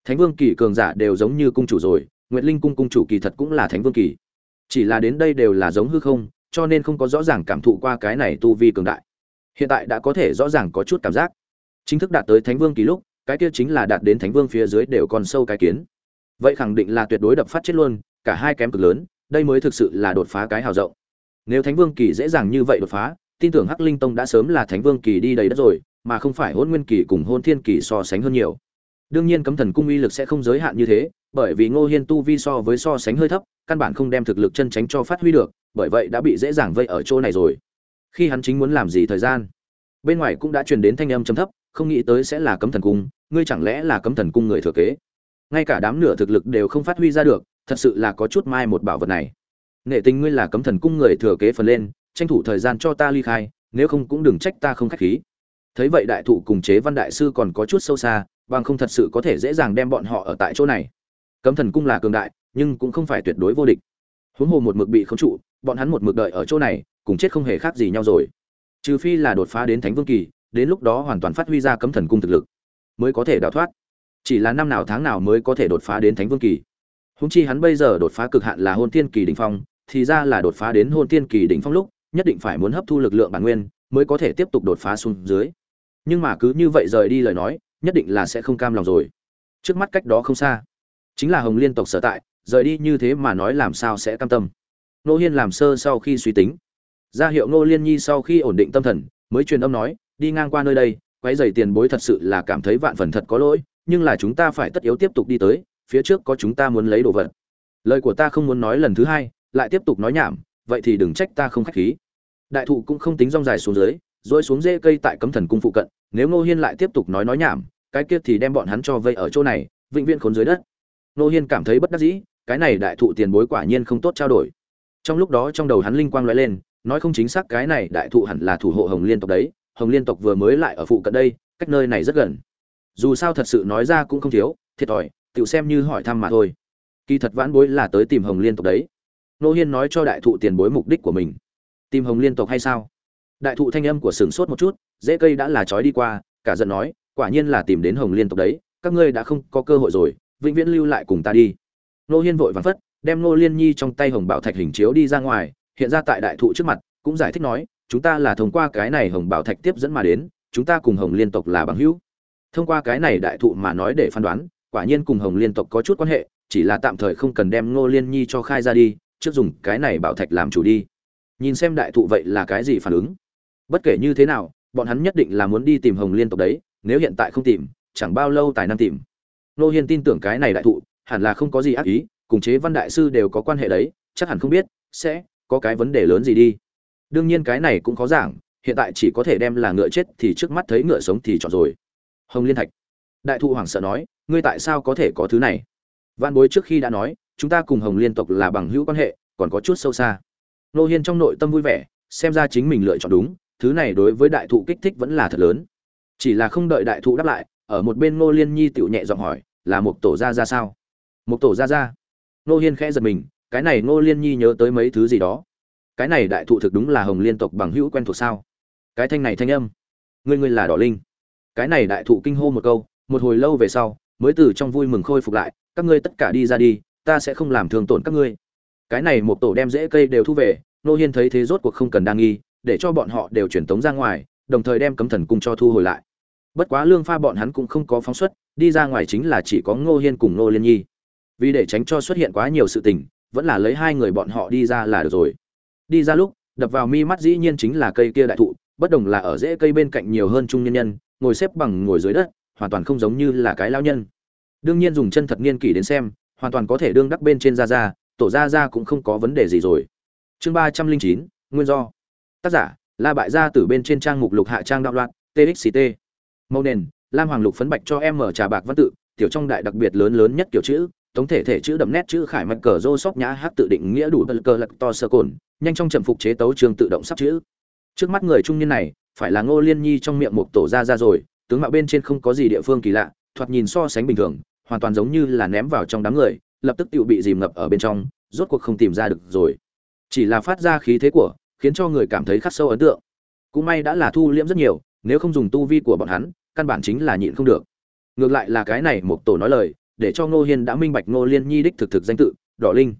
thánh vương kỳ cường giả đều giống như cung chủ rồi, nguyệt linh cung cung chủ kỳ thật cũng là thánh vương kỳ. Chỉ là đến đây đều là giống hư không, cho nên không có rõ ràng cảm thụ qua cái này tu vi cường đại. Hiện tại đã có thể rõ ràng có chút cảm giác. Chính thức đạt tới thánh vương kỳ lúc, cái kia chính là đạt đến thánh vương phía dưới đều còn sâu cái kiến. Vậy khẳng định là tuyệt đối đập phát chết luôn, cả hai kém cực lớn, đây mới thực sự là đột phá cái hào rộng. Nếu thánh vương kỳ dễ dàng như vậy đột phá, tin tưởng hắc linh tông đã sớm là thánh vương kỳ đi đầy đất rồi, mà không phải hôn nguyên kỳ cùng hôn thiên kỳ so sánh hơn nhiều đương nhiên cấm thần cung uy lực sẽ không giới hạn như thế, bởi vì ngô hiên tu vi so với so sánh hơi thấp, căn bản không đem thực lực chân tránh cho phát huy được, bởi vậy đã bị dễ dàng vây ở chỗ này rồi. Khi hắn chính muốn làm gì thời gian? Bên ngoài cũng đã truyền đến thanh âm trầm thấp, không nghĩ tới sẽ là cấm thần cung, ngươi chẳng lẽ là cấm thần cung người thừa kế? Ngay cả đám nửa thực lực đều không phát huy ra được, thật sự là có chút mai một bảo vật này. Nể tình ngươi là cấm thần cung người thừa kế phần lên, tranh thủ thời gian cho ta ly khai, nếu không cũng đừng trách ta không khách khí thấy vậy đại thụ cùng chế văn đại sư còn có chút sâu xa, bằng không thật sự có thể dễ dàng đem bọn họ ở tại chỗ này. Cấm thần cung là cường đại, nhưng cũng không phải tuyệt đối vô địch. Huống hồ một mực bị khống trụ, bọn hắn một mực đợi ở chỗ này, cùng chết không hề khác gì nhau rồi. Trừ phi là đột phá đến thánh vương kỳ, đến lúc đó hoàn toàn phát huy ra cấm thần cung thực lực, mới có thể đào thoát. Chỉ là năm nào tháng nào mới có thể đột phá đến thánh vương kỳ. Húng chi hắn bây giờ đột phá cực hạn là hôn tiên kỳ đỉnh phong, thì ra là đột phá đến hôn tiên kỳ đỉnh phong lúc, nhất định phải muốn hấp thu lực lượng bản nguyên, mới có thể tiếp tục đột phá xuống dưới nhưng mà cứ như vậy rời đi lời nói, nhất định là sẽ không cam lòng rồi. Trước mắt cách đó không xa, chính là hồng liên tộc sở tại, rời đi như thế mà nói làm sao sẽ cam tâm. Nô hiên làm sơ sau khi suy tính. Ra hiệu nô liên nhi sau khi ổn định tâm thần, mới truyền âm nói, đi ngang qua nơi đây, quấy giày tiền bối thật sự là cảm thấy vạn phần thật có lỗi, nhưng là chúng ta phải tất yếu tiếp tục đi tới, phía trước có chúng ta muốn lấy đồ vật. Lời của ta không muốn nói lần thứ hai, lại tiếp tục nói nhảm, vậy thì đừng trách ta không khách khí. Đại thụ cũng không tính rong dài xuống dưới rồi xuống rễ cây tại cấm thần cung phụ cận, nếu ngô hiên lại tiếp tục nói nói nhảm, cái kia thì đem bọn hắn cho vây ở chỗ này, vĩnh viễn khốn dưới đất. Ngô hiên cảm thấy bất đắc dĩ, cái này đại thụ tiền bối quả nhiên không tốt trao đổi. Trong lúc đó trong đầu hắn linh quang lóe lên, nói không chính xác cái này đại thụ hẳn là thủ hộ hồng liên tộc đấy, hồng liên tộc vừa mới lại ở phụ cận đây, cách nơi này rất gần. Dù sao thật sự nói ra cũng không thiếu, thiệt thòi tự xem như hỏi thăm mà thôi. Kỳ thật vãn bối là tới tìm hồng liên tộc đấy. Nô hiên nói cho đại thụ tiền bối mục đích của mình. Tìm hồng liên tộc hay sao? Đại thụ thanh âm của sừng sốt một chút dễ cây đã là trói đi qua, cả giận nói, quả nhiên là tìm đến hồng liên tộc đấy, các ngươi đã không có cơ hội rồi, vĩnh viễn lưu lại cùng ta đi. Nô hiên vội vàng phất, đem nô liên nhi trong tay hồng bảo thạch hình chiếu đi ra ngoài, hiện ra tại đại thụ trước mặt, cũng giải thích nói, chúng ta là thông qua cái này hồng bảo thạch tiếp dẫn mà đến, chúng ta cùng hồng liên tộc là bằng hữu. Thông qua cái này đại thụ mà nói để phán đoán, quả nhiên cùng hồng liên tộc có chút quan hệ, chỉ là tạm thời không cần đem ngô liên nhi cho khai ra đi, trước dùng cái này bảo thạch làm chủ đi. Nhìn xem đại thụ vậy là cái gì phản ứng? Bất kể như thế nào, bọn hắn nhất định là muốn đi tìm hồng liên tộc đấy, nếu hiện tại không tìm, chẳng bao lâu tài năng tìm. Nô hiên tin tưởng cái này đại thụ, hẳn là không có gì ác ý, cùng chế văn đại sư đều có quan hệ đấy, chắc hẳn không biết, sẽ có cái vấn đề lớn gì đi. Đương nhiên cái này cũng có giảng, hiện tại chỉ có thể đem là ngựa chết thì trước mắt thấy ngựa sống thì chọn rồi. Hồng liên thạch. Đại thụ hoảng sợ nói, ngươi tại sao có thể có thứ này? Văn bối trước khi đã nói, chúng ta cùng hồng liên tộc là bằng hữu quan hệ, còn có chút sâu xa. Nô hiên trong nội tâm vui vẻ, xem ra chính mình lựa chọn đúng thứ này đối với đại thụ kích thích vẫn là thật lớn. Chỉ là không đợi đại thụ đáp lại, ở một bên ngô liên nhi tựu nhẹ giọng hỏi, là một tổ ra ra sao? Một tổ ra ra nô hiên khẽ giật mình, cái này ngô liên nhi nhớ tới mấy thứ gì đó? Cái này đại thụ thực đúng là hồng liên tộc bằng hữu quen thuộc sao? Cái thanh này thanh âm. Ngươi ngươi là đỏ linh. Cái này đại thụ kinh hô một câu, một hồi lâu về sau, mới từ trong vui mừng khôi phục lại, các ngươi tất cả đi ra đi, ta sẽ không làm thương tổn các ngươi. Cái này một tổ đem rễ cây đều thu về nô hiên thấy thế rốt cuộc không cần đa nghi để cho bọn họ đều chuyển tống ra ngoài đồng thời đem cấm thần cung cho thu hồi lại. Bất quá lương pha bọn hắn cũng không có phóng xuất đi ra ngoài chính là chỉ có ngô hiên cùng ngô liên nhi. Vì để tránh cho xuất hiện quá nhiều sự tình vẫn là lấy hai người bọn họ đi ra là được rồi. Đi ra lúc đập vào mi mắt dĩ nhiên chính là cây kia đại thụ bất đồng là ở rễ cây bên cạnh nhiều hơn trung nhân nhân ngồi xếp bằng ngồi dưới đất hoàn toàn không giống như là cái lao nhân. Đương nhiên dùng chân thật niên kỷ đến xem hoàn toàn có thể đương đắc bên trên ra ra, tổ ra ra cũng không có vấn đề gì rồi. Chương ba trăm linh chín nguyên do tác giả, la bại gia từ bên trên trang mục lục hạ trang đạo loạn txct màu nền, lam hoàng lục phấn bạch cho em mở trà bạc văn tự, tiểu trong đại đặc biệt lớn lớn nhất kiểu chữ tống thể thể chữ đậm nét chữ khải mạch cờ rô sóc nhã hát tự định nghĩa đủ bật cờ lật to sơ cồn, nhanh trong trầm phục chế tấu trường tự động sắp chữ. Trước mắt người trung niên này, phải là ngô liên nhi trong miệng một tổ ra ra rồi, tướng mạo bên trên không có gì địa phương kỳ lạ, thoạt nhìn so sánh bình thường, hoàn toàn giống như là ném vào trong đám người, lập tức tự bị dìm ngập ở bên trong, rốt cuộc không tìm ra được rồi. Chỉ là phát ra khí thế của khiến cho người cảm thấy khắc sâu ấn tượng. Cũng may đã là thu liễm rất nhiều, nếu không dùng tu vi của bọn hắn, căn bản chính là nhịn không được. Ngược lại là cái này một tổ nói lời, để cho ngô hiên đã minh bạch ngô liên nhi đích thực thực danh tự, đỏ linh.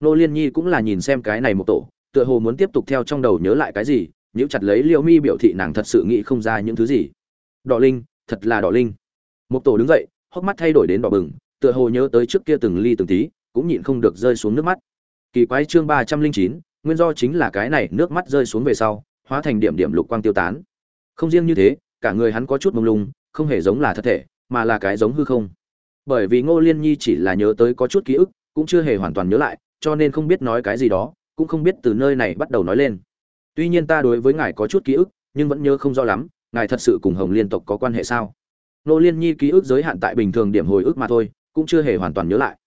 Ngô liên nhi cũng là nhìn xem cái này một tổ, tựa hồ muốn tiếp tục theo trong đầu nhớ lại cái gì nếu chặt lấy liễu mi biểu thị nàng thật sự nghĩ không ra những thứ gì. Đỏ linh, thật là đỏ linh. Một tổ đứng dậy, hốc mắt thay đổi đến đỏ bừng, tựa hồ nhớ tới trước kia từng ly từng tí, cũng nhịn không được rơi xuống nước mắt. Kỳ quái chương ba trăm linh chín nguyên do chính là cái này nước mắt rơi xuống về sau, hóa thành điểm điểm lục quang tiêu tán. Không riêng như thế, cả người hắn có chút mông lung, không hề giống là thật thể, mà là cái giống hư không. Bởi vì ngô liên nhi chỉ là nhớ tới có chút ký ức, cũng chưa hề hoàn toàn nhớ lại, cho nên không biết nói cái gì đó, cũng không biết từ nơi này bắt đầu nói lên. Tuy nhiên ta đối với ngài có chút ký ức, nhưng vẫn nhớ không rõ lắm, ngài thật sự cùng hồng liên tộc có quan hệ sao? Ngô liên nhi ký ức giới hạn tại bình thường điểm hồi ức mà thôi, cũng chưa hề hoàn toàn nhớ lại.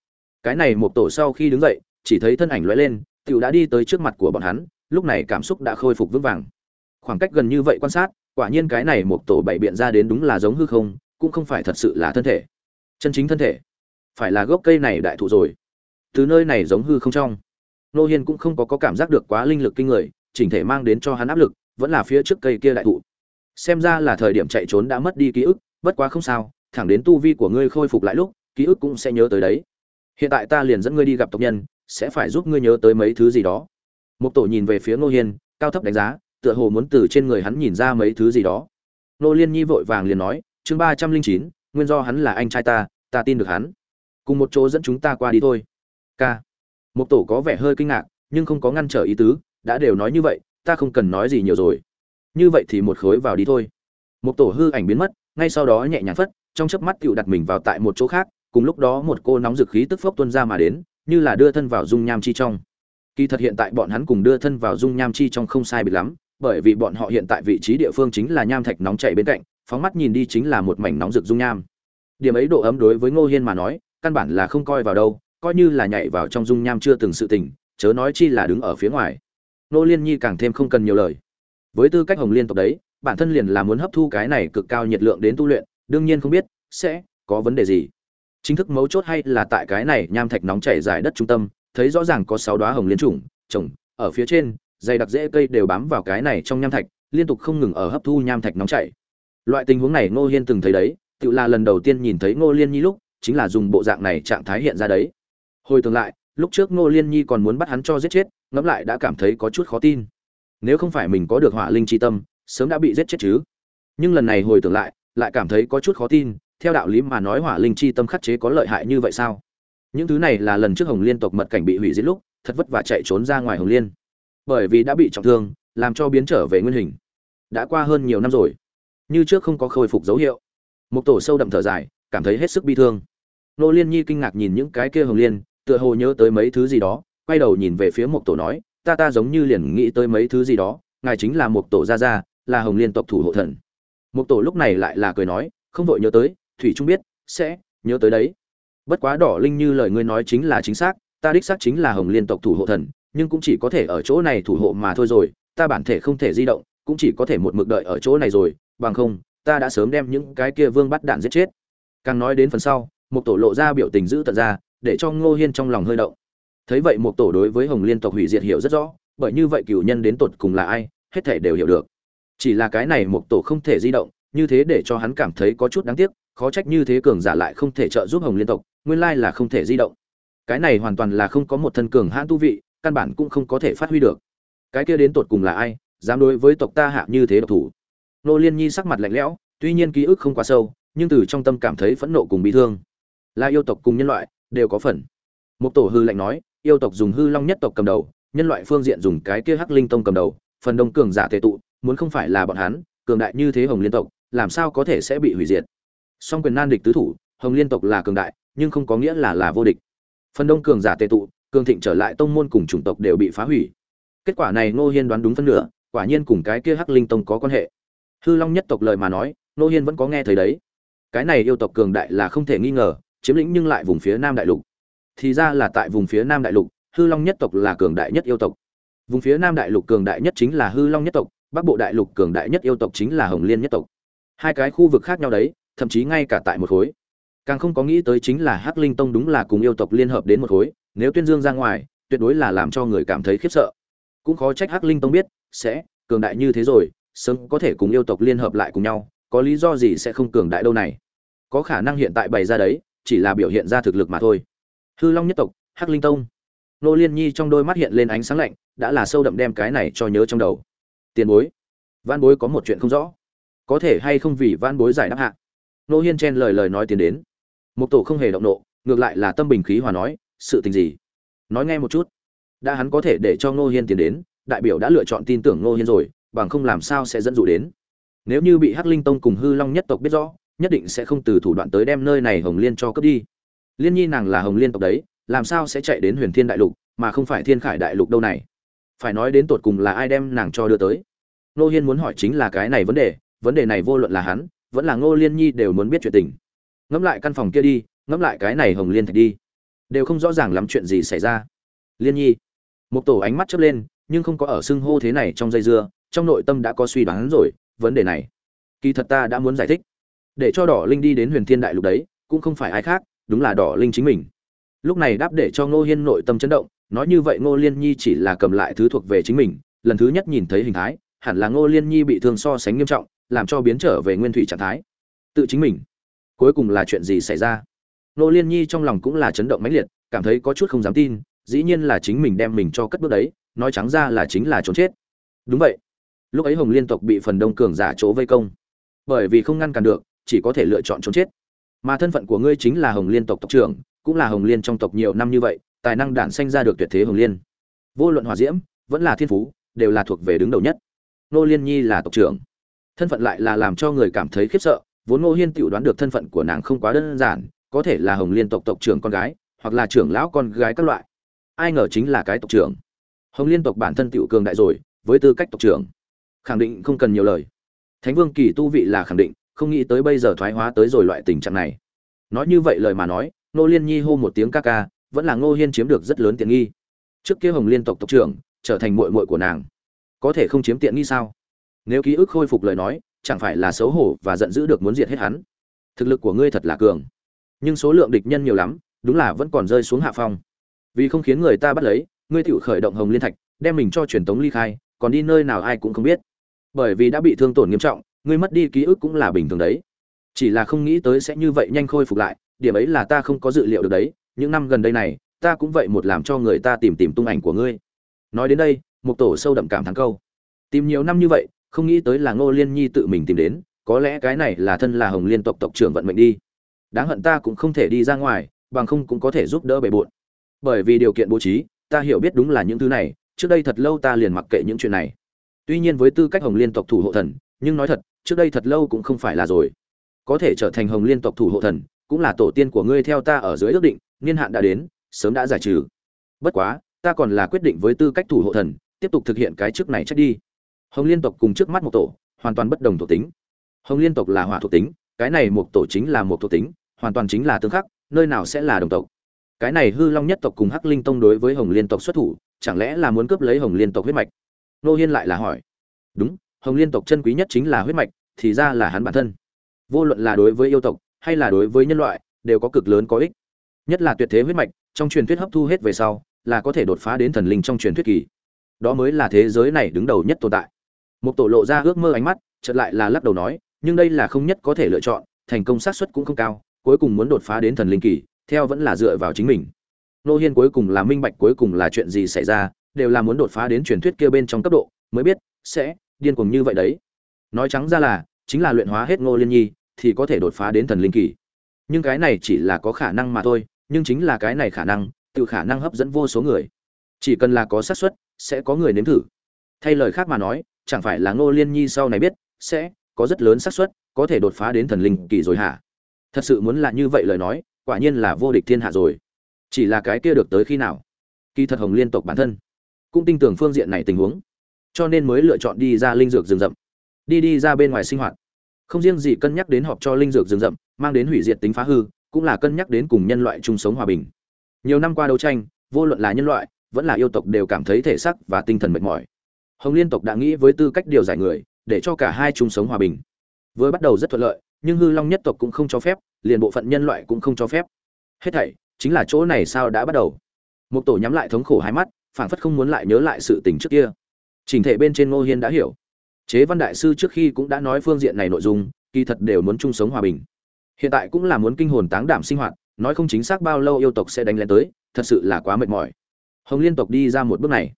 Cái này một tổ sau khi đứng dậy, chỉ thấy thân ảnh lóe lên tiểu đã đi tới trước mặt của bọn hắn lúc này cảm xúc đã khôi phục vững vàng. Khoảng cách gần như vậy quan sát quả nhiên cái này một tổ bảy biện ra đến đúng là giống hư không cũng không phải thật sự là thân thể. Chân chính thân thể. Phải là gốc cây này đại thụ rồi. Từ nơi này giống hư không trong. Nô hiên cũng không có, có cảm giác được quá linh lực kinh người chỉnh thể mang đến cho hắn áp lực vẫn là phía trước cây kia đại thụ. Xem ra là thời điểm chạy trốn đã mất đi ký ức bất quá không sao thẳng đến tu vi của ngươi khôi phục lại lúc ký ức cũng sẽ nhớ tới đấy. Hiện tại ta liền dẫn ngươi đi gặp tộc nhân sẽ phải giúp ngươi nhớ tới mấy thứ gì đó. Một tổ nhìn về phía ngô hiên, cao thấp đánh giá, tựa hồ muốn từ trên người hắn nhìn ra mấy thứ gì đó. Nô liên nhi vội vàng liền nói, chương ba trăm linh chín, nguyên do hắn là anh trai ta ta tin được hắn. Cùng một chỗ dẫn chúng ta qua đi thôi. K một tổ có vẻ hơi kinh ngạc, nhưng không có ngăn trở ý tứ, đã đều nói như vậy, ta không cần nói gì nhiều rồi. Như vậy thì một khối vào đi thôi. Một tổ hư ảnh biến mất, ngay sau đó nhẹ nhàng phất, trong chớp mắt tựu đặt mình vào tại một chỗ khác, cùng lúc đó một cô nóng dực khí tức phốc tuôn ra mà đến như là đưa thân vào dung nham chi trong. Kỳ thật hiện tại bọn hắn cùng đưa thân vào dung nham chi trong không sai biệt lắm, bởi vì bọn họ hiện tại vị trí địa phương chính là nham thạch nóng chảy bên cạnh, phóng mắt nhìn đi chính là một mảnh nóng rực dung nham. Điểm ấy độ ấm đối với ngô hiên mà nói, căn bản là không coi vào đâu, coi như là nhảy vào trong dung nham chưa từng sự tình, chớ nói chi là đứng ở phía ngoài. Nô liên nhi càng thêm không cần nhiều lời. Với tư cách hồng liên tộc đấy, bản thân liền là muốn hấp thu cái này cực cao nhiệt lượng đến tu luyện, đương nhiên không biết sẽ có vấn đề gì chính thức mấu chốt hay là tại cái này nham thạch nóng chảy dài đất trung tâm, thấy rõ ràng có sáu đoá hồng liên trùng, trồng, ở phía trên, dày đặc rễ cây đều bám vào cái này trong nham thạch, liên tục không ngừng ở hấp thu nham thạch nóng chảy. Loại tình huống này ngô hiên từng thấy đấy, tự là lần đầu tiên nhìn thấy ngô liên nhi lúc, chính là dùng bộ dạng này trạng thái hiện ra đấy. Hồi tưởng lại, lúc trước ngô liên nhi còn muốn bắt hắn cho giết chết, ngẫm lại đã cảm thấy có chút khó tin. Nếu không phải mình có được hỏa linh chi tâm, sớm đã bị giết chết chứ. Nhưng lần này hồi tưởng lại lại cảm thấy có chút khó tin theo đạo lý mà nói hỏa linh chi tâm khắc chế có lợi hại như vậy sao? Những thứ này là lần trước hồng liên tộc mật cảnh bị hủy diệt lúc, thật vất vả chạy trốn ra ngoài hồng liên. Bởi vì đã bị trọng thương, làm cho biến trở về nguyên hình. Đã qua hơn nhiều năm rồi, như trước không có khôi phục dấu hiệu. Một tổ sâu đậm thở dài, cảm thấy hết sức bi thương. Nô liên nhi kinh ngạc nhìn những cái kia hồng liên, tựa hồ nhớ tới mấy thứ gì đó, quay đầu nhìn về phía một tổ nói, ta ta giống như liền nghĩ tới mấy thứ gì đó, ngài chính là một tổ gia gia, là hồng liên tộc thủ hộ thần. Một tổ lúc này lại là cười nói, không vội nhớ tới thủy trung biết, sẽ nhớ tới đấy. Bất quá đỏ linh như lời ngươi nói chính là chính xác, ta đích xác chính là hồng liên tộc thủ hộ thần, nhưng cũng chỉ có thể ở chỗ này thủ hộ mà thôi rồi, ta bản thể không thể di động, cũng chỉ có thể một mực đợi ở chỗ này rồi, bằng không, ta đã sớm đem những cái kia vương bắt đạn giết chết. Càng nói đến phần sau một tổ lộ ra biểu tình giữ tận ra, để cho ngô hiên trong lòng hơi động. Thấy vậy một tổ đối với hồng liên tộc hủy diệt hiểu rất rõ, bởi như vậy cửu nhân đến tột cùng là ai, hết thể đều hiểu được. Chỉ là cái này một tổ không thể di động, như thế để cho hắn cảm thấy có chút đáng tiếc khó trách như thế cường giả lại không thể trợ giúp hồng liên tộc, nguyên lai là không thể di động. Cái này hoàn toàn là không có một thân cường hãn tu vị, căn bản cũng không có thể phát huy được. Cái kia đến tột cùng là ai, dám đối với tộc ta hạ như thế độc thủ? Nô liên nhi sắc mặt lạnh lẽo, tuy nhiên ký ức không quá sâu, nhưng từ trong tâm cảm thấy phẫn nộ cùng bị thương. Là yêu tộc cùng nhân loại, đều có phần. Một tổ hư lạnh nói, yêu tộc dùng hư long nhất tộc cầm đầu, nhân loại phương diện dùng cái kia hắc linh tông cầm đầu, phần đông cường giả thể tụ, muốn không phải là bọn hắn, cường đại như thế hồng liên tộc, làm sao có thể sẽ bị hủy diệt? Song quyền nan địch tứ thủ, hồng liên tộc là cường đại, nhưng không có nghĩa là là vô địch. Phần đông cường giả tề tụ, cường thịnh trở lại tông môn cùng chủng tộc đều bị phá hủy. Kết quả này ngô hiên đoán đúng phân nửa, quả nhiên cùng cái kia hắc linh tông có quan hệ. Hư long nhất tộc lời mà nói, ngô hiên vẫn có nghe thấy đấy. Cái này yêu tộc cường đại là không thể nghi ngờ, chiếm lĩnh nhưng lại vùng phía nam đại lục. Thì ra là tại vùng phía nam đại lục, hư long nhất tộc là cường đại nhất yêu tộc. Vùng phía nam đại lục cường đại nhất chính là hư long nhất tộc, bắc bộ đại lục cường đại nhất yêu tộc chính là hồng liên nhất tộc. Hai cái khu vực khác nhau đấy thậm chí ngay cả tại một khối. Càng không có nghĩ tới chính là hắc linh tông đúng là cùng yêu tộc liên hợp đến một khối, nếu tuyên dương ra ngoài, tuyệt đối là làm cho người cảm thấy khiếp sợ. Cũng khó trách hắc linh tông biết, sẽ, cường đại như thế rồi, sớm có thể cùng yêu tộc liên hợp lại cùng nhau, có lý do gì sẽ không cường đại đâu này? Có khả năng hiện tại bày ra đấy, chỉ là biểu hiện ra thực lực mà thôi. Hư long nhất tộc, hắc linh tông. Nô liên nhi trong đôi mắt hiện lên ánh sáng lạnh, đã là sâu đậm đem cái này cho nhớ trong đầu. Tiền bối. Văn bối có một chuyện không rõ. Có thể hay không vì văn bối giải đáp hạ? Nô hiên chen lời lời nói tiến đến. Mục tổ không hề động nộ, ngược lại là tâm bình khí hòa nói, sự tình gì? Nói nghe một chút. Đã hắn có thể để cho Nô hiên tiến đến, đại biểu đã lựa chọn tin tưởng Nô hiên rồi, bằng không làm sao sẽ dẫn dụ đến. Nếu như bị hắc linh tông cùng hư long nhất tộc biết rõ, nhất định sẽ không từ thủ đoạn tới đem nơi này hồng liên cho cướp đi. Liên nhi nàng là hồng liên tộc đấy, làm sao sẽ chạy đến huyền thiên đại lục, mà không phải thiên khải đại lục đâu này? Phải nói đến tột cùng là ai đem nàng cho đưa tới? Nô hiên muốn hỏi chính là cái này vấn đề vấn đề này vô luận là hắn vẫn là ngô liên nhi đều muốn biết chuyện tình. Ngẫm lại căn phòng kia đi, ngẫm lại cái này hồng liên thạch đi. Đều không rõ ràng lắm chuyện gì xảy ra. Liên nhi một tổ ánh mắt chớp lên, nhưng không có ở xưng hô thế này trong dây dưa, trong nội tâm đã có suy đoán rồi, vấn đề này, kỳ thật ta đã muốn giải thích. Để cho đỏ linh đi đến huyền thiên đại lục đấy, cũng không phải ai khác, đúng là đỏ linh chính mình. Lúc này đáp để cho ngô hiên nội tâm chấn động, nói như vậy ngô liên nhi chỉ là cầm lại thứ thuộc về chính mình, lần thứ nhất nhìn thấy hình thái, hẳn là ngô liên nhi bị thương so sánh nghiêm trọng làm cho biến trở về nguyên thủy trạng thái. Tự chính mình. Cuối cùng là chuyện gì xảy ra? Nô liên nhi trong lòng cũng là chấn động mãnh liệt, cảm thấy có chút không dám tin, dĩ nhiên là chính mình đem mình cho cất bước đấy, nói trắng ra là chính là trốn chết. Đúng vậy. Lúc ấy hồng liên tộc bị phần đông cường giả chỗ vây công. Bởi vì không ngăn cản được, chỉ có thể lựa chọn trốn chết. Mà thân phận của ngươi chính là hồng liên tộc tộc trưởng, cũng là hồng liên trong tộc nhiều năm như vậy, tài năng đản sanh ra được tuyệt thế hồng liên. Vô luận hòa diễm, vẫn là thiên phú, đều là thuộc về đứng đầu nhất. Nô liên nhi là tộc trưởng thân phận lại là làm cho người cảm thấy khiếp sợ, vốn ngô hiên tự đoán được thân phận của nàng không quá đơn giản, có thể là hồng liên tộc tộc trưởng con gái, hoặc là trưởng lão con gái các loại. Ai ngờ chính là cái tộc trưởng. Hồng liên tộc bản thân tự cường đại rồi, với tư cách tộc trưởng, khẳng định không cần nhiều lời. Thánh vương kỳ tu vị là khẳng định, không nghĩ tới bây giờ thoái hóa tới rồi loại tình trạng này. Nói như vậy lời mà nói nô liên nhi hô một tiếng ca ca, vẫn là ngô hiên chiếm được rất lớn tiện nghi. Trước kia hồng liên tộc tộc trưởng, trở thành muội muội của nàng, có thể không chiếm tiện nghi sao? Nếu ký ức khôi phục lời nói, chẳng phải là xấu hổ và giận dữ được muốn diệt hết hắn. Thực lực của ngươi thật là cường. Nhưng số lượng địch nhân nhiều lắm, đúng là vẫn còn rơi xuống hạ phong. Vì không khiến người ta bắt lấy, ngươi tự khởi động hồng liên thạch, đem mình cho truyền tống ly khai, còn đi nơi nào ai cũng không biết. Bởi vì đã bị thương tổn nghiêm trọng, ngươi mất đi ký ức cũng là bình thường đấy. Chỉ là không nghĩ tới sẽ như vậy nhanh khôi phục lại, điểm ấy là ta không có dự liệu được đấy. Những năm gần đây này, ta cũng vậy một làm cho người ta tìm tìm tung ảnh của ngươi. Nói đến đây một tổ sâu đậm cảm thắng câu. Tìm nhiều năm như vậy không nghĩ tới là ngô liên nhi tự mình tìm đến, có lẽ cái này là thân là hồng liên tộc tộc trưởng vận mệnh đi. Đáng hận ta cũng không thể đi ra ngoài, bằng không cũng có thể giúp đỡ bề bộn. Bởi vì điều kiện bố trí, ta hiểu biết đúng là những thứ này, trước đây thật lâu ta liền mặc kệ những chuyện này. Tuy nhiên với tư cách hồng liên tộc thủ hộ thần, nhưng nói thật, trước đây thật lâu cũng không phải là rồi. Có thể trở thành hồng liên tộc thủ hộ thần, cũng là tổ tiên của ngươi theo ta ở dưới ước định, niên hạn đã đến, sớm đã giải trừ. Bất quá, ta còn là quyết định với tư cách thủ hộ thần, tiếp tục thực hiện cái chức này trách đi hồng liên tộc cùng trước mắt một tổ, hoàn toàn bất đồng thuộc tính. Hồng liên tộc là hỏa thuộc tính, cái này một tổ chính là một thuộc tính, hoàn toàn chính là tương khắc, nơi nào sẽ là đồng tộc. Cái này hư long nhất tộc cùng hắc linh tông đối với hồng liên tộc xuất thủ, chẳng lẽ là muốn cướp lấy hồng liên tộc huyết mạch? Nô hiên lại là hỏi. Đúng, hồng liên tộc chân quý nhất chính là huyết mạch, thì ra là hắn bản thân. Vô luận là đối với yêu tộc, hay là đối với nhân loại, đều có cực lớn có ích. Nhất là tuyệt thế huyết mạch, trong truyền thuyết hấp thu hết về sau, là có thể đột phá đến thần linh trong truyền thuyết kỳ. Đó mới là thế giới này đứng đầu nhất tồn tại một tổ lộ ra ước mơ ánh mắt, chợt lại là lắc đầu nói, nhưng đây là không nhất có thể lựa chọn, thành công xác suất cũng không cao, cuối cùng muốn đột phá đến thần linh kỳ, theo vẫn là dựa vào chính mình. Nô hiên cuối cùng là minh bạch cuối cùng là chuyện gì xảy ra, đều là muốn đột phá đến truyền thuyết kia bên trong cấp độ, mới biết, sẽ, điên cuồng như vậy đấy. Nói trắng ra là, chính là luyện hóa hết ngô liên nhi, thì có thể đột phá đến thần linh kỳ. Nhưng cái này chỉ là có khả năng mà thôi, nhưng chính là cái này khả năng, tự khả năng hấp dẫn vô số người. Chỉ cần là có xác suất, sẽ có người nếm thử. Thay lời khác mà nói chẳng phải là ngô liên nhi sau này biết, sẽ có rất lớn xác suất, có thể đột phá đến thần linh kỳ rồi hả? Thật sự muốn là như vậy lời nói, quả nhiên là vô địch thiên hạ rồi. Chỉ là cái kia được tới khi nào? Kỳ thật hồng liên tộc bản thân cũng tin tưởng phương diện này tình huống, cho nên mới lựa chọn đi ra linh dược rừng rậm. Đi đi ra bên ngoài sinh hoạt. Không riêng gì cân nhắc đến họp cho linh dược rừng rậm, mang đến hủy diệt tính phá hư, cũng là cân nhắc đến cùng nhân loại chung sống hòa bình. Nhiều năm qua đấu tranh, vô luận là nhân loại, vẫn là yêu tộc đều cảm thấy thể xác và tinh thần mệt mỏi hồng liên tộc đã nghĩ với tư cách điều giải người, để cho cả hai chung sống hòa bình. Vừa bắt đầu rất thuận lợi, nhưng hư long nhất tộc cũng không cho phép, liền bộ phận nhân loại cũng không cho phép. Hết thảy, chính là chỗ này sao đã bắt đầu. Một tổ nhắm lại thống khổ hai mắt, phảng phất không muốn lại nhớ lại sự tình trước kia. Trình thể bên trên ngô hiên đã hiểu. Chế văn đại sư trước khi cũng đã nói phương diện này nội dung, kỳ thật đều muốn chung sống hòa bình. Hiện tại cũng là muốn kinh hồn táng đảm sinh hoạt, nói không chính xác bao lâu yêu tộc sẽ đánh lên tới, thật sự là quá mệt mỏi. Hồng liên tộc đi ra một bước này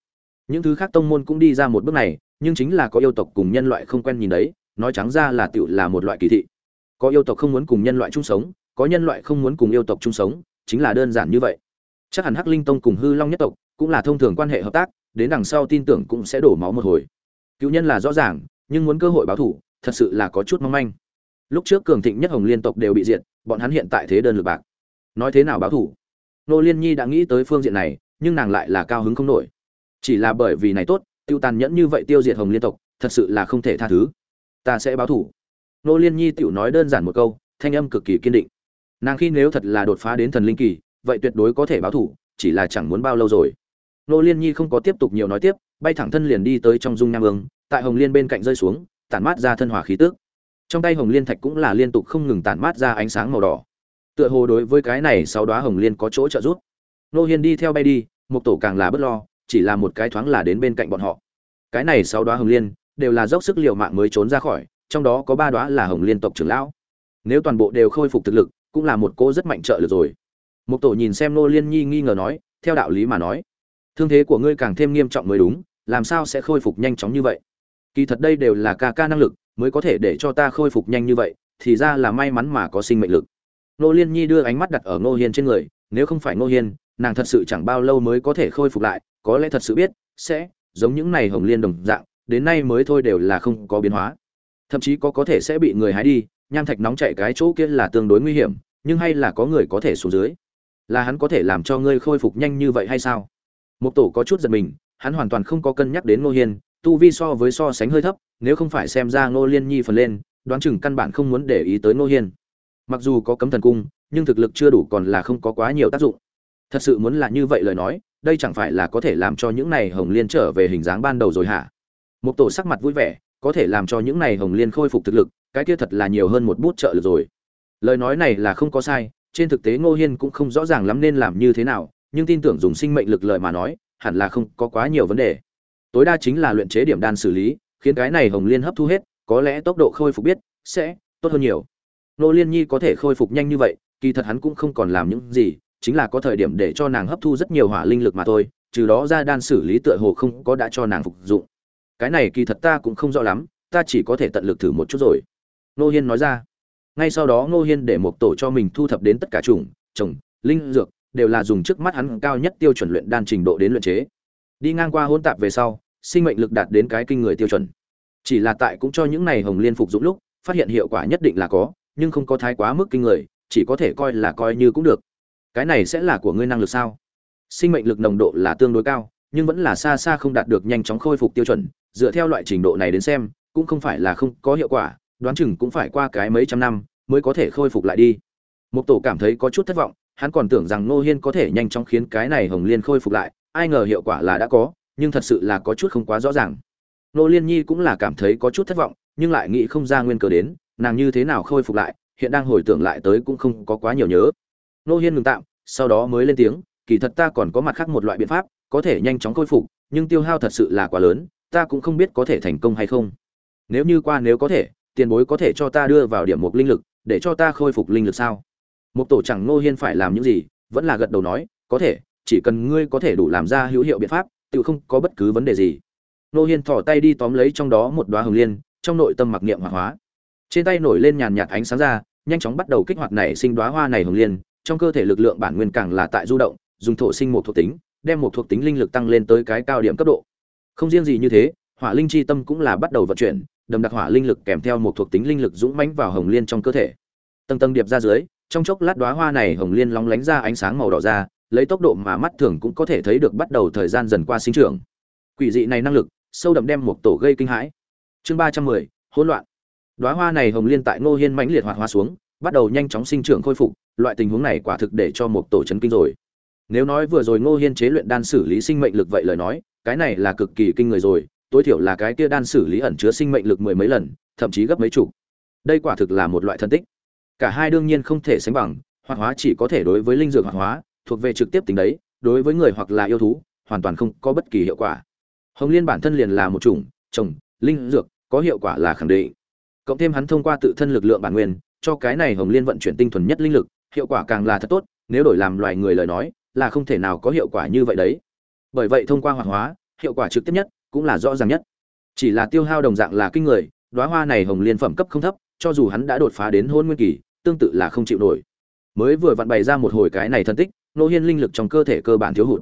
những thứ khác tông môn cũng đi ra một bước này, nhưng chính là có yêu tộc cùng nhân loại không quen nhìn đấy, nói trắng ra là tựu là một loại kỳ thị. Có yêu tộc không muốn cùng nhân loại chung sống, có nhân loại không muốn cùng yêu tộc chung sống, chính là đơn giản như vậy. Chắc hẳn hắc linh tông cùng hư long nhất tộc cũng là thông thường quan hệ hợp tác, đến đằng sau tin tưởng cũng sẽ đổ máu một hồi. Cựu nhân là rõ ràng, nhưng muốn cơ hội báo thủ thật sự là có chút mong manh. Lúc trước cường thịnh nhất hồng liên tộc đều bị diệt, bọn hắn hiện tại thế đơn lực bạc. Nói thế nào báo thủ nô liên nhi đã nghĩ tới phương diện này, nhưng nàng lại là cao hứng không nổi chỉ là bởi vì này tốt, tiêu tàn nhẫn như vậy tiêu diệt hồng liên tộc, thật sự là không thể tha thứ. Ta sẽ báo thủ. Nô liên nhi tiểu nói đơn giản một câu, thanh âm cực kỳ kiên định. Nàng khi nếu thật là đột phá đến thần linh kỳ, vậy tuyệt đối có thể báo thủ, chỉ là chẳng muốn bao lâu rồi. Nô liên nhi không có tiếp tục nhiều nói tiếp, bay thẳng thân liền đi tới trong dung nham ương, tại hồng liên bên cạnh rơi xuống, tản mát ra thân hỏa khí tước trong tay hồng liên thạch cũng là liên tục không ngừng tản mát ra ánh sáng màu đỏ. Tựa hồ đối với cái này sáu đoá hồng liên có chỗ trợ giúp. Nô hiên đi theo bay đi một tổ càng là bất lo chỉ là một cái thoáng là đến bên cạnh bọn họ. Cái này sáu đoá hồng liên đều là dốc sức liệu mạng mới trốn ra khỏi, trong đó có ba đoá là hồng liên tộc trưởng lão. Nếu toàn bộ đều khôi phục thực lực, cũng là một cô rất mạnh trợ lực rồi. Một tổ nhìn xem nô liên nhi nghi ngờ nói, theo đạo lý mà nói, thương thế của ngươi càng thêm nghiêm trọng mới đúng, làm sao sẽ khôi phục nhanh chóng như vậy? Kỳ thật đây đều là ca ca năng lực, mới có thể để cho ta khôi phục nhanh như vậy, thì ra là may mắn mà có sinh mệnh lực. Nô liên nhi đưa ánh mắt đặt ở ngô hiên trên người, nếu không phải ngô hiên nàng thật sự chẳng bao lâu mới có thể khôi phục lại, có lẽ thật sự biết, sẽ giống những này hồng liên đồng dạng, đến nay mới thôi đều là không có biến hóa. Thậm chí có có thể sẽ bị người hái đi, nham thạch nóng chạy cái chỗ kia là tương đối nguy hiểm, nhưng hay là có người có thể xuống dưới. Là hắn có thể làm cho ngươi khôi phục nhanh như vậy hay sao? Một tổ có chút giật mình, hắn hoàn toàn không có cân nhắc đến ngô hiên, tu vi so với so sánh hơi thấp, nếu không phải xem ra ngô liên nhi phần lên, đoán chừng căn bản không muốn để ý tới ngô hiên. Mặc dù có cấm thần cung, nhưng thực lực chưa đủ còn là không có quá nhiều tác dụng thật sự muốn là như vậy lời nói, đây chẳng phải là có thể làm cho những này hồng liên trở về hình dáng ban đầu rồi hả? Một tổ sắc mặt vui vẻ, có thể làm cho những này hồng liên khôi phục thực lực, cái kia thật là nhiều hơn một bút trợ lực rồi. Lời nói này là không có sai, trên thực tế ngô hiên cũng không rõ ràng lắm nên làm như thế nào, nhưng tin tưởng dùng sinh mệnh lực lời mà nói, hẳn là không có quá nhiều vấn đề. Tối đa chính là luyện chế điểm đan xử lý, khiến cái này hồng liên hấp thu hết, có lẽ tốc độ khôi phục biết, sẽ tốt hơn nhiều. Nô liên nhi có thể khôi phục nhanh như vậy, kỳ thật hắn cũng không còn làm những gì chính là có thời điểm để cho nàng hấp thu rất nhiều hỏa linh lực mà thôi, trừ đó ra đan xử lý tựa hồ không có đã cho nàng phục dụng. Cái này kỳ thật ta cũng không rõ lắm, ta chỉ có thể tận lực thử một chút rồi. Nô hiên nói ra. Ngay sau đó nô hiên để một tổ cho mình thu thập đến tất cả chủng, trồng, linh, dược, đều là dùng trước mắt hắn cao nhất tiêu chuẩn luyện đan trình độ đến luyện chế. Đi ngang qua hỗn tạp về sau, sinh mệnh lực đạt đến cái kinh người tiêu chuẩn. Chỉ là tại cũng cho những này hồng liên phục dụng lúc, phát hiện hiệu quả nhất định là có, nhưng không có thái quá mức kinh người, chỉ có thể coi là coi như cũng được cái này sẽ là của ngươi năng lực sao sinh mệnh lực nồng độ là tương đối cao nhưng vẫn là xa xa không đạt được nhanh chóng khôi phục tiêu chuẩn dựa theo loại trình độ này đến xem cũng không phải là không có hiệu quả đoán chừng cũng phải qua cái mấy trăm năm mới có thể khôi phục lại đi một tổ cảm thấy có chút thất vọng hắn còn tưởng rằng Ngô Hiên có thể nhanh chóng khiến cái này Hồng Liên khôi phục lại, ai ngờ hiệu quả là đã có, nhưng thật sự là có chút không quá rõ ràng. Ngô Liên Nhi cũng là cảm thấy có chút thất vọng, nhưng lại nghĩ không ra nguyên cớ đến, nàng như thế nào khôi phục lại, hiện đang hồi tưởng lại tới cũng không có quá nhiều nhớ. Nô Hiên ngừng tạm, sau đó mới lên tiếng, kỳ thật ta còn có mặt khác một loại biện pháp, có thể nhanh chóng khôi phục, nhưng tiêu hao thật sự là quá lớn, ta cũng không biết có thể thành công hay không. Nếu như qua nếu có thể, tiền bối có thể cho ta đưa vào điểm một linh lực, để cho ta khôi phục linh lực sao? một tổ chẳng Nô hiên phải làm những gì vẫn là gật đầu nói có thể chỉ cần ngươi có thể đủ làm ra hữu hiệu biện pháp tự không có bất cứ vấn đề gì Nô hiên thỏ tay đi tóm lấy trong đó một đoá hồng liên trong nội tâm mặc niệm hoạt hóa trên tay nổi lên nhàn nhạt ánh sáng ra nhanh chóng bắt đầu kích hoạt nảy sinh đoá hoa này hồng liên trong cơ thể lực lượng bản nguyên càng là tại du động dùng thổ sinh một thuộc tính đem một thuộc tính linh lực tăng lên tới cái cao điểm cấp độ không riêng gì như thế hỏa linh chi tâm cũng là bắt đầu vận chuyển đầm đặc hỏa linh lực kèm theo một thuộc tính linh lực dũng mãnh vào hồng liên trong cơ thể tầng tầng điệp ra dưới trong chốc lát đóa hoa này hồng liên lóng lánh ra ánh sáng màu đỏ ra, lấy tốc độ mà mắt thường cũng có thể thấy được bắt đầu thời gian dần qua sinh trưởng. Quỷ dị này năng lực, sâu đậm đem một tổ gây kinh hãi. Chương ba trăm mười hỗn loạn. Đóa hoa này hồng liên tại Ngô Hiên mãnh liệt hoạt hoa xuống, bắt đầu nhanh chóng sinh trưởng khôi phục, loại tình huống này quả thực để cho một tổ chấn kinh rồi. nếu nói vừa rồi ngô hiên chế luyện đan xử lý sinh mệnh lực vậy lời nói cái này là cực kỳ kinh người rồi tối thiểu là cái kia đan xử lý ẩn chứa sinh mệnh lực mười mấy lần thậm chí gấp mấy chục. Đây quả thực là một loại thân tích. Cả hai đương nhiên không thể sánh bằng hoạt hóa chỉ có thể đối với linh dược hoạt hóa thuộc về trực tiếp tính đấy đối với người hoặc là yêu thú hoàn toàn không có bất kỳ hiệu quả. Hồng liên bản thân liền là một chủng trồng linh dược có hiệu quả là khẳng định. Cộng thêm hắn thông qua tự thân lực lượng bản nguyên cho cái này hồng liên vận chuyển tinh thuần nhất linh lực, hiệu quả càng là thật tốt, nếu đổi làm loài người lời nói, là không thể nào có hiệu quả như vậy đấy. Bởi vậy thông qua hoạt hóa, hiệu quả trực tiếp nhất cũng là rõ ràng nhất. Chỉ là tiêu hao đồng dạng là kinh người, đóa hoa này hồng liên phẩm cấp không thấp, cho dù hắn đã đột phá đến hôn nguyên kỳ, tương tự là không chịu nổi. Mới vừa vặn bày ra một hồi cái này thân tích nô hiên linh lực trong cơ thể cơ bản thiếu hụt.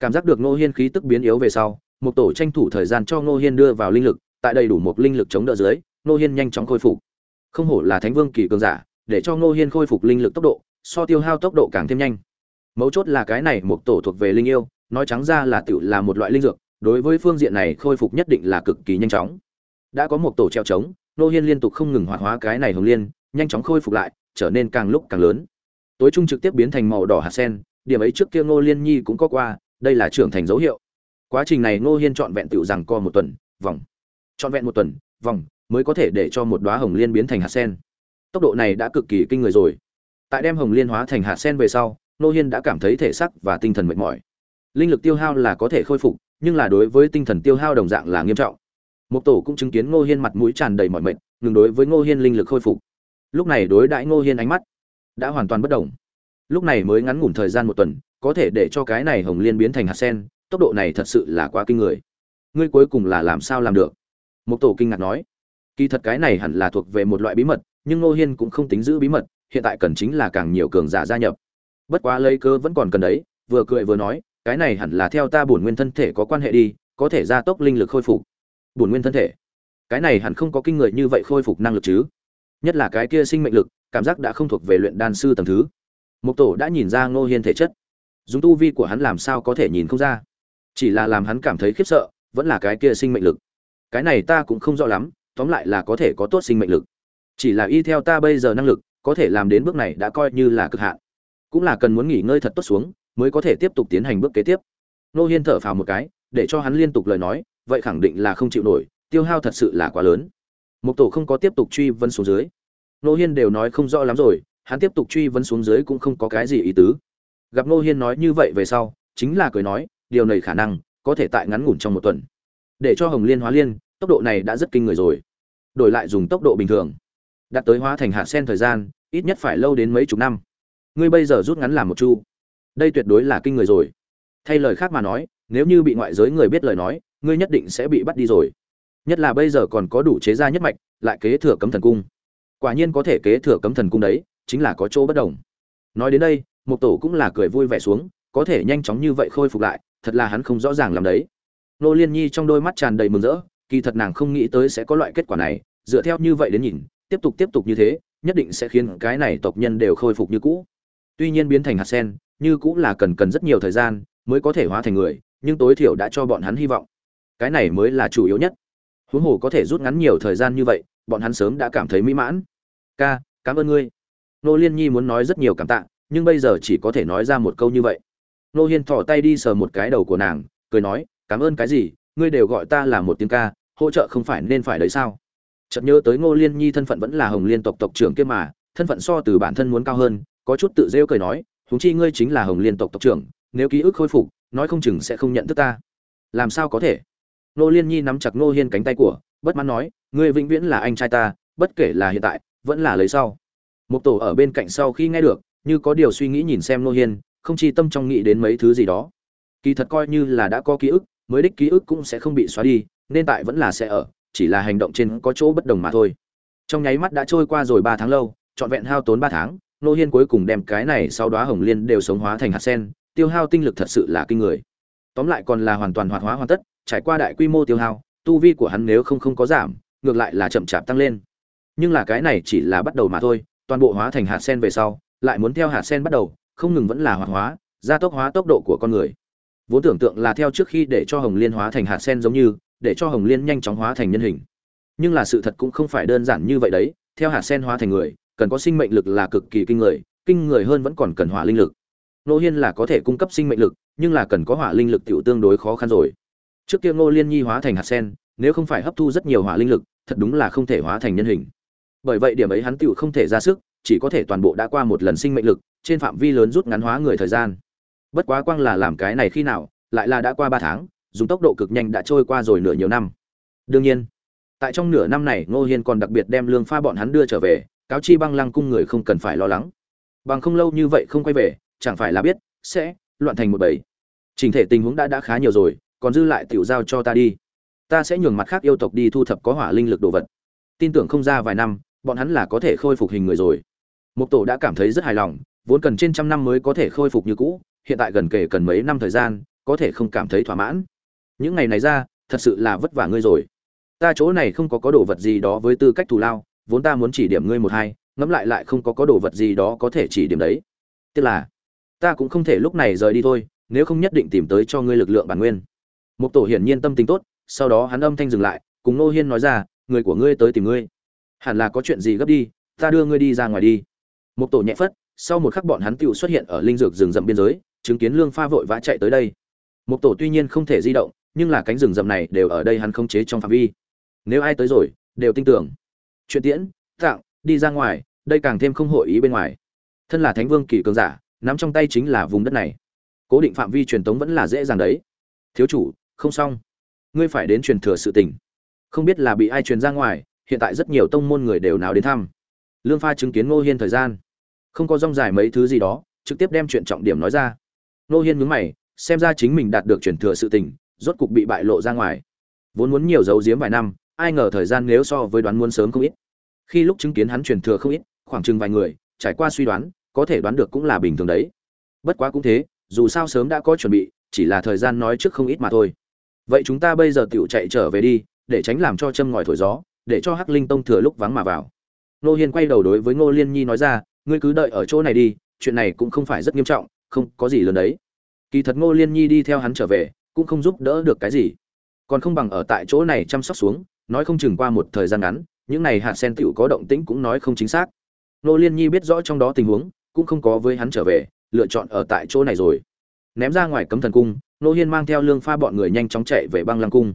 Cảm giác được nô hiên khí tức biến yếu về sau, một tổ tranh thủ thời gian cho nô hiên đưa vào linh lực, tại đầy đủ một linh lực chống đỡ dưới nô hiên nhanh chóng khôi phục không hổ là thánh vương kỳ cường giả, để cho Ngô hiên khôi phục linh lực tốc độ, so tiêu hao tốc độ càng thêm nhanh. Mấu chốt là cái này một tổ thuộc về linh yêu, nói trắng ra là tựu là một loại linh dược, đối với phương diện này khôi phục nhất định là cực kỳ nhanh chóng. Đã có một tổ treo trống, Ngô hiên liên tục không ngừng hoạt hóa cái này hồng liên, nhanh chóng khôi phục lại, trở nên càng lúc càng lớn. Tối trung trực tiếp biến thành màu đỏ hạt sen, điểm ấy trước kia ngô liên nhi cũng có qua, đây là trưởng thành dấu hiệu. Quá trình này ngô hiên trọn vẹn tựu rằng co một tuần, vòng. Trọn vẹn một tuần, vòng mới có thể để cho một đóa hồng liên biến thành hạt sen. Tốc độ này đã cực kỳ kinh người rồi. Tại đem hồng liên hóa thành hạt sen về sau ngô hiên đã cảm thấy thể sắc và tinh thần mệt mỏi. Linh lực tiêu hao là có thể khôi phục, nhưng là đối với tinh thần tiêu hao đồng dạng là nghiêm trọng. Một tổ cũng chứng kiến ngô hiên mặt mũi tràn đầy mỏi mệt, ngừng đối với ngô hiên linh lực khôi phục. Lúc này đối đãi ngô hiên ánh mắt đã hoàn toàn bất động. Lúc này mới ngắn ngủn thời gian một tuần, có thể để cho cái này hồng liên biến thành hạt sen, tốc độ này thật sự là quá kinh người. Ngươi cuối cùng là làm sao làm được? Một tổ kinh ngạc nói kỳ thật cái này hẳn là thuộc về một loại bí mật, nhưng ngô hiên cũng không tính giữ bí mật, hiện tại cần chính là càng nhiều cường giả gia nhập. Bất quá lấy cơ vẫn còn cần đấy, vừa cười vừa nói, cái này hẳn là theo ta bổn nguyên thân thể có quan hệ đi, có thể gia tốc linh lực khôi phục. Bổn nguyên thân thể? Cái này hẳn không có kinh người như vậy khôi phục năng lực chứ? Nhất là cái kia sinh mệnh lực, cảm giác đã không thuộc về luyện đan sư tầng thứ. Mục tổ đã nhìn ra ngô hiên thể chất. Dùng tu vi của hắn làm sao có thể nhìn không ra? Chỉ là làm hắn cảm thấy khiếp sợ, vẫn là cái kia sinh mệnh lực. Cái này ta cũng không rõ lắm tóm lại là có thể có tốt sinh mệnh lực. Chỉ là y theo ta bây giờ năng lực, có thể làm đến bước này đã coi như là cực hạn. Cũng là cần muốn nghỉ ngơi thật tốt xuống, mới có thể tiếp tục tiến hành bước kế tiếp. Nô hiên thở phào một cái, để cho hắn liên tục lời nói, vậy khẳng định là không chịu nổi, tiêu hao thật sự là quá lớn. Mục tổ không có tiếp tục truy vấn xuống dưới. Nô hiên đều nói không rõ lắm rồi, hắn tiếp tục truy vấn xuống dưới cũng không có cái gì ý tứ. Gặp nô hiên nói như vậy về sau, chính là cười nói, điều này khả năng, có thể tại ngắn ngủn trong một tuần. Để cho hồng liên hóa liên tốc độ này đã rất kinh người rồi. Đổi lại dùng tốc độ bình thường. Đạt tới hóa thành hạt sen thời gian, ít nhất phải lâu đến mấy chục năm. Ngươi bây giờ rút ngắn làm một chu. Đây tuyệt đối là kinh người rồi. Thay lời khác mà nói, nếu như bị ngoại giới người biết lời nói, ngươi nhất định sẽ bị bắt đi rồi. Nhất là bây giờ còn có đủ chế gia nhất mạch, lại kế thừa cấm thần cung. Quả nhiên có thể kế thừa cấm thần cung đấy, chính là có chỗ bất đồng. Nói đến đây mục tổ cũng là cười vui vẻ xuống, có thể nhanh chóng như vậy khôi phục lại, thật là hắn không rõ ràng làm đấy. Nô liên nhi trong đôi mắt tràn đầy mừng rỡ kỳ thật nàng không nghĩ tới sẽ có loại kết quả này, dựa theo như vậy đến nhìn, tiếp tục tiếp tục như thế, nhất định sẽ khiến cái này tộc nhân đều khôi phục như cũ. Tuy nhiên biến thành hạt sen, như cũng là cần cần rất nhiều thời gian mới có thể hóa thành người, nhưng tối thiểu đã cho bọn hắn hy vọng. Cái này mới là chủ yếu nhất. Huống hồ có thể rút ngắn nhiều thời gian như vậy, bọn hắn sớm đã cảm thấy mỹ mãn. Ca, cảm ơn ngươi. Nô liên nhi muốn nói rất nhiều cảm tạ, nhưng bây giờ chỉ có thể nói ra một câu như vậy. Nô hiên thỏ tay đi sờ một cái đầu của nàng, cười nói, cảm ơn cái gì? Ngươi đều gọi ta là một tiếng ca hỗ trợ không phải nên phải đấy sao? Chợt nhớ tới ngô liên nhi thân phận vẫn là hồng liên tộc tộc trưởng kia mà, thân phận so từ bản thân muốn cao hơn, có chút tự rêu cười nói, huống chi ngươi chính là hồng liên tộc tộc trưởng, nếu ký ức khôi phục, nói không chừng sẽ không nhận thức ta. Làm sao có thể? Ngô liên nhi nắm chặt ngô hiên cánh tay của, bất mãn nói, ngươi vĩnh viễn là anh trai ta, bất kể là hiện tại, vẫn là lấy sau. Một tổ ở bên cạnh sau khi nghe được, như có điều suy nghĩ nhìn xem Ngô hiên, không chi tâm trong nghĩ đến mấy thứ gì đó. Kỳ thật coi như là đã có ký ức, mới đích ký ức cũng sẽ không bị xóa đi nên tại vẫn là sẽ ở, chỉ là hành động trên có chỗ bất đồng mà thôi. Trong nháy mắt đã trôi qua rồi ba tháng lâu, trọn vẹn hao tốn ba tháng, nô hiên cuối cùng đem cái này sau đó hồng liên đều sống hóa thành hạt sen, tiêu hao tinh lực thật sự là kinh người. Tóm lại còn là hoàn toàn hoạt hóa hoàn tất, trải qua đại quy mô tiêu hao, tu vi của hắn nếu không không có giảm, ngược lại là chậm chạp tăng lên. Nhưng là cái này chỉ là bắt đầu mà thôi, toàn bộ hóa thành hạt sen về sau, lại muốn theo hạt sen bắt đầu, không ngừng vẫn là hoạt hóa, gia tốc hóa tốc độ của con người. Vốn tưởng tượng là theo trước khi để cho hồng liên hóa thành hạt sen giống như để cho hồng liên nhanh chóng hóa thành nhân hình nhưng là sự thật cũng không phải đơn giản như vậy đấy theo hạt sen hóa thành người cần có sinh mệnh lực là cực kỳ kinh người kinh người hơn vẫn còn cần hỏa linh lực Ngô Hiên là có thể cung cấp sinh mệnh lực, nhưng là cần có hỏa linh lực tiểu tương đối khó khăn rồi. Trước kia Ngô Liên Nhi hóa thành hạt sen, nếu không phải hấp thu rất nhiều hỏa linh lực, thật đúng là không thể hóa thành nhân hình. Bởi vậy điểm ấy hắn tiểu không thể ra sức, chỉ có thể toàn bộ đã qua một lần sinh mệnh lực, trên phạm vi lớn rút ngắn hóa người thời gian. Bất quá quang là làm cái này khi nào, lại là đã qua ba tháng, dùng tốc độ cực nhanh đã trôi qua rồi nửa nhiều năm. Đương nhiên, tại trong nửa năm này Ngô Hiên còn đặc biệt đem lương pha bọn hắn đưa trở về, cáo chi băng lăng cung người không cần phải lo lắng. Bằng không lâu như vậy không quay về, chẳng phải là biết sẽ loạn thành một bầy. Trình thể tình huống đã đã khá nhiều rồi, còn dư lại tiểu giao cho ta đi. Ta sẽ nhường mặt khác yêu tộc đi thu thập có hỏa linh lực đồ vật. Tin tưởng không ra vài năm, bọn hắn là có thể khôi phục hình người rồi. Mục tổ đã cảm thấy rất hài lòng, vốn cần trên trăm năm mới có thể khôi phục như cũ, hiện tại gần kể cần mấy năm thời gian, có thể không cảm thấy thỏa mãn. Những ngày này ra, thật sự là vất vả ngươi rồi. Ta chỗ này không có có đồ vật gì đó với tư cách thù lao, vốn ta muốn chỉ điểm ngươi một hai, ngẫm lại lại không có có đồ vật gì đó có thể chỉ điểm đấy. Tức là, ta cũng không thể lúc này rời đi thôi, nếu không nhất định tìm tới cho ngươi lực lượng bản nguyên. Mục tổ hiển nhiên tâm tình tốt, sau đó hắn âm thanh dừng lại, cùng Nô Hiên nói ra, người của ngươi tới tìm ngươi. Hẳn là có chuyện gì gấp đi, ta đưa ngươi đi ra ngoài đi. Mục tổ nhẹ phất, sau một khắc bọn hắn tựu xuất hiện ở linh dược rừng rậm biên giới, chứng kiến Lương Pha vội vã chạy tới đây. Mục tổ tuy nhiên không thể di động, nhưng là cánh rừng rậm này đều ở đây hắn không chế trong phạm vi. Nếu ai tới rồi, đều tin tưởng. Chuyện tiễn, tặng, đi ra ngoài, đây càng thêm không hội ý bên ngoài. Thân là Thánh Vương kỳ cường giả, nắm trong tay chính là vùng đất này. Cố định phạm vi truyền tống vẫn là dễ dàng đấy. Thiếu chủ, không xong. Ngươi phải đến truyền thừa sự tình. Không biết là bị ai truyền ra ngoài, hiện tại rất nhiều tông môn người đều nào đến thăm. Lương Pha chứng kiến Ngô Hiên thời gian, không có rong dài mấy thứ gì đó, trực tiếp đem chuyện trọng điểm nói ra. Ngô Hiên mướn mày, xem ra chính mình đạt được truyền thừa sự tình, rốt cục bị bại lộ ra ngoài. Vốn muốn nhiều giấu giếm vài năm, ai ngờ thời gian nếu so với đoán muốn sớm không ít. Khi lúc chứng kiến hắn truyền thừa không ít, khoảng chừng vài người, trải qua suy đoán, có thể đoán được cũng là bình thường đấy. Bất quá cũng thế, dù sao sớm đã có chuẩn bị, chỉ là thời gian nói trước không ít mà thôi. Vậy chúng ta bây giờ tiểu chạy trở về đi, để tránh làm cho châm ngòi thổi gió, để cho Hắc Linh Tông thừa lúc vắng mà vào. Nô Hiên quay đầu đối với Ngô Liên Nhi nói ra, ngươi cứ đợi ở chỗ này đi, chuyện này cũng không phải rất nghiêm trọng, không có gì lớn đấy. Kỳ thật Ngô Liên Nhi đi theo hắn trở về, cũng không giúp đỡ được cái gì. Còn không bằng ở tại chỗ này chăm sóc xuống, nói không chừng qua một thời gian ngắn, những này hạt sen tiểu có động tĩnh cũng nói không chính xác. Nô Liên Nhi biết rõ trong đó tình huống, cũng không có với hắn trở về, lựa chọn ở tại chỗ này rồi. Ném ra ngoài cấm thần cung, Nô Hiên mang theo lương pha bọn người nhanh chóng chạy về băng lăng cung.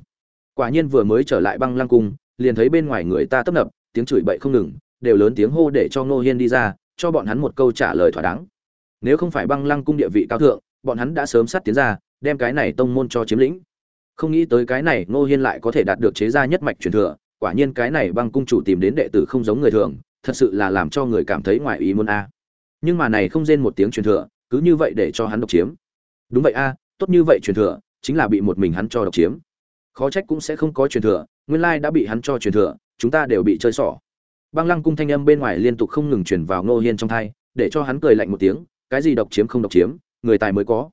Quả nhiên vừa mới trở lại băng lăng cung, liền thấy bên ngoài người ta tấp nập, tiếng chửi bậy không ngừng, đều lớn tiếng hô để cho Nô Hiên đi ra, cho bọn hắn một câu trả lời thỏa đáng. Nếu không phải băng lăng cung địa vị cao thượng, bọn hắn đã sớm sát tiến ra, đem cái này tông môn cho chiếm lĩnh. Không nghĩ tới cái này Ngô Hiên lại có thể đạt được chế gia nhất mạch truyền thừa, quả nhiên cái này băng cung chủ tìm đến đệ tử không giống người thường, thật sự là làm cho người cảm thấy ngoài ý muốn a. Nhưng mà này không rên một tiếng truyền thừa, cứ như vậy để cho hắn độc chiếm. Đúng vậy a, tốt như vậy truyền thừa, chính là bị một mình hắn cho độc chiếm. Khó trách cũng sẽ không có truyền thừa, nguyên lai đã bị hắn cho truyền thừa, chúng ta đều bị chơi xỏ băng lăng cung thanh âm bên ngoài liên tục không ngừng truyền vào ngô hiên trong thai để cho hắn cười lạnh một tiếng cái gì độc chiếm không độc chiếm người tài mới có.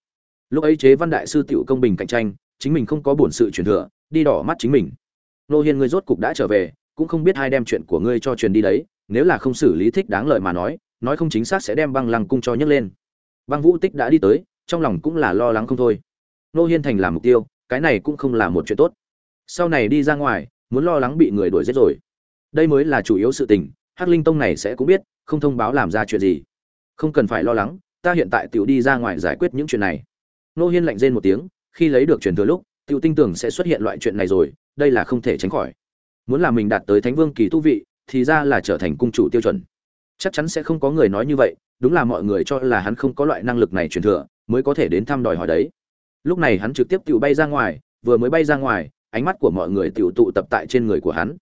Lúc ấy chế văn đại sư tiểu công bình cạnh tranh, chính mình không có bổn sự truyền thừa, đi đỏ mắt chính mình. Nô hiên ngươi rốt cục đã trở về, cũng không biết hai đem chuyện của ngươi cho truyền đi đấy, nếu là không xử lý thích đáng lợi mà nói nói không chính xác sẽ đem băng lăng cung cho nhấc lên. Băng vũ tích đã đi tới, trong lòng cũng là lo lắng không thôi. Nô hiên thành làm mục tiêu, cái này cũng không là một chuyện tốt. Sau này đi ra ngoài, muốn lo lắng bị người đuổi giết rồi. Đây mới là chủ yếu sự tình, hắc linh tông này sẽ cũng biết, không thông báo làm ra chuyện gì. Không cần phải lo lắng ta hiện tại tiểu đi ra ngoài giải quyết những chuyện này. Nô hiên lạnh rên một tiếng, khi lấy được truyền thừa lúc, tiểu tinh tưởng sẽ xuất hiện loại chuyện này rồi, đây là không thể tránh khỏi. Muốn là mình đạt tới thánh vương kỳ tu vị, thì ra là trở thành cung chủ tiêu chuẩn. Chắc chắn sẽ không có người nói như vậy, đúng là mọi người cho là hắn không có loại năng lực này truyền thừa, mới có thể đến thăm đòi hỏi đấy. Lúc này hắn trực tiếp tự bay ra ngoài, vừa mới bay ra ngoài, ánh mắt của mọi người tự tụ tập tại trên người của hắn.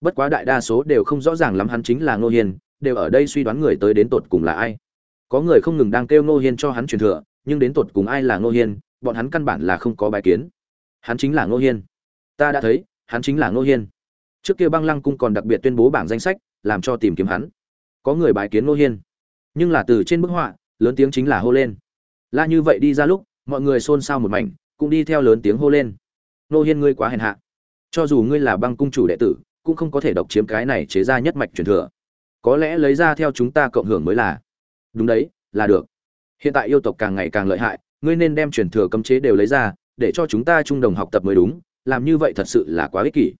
Bất quá đại đa số đều không rõ ràng lắm hắn chính là ngô hiên, đều ở đây suy đoán người tới đến tột cùng là ai có người không ngừng đang kêu ngô hiên cho hắn truyền thừa, nhưng đến tột cùng ai là ngô hiên, bọn hắn căn bản là không có bài kiến. Hắn chính là ngô hiên. Ta đã thấy, hắn chính là ngô hiên. Trước kia băng lăng cung còn đặc biệt tuyên bố bảng danh sách, làm cho tìm kiếm hắn. Có người bài kiến ngô hiên. Nhưng là từ trên bức họa, lớn tiếng chính là hô lên. La như vậy đi ra lúc, mọi người xôn xao một mảnh, cũng đi theo lớn tiếng hô lên. Ngô hiên ngươi quá hèn hạ. Cho dù ngươi là băng cung chủ đệ tử, cũng không có thể độc chiếm cái này chế ra nhất mạch truyền thừa. Có lẽ lấy ra theo chúng ta cộng hưởng mới là đúng đấy, là được. Hiện tại yêu tộc càng ngày càng lợi hại, ngươi nên đem truyền thừa cấm chế đều lấy ra, để cho chúng ta chung đồng học tập mới đúng, làm như vậy thật sự là quá ích kỷ.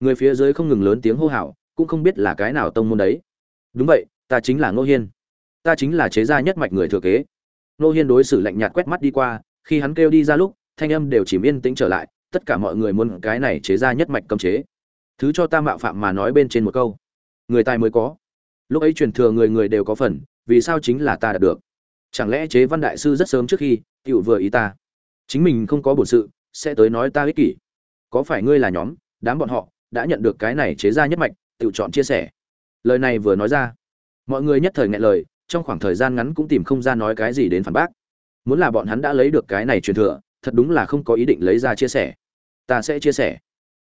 Người phía dưới không ngừng lớn tiếng hô hào, cũng không biết là cái nào tông môn đấy. Đúng vậy, ta chính là ngô hiên. Ta chính là chế gia nhất mạch người thừa kế. Nô hiên đối xử lạnh nhạt quét mắt đi qua, khi hắn kêu đi ra lúc, thanh âm đều chìm yên tĩnh trở lại, tất cả mọi người muốn cái này chế gia nhất mạch cấm chế. Thứ cho ta mạo phạm mà nói bên trên một câu. Người tài mới có. Lúc ấy truyền thừa người người đều có phần vì sao chính là ta đạt được? Chẳng lẽ chế văn đại sư rất sớm trước khi tựu vừa ý ta? Chính mình không có bổn sự, sẽ tới nói ta ích kỷ. Có phải ngươi là nhóm, đám bọn họ, đã nhận được cái này chế ra nhất mạch tự chọn chia sẻ? Lời này vừa nói ra, mọi người nhất thời ngại lời, trong khoảng thời gian ngắn cũng tìm không ra nói cái gì đến phản bác. Muốn là bọn hắn đã lấy được cái này truyền thừa, thật đúng là không có ý định lấy ra chia sẻ. Ta sẽ chia sẻ.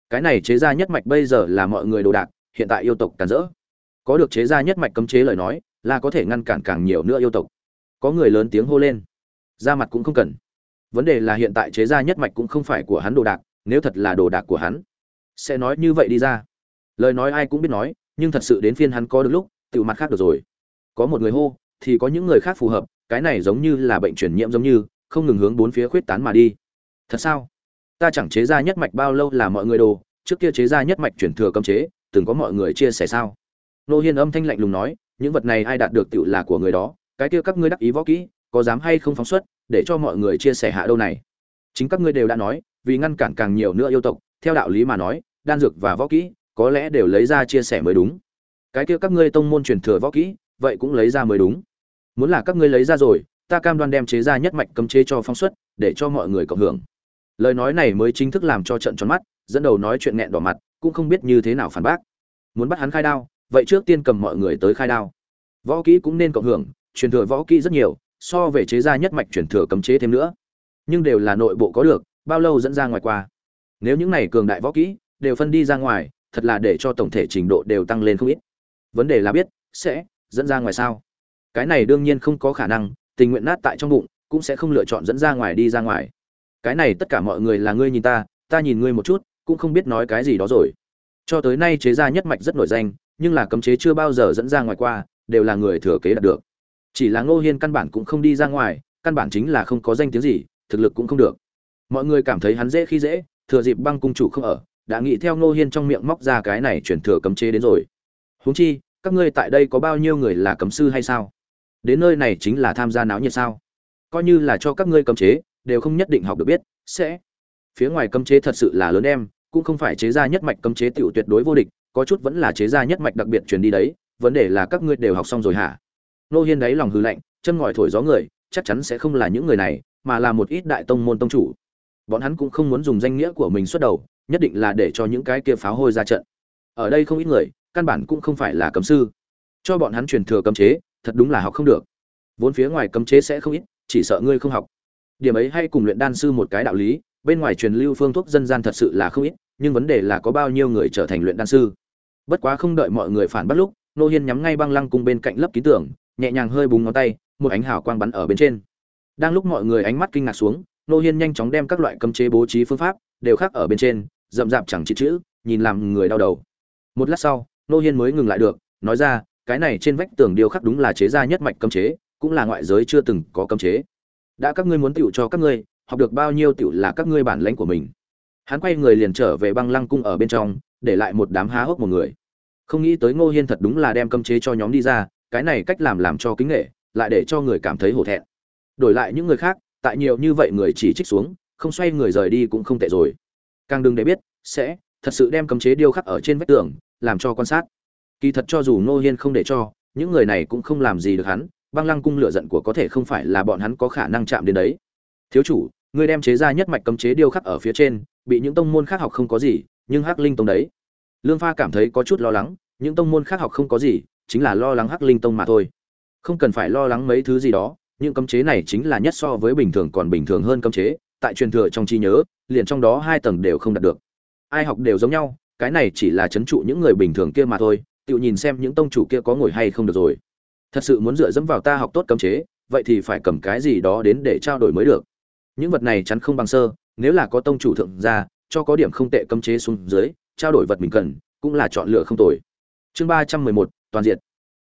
Cái này chế ra nhất mạch bây giờ là mọi người đồ đạc, hiện tại yêu tộc càn rỡ. Có được chế ra nhất mạch cấm chế lời nói là có thể ngăn cản càng nhiều nữa yêu tộc. Có người lớn tiếng hô lên. Ra mặt cũng không cần. Vấn đề là hiện tại chế ra nhất mạch cũng không phải của hắn đồ đạc, nếu thật là đồ đạc của hắn, sẽ nói như vậy đi ra. Lời nói ai cũng biết nói, nhưng thật sự đến phiên hắn có được lúc tự mặt khác được rồi. Có một người hô, thì có những người khác phù hợp, cái này giống như là bệnh truyền nhiễm giống như, không ngừng hướng bốn phía khuyết tán mà đi. Thật sao? Ta chẳng chế ra nhất mạch bao lâu là mọi người đồ, trước kia chế ra nhất mạch chuyển thừa cấm chế, từng có mọi người chia sẻ sao? Nô hiên âm thanh lạnh lùng nói những vật này ai đạt được tựu là của người đó, cái kia các ngươi đắc ý võ kỹ, có dám hay không phóng xuất, để cho mọi người chia sẻ hạ đâu này. Chính các ngươi đều đã nói, vì ngăn cản càng nhiều nữa yêu tộc, theo đạo lý mà nói, đan dược và võ kỹ, có lẽ đều lấy ra chia sẻ mới đúng. Cái kia các ngươi tông môn truyền thừa võ kỹ, vậy cũng lấy ra mới đúng. Muốn là các ngươi lấy ra rồi, ta cam đoan đem chế ra nhất mạch cấm chế cho phóng xuất, để cho mọi người cộng hưởng. Lời nói này mới chính thức làm cho trận tròn mắt, dẫn đầu nói chuyện nghẹn đỏ mặt, cũng không biết như thế nào phản bác. Muốn bắt hắn khai đao vậy trước tiên cầm mọi người tới khai đao. Võ kỹ cũng nên cộng hưởng, truyền thừa võ kỹ rất nhiều, so về chế ra nhất mạch truyền thừa cấm chế thêm nữa. Nhưng đều là nội bộ có được, bao lâu dẫn ra ngoài qua. Nếu những này cường đại võ kỹ đều phân đi ra ngoài, thật là để cho tổng thể trình độ đều tăng lên không ít. Vấn đề là biết sẽ dẫn ra ngoài sao. Cái này đương nhiên không có khả năng, tình nguyện nát tại trong bụng cũng sẽ không lựa chọn dẫn ra ngoài đi ra ngoài. Cái này tất cả mọi người là ngươi nhìn ta ta nhìn ngươi một chút, cũng không biết nói cái gì đó rồi. Cho tới nay chế ra nhất mạch rất nổi danh nhưng là cấm chế chưa bao giờ dẫn ra ngoài qua, đều là người thừa kế đạt được. Chỉ là ngô hiên căn bản cũng không đi ra ngoài, căn bản chính là không có danh tiếng gì, thực lực cũng không được. Mọi người cảm thấy hắn dễ khi dễ, thừa dịp băng cung chủ không ở, đã nghĩ theo ngô hiên trong miệng móc ra cái này chuyển thừa cấm chế đến rồi. Huống chi, các ngươi tại đây có bao nhiêu người là cấm sư hay sao? Đến nơi này chính là tham gia náo nhiệt sao? Coi như là cho các ngươi cấm chế, đều không nhất định học được biết, sẽ. Phía ngoài cấm chế thật sự là lớn em, cũng không phải chế ra nhất mạch cấm chế tiểu tuyệt đối vô địch có chút vẫn là chế ra nhất mạch đặc biệt truyền đi đấy, vấn đề là các ngươi đều học xong rồi hả? Nô hiên đấy lòng hư lạnh, chân ngòi thổi gió người, chắc chắn sẽ không là những người này, mà là một ít đại tông môn tông chủ. Bọn hắn cũng không muốn dùng danh nghĩa của mình xuất đầu, nhất định là để cho những cái kia pháo hôi ra trận. Ở đây không ít người, căn bản cũng không phải là cấm sư. Cho bọn hắn truyền thừa cấm chế, thật đúng là học không được. Vốn phía ngoài cấm chế sẽ không ít, chỉ sợ ngươi không học. Điểm ấy hay cùng luyện đan sư một cái đạo lý, bên ngoài truyền lưu phương thuốc dân gian thật sự là không ít, nhưng vấn đề là có bao nhiêu người trở thành luyện đan sư bất quá không đợi mọi người phản bắt lúc, nô hiên nhắm ngay băng lăng cung bên cạnh lấp ký tưởng nhẹ nhàng hơi búng ngón tay, một ánh hào quang bắn ở bên trên. Đang lúc mọi người ánh mắt kinh ngạc xuống, nô hiên nhanh chóng đem các loại cấm chế bố trí phương pháp đều khác ở bên trên, rậm rạp chẳng chữ chữ, nhìn làm người đau đầu. Một lát sau, nô hiên mới ngừng lại được, nói ra, cái này trên vách tường điêu khắc đúng là chế ra nhất mạch cấm chế, cũng là ngoại giới chưa từng có cấm chế. Đã các ngươi muốn tựu cho các ngươi, học được bao nhiêu tựu là các ngươi bản lãnh của mình. Hắn quay người liền trở về băng lăng cung ở bên trong để lại một đám há hốc một người. Không nghĩ tới ngô hiên thật đúng là đem cấm chế cho nhóm đi ra, cái này cách làm làm cho kính nghệ, lại để cho người cảm thấy hổ thẹn. Đổi lại những người khác, tại nhiều như vậy người chỉ trích xuống, không xoay người rời đi cũng không tệ rồi. Càng đừng để biết, sẽ thật sự đem cấm chế điêu khắc ở trên vách tường, làm cho quan sát. Kỳ thật cho dù ngô hiên không để cho, những người này cũng không làm gì được hắn, băng lăng cung lửa giận của có thể không phải là bọn hắn có khả năng chạm đến đấy. Thiếu chủ, ngươi đem chế ra nhất mạch cấm chế điêu khắc ở phía trên, bị những tông môn khác học không có gì nhưng hắc linh tông đấy. Lương pha cảm thấy có chút lo lắng, những tông môn khác học không có gì, chính là lo lắng hắc linh tông mà thôi. Không cần phải lo lắng mấy thứ gì đó, những cấm chế này chính là nhất so với bình thường còn bình thường hơn cấm chế, tại truyền thừa trong trí nhớ, liền trong đó hai tầng đều không đạt được. Ai học đều giống nhau, cái này chỉ là chấn trụ những người bình thường kia mà thôi, tự nhìn xem những tông chủ kia có ngồi hay không được rồi. Thật sự muốn dựa dẫm vào ta học tốt cấm chế, vậy thì phải cầm cái gì đó đến để trao đổi mới được. Những vật này chắn không bằng sơ, nếu là có tông chủ thượng ra cho có điểm không tệ cấm chế xuống dưới, trao đổi vật mình cần, cũng là chọn lựa không tồi. Chương ba trăm mười một, toàn diện.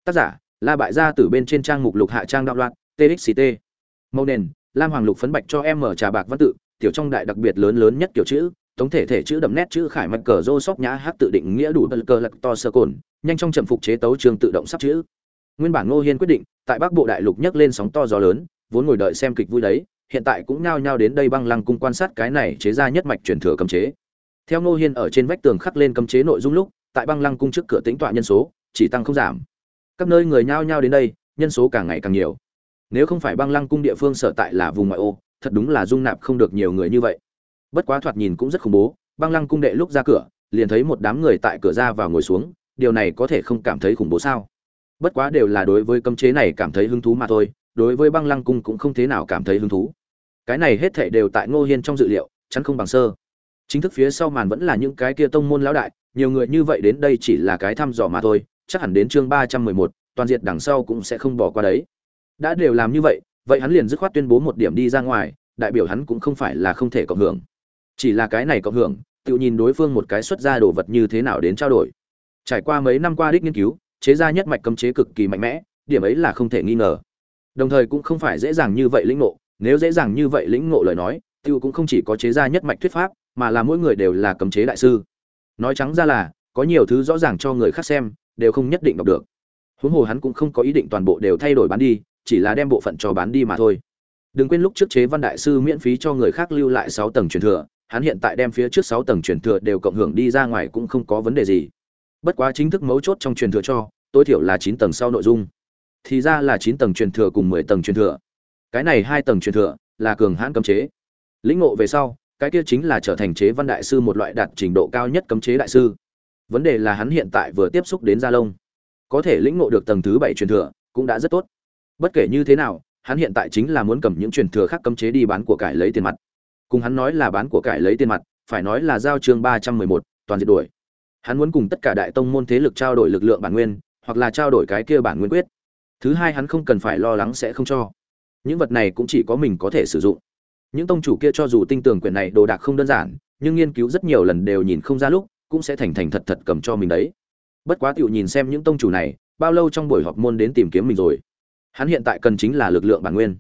Tác giả, la bại gia từ bên trên trang mục lục hạ trang đạo loạn txt màu nền, lam hoàng lục phấn bạch cho em mở trà bạc văn tự, tiểu trong đại đặc biệt lớn lớn nhất kiểu chữ tổng thể thể chữ đậm nét chữ khải mạch cờ rô sóc nhã hát tự định nghĩa đủ bật cờ lật to sơ cồn, nhanh trong chậm phục chế tấu trường tự động sắp chữ. Nguyên bản ngô hiên quyết định, tại bắc bộ đại lục nhấc lên sóng to gió lớn, vốn ngồi đợi xem kịch vui đấy hiện tại cũng nhao nhao đến đây băng lăng cung quan sát cái này chế ra nhất mạch truyền thừa cấm chế. Theo ngô hiên ở trên vách tường khắc lên cấm chế nội dung lúc, tại băng lăng cung trước cửa tĩnh tọa nhân số, chỉ tăng không giảm. Các nơi người nhao nhao đến đây, nhân số càng ngày càng nhiều. Nếu không phải băng lăng cung địa phương sở tại là vùng ngoại ô, thật đúng là dung nạp không được nhiều người như vậy. Bất quá thoạt nhìn cũng rất khủng bố, băng lăng cung đệ lúc ra cửa, liền thấy một đám người tại cửa ra vào ngồi xuống, điều này có thể không cảm thấy khủng bố sao? Bất quá đều là đối với cấm chế này cảm thấy hứng thú mà thôi, đối với băng lăng cung cũng không thế nào cảm thấy hứng thú cái này hết thảy đều tại ngô hiên trong dự liệu, chắn không bằng sơ. Chính thức phía sau màn vẫn là những cái kia tông môn lão đại, nhiều người như vậy đến đây chỉ là cái thăm dò mà thôi, chắc hẳn đến chương ba trăm mười một, toàn diện đằng sau cũng sẽ không bỏ qua đấy. Đã đều làm như vậy vậy hắn liền dứt khoát tuyên bố một điểm đi ra ngoài, đại biểu hắn cũng không phải là không thể cộng hưởng. Chỉ là cái này cộng hưởng, tự nhìn đối phương một cái xuất ra đồ vật như thế nào đến trao đổi. Trải qua mấy năm qua đích nghiên cứu, chế ra nhất mạch cấm chế cực kỳ mạnh mẽ, điểm ấy là không thể nghi ngờ. Đồng thời cũng không phải dễ dàng như vậy lĩnh ngộ nếu dễ dàng như vậy lĩnh ngộ lời nói, tiêu cũng không chỉ có chế ra nhất mạch thuyết pháp, mà là mỗi người đều là cấm chế đại sư. Nói trắng ra là, có nhiều thứ rõ ràng cho người khác xem, đều không nhất định đọc được. Huống hồ hắn cũng không có ý định toàn bộ đều thay đổi bán đi, chỉ là đem bộ phận cho bán đi mà thôi. Đừng quên lúc trước chế văn đại sư miễn phí cho người khác lưu lại sáu tầng truyền thừa, hắn hiện tại đem phía trước sáu tầng truyền thừa đều cộng hưởng đi ra ngoài cũng không có vấn đề gì. Bất quá chính thức mấu chốt trong truyền thừa cho, tối thiểu là chín tầng sau nội dung. Thì ra là chín tầng truyền thừa cùng mười tầng truyền thừa cái này hai tầng truyền thừa là cường hãn cấm chế. Lĩnh ngộ về sau, cái kia chính là trở thành chế văn đại sư một loại đạt trình độ cao nhất cấm chế đại sư. Vấn đề là hắn hiện tại vừa tiếp xúc đến gia lông có thể lĩnh ngộ được tầng thứ bảy truyền thừa cũng đã rất tốt. Bất kể như thế nào, hắn hiện tại chính là muốn cầm những truyền thừa khác cấm chế đi bán của cải lấy tiền mặt. Cùng hắn nói là bán của cải lấy tiền mặt, phải nói là giao chương ba trăm mười một, toàn diệt đuổi. Hắn muốn cùng tất cả đại tông môn thế lực trao đổi lực lượng bản nguyên, hoặc là trao đổi cái kia bản nguyên quyết. Thứ hai hắn không cần phải lo lắng sẽ không cho những vật này cũng chỉ có mình có thể sử dụng. Những tông chủ kia cho dù tinh tường quyển này đồ đạc không đơn giản, nhưng nghiên cứu rất nhiều lần đều nhìn không ra lúc, cũng sẽ thành thành thật thật cầm cho mình đấy. Bất quá tựu nhìn xem những tông chủ này, bao lâu trong buổi họp môn đến tìm kiếm mình rồi? Hắn hiện tại cần chính là lực lượng bản nguyên.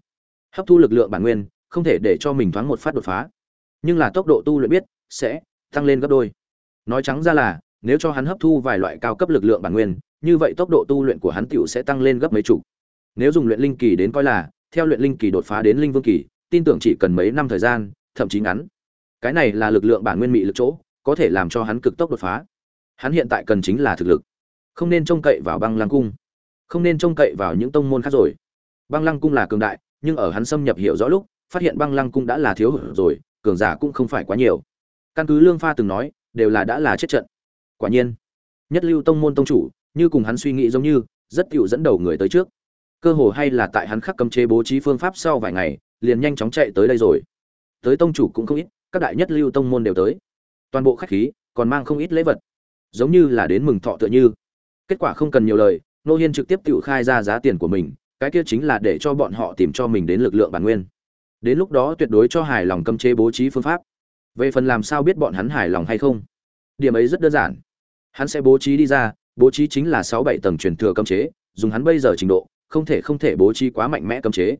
Hấp thu lực lượng bản nguyên, không thể để cho mình thoáng một phát đột phá. Nhưng là tốc độ tu luyện biết, sẽ tăng lên gấp đôi. Nói trắng ra là, nếu cho hắn hấp thu vài loại cao cấp lực lượng bản nguyên, như vậy tốc độ tu luyện của hắn tiểu sẽ tăng lên gấp mấy chục. Nếu dùng luyện linh kỳ đến coi là theo luyện linh kỳ đột phá đến linh vương kỳ, tin tưởng chỉ cần mấy năm thời gian, thậm chí ngắn. Cái này là lực lượng bản nguyên mị lực chỗ, có thể làm cho hắn cực tốc đột phá. Hắn hiện tại cần chính là thực lực. Không nên trông cậy vào băng lăng cung. Không nên trông cậy vào những tông môn khác rồi. Băng lăng cung là cường đại, nhưng ở hắn xâm nhập hiểu rõ lúc, phát hiện băng lăng cung đã là thiếu hụt rồi, cường giả cũng không phải quá nhiều. Căn cứ lương pha từng nói, đều là đã là chết trận. Quả nhiên, nhất lưu tông môn tông chủ, như cùng hắn suy nghĩ giống như, rất hữu dẫn đầu người tới trước cơ hồ hay là tại hắn khắc cấm chế bố trí phương pháp sau vài ngày, liền nhanh chóng chạy tới đây rồi. Tới tông chủ cũng không ít, các đại nhất lưu tông môn đều tới. Toàn bộ khách khí, còn mang không ít lễ vật. Giống như là đến mừng thọ tựa như. Kết quả không cần nhiều lời, nô hiên trực tiếp tự khai ra giá tiền của mình, cái kia chính là để cho bọn họ tìm cho mình đến lực lượng bản nguyên. Đến lúc đó tuyệt đối cho hài lòng cấm chế bố trí phương pháp. Về phần làm sao biết bọn hắn hài lòng hay không? Điểm ấy rất đơn giản. Hắn sẽ bố trí đi ra, bố trí chính là sáu bảy tầng truyền thừa cấm chế, dùng hắn bây giờ trình độ không thể không thể bố trí quá mạnh mẽ cấm chế.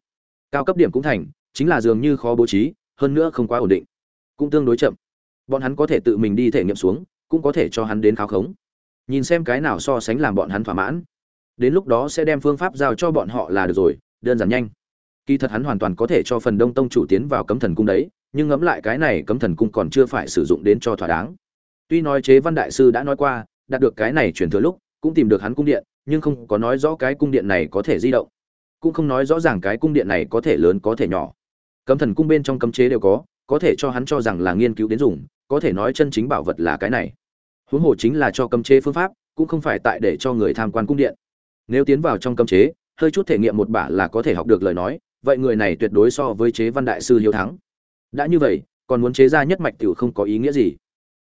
Cao cấp điểm cũng thành, chính là dường như khó bố trí, hơn nữa không quá ổn định. Cũng tương đối chậm. Bọn hắn có thể tự mình đi thể nghiệm xuống, cũng có thể cho hắn đến kháo khống. Nhìn xem cái nào so sánh làm bọn hắn thỏa mãn. Đến lúc đó sẽ đem phương pháp giao cho bọn họ là được rồi, đơn giản nhanh. Kỳ thật hắn hoàn toàn có thể cho phần đông tông chủ tiến vào cấm thần cung đấy, nhưng ngẫm lại cái này cấm thần cung còn chưa phải sử dụng đến cho thỏa đáng. Tuy nói chế văn đại sư đã nói qua, đạt được cái này chuyển thừa lúc, cũng tìm được hắn cung điện nhưng không có nói rõ cái cung điện này có thể di động, cũng không nói rõ ràng cái cung điện này có thể lớn có thể nhỏ. Cấm thần cung bên trong cấm chế đều có có thể cho hắn cho rằng là nghiên cứu đến dùng, có thể nói chân chính bảo vật là cái này. Huống hồ chính là cho cấm chế phương pháp, cũng không phải tại để cho người tham quan cung điện. Nếu tiến vào trong cấm chế, hơi chút thể nghiệm một bả là có thể học được lời nói, vậy người này tuyệt đối so với chế văn đại sư hiếu thắng. Đã như vậy, còn muốn chế ra nhất mạch tiểu không có ý nghĩa gì.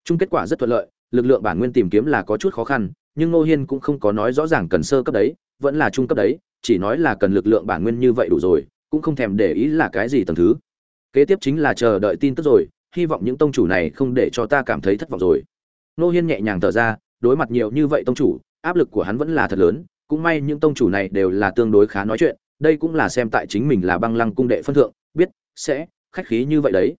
Chung kết quả rất thuận lợi lực lượng bản nguyên tìm kiếm là có chút khó khăn, nhưng ngô hiên cũng không có nói rõ ràng cần sơ cấp đấy, vẫn là trung cấp đấy, chỉ nói là cần lực lượng bản nguyên như vậy đủ rồi, cũng không thèm để ý là cái gì tầng thứ. Kế tiếp chính là chờ đợi tin tức rồi, hy vọng những tông chủ này không để cho ta cảm thấy thất vọng rồi. Ngô hiên nhẹ nhàng thở ra, đối mặt nhiều như vậy tông chủ, áp lực của hắn vẫn là thật lớn, cũng may những tông chủ này đều là tương đối khá nói chuyện, đây cũng là xem tại chính mình là băng lăng cung đệ phân thượng, biết sẽ khách khí như vậy đấy.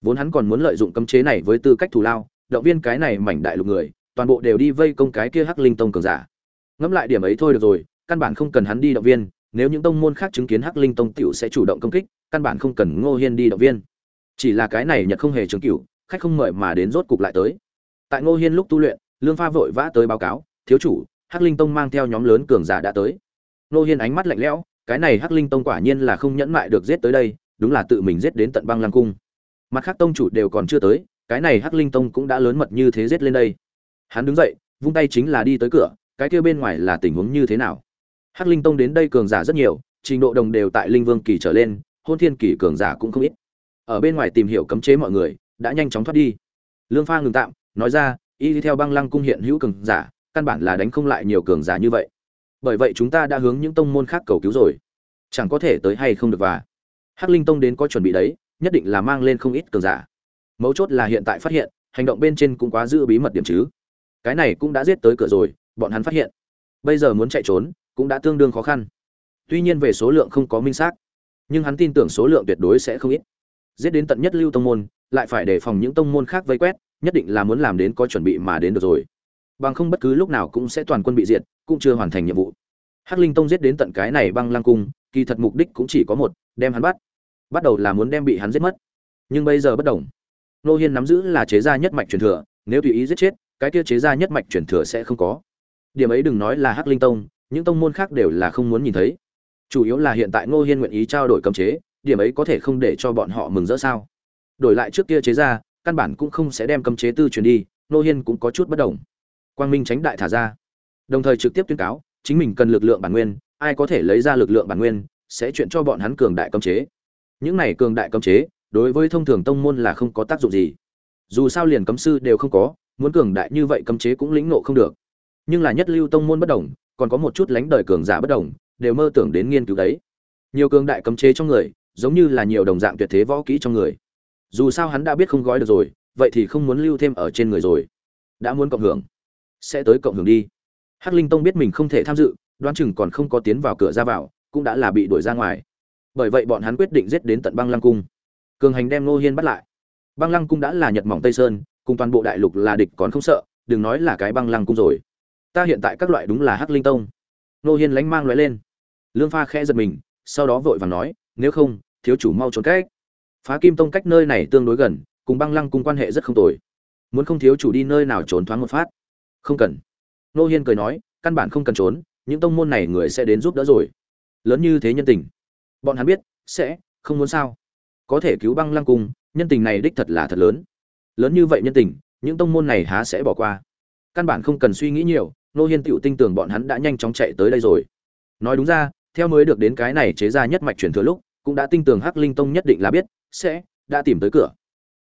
Vốn hắn còn muốn lợi dụng cấm chế này với tư cách thù lao động viên cái này mảnh đại lục người, toàn bộ đều đi vây công cái kia hắc linh tông cường giả. Ngẫm lại điểm ấy thôi được rồi, căn bản không cần hắn đi động viên, nếu những tông môn khác chứng kiến hắc linh tông tiểu sẽ chủ động công kích, căn bản không cần ngô hiên đi động viên. Chỉ là cái này nhật không hề chứng cửu, khách không mời mà đến rốt cục lại tới. Tại ngô hiên lúc tu luyện, lương pha vội vã tới báo cáo, thiếu chủ, hắc linh tông mang theo nhóm lớn cường giả đã tới. Ngô hiên ánh mắt lạnh lẽo, cái này hắc linh tông quả nhiên là không nhẫn mại được giết tới đây, đúng là tự mình giết đến tận băng lăng cung. Mặt khác tông chủ đều còn chưa tới cái này hắc linh tông cũng đã lớn mật như thế giết lên đây. Hắn đứng dậy, vung tay chính là đi tới cửa, cái kia bên ngoài là tình huống như thế nào? Hắc linh tông đến đây cường giả rất nhiều, trình độ đồng đều tại linh vương kỳ trở lên, hôn thiên kỳ cường giả cũng không ít. Ở bên ngoài tìm hiểu cấm chế mọi người, đã nhanh chóng thoát đi. Lương pha ngừng tạm, nói ra, y đi theo băng lăng cung hiện hữu cường giả, căn bản là đánh không lại nhiều cường giả như vậy. Bởi vậy chúng ta đã hướng những tông môn khác cầu cứu rồi. Chẳng có thể tới hay không được và. Hắc linh tông đến có chuẩn bị đấy, nhất định là mang lên không ít cường giả mấu chốt là hiện tại phát hiện, hành động bên trên cũng quá giữ bí mật điểm chứ. Cái này cũng đã giết tới cửa rồi, bọn hắn phát hiện. Bây giờ muốn chạy trốn, cũng đã tương đương khó khăn. Tuy nhiên về số lượng không có minh xác, nhưng hắn tin tưởng số lượng tuyệt đối sẽ không ít. Giết đến tận nhất lưu tông môn, lại phải đề phòng những tông môn khác vây quét, nhất định là muốn làm đến có chuẩn bị mà đến được rồi. Bằng không bất cứ lúc nào cũng sẽ toàn quân bị diệt, cũng chưa hoàn thành nhiệm vụ. Hắc linh tông giết đến tận cái này băng lăng cung, kỳ thật mục đích cũng chỉ có một, đem hắn bắt. Bắt đầu là muốn đem bị hắn giết mất. Nhưng bây giờ bất đồng nô hiên nắm giữ là chế gia nhất mạch truyền thừa, nếu tùy ý giết chết, cái kia chế gia nhất mạch truyền thừa sẽ không có. Điểm ấy đừng nói là hắc linh tông, những tông môn khác đều là không muốn nhìn thấy. Chủ yếu là hiện tại ngô hiên nguyện ý trao đổi cấm chế, điểm ấy có thể không để cho bọn họ mừng rỡ sao? Đổi lại trước kia chế ra căn bản cũng không sẽ đem cấm chế tư truyền đi, ngô hiên cũng có chút bất đồng. Quang minh tránh đại thả ra. Đồng thời trực tiếp tuyên cáo, chính mình cần lực lượng bản nguyên, ai có thể lấy ra lực lượng bản nguyên, sẽ chuyện cho bọn hắn cường đại cấm chế. Những này cường đại cấm chế đối với thông thường tông môn là không có tác dụng gì. Dù sao liền cấm sư đều không có, muốn cường đại như vậy cấm chế cũng lĩnh nộ không được. Nhưng là nhất lưu tông môn bất đồng, còn có một chút lánh đời cường giả bất đồng, đều mơ tưởng đến nghiên cứu đấy. Nhiều cường đại cấm chế trong người, giống như là nhiều đồng dạng tuyệt thế võ kỹ trong người. Dù sao hắn đã biết không gói được rồi, vậy thì không muốn lưu thêm ở trên người rồi. Đã muốn cộng hưởng. Sẽ tới cộng hưởng đi. Hắc linh tông biết mình không thể tham dự, đoán chừng còn không có tiến vào cửa ra vào, cũng đã là bị đuổi ra ngoài. Bởi vậy bọn hắn quyết định giết đến tận băng lăng cung cường hành đem ngô hiên bắt lại. Băng lăng cung đã là nhật mỏng tây sơn, cùng toàn bộ đại lục là địch còn không sợ, đừng nói là cái băng lăng cung rồi. Ta hiện tại các loại đúng là hắc linh tông. Nô hiên lánh mang loại lên. Lương pha khẽ giật mình, sau đó vội vàng nói, nếu không, thiếu chủ mau trốn cách. Phá kim tông cách nơi này tương đối gần, cùng băng lăng cung quan hệ rất không tồi. Muốn không thiếu chủ đi nơi nào trốn thoáng một phát? Không cần. Nô hiên cười nói, căn bản không cần trốn, những tông môn này người sẽ đến giúp đỡ rồi. Lớn như thế nhân tình. Bọn hắn biết, sẽ, không muốn sao có thể cứu băng lăng cung, nhân tình này đích thật là thật lớn. Lớn như vậy nhân tình, những tông môn này há sẽ bỏ qua. Căn bản không cần suy nghĩ nhiều, nô hiên tựu tin tưởng bọn hắn đã nhanh chóng chạy tới đây rồi. Nói đúng ra, theo mới được đến cái này chế ra nhất mạch truyền thừa lúc, cũng đã tin tưởng hắc linh tông nhất định là biết, sẽ, đã tìm tới cửa.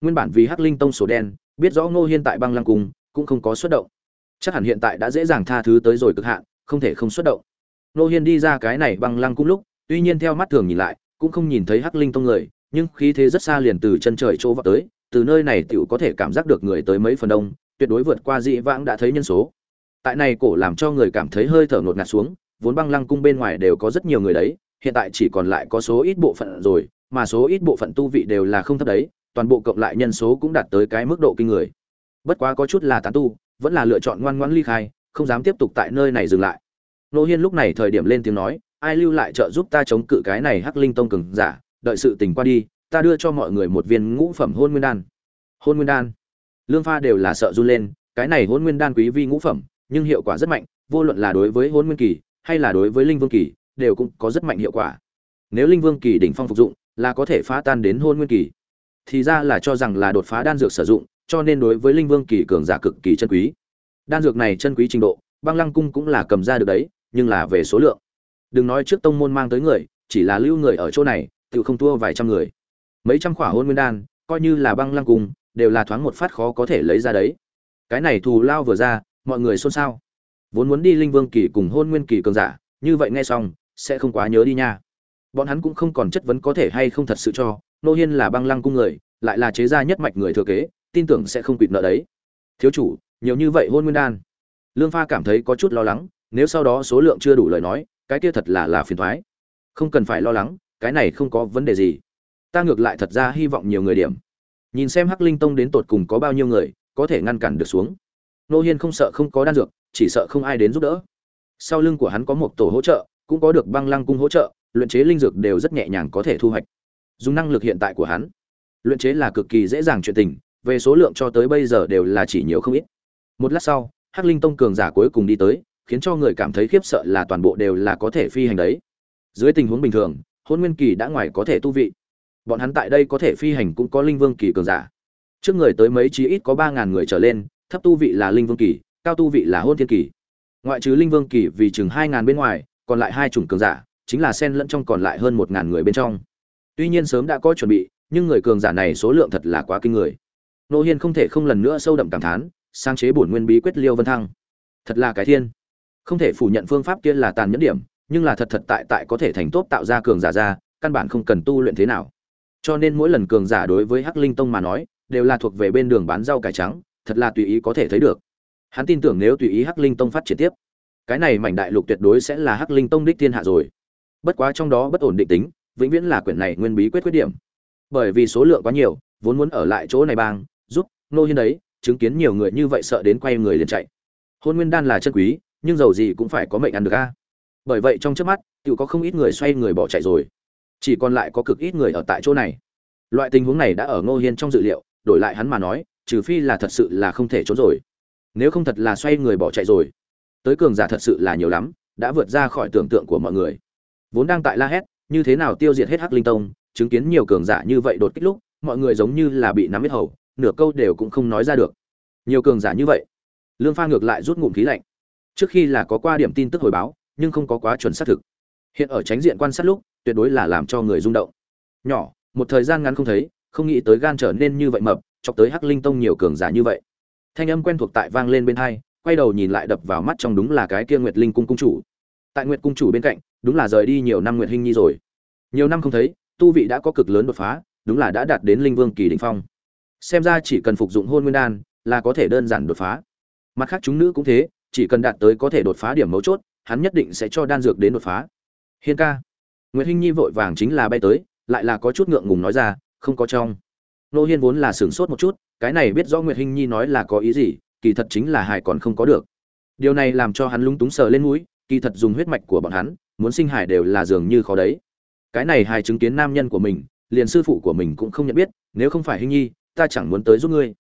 Nguyên bản vì hắc linh tông sổ đen, biết rõ ngô hiên tại băng lăng cung, cũng không có xuất động. Chắc hẳn hiện tại đã dễ dàng tha thứ tới rồi cực hạn, không thể không xuất động. Ngô hiên đi ra cái này băng lăng cung lúc, tuy nhiên theo mắt thường nhìn lại, cũng không nhìn thấy hắc linh tông người nhưng khí thế rất xa liền từ chân trời chỗ vào tới, từ nơi này tiểu có thể cảm giác được người tới mấy phần đông, tuyệt đối vượt qua dị vãng đã thấy nhân số. Tại này cổ làm cho người cảm thấy hơi thở ngột ngạt xuống, vốn băng lăng cung bên ngoài đều có rất nhiều người đấy, hiện tại chỉ còn lại có số ít bộ phận rồi, mà số ít bộ phận tu vị đều là không thấp đấy, toàn bộ cộng lại nhân số cũng đạt tới cái mức độ kinh người. Bất quá có chút là tán tu, vẫn là lựa chọn ngoan ngoãn ly khai, không dám tiếp tục tại nơi này dừng lại. Nô hiên lúc này thời điểm lên tiếng nói, ai lưu lại trợ giúp ta chống cự cái này hắc linh tông cường giả đợi sự tình qua đi, ta đưa cho mọi người một viên ngũ phẩm hôn nguyên đan. Hôn nguyên đan. Lương pha đều là sợ run lên, cái này hôn nguyên đan quý vi ngũ phẩm, nhưng hiệu quả rất mạnh, vô luận là đối với hôn nguyên kỳ, hay là đối với linh vương kỳ, đều cũng có rất mạnh hiệu quả. Nếu linh vương kỳ đỉnh phong phục dụng, là có thể phá tan đến hôn nguyên kỳ. Thì ra là cho rằng là đột phá đan dược sử dụng, cho nên đối với linh vương kỳ cường giả cực kỳ chân quý. Đan dược này chân quý trình độ, băng lăng cung cũng là cầm ra được đấy, nhưng là về số lượng. Đừng nói trước tông môn mang tới người, chỉ là lưu người ở chỗ này tự không thua vài trăm người. Mấy trăm khỏa hôn nguyên đan, coi như là băng lăng cung đều là thoáng một phát khó có thể lấy ra đấy. Cái này thù lao vừa ra, mọi người xôn xao. Vốn muốn đi linh vương kỳ cùng hôn nguyên kỳ cường giả, như vậy nghe xong, sẽ không quá nhớ đi nha. Bọn hắn cũng không còn chất vấn có thể hay không thật sự cho, nô hiên là băng lăng cung người, lại là chế gia nhất mạch người thừa kế, tin tưởng sẽ không quỵt nợ đấy. Thiếu chủ, nhiều như vậy hôn nguyên đan. Lương pha cảm thấy có chút lo lắng, nếu sau đó số lượng chưa đủ lời nói, cái kia thật là là phiền thoái. Không cần phải lo lắng cái này không có vấn đề gì. Ta ngược lại thật ra hy vọng nhiều người điểm. Nhìn xem hắc linh tông đến tột cùng có bao nhiêu người, có thể ngăn cản được xuống. Nô hiên không sợ không có đan dược, chỉ sợ không ai đến giúp đỡ. Sau lưng của hắn có một tổ hỗ trợ, cũng có được băng lăng cung hỗ trợ, luyện chế linh dược đều rất nhẹ nhàng có thể thu hoạch. Dùng năng lực hiện tại của hắn, luyện chế là cực kỳ dễ dàng chuyện tình, về số lượng cho tới bây giờ đều là chỉ nhiều không ít. Một lát sau, hắc linh tông cường giả cuối cùng đi tới, khiến cho người cảm thấy khiếp sợ là toàn bộ đều là có thể phi hành đấy. Dưới tình huống bình thường hôn nguyên kỳ đã ngoài có thể tu vị. Bọn hắn tại đây có thể phi hành cũng có linh vương kỳ cường giả. Trước người tới mấy chí ít có ba ngàn người trở lên, thấp tu vị là linh vương kỳ, cao tu vị là hôn thiên kỳ. Ngoại trừ linh vương kỳ vì chừng hai ngàn bên ngoài, còn lại hai chủng cường giả, chính là sen lẫn trong còn lại hơn một ngàn người bên trong. Tuy nhiên sớm đã có chuẩn bị, nhưng người cường giả này số lượng thật là quá kinh người. Nô hiên không thể không lần nữa sâu đậm cảm thán, sáng chế bổn nguyên bí quyết liêu vân thăng. Thật là cái thiên. Không thể phủ nhận phương pháp kia là tàn nhẫn điểm nhưng là thật thật tại tại có thể thành tốt tạo ra cường giả ra, căn bản không cần tu luyện thế nào. Cho nên mỗi lần cường giả đối với hắc linh tông mà nói, đều là thuộc về bên đường bán rau cải trắng, thật là tùy ý có thể thấy được. Hắn tin tưởng nếu tùy ý hắc linh tông phát triển tiếp, cái này mảnh đại lục tuyệt đối sẽ là hắc linh tông đích thiên hạ rồi. Bất quá trong đó bất ổn định tính, vĩnh viễn là quyển này nguyên bí quyết khuyết điểm. Bởi vì số lượng quá nhiều, vốn muốn ở lại chỗ này bang, giúp nô hiên đấy, chứng kiến nhiều người như vậy sợ đến quay người liền chạy. Hôn nguyên đan là chân quý, nhưng dầu gì cũng phải có mệnh ăn được a bởi vậy trong trước mắt tự có không ít người xoay người bỏ chạy rồi. Chỉ còn lại có cực ít người ở tại chỗ này. Loại tình huống này đã ở ngô hiên trong dự liệu, đổi lại hắn mà nói, trừ phi là thật sự là không thể trốn rồi. Nếu không thật là xoay người bỏ chạy rồi, tới cường giả thật sự là nhiều lắm, đã vượt ra khỏi tưởng tượng của mọi người. Vốn đang tại la hét, như thế nào tiêu diệt hết hắc linh tông, chứng kiến nhiều cường giả như vậy đột kích lúc, mọi người giống như là bị nắm hết hầu, nửa câu đều cũng không nói ra được. Nhiều cường giả như vậy, lương pha ngược lại rút ngụm khí lạnh. Trước khi là có qua điểm tin tức hồi báo nhưng không có quá chuẩn xác thực. Hiện ở tránh diện quan sát lúc, tuyệt đối là làm cho người rung động. Nhỏ, một thời gian ngắn không thấy, không nghĩ tới gan trở nên như vậy mập, chọc tới hắc linh tông nhiều cường giả như vậy. Thanh âm quen thuộc tại vang lên bên hai, quay đầu nhìn lại đập vào mắt trong đúng là cái kia nguyệt linh cung cung chủ. Tại nguyệt cung chủ bên cạnh, đúng là rời đi nhiều năm nguyệt hinh nhi rồi. Nhiều năm không thấy, tu vị đã có cực lớn đột phá, đúng là đã đạt đến linh vương kỳ đỉnh phong. Xem ra chỉ cần phục dụng hôn nguyên đan, là có thể đơn giản đột phá. Mặt khác chúng nữ cũng thế, chỉ cần đạt tới có thể đột phá điểm mấu chốt hắn nhất định sẽ cho đan dược đến đột phá. Hiên ca. Nguyệt hinh nhi vội vàng chính là bay tới, lại là có chút ngượng ngùng nói ra, không có trong. Nô hiên vốn là sửng sốt một chút, cái này biết rõ nguyệt hinh nhi nói là có ý gì, kỳ thật chính là hải còn không có được. Điều này làm cho hắn lung túng sờ lên mũi, kỳ thật dùng huyết mạch của bọn hắn, muốn sinh hải đều là dường như khó đấy. Cái này hài chứng kiến nam nhân của mình, liền sư phụ của mình cũng không nhận biết, nếu không phải hinh nhi, ta chẳng muốn tới giúp ngươi.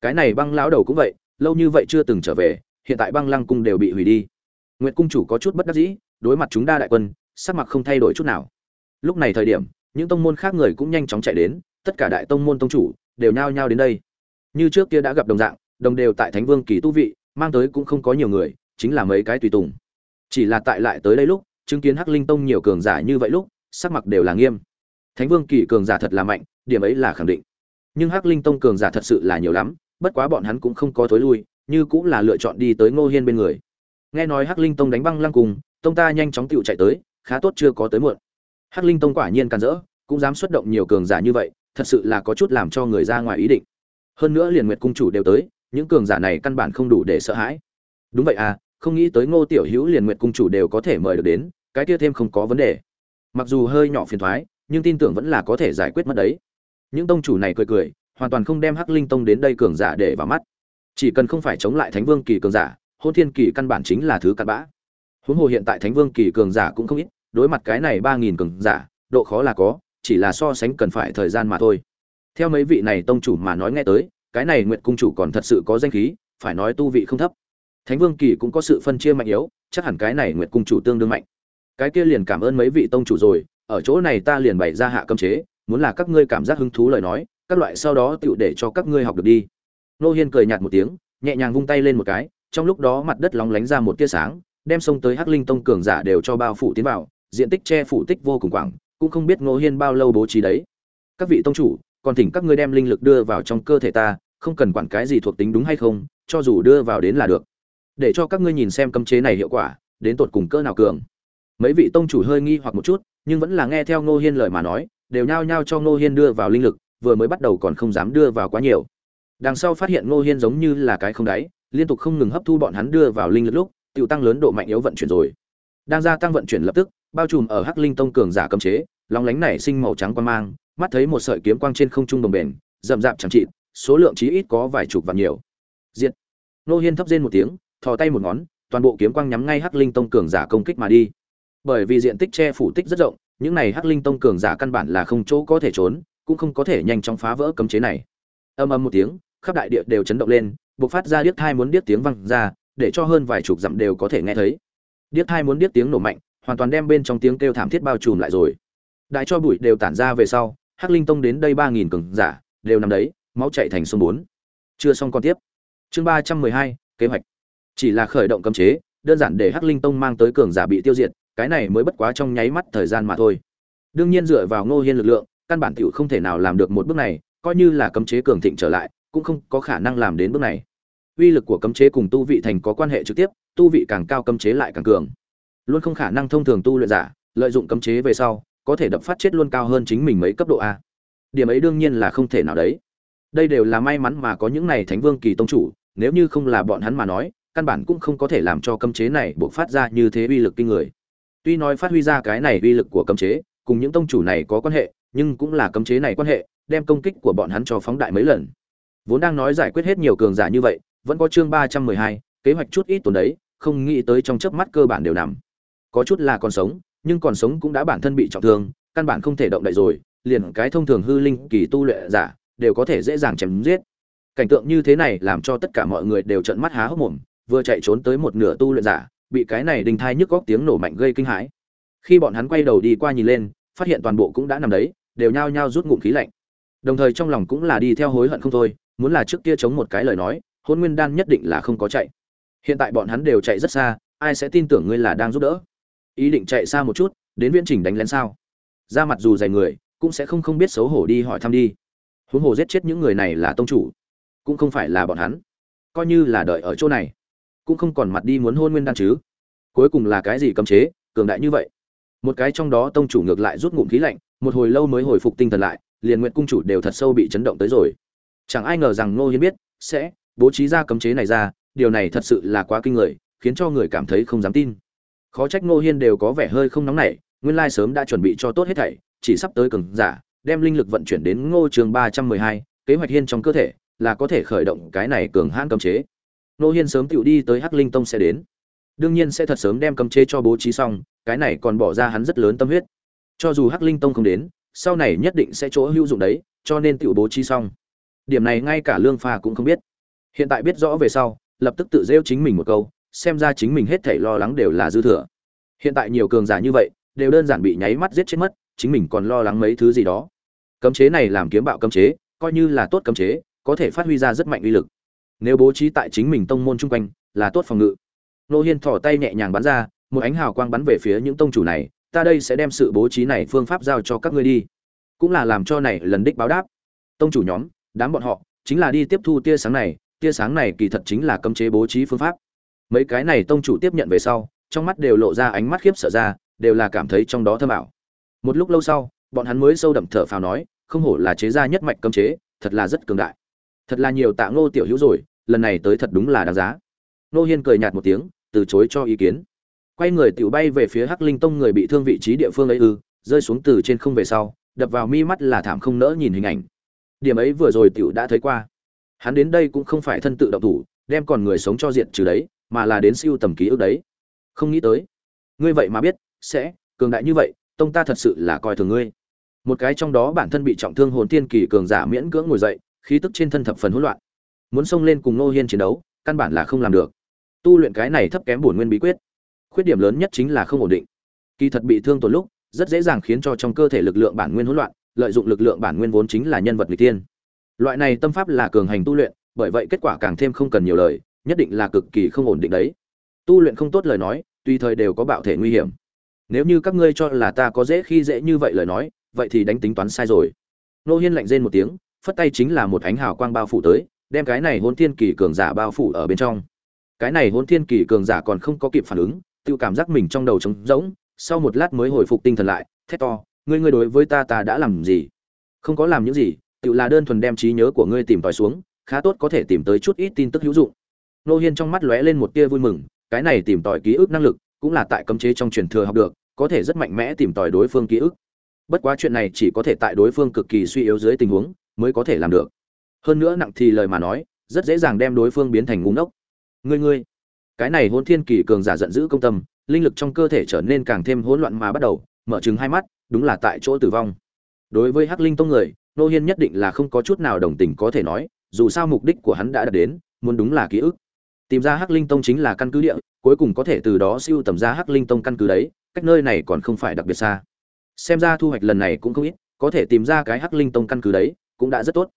Cái này băng lão đầu cũng vậy, lâu như vậy chưa từng trở về, hiện tại băng lăng cung đều bị hủy đi nguyệt cung chủ có chút bất đắc dĩ, đối mặt chúng đa đại quân, sắc mặt không thay đổi chút nào. Lúc này thời điểm, những tông môn khác người cũng nhanh chóng chạy đến, tất cả đại tông môn tông chủ đều nhao nhao đến đây. Như trước kia đã gặp đồng dạng, đồng đều tại thánh vương kỳ tu vị, mang tới cũng không có nhiều người, chính là mấy cái tùy tùng. Chỉ là tại lại tới đây lúc, chứng kiến hắc linh tông nhiều cường giả như vậy lúc, sắc mặt đều là nghiêm. Thánh vương kỳ cường giả thật là mạnh, điểm ấy là khẳng định. Nhưng hắc linh tông cường giả thật sự là nhiều lắm, bất quá bọn hắn cũng không có thối lui, như cũng là lựa chọn đi tới ngô hiên bên người nghe nói hắc linh tông đánh băng lăng cùng, tông ta nhanh chóng tựu chạy tới, khá tốt chưa có tới muộn. Hắc linh tông quả nhiên càn rỡ, cũng dám xuất động nhiều cường giả như vậy, thật sự là có chút làm cho người ra ngoài ý định. Hơn nữa liền nguyệt cung chủ đều tới, những cường giả này căn bản không đủ để sợ hãi. Đúng vậy à không nghĩ tới ngô tiểu hữu liền nguyệt cung chủ đều có thể mời được đến, cái kia thêm không có vấn đề. Mặc dù hơi nhỏ phiền thoái, nhưng tin tưởng vẫn là có thể giải quyết mất đấy. Những tông chủ này cười cười, hoàn toàn không đem hắc linh tông đến đây cường giả để vào mắt. Chỉ cần không phải chống lại thánh vương kỳ cường giả hôn thiên kỳ căn bản chính là thứ cặn bã. Huống hồ hiện tại thánh vương kỳ cường giả cũng không ít, đối mặt cái này ba nghìn cường giả, độ khó là có, chỉ là so sánh cần phải thời gian mà thôi. Theo mấy vị này tông chủ mà nói nghe tới, cái này nguyệt cung chủ còn thật sự có danh khí, phải nói tu vị không thấp. Thánh vương kỳ cũng có sự phân chia mạnh yếu, chắc hẳn cái này nguyệt cung chủ tương đương mạnh. Cái kia liền cảm ơn mấy vị tông chủ rồi, ở chỗ này ta liền bày ra hạ cấm chế, muốn là các ngươi cảm giác hứng thú lời nói, các loại sau đó tựu để cho các ngươi học được đi. Nô hiên cười nhạt một tiếng, nhẹ nhàng vung tay lên một cái trong lúc đó mặt đất lóng lánh ra một tia sáng, đem sông tới hắc linh tông cường giả đều cho bao phủ tiến vào, diện tích che phủ tích vô cùng quảng, cũng không biết Ngô hiên bao lâu bố trí đấy. Các vị tông chủ, còn thỉnh các ngươi đem linh lực đưa vào trong cơ thể ta, không cần quản cái gì thuộc tính đúng hay không, cho dù đưa vào đến là được. Để cho các ngươi nhìn xem cấm chế này hiệu quả, đến tột cùng cỡ nào cường. Mấy vị tông chủ hơi nghi hoặc một chút, nhưng vẫn là nghe theo ngô hiên lời mà nói, đều nhao nhao cho ngô hiên đưa vào linh lực, vừa mới bắt đầu còn không dám đưa vào quá nhiều. Đằng sau phát hiện ngô hiên giống như là cái không đáy liên tục không ngừng hấp thu bọn hắn đưa vào linh lực lúc, tiểu tăng lớn độ mạnh yếu vận chuyển rồi. Đang gia tăng vận chuyển lập tức, bao trùm ở hắc linh tông cường giả cấm chế lóng lánh nảy sinh màu trắng quan mang, mắt thấy một sợi kiếm quang trên không trung đồng bền, rậm rạp chẳng trị số lượng chí ít có vài chục và nhiều. Diện nô hiên thấp rên một tiếng, thò tay một ngón, toàn bộ kiếm quang nhắm ngay hắc linh tông cường giả công kích mà đi. Bởi vì diện tích che phủ tích rất rộng, những này hắc linh tông cường giả căn bản là không chỗ có thể trốn, cũng không có thể nhanh chóng phá vỡ cấm chế này. Âm âm một tiếng, khắp đại địa đều chấn động lên bộc phát ra điếc thai muốn điếc tiếng vang ra, để cho hơn vài chục dặm đều có thể nghe thấy. Điếc thai muốn điếc tiếng nổ mạnh, hoàn toàn đem bên trong tiếng kêu thảm thiết bao trùm lại rồi. Đại cho bụi đều tản ra về sau, hắc linh tông đến đây ba nghìn cường giả, đều nằm đấy, máu chạy thành sông bốn. Chưa xong con tiếp. Chương ba trăm mười hai, kế hoạch. Chỉ là khởi động cấm chế, đơn giản để hắc linh tông mang tới cường giả bị tiêu diệt, cái này mới bất quá trong nháy mắt thời gian mà thôi. Đương nhiên dựa vào ngô hiên lực lượng, căn bản tiểu không thể nào làm được một bước này, coi như là cấm chế cường thịnh trở lại cũng không có khả năng làm đến bước này. Uy lực của cấm chế cùng tu vị thành có quan hệ trực tiếp, tu vị càng cao cấm chế lại càng cường. Luôn không khả năng thông thường tu luyện giả, lợi dụng cấm chế về sau, có thể đập phát chết luôn cao hơn chính mình mấy cấp độ a. Điểm ấy đương nhiên là không thể nào đấy. Đây đều là may mắn mà có những này thánh vương kỳ tông chủ, nếu như không là bọn hắn mà nói, căn bản cũng không có thể làm cho cấm chế này buộc phát ra như thế uy lực kinh người. Tuy nói phát huy ra cái này uy lực của cấm chế, cùng những tông chủ này có quan hệ, nhưng cũng là cấm chế này quan hệ, đem công kích của bọn hắn cho phóng đại mấy lần vốn đang nói giải quyết hết nhiều cường giả như vậy, vẫn có chương ba trăm mười hai, kế hoạch chút ít tổn đấy, không nghĩ tới trong chớp mắt cơ bản đều nằm. Có chút là còn sống, nhưng còn sống cũng đã bản thân bị trọng thương, căn bản không thể động đậy rồi, liền cái thông thường hư linh kỳ tu luyện giả, đều có thể dễ dàng chém giết. Cảnh tượng như thế này làm cho tất cả mọi người đều trợn mắt há hốc mồm, vừa chạy trốn tới một nửa tu luyện giả, bị cái này đình thai nhức góc tiếng nổ mạnh gây kinh hãi. Khi bọn hắn quay đầu đi qua nhìn lên, phát hiện toàn bộ cũng đã nằm đấy, đều nhao nhao rút ngụm khí lạnh. Đồng thời trong lòng cũng là đi theo hối hận không thôi muốn là trước kia chống một cái lời nói, hôn nguyên đan nhất định là không có chạy. Hiện tại bọn hắn đều chạy rất xa, ai sẽ tin tưởng ngươi là đang giúp đỡ? Ý định chạy xa một chút, đến viễn trình đánh lén sao? Ra mặt dù dày người, cũng sẽ không không biết xấu hổ đi hỏi thăm đi. Huống hồ giết chết những người này là tông chủ, cũng không phải là bọn hắn. Coi như là đợi ở chỗ này, cũng không còn mặt đi muốn hôn nguyên đan chứ. Cuối cùng là cái gì cấm chế, cường đại như vậy? Một cái trong đó tông chủ ngược lại rút ngụm khí lạnh, một hồi lâu mới hồi phục tinh thần lại, liền nguyện cung chủ đều thật sâu bị chấn động tới rồi chẳng ai ngờ rằng ngô hiên biết, sẽ bố trí ra cấm chế này ra, điều này thật sự là quá kinh người, khiến cho người cảm thấy không dám tin. Khó trách ngô hiên đều có vẻ hơi không nóng nảy, nguyên lai sớm đã chuẩn bị cho tốt hết thảy, chỉ sắp tới cường giả, đem linh lực vận chuyển đến ngô trường ba trăm mười hai, kế hoạch hiên trong cơ thể, là có thể khởi động cái này cường hãn cấm chế. Ngô hiên sớm tựu đi tới hắc linh tông sẽ đến. Đương nhiên sẽ thật sớm đem cấm chế cho bố trí xong, cái này còn bỏ ra hắn rất lớn tâm huyết. Cho dù hắc linh tông không đến, sau này nhất định sẽ chỗ hữu dụng đấy, cho nên tựu bố trí xong điểm này ngay cả lương pha cũng không biết. Hiện tại biết rõ về sau, lập tức tự rêu chính mình một câu, xem ra chính mình hết thảy lo lắng đều là dư thừa. Hiện tại nhiều cường giả như vậy, đều đơn giản bị nháy mắt giết chết mất, chính mình còn lo lắng mấy thứ gì đó. Cấm chế này làm kiếm bạo cấm chế, coi như là tốt cấm chế, có thể phát huy ra rất mạnh uy lực. Nếu bố trí tại chính mình tông môn chung quanh, là tốt phòng ngự. Nô hiên thỏ tay nhẹ nhàng bắn ra, một ánh hào quang bắn về phía những tông chủ này, ta đây sẽ đem sự bố trí này phương pháp giao cho các ngươi đi. Cũng là làm cho này lần đích báo đáp. Tông chủ nhóm đám bọn họ chính là đi tiếp thu tia sáng này, tia sáng này kỳ thật chính là cấm chế bố trí phương pháp. Mấy cái này tông chủ tiếp nhận về sau, trong mắt đều lộ ra ánh mắt khiếp sợ ra, đều là cảm thấy trong đó thơm ảo. Một lúc lâu sau, bọn hắn mới sâu đậm thở phào nói, không hổ là chế gia nhất mạch cấm chế, thật là rất cường đại. Thật là nhiều tạ ngô tiểu hữu rồi, lần này tới thật đúng là đáng giá. Nô hiên cười nhạt một tiếng, từ chối cho ý kiến. Quay người tiểu bay về phía hắc linh tông người bị thương vị trí địa phương ấy ư, rơi xuống từ trên không về sau, đập vào mi mắt là thảm không nỡ nhìn hình ảnh điểm ấy vừa rồi tiểu đã thấy qua. Hắn đến đây cũng không phải thân tự động thủ, đem còn người sống cho diện trừ đấy, mà là đến siêu tầm ký ức đấy. Không nghĩ tới. Ngươi vậy mà biết, sẽ, cường đại như vậy, tông ta thật sự là coi thường ngươi. Một cái trong đó bản thân bị trọng thương hồn tiên kỳ cường giả miễn cưỡng ngồi dậy, khí tức trên thân thập phần hỗn loạn. Muốn xông lên cùng nô hiên chiến đấu, căn bản là không làm được. Tu luyện cái này thấp kém bổn nguyên bí quyết. Khuyết điểm lớn nhất chính là không ổn định. Kỳ thật bị thương tổn lúc, rất dễ dàng khiến cho trong cơ thể lực lượng bản nguyên hỗn loạn lợi dụng lực lượng bản nguyên vốn chính là nhân vật người tiên loại này tâm pháp là cường hành tu luyện, bởi vậy kết quả càng thêm không cần nhiều lời, nhất định là cực kỳ không ổn định đấy. Tu luyện không tốt lời nói, tùy thời đều có bạo thể nguy hiểm. Nếu như các ngươi cho là ta có dễ khi dễ như vậy lời nói, vậy thì đánh tính toán sai rồi. Nô hiên lạnh rên một tiếng, phất tay chính là một ánh hào quang bao phủ tới, đem cái này hôn thiên kỳ cường giả bao phủ ở bên trong. Cái này hôn thiên kỳ cường giả còn không có kịp phản ứng tự cảm giác mình trong đầu trống rỗng, sau một lát mới hồi phục tinh thần lại, thét to ngươi ngươi đối với ta ta đã làm gì? Không có làm những gì, tự là đơn thuần đem trí nhớ của ngươi tìm tòi xuống, khá tốt có thể tìm tới chút ít tin tức hữu dụng. Nô hiên trong mắt lóe lên một tia vui mừng, cái này tìm tòi ký ức năng lực, cũng là tại cấm chế trong truyền thừa học được, có thể rất mạnh mẽ tìm tòi đối phương ký ức. Bất quá chuyện này chỉ có thể tại đối phương cực kỳ suy yếu dưới tình huống, mới có thể làm được. Hơn nữa nặng thì lời mà nói, rất dễ dàng đem đối phương biến thành ngu ngốc. Ngươi ngươi. Cái này hôn thiên kỳ cường giả giận dữ công tâm, linh lực trong cơ thể trở nên càng thêm hỗn loạn mà bắt đầu, mở chừng hai mắt đúng là tại chỗ tử vong. Đối với hắc linh tông người, nô hiên nhất định là không có chút nào đồng tình có thể nói, dù sao mục đích của hắn đã đạt đến, muốn đúng là ký ức. Tìm ra hắc linh tông chính là căn cứ địa, cuối cùng có thể từ đó siêu tầm ra hắc linh tông căn cứ đấy, cách nơi này còn không phải đặc biệt xa. Xem ra thu hoạch lần này cũng không ít, có thể tìm ra cái hắc linh tông căn cứ đấy cũng đã rất tốt.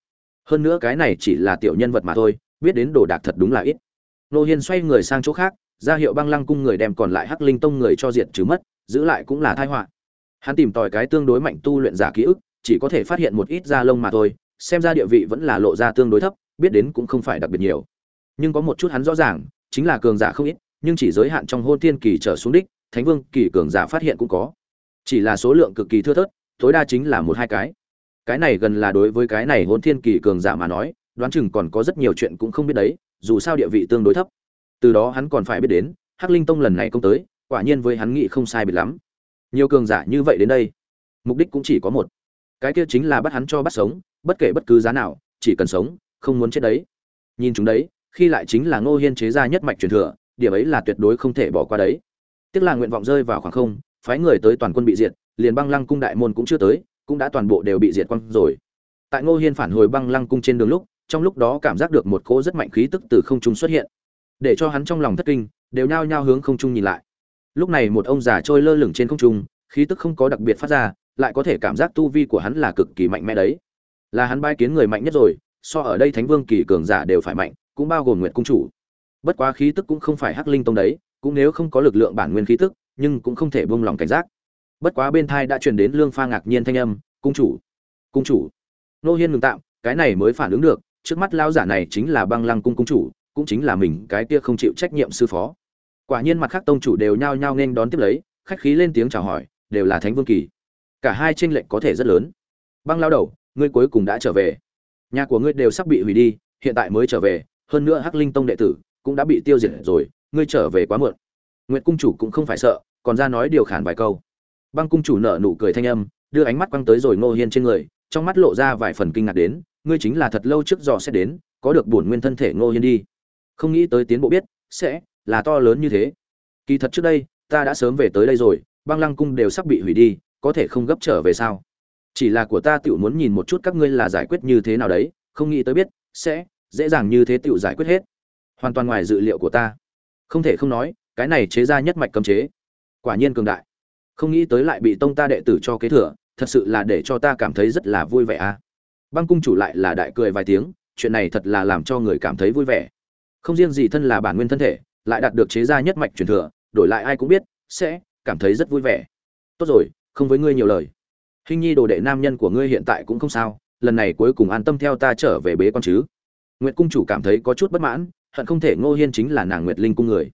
Hơn nữa cái này chỉ là tiểu nhân vật mà thôi, biết đến đồ đạc thật đúng là ít. Nô hiên xoay người sang chỗ khác, ra hiệu băng lăng cung người đem còn lại hắc linh tông người cho diệt trừ mất, giữ lại cũng là tai họa hắn tìm tòi cái tương đối mạnh tu luyện giả ký ức, chỉ có thể phát hiện một ít da lông mà thôi, xem ra địa vị vẫn là lộ ra tương đối thấp, biết đến cũng không phải đặc biệt nhiều. Nhưng có một chút hắn rõ ràng, chính là cường giả không ít, nhưng chỉ giới hạn trong hôn thiên kỳ trở xuống đích, thánh vương kỳ cường giả phát hiện cũng có. Chỉ là số lượng cực kỳ thưa thớt, tối đa chính là một hai cái. Cái này gần là đối với cái này hôn thiên kỳ cường giả mà nói, đoán chừng còn có rất nhiều chuyện cũng không biết đấy, dù sao địa vị tương đối thấp. Từ đó hắn còn phải biết đến, hắc linh tông lần này công tới, quả nhiên với hắn nghĩ không sai biệt lắm nhiều cường giả như vậy đến đây, mục đích cũng chỉ có một. Cái kia chính là bắt hắn cho bắt sống, bất kể bất cứ giá nào, chỉ cần sống, không muốn chết đấy. Nhìn chúng đấy, khi lại chính là ngô hiên chế ra nhất mạch truyền thừa, điểm ấy là tuyệt đối không thể bỏ qua đấy. Tiếc là nguyện vọng rơi vào khoảng không, phái người tới toàn quân bị diệt, liền băng lăng cung đại môn cũng chưa tới, cũng đã toàn bộ đều bị diệt quăng rồi. Tại ngô hiên phản hồi băng lăng cung trên đường lúc, trong lúc đó cảm giác được một cỗ rất mạnh khí tức từ không trung xuất hiện, để cho hắn trong lòng thất kinh, đều nhao nhao hướng không trung nhìn lại lúc này một ông già trôi lơ lửng trên không trung, khí tức không có đặc biệt phát ra, lại có thể cảm giác tu vi của hắn là cực kỳ mạnh mẽ đấy. Là hắn bai kiến người mạnh nhất rồi, so ở đây thánh vương kỳ cường giả đều phải mạnh, cũng bao gồm nguyện cung chủ. Bất quá khí tức cũng không phải hắc linh tông đấy, cũng nếu không có lực lượng bản nguyên khí tức, nhưng cũng không thể buông lòng cảnh giác. Bất quá bên thai đã truyền đến lương pha ngạc nhiên thanh âm, cung chủ cung chủ. Nô hiên ngừng tạm, cái này mới phản ứng được, trước mắt lao giả này chính là băng lăng cung cung chủ, cũng chính là mình, cái kia không chịu trách nhiệm sư phó quả nhiên mặt khác tông chủ đều nhao nhao nên đón tiếp lấy, khách khí lên tiếng chào hỏi, đều là thánh vương kỳ. Cả hai tranh lệch có thể rất lớn. Băng lao đầu, ngươi cuối cùng đã trở về. Nhà của ngươi đều sắp bị hủy đi, hiện tại mới trở về, hơn nữa hắc linh tông đệ tử cũng đã bị tiêu diệt rồi, ngươi trở về quá muộn. Nguyệt cung chủ cũng không phải sợ, còn ra nói điều khản vài câu. Băng cung chủ nở nụ cười thanh âm, đưa ánh mắt quăng tới rồi ngô hiên trên người, trong mắt lộ ra vài phần kinh ngạc đến, ngươi chính là thật lâu trước dò sẽ đến, có được bổn nguyên thân thể ngô hiên đi. Không nghĩ tới tiến bộ biết, sẽ là to lớn như thế. Kỳ thật trước đây, ta đã sớm về tới đây rồi, băng lăng cung đều sắp bị hủy đi, có thể không gấp trở về sao? Chỉ là của ta tựu muốn nhìn một chút các ngươi là giải quyết như thế nào đấy, không nghĩ tới biết, sẽ dễ dàng như thế tựu giải quyết hết. Hoàn toàn ngoài dự liệu của ta. Không thể không nói, cái này chế ra nhất mạch cấm chế. Quả nhiên cường đại. Không nghĩ tới lại bị tông ta đệ tử cho kế thừa, thật sự là để cho ta cảm thấy rất là vui vẻ a băng cung chủ lại là đại cười vài tiếng, chuyện này thật là làm cho người cảm thấy vui vẻ. Không riêng gì thân là bản nguyên thân thể lại đạt được chế ra nhất mạch truyền thừa, đổi lại ai cũng biết, sẽ cảm thấy rất vui vẻ. Tốt rồi, không với ngươi nhiều lời. Hình nhi đồ đệ nam nhân của ngươi hiện tại cũng không sao, lần này cuối cùng an tâm theo ta trở về bế con chứ. Nguyệt cung chủ cảm thấy có chút bất mãn, hận không thể ngô hiên chính là nàng nguyệt linh cung người.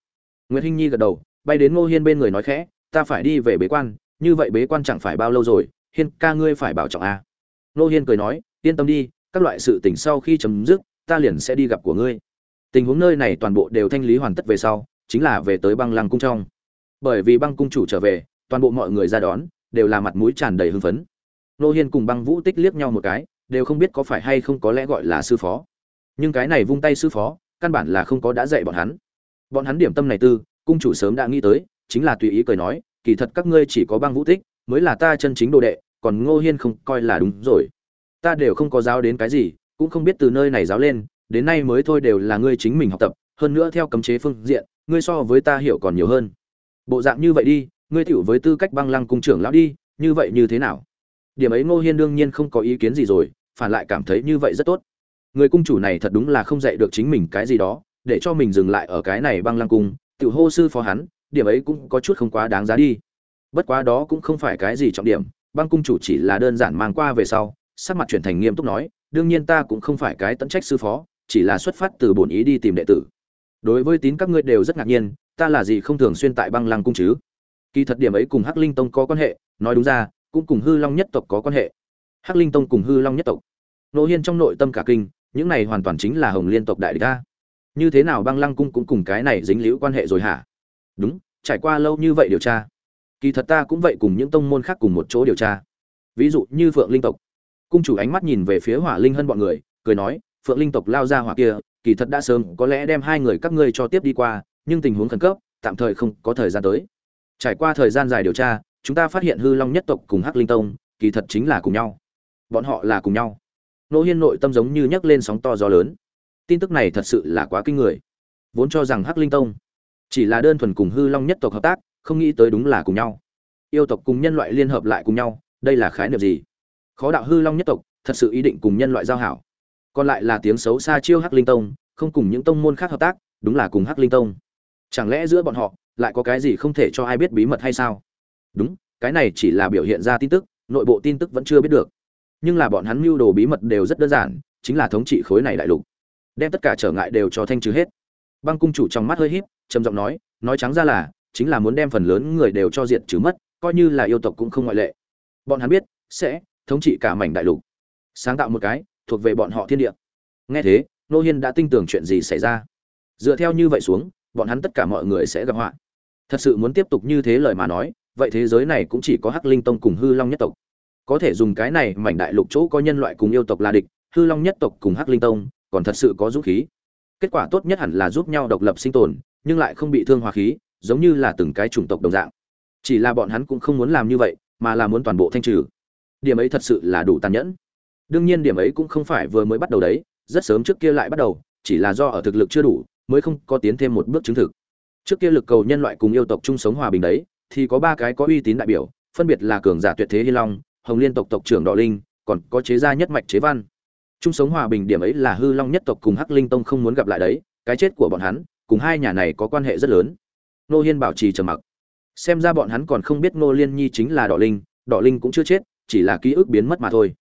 Nguyệt hinh nhi gật đầu, bay đến ngô hiên bên người nói khẽ, ta phải đi về bế quan, như vậy bế quan chẳng phải bao lâu rồi, hiên ca ngươi phải bảo trọng a. À. ngô hiên cười nói, yên tâm đi, các loại sự tình sau khi chấm dứt, ta liền sẽ đi gặp của ngươi tình huống nơi này toàn bộ đều thanh lý hoàn tất về sau, chính là về tới băng lăng cung trong. Bởi vì băng cung chủ trở về, toàn bộ mọi người ra đón, đều là mặt mũi tràn đầy hưng phấn. Nô hiên cùng băng vũ tích liếc nhau một cái, đều không biết có phải hay không có lẽ gọi là sư phó. Nhưng cái này vung tay sư phó, căn bản là không có đã dạy bọn hắn. Bọn hắn điểm tâm này tư, cung chủ sớm đã nghĩ tới, chính là tùy ý cười nói, kỳ thật các ngươi chỉ có băng vũ tích, mới là ta chân chính đồ đệ, còn ngô hiên không coi là đúng rồi. Ta đều không có giáo đến cái gì, cũng không biết từ nơi này giáo lên đến nay mới thôi đều là ngươi chính mình học tập, hơn nữa theo cấm chế phương diện, ngươi so với ta hiểu còn nhiều hơn. Bộ dạng như vậy đi, ngươi tiểu với tư cách băng lăng cung trưởng lão đi, như vậy như thế nào? Điểm ấy ngô hiên đương nhiên không có ý kiến gì rồi, phản lại cảm thấy như vậy rất tốt. Người cung chủ này thật đúng là không dạy được chính mình cái gì đó, để cho mình dừng lại ở cái này băng lăng cung tiểu hô sư phó hắn, điểm ấy cũng có chút không quá đáng giá đi. Bất quá đó cũng không phải cái gì trọng điểm, băng cung chủ chỉ là đơn giản mang qua về sau, sắc mặt chuyển thành nghiêm túc nói, đương nhiên ta cũng không phải cái tận trách sư phó chỉ là xuất phát từ bổn ý đi tìm đệ tử. Đối với tín các ngươi đều rất ngạc nhiên, ta là gì không thường xuyên tại băng lăng cung chứ? Kỳ thật điểm ấy cùng hắc linh tông có quan hệ, nói đúng ra, cũng cùng hư long nhất tộc có quan hệ. Hắc linh tông cùng hư long nhất tộc. Nô hiên trong nội tâm cả kinh, những này hoàn toàn chính là hồng liên tộc đại địch ta. Như thế nào băng lăng cung cũng cùng cái này dính liễu quan hệ rồi hả? Đúng, trải qua lâu như vậy điều tra. Kỳ thật ta cũng vậy cùng những tông môn khác cùng một chỗ điều tra. Ví dụ như phượng linh tộc. Cung chủ ánh mắt nhìn về phía hỏa linh hân bọn người, cười nói phượng linh tộc lao ra hỏa kia, kỳ thật đã sớm, có lẽ đem hai người các ngươi cho tiếp đi qua, nhưng tình huống khẩn cấp, tạm thời không có thời gian tới. Trải qua thời gian dài điều tra, chúng ta phát hiện hư long nhất tộc cùng hắc linh tông, kỳ thật chính là cùng nhau. Bọn họ là cùng nhau. Nô hiên nội tâm giống như nhấc lên sóng to gió lớn. Tin tức này thật sự là quá kinh người. Vốn cho rằng hắc linh tông chỉ là đơn thuần cùng hư long nhất tộc hợp tác, không nghĩ tới đúng là cùng nhau. Yêu tộc cùng nhân loại liên hợp lại cùng nhau, đây là khái niệm gì? Khó đạo hư long nhất tộc, thật sự ý định cùng nhân loại giao hảo còn lại là tiếng xấu xa chiêu hắc linh tông, không cùng những tông môn khác hợp tác, đúng là cùng hắc linh tông. Chẳng lẽ giữa bọn họ, lại có cái gì không thể cho ai biết bí mật hay sao? Đúng, cái này chỉ là biểu hiện ra tin tức, nội bộ tin tức vẫn chưa biết được. Nhưng là bọn hắn mưu đồ bí mật đều rất đơn giản, chính là thống trị khối này đại lục. Đem tất cả trở ngại đều cho thanh trừ hết. Băng cung chủ trong mắt hơi híp, trầm giọng nói nói trắng ra là, chính là muốn đem phần lớn người đều cho diệt trừ mất, coi như là yêu tộc cũng không ngoại lệ. Bọn hắn biết, sẽ thống trị cả mảnh đại lục. Sáng tạo một cái thuộc về bọn họ thiên địa. Nghe thế, nô hiên đã tin tưởng chuyện gì xảy ra. Dựa theo như vậy xuống, bọn hắn tất cả mọi người sẽ gặp họa. Thật sự muốn tiếp tục như thế lời mà nói, vậy thế giới này cũng chỉ có hắc linh tông cùng hư long nhất tộc. Có thể dùng cái này mảnh đại lục chỗ có nhân loại cùng yêu tộc là địch, hư long nhất tộc cùng hắc linh tông còn thật sự có dũng khí. Kết quả tốt nhất hẳn là giúp nhau độc lập sinh tồn, nhưng lại không bị thương hòa khí, giống như là từng cái chủng tộc đồng dạng. Chỉ là bọn hắn cũng không muốn làm như vậy, mà là muốn toàn bộ thanh trừ. Điểm ấy thật sự là đủ tàn nhẫn đương nhiên điểm ấy cũng không phải vừa mới bắt đầu đấy, rất sớm trước kia lại bắt đầu, chỉ là do ở thực lực chưa đủ, mới không có tiến thêm một bước chứng thực. Trước kia lực cầu nhân loại cùng yêu tộc chung sống hòa bình đấy, thì có ba cái có uy tín đại biểu, phân biệt là cường giả tuyệt thế hi long, hồng liên tộc tộc trưởng đỏ linh, còn có chế gia nhất mạch chế văn. Chung sống hòa bình điểm ấy là hư long nhất tộc cùng hắc linh tông không muốn gặp lại đấy, cái chết của bọn hắn, cùng hai nhà này có quan hệ rất lớn. Nô hiên bảo trì trầm mặc. Xem ra bọn hắn còn không biết nô liên nhi chính là đỏ linh đỏ linh cũng chưa chết, chỉ là ký ức biến mất mà thôi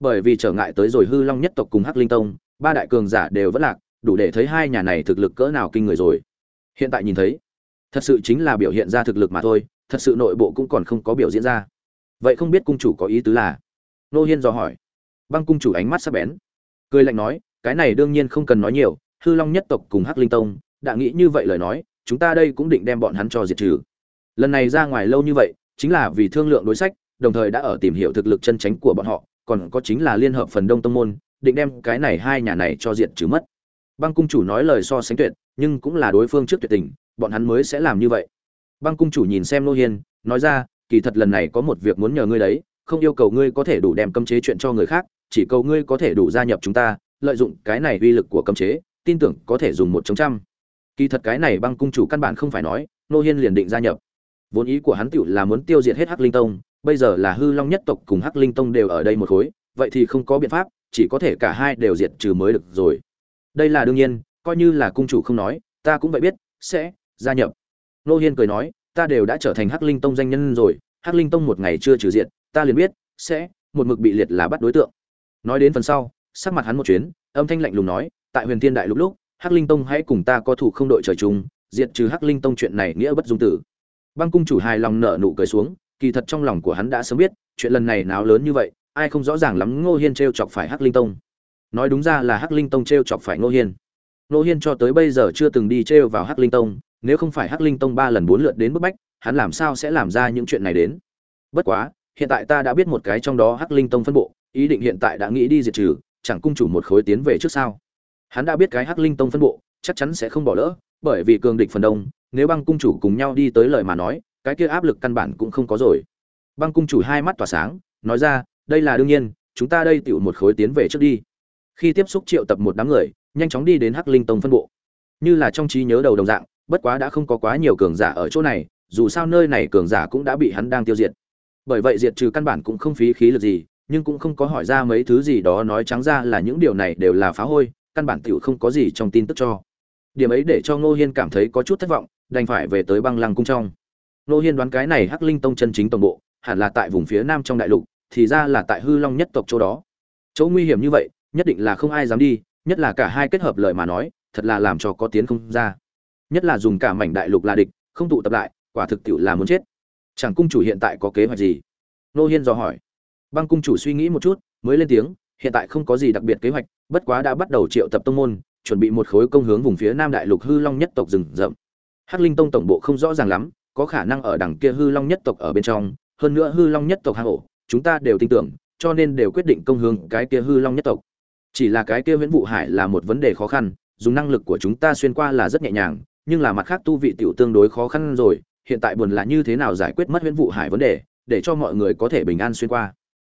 bởi vì trở ngại tới rồi hư long nhất tộc cùng hắc linh tông, ba đại cường giả đều vẫn lạc, đủ để thấy hai nhà này thực lực cỡ nào kinh người rồi. Hiện tại nhìn thấy, thật sự chính là biểu hiện ra thực lực mà thôi, thật sự nội bộ cũng còn không có biểu diễn ra. Vậy không biết cung chủ có ý tứ là? Nô hiên dò hỏi. Băng cung chủ ánh mắt sắc bén, cười lạnh nói, cái này đương nhiên không cần nói nhiều, hư long nhất tộc cùng hắc linh tông, đã nghĩ như vậy lời nói, chúng ta đây cũng định đem bọn hắn cho diệt trừ. Lần này ra ngoài lâu như vậy, chính là vì thương lượng đối sách, đồng thời đã ở tìm hiểu thực lực chân tránh của bọn họ còn có chính là liên hợp phần đông tông môn, định đem cái này hai nhà này cho diệt trừ mất. Băng cung chủ nói lời so sánh tuyệt, nhưng cũng là đối phương trước tuyệt tình, bọn hắn mới sẽ làm như vậy. Băng cung chủ nhìn xem nô hiên, nói ra, kỳ thật lần này có một việc muốn nhờ ngươi đấy, không yêu cầu ngươi có thể đủ đem cấm chế chuyện cho người khác, chỉ cầu ngươi có thể đủ gia nhập chúng ta, lợi dụng cái này uy lực của cấm chế, tin tưởng có thể dùng một chống trăm. Kỳ thật cái này băng cung chủ căn bản không phải nói nô hiên liền định gia nhập. Vốn ý của hắn tựu là muốn tiêu diệt hết hắc linh tông bây giờ là hư long nhất tộc cùng hắc linh tông đều ở đây một khối, vậy thì không có biện pháp, chỉ có thể cả hai đều diệt trừ mới được rồi. Đây là đương nhiên, coi như là cung chủ không nói, ta cũng vậy biết, sẽ gia nhập. Nô hiên cười nói, ta đều đã trở thành hắc linh tông danh nhân rồi, hắc linh tông một ngày chưa trừ diệt, ta liền biết, sẽ một mực bị liệt là bắt đối tượng. Nói đến phần sau, sắc mặt hắn một chuyến, âm thanh lạnh lùng nói, tại huyền thiên đại lúc lúc, hắc linh tông hãy cùng ta có thủ không đội trời chung, diệt trừ hắc linh tông chuyện này nghĩa bất dung tử. Băng cung chủ hài lòng nở nụ cười xuống kỳ thật trong lòng của hắn đã sớm biết, chuyện lần này náo lớn như vậy, ai không rõ ràng lắm ngô hiên trêu chọc phải hắc linh tông. Nói đúng ra là hắc linh tông trêu chọc phải ngô hiên. Ngô hiên cho tới bây giờ chưa từng đi trêu vào hắc linh tông, nếu không phải hắc linh tông ba lần bốn lượt đến bức bách, hắn làm sao sẽ làm ra những chuyện này đến? Bất quá, hiện tại ta đã biết một cái trong đó hắc linh tông phân bộ, ý định hiện tại đã nghĩ đi diệt trừ, chẳng cung chủ một khối tiến về trước sao? Hắn đã biết cái hắc linh tông phân bộ, chắc chắn sẽ không bỏ lỡ, bởi vì cường địch phần đông, nếu băng cung chủ cùng nhau đi tới lời mà nói cái kia áp lực căn bản cũng không có rồi. Băng cung chủ hai mắt tỏa sáng, nói ra, đây là đương nhiên, chúng ta đây tựu một khối tiến về trước đi. Khi tiếp xúc triệu tập một đám người, nhanh chóng đi đến hắc linh tông phân bộ. Như là trong trí nhớ đầu đồng dạng, bất quá đã không có quá nhiều cường giả ở chỗ này, dù sao nơi này cường giả cũng đã bị hắn đang tiêu diệt. Bởi vậy diệt trừ căn bản cũng không phí khí lực gì, nhưng cũng không có hỏi ra mấy thứ gì đó nói trắng ra là những điều này đều là phá hôi, căn bản tiểu không có gì trong tin tức cho. Điểm ấy để cho ngô hiên cảm thấy có chút thất vọng, đành phải về tới băng lăng cung trong. Nô hiên đoán cái này hắc linh tông chân chính tổng bộ, hẳn là tại vùng phía nam trong đại lục, thì ra là tại hư long nhất tộc chỗ đó. Chỗ nguy hiểm như vậy, nhất định là không ai dám đi, nhất là cả hai kết hợp lời mà nói, thật là làm cho có tiến không ra. Nhất là dùng cả mảnh đại lục là địch, không tụ tập lại, quả thực tiệu là muốn chết. Chẳng cung chủ hiện tại có kế hoạch gì? Nô hiên dò hỏi. Băng cung chủ suy nghĩ một chút, mới lên tiếng, hiện tại không có gì đặc biệt kế hoạch, bất quá đã bắt đầu triệu tập tông môn, chuẩn bị một khối công hướng vùng phía nam đại lục hư long nhất tộc rừng rậm. Hắc linh tông tổng bộ không rõ ràng lắm có khả năng ở đằng kia hư long nhất tộc ở bên trong, hơn nữa hư long nhất tộc hang ổ, chúng ta đều tin tưởng, cho nên đều quyết định công hướng cái kia hư long nhất tộc. Chỉ là cái kia viễn vụ hải là một vấn đề khó khăn, dùng năng lực của chúng ta xuyên qua là rất nhẹ nhàng, nhưng là mặt khác tu vị tiểu tương đối khó khăn rồi, hiện tại buồn là như thế nào giải quyết mất huyễn vụ hải vấn đề, để cho mọi người có thể bình an xuyên qua.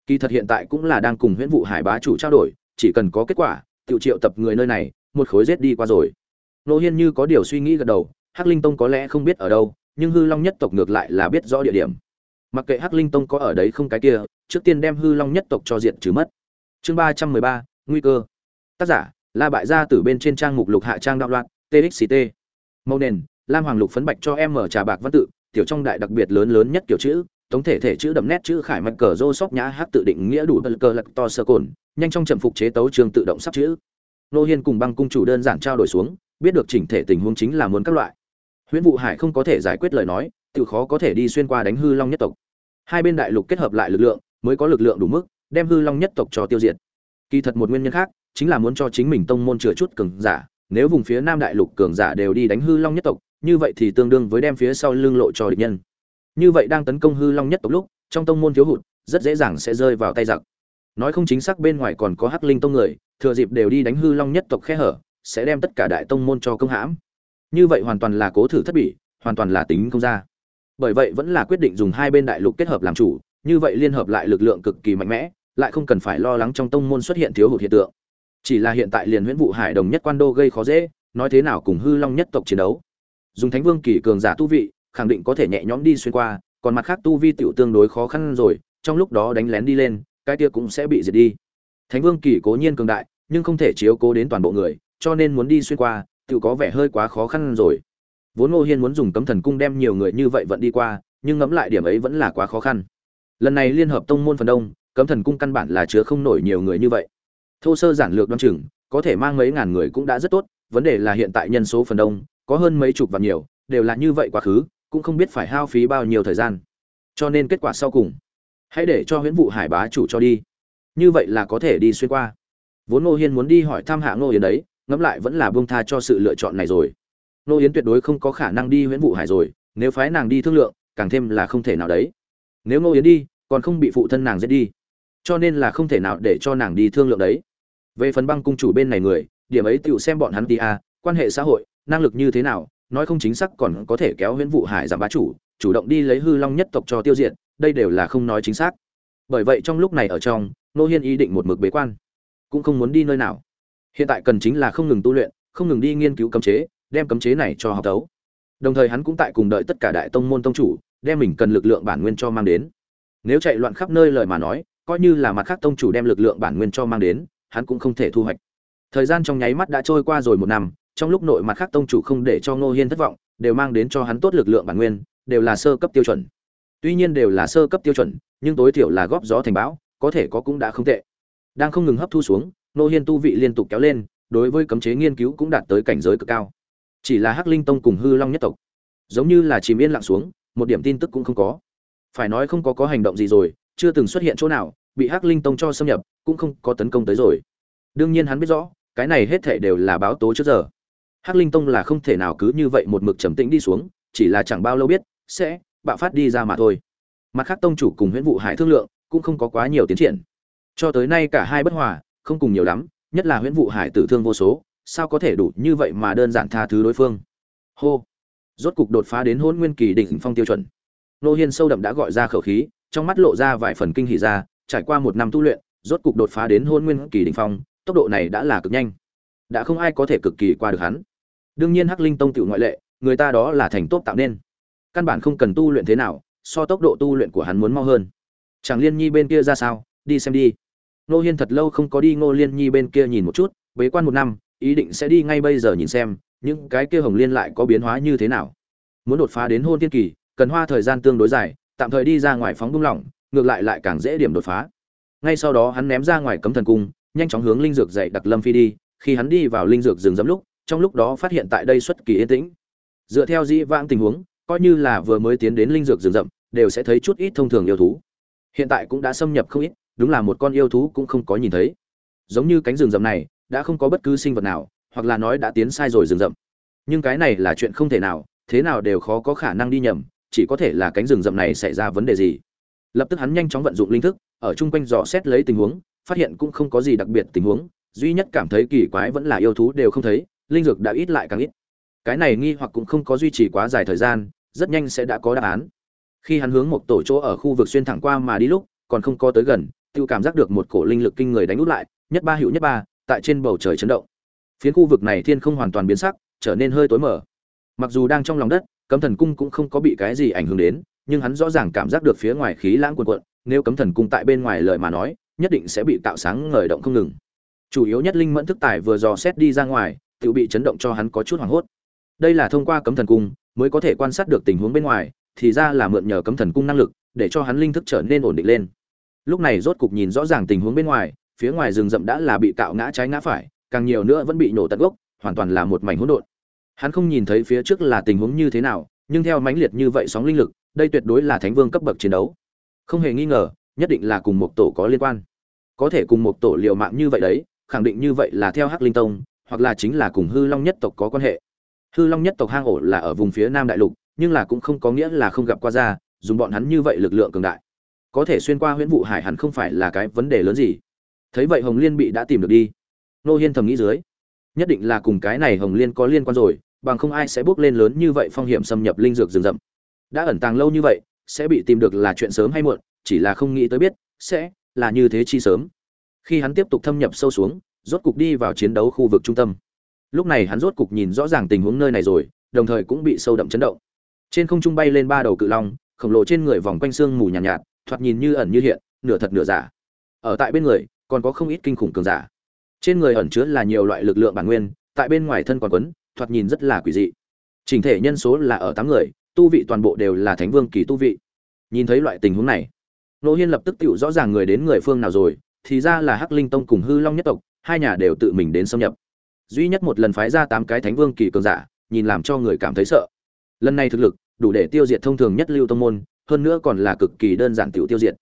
Kỳ thật hiện tại cũng là đang cùng huyễn vụ hải bá chủ trao đổi, chỉ cần có kết quả tự triệu tập người nơi này, một khối rết đi qua rồi. Nô hiên như có điều suy nghĩ gật đầu, hắc linh tông có lẽ không biết ở đâu nhưng hư long nhất tộc ngược lại là biết rõ địa điểm. Mặc kệ hắc linh tông có ở đấy không cái kia, trước tiên đem hư long nhất tộc cho diện trừ mất. Chương ba trăm mười ba, nguy cơ. Tác giả, la bại gia từ bên trên trang mục lục hạ trang đạo loạn txct màu nền, lam hoàng lục phấn bạch cho em mở trà bạc văn tự, tiểu trong đại đặc biệt lớn lớn nhất kiểu chữ, tổng thể thể chữ đậm nét chữ khải mạch cờ rô sóc nhã hát tự định nghĩa đủ bật cờ lật to sơ cồn, nhanh trong trầm phục chế tấu trường tự động sắp chữ. Nô hiên cùng băng cung chủ đơn giản trao đổi xuống, biết được chỉnh thể tình huống chính là muốn các loại huyễn vụ hải không có thể giải quyết lời nói tự khó có thể đi xuyên qua đánh hư long nhất tộc. Hai bên đại lục kết hợp lại lực lượng, mới có lực lượng đủ mức, đem hư long nhất tộc cho tiêu diệt. Kỳ thật một nguyên nhân khác, chính là muốn cho chính mình tông môn chừa chút cường giả, nếu vùng phía nam đại lục cường giả đều đi đánh hư long nhất tộc, như vậy thì tương đương với đem phía sau lưng lộ cho địch nhân. Như vậy đang tấn công hư long nhất tộc lúc, trong tông môn thiếu hụt, rất dễ dàng sẽ rơi vào tay giặc. Nói không chính xác bên ngoài còn có hắc linh tông người, thừa dịp đều đi đánh hư long nhất tộc khe hở, sẽ đem tất cả đại tông môn cho công hãm như vậy hoàn toàn là cố thử thất bỉ, hoàn toàn là tính không ra. Bởi vậy vẫn là quyết định dùng hai bên đại lục kết hợp làm chủ, như vậy liên hợp lại lực lượng cực kỳ mạnh mẽ, lại không cần phải lo lắng trong tông môn xuất hiện thiếu hụt hiện tượng. Chỉ là hiện tại liền huyễn vụ hải đồng nhất quan đô gây khó dễ, nói thế nào cùng hư long nhất tộc chiến đấu. Dùng thánh vương kỳ cường giả tu vị, khẳng định có thể nhẹ nhõm đi xuyên qua, còn mặt khác tu vi tiểu tương đối khó khăn rồi, trong lúc đó đánh lén đi lên, cái kia cũng sẽ bị diệt đi. Thánh vương kỳ cố nhiên cường đại, nhưng không thể chiếu cố đến toàn bộ người, cho nên muốn đi xuyên qua tự có vẻ hơi quá khó khăn rồi. Vốn ngô hiên muốn dùng cấm thần cung đem nhiều người như vậy vẫn đi qua, nhưng ngẫm lại điểm ấy vẫn là quá khó khăn. Lần này liên hợp tông môn phần đông, cấm thần cung căn bản là chứa không nổi nhiều người như vậy. Thô sơ giản lược đoan chừng, có thể mang mấy ngàn người cũng đã rất tốt, vấn đề là hiện tại nhân số phần đông, có hơn mấy chục và nhiều, đều là như vậy quá khứ, cũng không biết phải hao phí bao nhiêu thời gian. Cho nên kết quả sau cùng, hãy để cho huyễn vụ hải bá chủ cho đi. Như vậy là có thể đi xuyên qua. Vốn ngô hiên muốn đi hỏi thăm hạ ngô Hiền đấy ngẫm lại vẫn là buông tha cho sự lựa chọn này rồi. Nô yến tuyệt đối không có khả năng đi huyễn vụ hải rồi, nếu phái nàng đi thương lượng, càng thêm là không thể nào đấy. Nếu ngô yến đi, còn không bị phụ thân nàng giết đi, cho nên là không thể nào để cho nàng đi thương lượng đấy. Về phần băng cung chủ bên này người, điểm ấy tựu xem bọn hắn đi à quan hệ xã hội, năng lực như thế nào, nói không chính xác còn có thể kéo huyễn vụ hải giảm bá chủ chủ động đi lấy hư long nhất tộc cho tiêu diệt, đây đều là không nói chính xác. Bởi vậy trong lúc này ở trong, nô hiên ý định một mực bế quan, cũng không muốn đi nơi nào hiện tại cần chính là không ngừng tu luyện, không ngừng đi nghiên cứu cấm chế, đem cấm chế này cho học tấu đồng thời hắn cũng tại cùng đợi tất cả đại tông môn tông chủ, đem mình cần lực lượng bản nguyên cho mang đến. Nếu chạy loạn khắp nơi lời mà nói, coi như là mặt khác tông chủ đem lực lượng bản nguyên cho mang đến, hắn cũng không thể thu hoạch. Thời gian trong nháy mắt đã trôi qua rồi một năm, trong lúc nội mặt khác tông chủ không để cho ngô hiên thất vọng, đều mang đến cho hắn tốt lực lượng bản nguyên, đều là sơ cấp tiêu chuẩn. Tuy nhiên đều là sơ cấp tiêu chuẩn, nhưng tối thiểu là góp gió thành bão, có thể có cũng đã không tệ. Đang không ngừng hấp thu xuống nô hiên tu vị liên tục kéo lên, đối với cấm chế nghiên cứu cũng đạt tới cảnh giới cực cao. Chỉ là hắc linh tông cùng hư long nhất tộc, giống như là chìm yên lặng xuống, một điểm tin tức cũng không có. Phải nói không có có hành động gì rồi, chưa từng xuất hiện chỗ nào, bị hắc linh tông cho xâm nhập, cũng không có tấn công tới rồi. Đương nhiên hắn biết rõ, cái này hết thể đều là báo tố trước giờ. Hắc linh tông là không thể nào cứ như vậy một mực trầm tĩnh đi xuống, chỉ là chẳng bao lâu biết, sẽ bạo phát đi ra mà thôi. Mặt khác tông chủ cùng huyễn vụ hải thương lượng, cũng không có quá nhiều tiến triển. Cho tới nay cả hai bất hòa không cùng nhiều lắm, nhất là huyễn vụ hải tử thương vô số, sao có thể đủ như vậy mà đơn giản tha thứ đối phương? Hô. Rốt cục đột phá đến hôn nguyên kỳ đỉnh phong tiêu chuẩn. Nô hiên sâu đậm đã gọi ra khẩu khí, trong mắt lộ ra vài phần kinh hỉ ra, trải qua một năm tu luyện, rốt cục đột phá đến hôn nguyên kỳ đỉnh phong, tốc độ này đã là cực nhanh. Đã không ai có thể cực kỳ qua được hắn. Đương nhiên hắc linh tông tự ngoại lệ, người ta đó là thành tốt tạo nên. Căn bản không cần tu luyện thế nào, so tốc độ tu luyện của hắn muốn mau hơn. Chẳng liên nhi bên kia ra sao? Đi xem đi nô hiên thật lâu không có đi ngô liên nhi bên kia nhìn một chút, bế quan một năm, ý định sẽ đi ngay bây giờ nhìn xem, những cái kia hồng liên lại có biến hóa như thế nào. Muốn đột phá đến hôn tiên kỳ, cần hoa thời gian tương đối dài, tạm thời đi ra ngoài phóng bung lỏng, ngược lại lại càng dễ điểm đột phá. Ngay sau đó hắn ném ra ngoài cấm thần cung, nhanh chóng hướng linh dược dạy đặc lâm phi đi, khi hắn đi vào linh dược rừng rậm lúc, trong lúc đó phát hiện tại đây xuất kỳ yên tĩnh. Dựa theo dĩ vãng tình huống, coi như là vừa mới tiến đến linh dược rừng rậm, đều sẽ thấy chút ít thông thường yêu thú. Hiện tại cũng đã xâm nhập không ít đúng là một con yêu thú cũng không có nhìn thấy. Giống như cánh rừng rậm này, đã không có bất cứ sinh vật nào, hoặc là nói đã tiến sai rồi rừng rậm. Nhưng cái này là chuyện không thể nào, thế nào đều khó có khả năng đi nhầm, chỉ có thể là cánh rừng rậm này xảy ra vấn đề gì. Lập tức hắn nhanh chóng vận dụng linh thức, ở chung quanh dò xét lấy tình huống, phát hiện cũng không có gì đặc biệt tình huống, duy nhất cảm thấy kỳ quái vẫn là yêu thú đều không thấy, linh dược đã ít lại càng ít. Cái này nghi hoặc cũng không có duy trì quá dài thời gian, rất nhanh sẽ đã có đáp án. Khi hắn hướng một tổ chỗ ở khu vực xuyên thẳng qua mà đi lúc, còn không có tới gần tự cảm giác được một cổ linh lực kinh người đánh út lại, nhất ba hữu nhất ba, tại trên bầu trời chấn động. Phiến khu vực này thiên không hoàn toàn biến sắc, trở nên hơi tối mở mặc dù đang trong lòng đất, cấm thần cung cũng không có bị cái gì ảnh hưởng đến, nhưng hắn rõ ràng cảm giác được phía ngoài khí lãng cuồn cuộn, nếu cấm thần cung tại bên ngoài lời mà nói, nhất định sẽ bị tạo sáng ngời động không ngừng. Chủ yếu nhất linh mẫn thức tài vừa dò xét đi ra ngoài tự bị chấn động cho hắn có chút hoảng hốt. Đây là thông qua cấm thần cung mới có thể quan sát được tình huống bên ngoài, thì ra là mượn nhờ cấm thần cung năng lực, để cho hắn linh thức trở nên ổn định lên lúc này rốt cục nhìn rõ ràng tình huống bên ngoài, phía ngoài rừng rậm đã là bị cạo ngã trái ngã phải, càng nhiều nữa vẫn bị nổ tận gốc, hoàn toàn là một mảnh hỗn độn. Hắn không nhìn thấy phía trước là tình huống như thế nào, nhưng theo mãnh liệt như vậy sóng linh lực, đây tuyệt đối là thánh vương cấp bậc chiến đấu. Không hề nghi ngờ, nhất định là cùng một tổ có liên quan. Có thể cùng một tổ liều mạng như vậy đấy, khẳng định như vậy là theo hắc linh tông, hoặc là chính là cùng hư long nhất tộc có quan hệ. Hư long nhất tộc hang ổ là ở vùng phía nam đại lục, nhưng là cũng không có nghĩa là không gặp qua ra, dùng bọn hắn như vậy lực lượng cường đại có thể xuyên qua huyễn vụ hải hẳn không phải là cái vấn đề lớn gì. Thấy vậy hồng liên bị đã tìm được đi. Nô hiên thầm nghĩ dưới. Nhất định là cùng cái này hồng liên có liên quan rồi bằng không ai sẽ bước lên lớn như vậy phong hiểm xâm nhập linh dược rừng rậm. Đã ẩn tàng lâu như vậy sẽ bị tìm được là chuyện sớm hay muộn chỉ là không nghĩ tới biết sẽ là như thế chi sớm. Khi hắn tiếp tục thâm nhập sâu xuống rốt cục đi vào chiến đấu khu vực trung tâm. Lúc này hắn rốt cục nhìn rõ ràng tình huống nơi này rồi đồng thời cũng bị sâu đậm chấn động. Trên không trung bay lên ba đầu cự long khổng lồ trên người vòng quanh xương mù nhàn nhạt, nhạt thoạt nhìn như ẩn như hiện, nửa thật nửa giả. Ở tại bên người, còn có không ít kinh khủng cường giả. Trên người ẩn chứa là nhiều loại lực lượng bản nguyên, tại bên ngoài thân còn quấn, thoạt nhìn rất là quỷ dị. Trình thể nhân số là ở tám người, tu vị toàn bộ đều là thánh vương kỳ tu vị. Nhìn thấy loại tình huống này, nô hiên lập tức tự rõ ràng người đến người phương nào rồi, thì ra là hắc linh tông cùng hư long nhất tộc, hai nhà đều tự mình đến xâm nhập. Duy nhất một lần phái ra tám cái thánh vương kỳ cường giả, nhìn làm cho người cảm thấy sợ. Lần này thực lực, đủ để tiêu diệt thông thường nhất lưu tông môn hơn nữa còn là cực kỳ đơn giản tiểu tiêu diệt.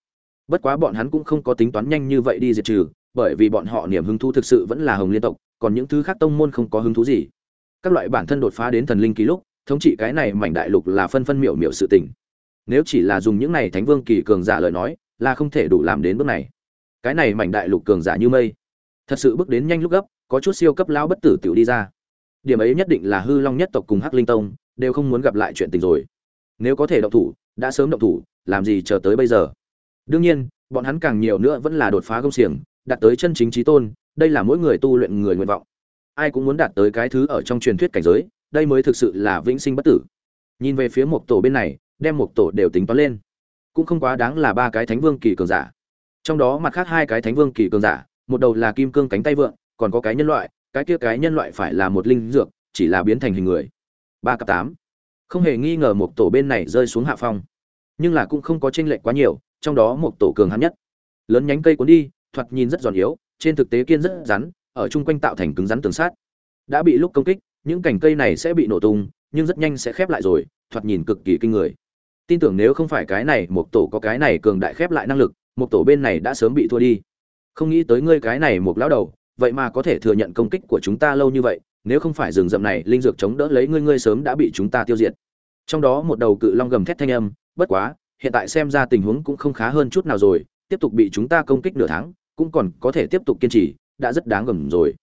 Bất quá bọn hắn cũng không có tính toán nhanh như vậy đi diệt trừ, bởi vì bọn họ niềm hứng thú thực sự vẫn là hồng liên tộc, còn những thứ khác tông môn không có hứng thú gì. Các loại bản thân đột phá đến thần linh ký lúc, thống trị cái này mảnh đại lục là phân phân miểu miểu sự tình. Nếu chỉ là dùng những này thánh vương kỳ cường giả lời nói, là không thể đủ làm đến bước này. Cái này mảnh đại lục cường giả như mây, thật sự bước đến nhanh lúc gấp, có chút siêu cấp lão bất tử tiểu đi ra. Điểm ấy nhất định là hư long nhất tộc cùng hắc linh tông, đều không muốn gặp lại chuyện tình rồi. Nếu có thể động thủ đã sớm động thủ, làm gì chờ tới bây giờ? Đương nhiên, bọn hắn càng nhiều nữa vẫn là đột phá công xiềng, đạt tới chân chính trí tôn, đây là mỗi người tu luyện người nguyện vọng. Ai cũng muốn đạt tới cái thứ ở trong truyền thuyết cảnh giới, đây mới thực sự là vĩnh sinh bất tử. Nhìn về phía một tổ bên này, đem một tổ đều tính toán lên. Cũng không quá đáng là ba cái thánh vương kỳ cường giả. Trong đó mặt khác hai cái thánh vương kỳ cường giả, một đầu là kim cương cánh tay vượng, còn có cái nhân loại, cái kia cái nhân loại phải là một linh dược, chỉ là biến thành hình người. Ba cặp tám không hề nghi ngờ một tổ bên này rơi xuống hạ phong. Nhưng là cũng không có tranh lệch quá nhiều, trong đó một tổ cường hắn nhất. Lớn nhánh cây cuốn đi, thoạt nhìn rất giòn yếu, trên thực tế kiên rất rắn, ở chung quanh tạo thành cứng rắn tường sát đã bị lúc công kích, những cành cây này sẽ bị nổ tung, nhưng rất nhanh sẽ khép lại rồi, thoạt nhìn cực kỳ kinh người. Tin tưởng nếu không phải cái này, một tổ có cái này cường đại khép lại năng lực, một tổ bên này đã sớm bị thua đi. Không nghĩ tới ngươi cái này một lão đầu, vậy mà có thể thừa nhận công kích của chúng ta lâu như vậy, nếu không phải rừng rậm này linh dược chống đỡ lấy ngươi ngươi sớm đã bị chúng ta tiêu diệt trong đó một đầu cự long gầm thét thanh âm, bất quá, hiện tại xem ra tình huống cũng không khá hơn chút nào rồi, tiếp tục bị chúng ta công kích nửa tháng, cũng còn có thể tiếp tục kiên trì, đã rất đáng gầm rồi.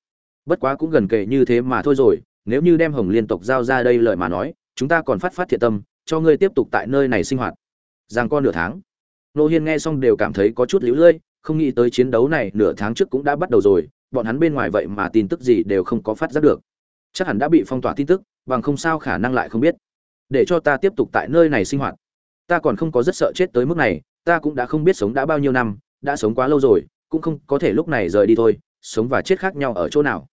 Bất quá cũng gần kề như thế mà thôi rồi, nếu như đem hồng liên tộc giao ra đây lời mà nói, chúng ta còn phát phát thiện tâm, cho ngươi tiếp tục tại nơi này sinh hoạt. Giang con nửa tháng. Nô hiên nghe xong đều cảm thấy có chút lũ lơi không nghĩ tới chiến đấu này nửa tháng trước cũng đã bắt đầu rồi, bọn hắn bên ngoài vậy mà tin tức gì đều không có phát giác được. Chắc hẳn đã bị phong tỏa tin tức, bằng không sao khả năng lại không biết để cho ta tiếp tục tại nơi này sinh hoạt. Ta còn không có rất sợ chết tới mức này, ta cũng đã không biết sống đã bao nhiêu năm, đã sống quá lâu rồi, cũng không có thể lúc này rời đi thôi, sống và chết khác nhau ở chỗ nào.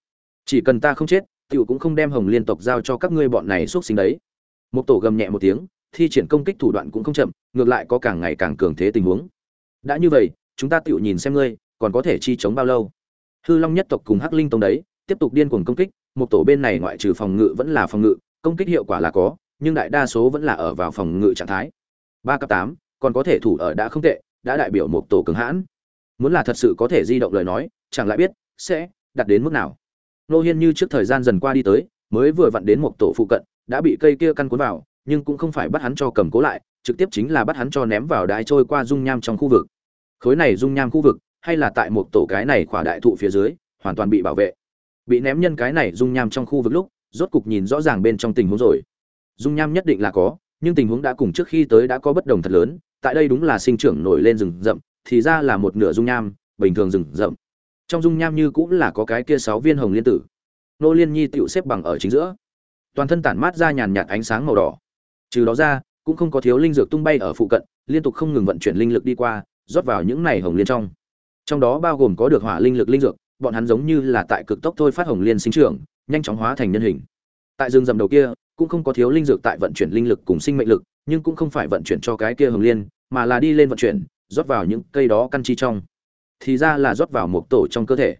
Chỉ cần ta không chết, tiểu cũng không đem hồng liên tộc giao cho các ngươi bọn này xuất sinh đấy. Một tổ gầm nhẹ một tiếng, thi triển công kích thủ đoạn cũng không chậm, ngược lại có càng ngày càng cường thế tình huống. Đã như vậy, chúng ta tiểu nhìn xem ngươi, còn có thể chi chống bao lâu? Hư long nhất tộc cùng hắc linh tông đấy, tiếp tục điên cuồng công kích một tổ bên này ngoại trừ phòng ngự vẫn là phòng ngự, công kích hiệu quả là có nhưng đại đa số vẫn là ở vào phòng ngự trạng thái. Ba cấp tám, còn có thể thủ ở đã không tệ, đã đại biểu một tổ cường hãn. Muốn là thật sự có thể di động lời nói, chẳng lại biết sẽ đạt đến mức nào. Nô hiên như trước thời gian dần qua đi tới, mới vừa vặn đến một tổ phụ cận, đã bị cây kia căn cuốn vào, nhưng cũng không phải bắt hắn cho cầm cố lại, trực tiếp chính là bắt hắn cho ném vào đái trôi qua dung nham trong khu vực. Khối này dung nham khu vực, hay là tại một tổ cái này khỏa đại thụ phía dưới, hoàn toàn bị bảo vệ. Bị ném nhân cái này dung nham trong khu vực lúc, rốt cục nhìn rõ ràng bên trong tình huống rồi dung nham nhất định là có, nhưng tình huống đã cùng trước khi tới đã có bất đồng thật lớn, tại đây đúng là sinh trưởng nổi lên rừng rậm, thì ra là một nửa dung nham, bình thường rừng rậm. Trong dung nham như cũng là có cái kia sáu viên hồng liên tử. Nô liên nhi tựu xếp bằng ở chính giữa. Toàn thân tản mát ra nhàn nhạt ánh sáng màu đỏ. Trừ đó ra, cũng không có thiếu linh dược tung bay ở phụ cận, liên tục không ngừng vận chuyển linh lực đi qua, rót vào những này hồng liên trong. Trong đó bao gồm có được hỏa linh lực linh dược, bọn hắn giống như là tại cực tốc thôi phát hồng liên sinh trưởng, nhanh chóng hóa thành nhân hình. Tại rừng rậm đầu kia cũng không có thiếu linh dược tại vận chuyển linh lực cùng sinh mệnh lực, nhưng cũng không phải vận chuyển cho cái kia hồng liên, mà là đi lên vận chuyển, rót vào những cây đó căn chi trong. Thì ra là rót vào một tổ trong cơ thể.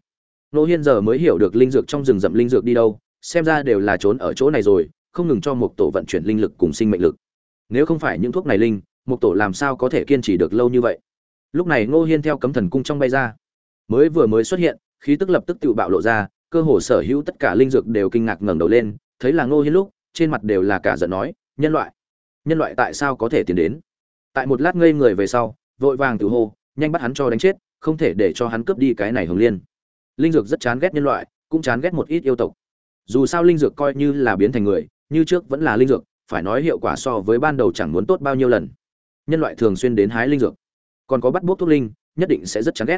Nô hiên giờ mới hiểu được linh dược trong rừng rậm linh dược đi đâu, xem ra đều là trốn ở chỗ này rồi, không ngừng cho một tổ vận chuyển linh lực cùng sinh mệnh lực. Nếu không phải những thuốc này linh, một tổ làm sao có thể kiên trì được lâu như vậy? Lúc này ngô hiên theo cấm thần cung trong bay ra. Mới vừa mới xuất hiện, khí tức lập tức tự bạo lộ ra, cơ hồ sở hữu tất cả linh dược đều kinh ngạc ngẩng đầu lên, thấy là ngô hiên lúc trên mặt đều là cả giận nói, nhân loại nhân loại tại sao có thể tiến đến? Tại một lát ngây người về sau, vội vàng tự hô, nhanh bắt hắn cho đánh chết, không thể để cho hắn cướp đi cái này hồng liên. Linh dược rất chán ghét nhân loại, cũng chán ghét một ít yêu tộc. Dù sao linh dược coi như là biến thành người, như trước vẫn là linh dược, phải nói hiệu quả so với ban đầu chẳng muốn tốt bao nhiêu lần. Nhân loại thường xuyên đến hái linh dược. Còn có bắt buộc thuốc linh, nhất định sẽ rất chán ghét.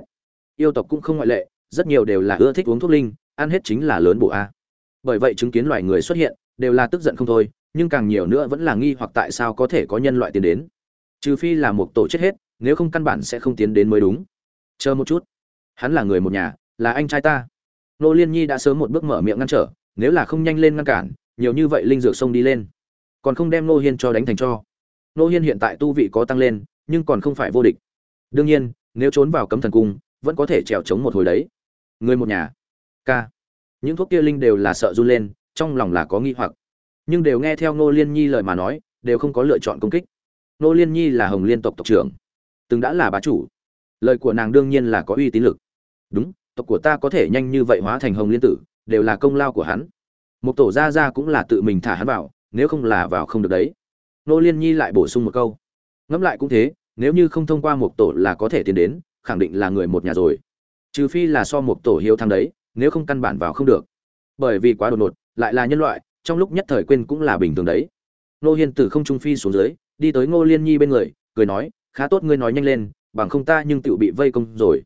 Yêu tộc cũng không ngoại lệ, rất nhiều đều là ưa thích uống thuốc linh, ăn hết chính là lớn bộ a. Bởi vậy chứng kiến loài người xuất hiện đều là tức giận không thôi, nhưng càng nhiều nữa vẫn là nghi hoặc tại sao có thể có nhân loại tiến đến. Trừ phi là một tổ chết hết, nếu không căn bản sẽ không tiến đến mới đúng. Chờ một chút. Hắn là người một nhà, là anh trai ta. Nô liên nhi đã sớm một bước mở miệng ngăn trở, nếu là không nhanh lên ngăn cản, nhiều như vậy linh dược sông đi lên. Còn không đem nô hiên cho đánh thành cho. Nô hiên hiện tại tu vị có tăng lên, nhưng còn không phải vô địch. Đương nhiên, nếu trốn vào cấm thần cung, vẫn có thể trèo chống một hồi đấy. Người một nhà. K những thuốc kia linh đều là sợ run lên trong lòng là có nghi hoặc. Nhưng đều nghe theo nô liên nhi lời mà nói, đều không có lựa chọn công kích. Nô liên nhi là hồng liên tộc tộc trưởng, từng đã là bá chủ. Lời của nàng đương nhiên là có uy tín lực. Đúng, tộc của ta có thể nhanh như vậy hóa thành hồng liên tử, đều là công lao của hắn. Một tổ gia gia cũng là tự mình thả hắn vào, nếu không là vào không được đấy. Nô liên nhi lại bổ sung một câu. Ngẫm lại cũng thế, nếu như không thông qua một tổ là có thể tiến đến, khẳng định là người một nhà rồi. Trừ phi là so một tổ hiếu thắng đấy, nếu không căn bản vào không được. Bởi vì quá đột ngột lại là nhân loại, trong lúc nhất thời quên cũng là bình thường đấy. Nô hiên từ không trung phi xuống dưới, đi tới ngô liên nhi bên người, cười nói, khá tốt ngươi nói nhanh lên, bằng không ta nhưng tựu bị vây công rồi.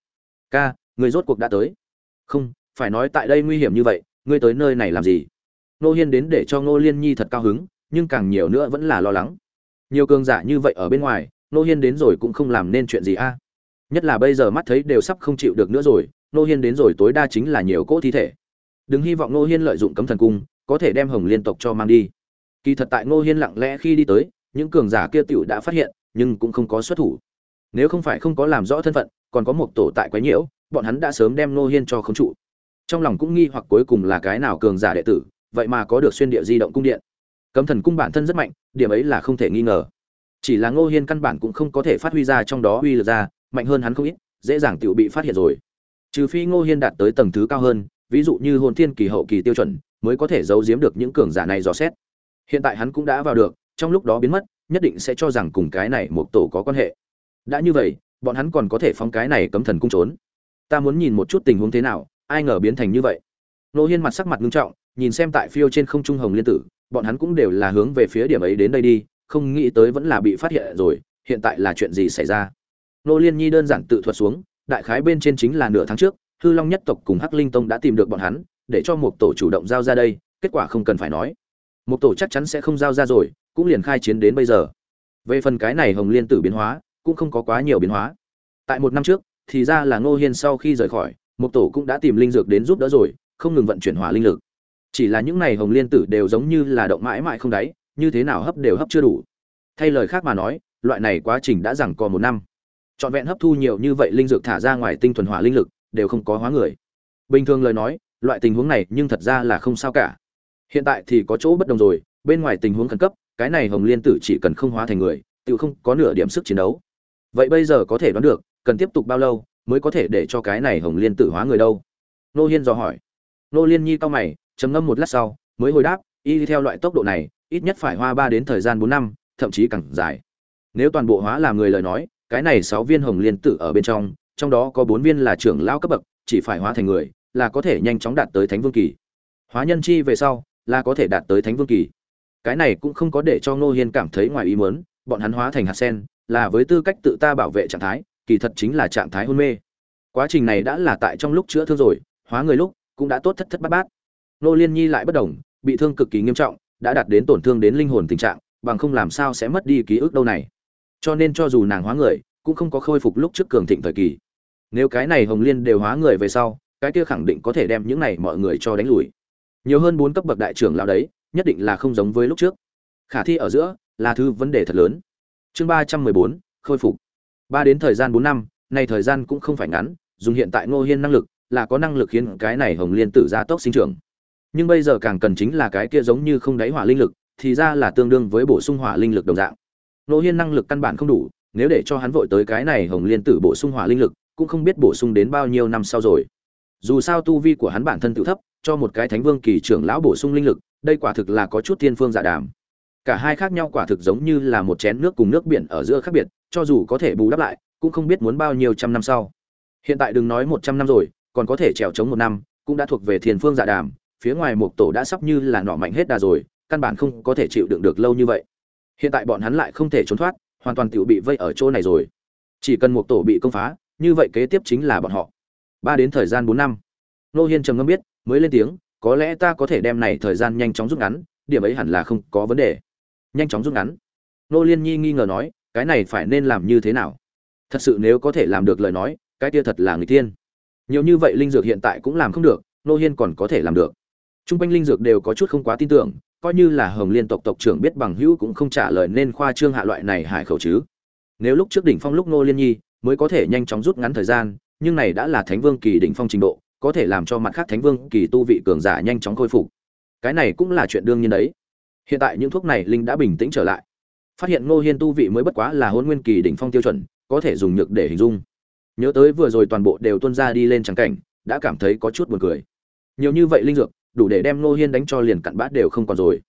Ca người rốt cuộc đã tới. Không, phải nói tại đây nguy hiểm như vậy, ngươi tới nơi này làm gì? Nô hiên đến để cho ngô liên nhi thật cao hứng, nhưng càng nhiều nữa vẫn là lo lắng. Nhiều cường giả như vậy ở bên ngoài nô hiên đến rồi cũng không làm nên chuyện gì a. Nhất là bây giờ mắt thấy đều sắp không chịu được nữa rồi nô hiên đến rồi tối đa chính là nhiều cỗ thi thể đừng hy vọng Ngô hiên lợi dụng cấm thần cung, có thể đem hồng liên tộc cho mang đi. Kỳ thật tại Ngô hiên lặng lẽ khi đi tới, những cường giả kia tiểu đã phát hiện, nhưng cũng không có xuất thủ. Nếu không phải không có làm rõ thân phận, còn có một tổ tại quái nhiễu, bọn hắn đã sớm đem Ngô hiên cho khống trụ. Trong lòng cũng nghi hoặc cuối cùng là cái nào cường giả đệ tử, vậy mà có được xuyên địa di động cung điện. Cấm thần cung bản thân rất mạnh, điểm ấy là không thể nghi ngờ. Chỉ là ngô hiên căn bản cũng không có thể phát huy ra trong đó uy lực ra, mạnh hơn hắn không ít, dễ dàng tự bị phát hiện rồi. Trừ phi ngô hiên đạt tới tầng thứ cao hơn ví dụ như hồn thiên kỳ hậu kỳ tiêu chuẩn, mới có thể giấu giếm được những cường giả này dò xét. Hiện tại hắn cũng đã vào được, trong lúc đó biến mất, nhất định sẽ cho rằng cùng cái này một tổ có quan hệ. Đã như vậy, bọn hắn còn có thể phóng cái này cấm thần cung trốn. Ta muốn nhìn một chút tình huống thế nào, ai ngờ biến thành như vậy. Nô hiên mặt sắc mặt nghiêm trọng, nhìn xem tại phiêu trên không trung hồng liên tử, bọn hắn cũng đều là hướng về phía điểm ấy đến đây đi, không nghĩ tới vẫn là bị phát hiện rồi, hiện tại là chuyện gì xảy ra? Nô liên nhi đơn giản tự thuật xuống, đại khái bên trên chính là nửa tháng trước hư long nhất tộc cùng hắc linh tông đã tìm được bọn hắn, để cho một tổ chủ động giao ra đây, kết quả không cần phải nói. Một tổ chắc chắn sẽ không giao ra rồi, cũng liền khai chiến đến bây giờ. Về phần cái này hồng liên tử biến hóa, cũng không có quá nhiều biến hóa. Tại một năm trước, thì ra là ngô hiên sau khi rời khỏi, một tổ cũng đã tìm linh dược đến giúp đỡ rồi, không ngừng vận chuyển hỏa linh lực. Chỉ là những này hồng liên tử đều giống như là động mãi mãi không đáy, như thế nào hấp đều hấp chưa đủ. Thay lời khác mà nói, loại này quá trình đã rằng còn một năm. Trọn vẹn hấp thu nhiều như vậy linh dược thả ra ngoài tinh thuần hỏa linh lực đều không có hóa người. Bình thường lời nói, loại tình huống này nhưng thật ra là không sao cả. Hiện tại thì có chỗ bất đồng rồi, bên ngoài tình huống khẩn cấp, cái này hồng liên tử chỉ cần không hóa thành người tự không có nửa điểm sức chiến đấu. Vậy bây giờ có thể đoán được, cần tiếp tục bao lâu mới có thể để cho cái này hồng liên tử hóa người đâu? Nô hiên dò hỏi. Nô liên nhi cao mày, trầm ngâm một lát sau, mới hồi đáp, y theo loại tốc độ này, ít nhất phải hoa ba đến thời gian bốn năm, thậm chí càng dài. Nếu toàn bộ hóa làm người lời nói, cái này sáu viên hồng liên tử ở bên trong trong đó có bốn viên là trưởng lão cấp bậc, chỉ phải hóa thành người, là có thể nhanh chóng đạt tới thánh vương kỳ. Hóa nhân chi về sau, là có thể đạt tới thánh vương kỳ. Cái này cũng không có để cho ngô hiên cảm thấy ngoài ý muốn, bọn hắn hóa thành hạt sen, là với tư cách tự ta bảo vệ trạng thái, kỳ thật chính là trạng thái hôn mê. Quá trình này đã là tại trong lúc chữa thương rồi, hóa người lúc, cũng đã tốt thất thất bát bát. Nô liên nhi lại bất đồng, bị thương cực kỳ nghiêm trọng, đã đạt đến tổn thương đến linh hồn tình trạng, bằng không làm sao sẽ mất đi ký ức đâu này. Cho nên cho dù nàng hóa người, cũng không có khôi phục lúc trước cường thịnh thời kỳ nếu cái này hồng liên đều hóa người về sau, cái kia khẳng định có thể đem những này mọi người cho đánh lùi. Nhiều hơn bốn cấp bậc đại trưởng lão đấy, nhất định là không giống với lúc trước. Khả thi ở giữa là thứ vấn đề thật lớn. Chương ba trăm mười bốn, khôi phục. Ba đến thời gian bốn năm này thời gian cũng không phải ngắn, dùng hiện tại ngô hiên năng lực, là có năng lực khiến cái này hồng liên tử gia tốc sinh trưởng. Nhưng bây giờ càng cần chính là cái kia giống như không đáy hỏa linh lực, thì ra là tương đương với bổ sung hỏa linh lực đồng dạng. Ngô hiên năng lực căn bản không đủ, nếu để cho hắn vội tới cái này hồng liên tử bổ sung hỏa linh lực cũng không biết bổ sung đến bao nhiêu năm sau rồi. Dù sao tu vi của hắn bản thân tự thấp, cho một cái thánh vương kỳ trưởng lão bổ sung linh lực, đây quả thực là có chút thiên phương dạ đàm. Cả hai khác nhau quả thực giống như là một chén nước cùng nước biển ở giữa khác biệt, cho dù có thể bù đắp lại, cũng không biết muốn bao nhiêu trăm năm sau. Hiện tại đừng nói một trăm năm rồi, còn có thể trèo chống một năm, cũng đã thuộc về thiên phương dạ đàm, phía ngoài một tổ đã sắp như là nọ mạnh hết đà rồi, căn bản không có thể chịu đựng được lâu như vậy. Hiện tại bọn hắn lại không thể trốn thoát, hoàn toàn tự bị vây ở chỗ này rồi. Chỉ cần một tổ bị công phá như vậy kế tiếp chính là bọn họ. Ba đến thời gian bốn năm. Nô hiên trầm ngâm biết, mới lên tiếng, có lẽ ta có thể đem này thời gian nhanh chóng rút ngắn, điểm ấy hẳn là không có vấn đề. Nhanh chóng rút ngắn. Nô liên nhi nghi ngờ nói, cái này phải nên làm như thế nào? Thật sự nếu có thể làm được lời nói, cái kia thật là người tiên nhiều như vậy linh dược hiện tại cũng làm không được, nô hiên còn có thể làm được. T r u n g quanh linh dược đều có chút không quá tin tưởng, coi như là hồng liên tộc tộc trưởng biết bằng hữu cũng không trả lời nên khoa trương hạ loại này hải khẩu chứ. Nếu lúc trước đỉnh phong lúc nô liên nhi mới có thể nhanh chóng rút ngắn thời gian, nhưng này đã là thánh vương kỳ đỉnh phong trình độ, có thể làm cho mặt khác thánh vương kỳ tu vị cường giả nhanh chóng khôi phục. Cái này cũng là chuyện đương nhiên đấy. Hiện tại những thuốc này linh đã bình tĩnh trở lại. Phát hiện ngô hiên tu vị mới bất quá là hôn nguyên kỳ đỉnh phong tiêu chuẩn, có thể dùng nhược để hình dung. Nhớ tới vừa rồi toàn bộ đều tuân ra đi lên trắng cảnh, đã cảm thấy có chút buồn cười. Nhiều như vậy linh dược, đủ để đem ngô hiên đánh cho liền cặn bát đều không còn rồi.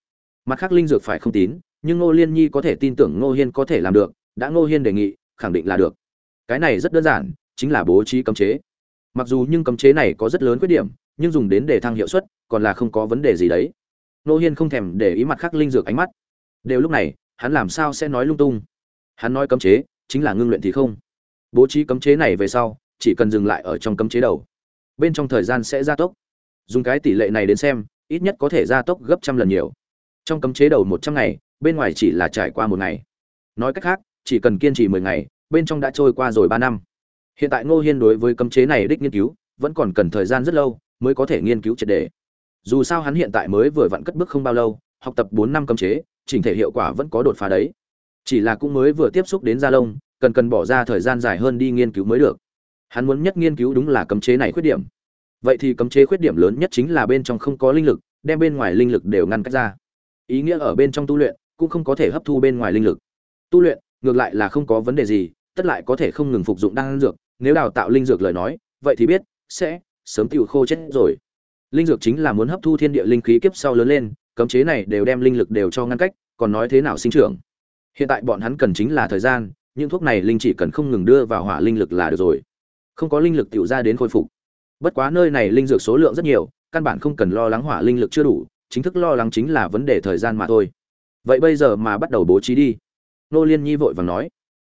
Mặt khác linh dược phải không tín, nhưng ngô liên nhi có thể tin tưởng ngô hiên có thể làm được, đã ngô hiên đề nghị, khẳng định là được cái này rất đơn giản, chính là bố trí cấm chế. Mặc dù nhưng cấm chế này có rất lớn khuyết điểm, nhưng dùng đến để thăng hiệu suất còn là không có vấn đề gì đấy. Nô hiên không thèm để ý mặt khác linh dược ánh mắt. Đều lúc này, hắn làm sao sẽ nói lung tung? Hắn nói cấm chế, chính là ngưng luyện thì không. Bố trí cấm chế này về sau, chỉ cần dừng lại ở trong cấm chế đầu. Bên trong thời gian sẽ gia tốc. Dùng cái tỷ lệ này đến xem, ít nhất có thể gia tốc gấp trăm lần nhiều. Trong cấm chế đầu một trăm ngày, bên ngoài chỉ là trải qua một ngày. Nói cách khác, chỉ cần kiên trì mười ngày bên trong đã trôi qua rồi ba năm. Hiện tại ngô hiên đối với cấm chế này đích nghiên cứu, vẫn còn cần thời gian rất lâu mới có thể nghiên cứu triệt đề. Dù sao hắn hiện tại mới vừa vặn cất bước không bao lâu, học tập bốn năm cấm chế, chỉnh thể hiệu quả vẫn có đột phá đấy. Chỉ là cũng mới vừa tiếp xúc đến da lông cần cần bỏ ra thời gian dài hơn đi nghiên cứu mới được. Hắn muốn nhất nghiên cứu đúng là cấm chế này khuyết điểm. Vậy thì cấm chế khuyết điểm lớn nhất chính là bên trong không có linh lực, đem bên ngoài linh lực đều ngăn cách ra. Ý nghĩa ở bên trong tu luyện, cũng không có thể hấp thu bên ngoài linh lực. Tu luyện, ngược lại là không có vấn đề gì tất lại có thể không ngừng phục dụng đan dược, nếu đào tạo linh dược lời nói, vậy thì biết, sẽ sớm tiêu khô chết rồi. Linh dược chính là muốn hấp thu thiên địa linh khí kiếp sau lớn lên, cấm chế này đều đem linh lực đều cho ngăn cách, còn nói thế nào sinh trưởng? Hiện tại bọn hắn cần chính là thời gian, những thuốc này linh chỉ cần không ngừng đưa vào hỏa linh lực là được rồi. Không có linh lực tiểu ra đến khôi phục. Bất quá nơi này linh dược số lượng rất nhiều, căn bản không cần lo lắng hỏa linh lực chưa đủ, chính thức lo lắng chính là vấn đề thời gian mà thôi. Vậy bây giờ mà bắt đầu bố trí đi. Nô liên nhi vội vàng nói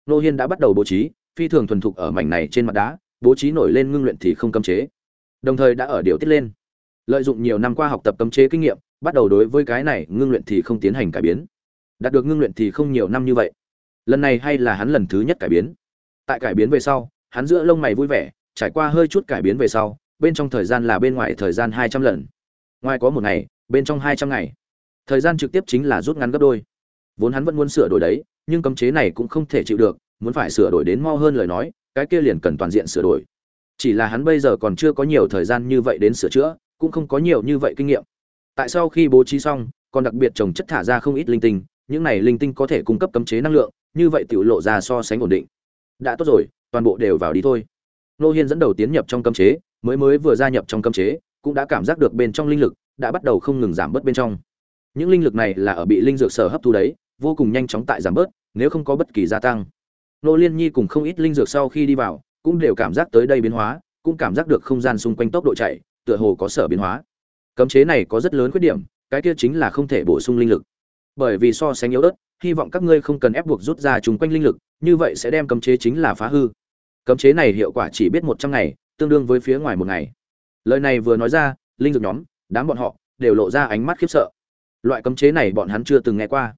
nô hiên đã bắt đầu bố trí, phi thường thuần thục ở mảnh này trên mặt đá, bố trí nổi lên ngưng luyện thì không cấm chế. Đồng thời đã ở điều tiết lên. Lợi dụng nhiều năm qua học tập cấm chế kinh nghiệm, bắt đầu đối với cái này ngưng luyện thì không tiến hành cải biến. Đạt được ngưng luyện thì không nhiều năm như vậy. Lần này hay là hắn lần thứ nhất cải biến. Tại cải biến về sau, hắn giữa lông mày vui vẻ, trải qua hơi chút cải biến về sau, bên trong thời gian là bên ngoài thời gian hai trăm lần. Ngoài có một ngày, bên trong hai trăm ngày. Thời gian trực tiếp chính là rút ngắn gấp đôi. Vốn hắn vẫn muốn sửa đổi đấy nhưng cấm chế này cũng không thể chịu được, muốn phải sửa đổi đến mau hơn lời nói, cái kia liền cần toàn diện sửa đổi. Chỉ là hắn bây giờ còn chưa có nhiều thời gian như vậy đến sửa chữa, cũng không có nhiều như vậy kinh nghiệm. Tại sau khi bố trí xong, còn đặc biệt trồng chất thả ra không ít linh tinh, những này linh tinh có thể cung cấp cấm chế năng lượng, như vậy tiểu lộ ra so sánh ổn định. Đã tốt rồi, toàn bộ đều vào đi thôi. Nô hiên dẫn đầu tiến nhập trong cấm chế, mới mới vừa gia nhập trong cấm chế, cũng đã cảm giác được bên trong linh lực đã bắt đầu không ngừng giảm bớt bên trong. Những linh lực này là ở bị linh dược sở hấp thu đấy, vô cùng nhanh chóng tại giảm bớt nếu không có bất kỳ gia tăng. Nô liên nhi cùng không ít linh dược sau khi đi vào, cũng đều cảm giác tới đây biến hóa, cũng cảm giác được không gian xung quanh tốc độ chạy, tựa hồ có sở biến hóa. Cấm chế này có rất lớn khuyết điểm, cái kia chính là không thể bổ sung linh lực. Bởi vì so sánh yếu ớt, hy vọng các ngươi không cần ép buộc rút ra chung quanh linh lực, như vậy sẽ đem cấm chế chính là phá hư. Cấm chế này hiệu quả chỉ biết một trăm ngày, tương đương với phía ngoài một ngày. Lời này vừa nói ra, linh dược nhóm, đám bọn họ đều lộ ra ánh mắt khiếp sợ. Loại cấm chế này bọn hắn chưa từng nghe qua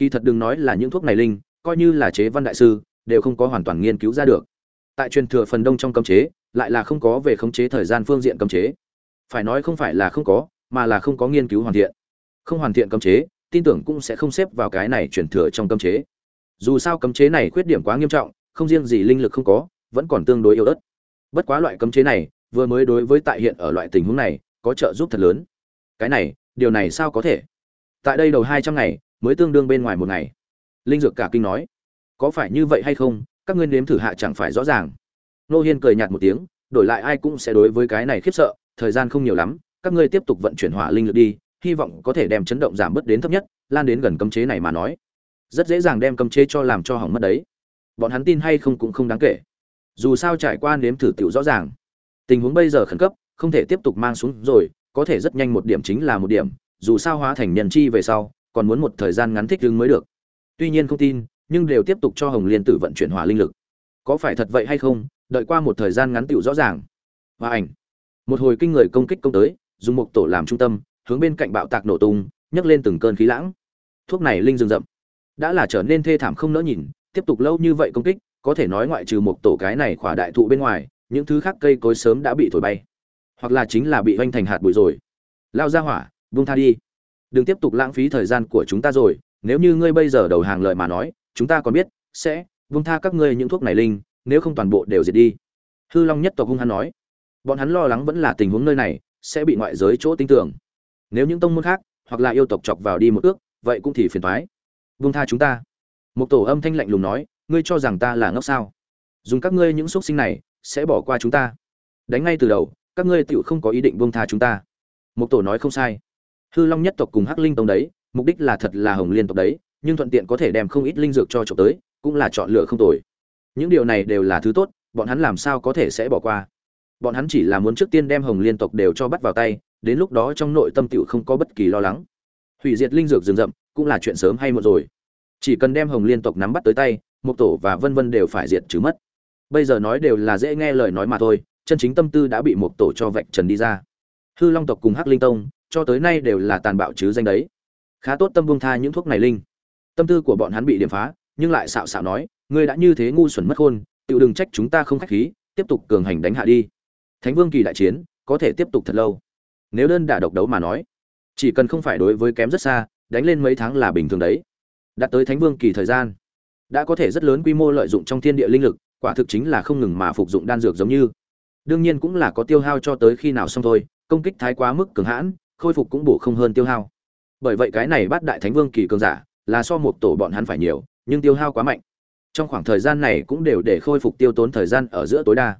kỳ thật đừng nói là những thuốc này linh, coi như là chế văn đại sư, đều không có hoàn toàn nghiên cứu ra được. Tại truyền thừa phần đông trong cấm chế, lại là không có về khống chế thời gian phương diện cấm chế. Phải nói không phải là không có, mà là không có nghiên cứu hoàn thiện. Không hoàn thiện cấm chế, tin tưởng cũng sẽ không xếp vào cái này truyền thừa trong cấm chế. Dù sao cấm chế này khuyết điểm quá nghiêm trọng, không riêng gì linh lực không có, vẫn còn tương đối yếu ớt. Bất quá loại cấm chế này, vừa mới đối với tại hiện ở loại tình huống này, có trợ giúp thật lớn. Cái này, điều này sao có thể? Tại đây đầu hai trăm ngày mới tương đương bên ngoài một ngày. Linh dược cả kinh nói, có phải như vậy hay không? Các ngươi nếm thử hạ chẳng phải rõ ràng. Nô hiên cười nhạt một tiếng, đổi lại ai cũng sẽ đối với cái này khiếp sợ, thời gian không nhiều lắm, các ngươi tiếp tục vận chuyển hỏa linh lực đi, hy vọng có thể đem chấn động giảm bớt đến thấp nhất, lan đến gần cấm chế này mà nói. Rất dễ dàng đem cấm chế cho làm cho hỏng mất đấy. Bọn hắn tin hay không cũng không đáng kể. Dù sao trải qua nếm thử tiểu rõ ràng. Tình huống bây giờ khẩn cấp, không thể tiếp tục mang xuống rồi, có thể rất nhanh một điểm chính là một điểm, dù sao hóa thành nhân chi về sau còn muốn một thời gian ngắn thích ứng mới được. Tuy nhiên không tin, nhưng đều tiếp tục cho hồng liên tử vận chuyển hỏa linh lực. Có phải thật vậy hay không, đợi qua một thời gian ngắn tựu rõ ràng. Và ảnh. Một hồi kinh người công kích công tới, dùng một tổ làm trung tâm, hướng bên cạnh bạo tạc nổ tung, nhấc lên từng cơn khí lãng. Thuốc này linh rừng rậm. Đã là trở nên thê thảm không nỡ nhìn, tiếp tục lâu như vậy công kích, có thể nói ngoại trừ một tổ cái này khỏa đại thụ bên ngoài, những thứ khác cây cối sớm đã bị thổi bay. Hoặc là chính là bị vênh thành hạt bụi rồi. Lao ra hỏa, buông tha đi đừng tiếp tục lãng phí thời gian của chúng ta rồi, nếu như ngươi bây giờ đầu hàng lợi mà nói, chúng ta còn biết, sẽ vung tha các ngươi những thuốc này linh, nếu không toàn bộ đều diệt đi. Hư long nhất tộc hung hắn nói. Bọn hắn lo lắng vẫn là tình huống nơi này, sẽ bị ngoại giới chỗ tin tưởng. Nếu những tông môn khác, hoặc là yêu tộc chọc vào đi một ước, vậy cũng thì phiền toái. Vung tha chúng ta. Một tổ âm thanh lạnh lùng nói, ngươi cho rằng ta là ngốc sao? Dùng các ngươi những xúc sinh này, sẽ bỏ qua chúng ta. Đánh ngay từ đầu, các ngươi tựu không có ý định buông tha chúng ta. Một tổ nói không sai hư long nhất tộc cùng hắc linh tông đấy, mục đích là thật là hồng liên tộc đấy, nhưng thuận tiện có thể đem không ít linh dược cho trộm tới, cũng là chọn lựa không tồi. Những điều này đều là thứ tốt, bọn hắn làm sao có thể sẽ bỏ qua? Bọn hắn chỉ là muốn trước tiên đem hồng liên tộc đều cho bắt vào tay, đến lúc đó trong nội tâm tiểu không có bất kỳ lo lắng. Hủy diệt linh dược rừng rậm, cũng là chuyện sớm hay muộn rồi. Chỉ cần đem hồng liên tộc nắm bắt tới tay một tổ và vân vân đều phải diệt trừ mất. Bây giờ nói đều là dễ nghe lời nói mà thôi, chân chính tâm tư đã bị một tổ cho vạch trần đi ra. Hư long tộc cùng hắc linh tông cho tới nay đều là tàn bạo chứ danh đấy. Khá tốt tâm buông tha những thuốc này linh. Tâm tư của bọn hắn bị điểm phá, nhưng lại xạo xạo nói, ngươi đã như thế ngu xuẩn mất khôn tự đừng trách chúng ta không khách khí, tiếp tục cường hành đánh hạ đi. Thánh vương kỳ đại chiến, có thể tiếp tục thật lâu. Nếu đơn đả độc đấu mà nói, chỉ cần không phải đối với kém rất xa, đánh lên mấy tháng là bình thường đấy. Đạt tới thánh vương kỳ thời gian, đã có thể rất lớn quy mô lợi dụng trong thiên địa linh lực, quả thực chính là không ngừng mà phục dụng đan dược giống như. Đương nhiên cũng là có tiêu hao cho tới khi nào xong thôi, công kích thái quá mức cường hãn khôi phục cũng bổ không hơn tiêu hao. Bởi vậy cái này bắt đại thánh vương kỳ cường giả là so một tổ bọn hắn phải nhiều, nhưng tiêu hao quá mạnh. Trong khoảng thời gian này cũng đều để khôi phục tiêu tốn thời gian ở giữa tối đa.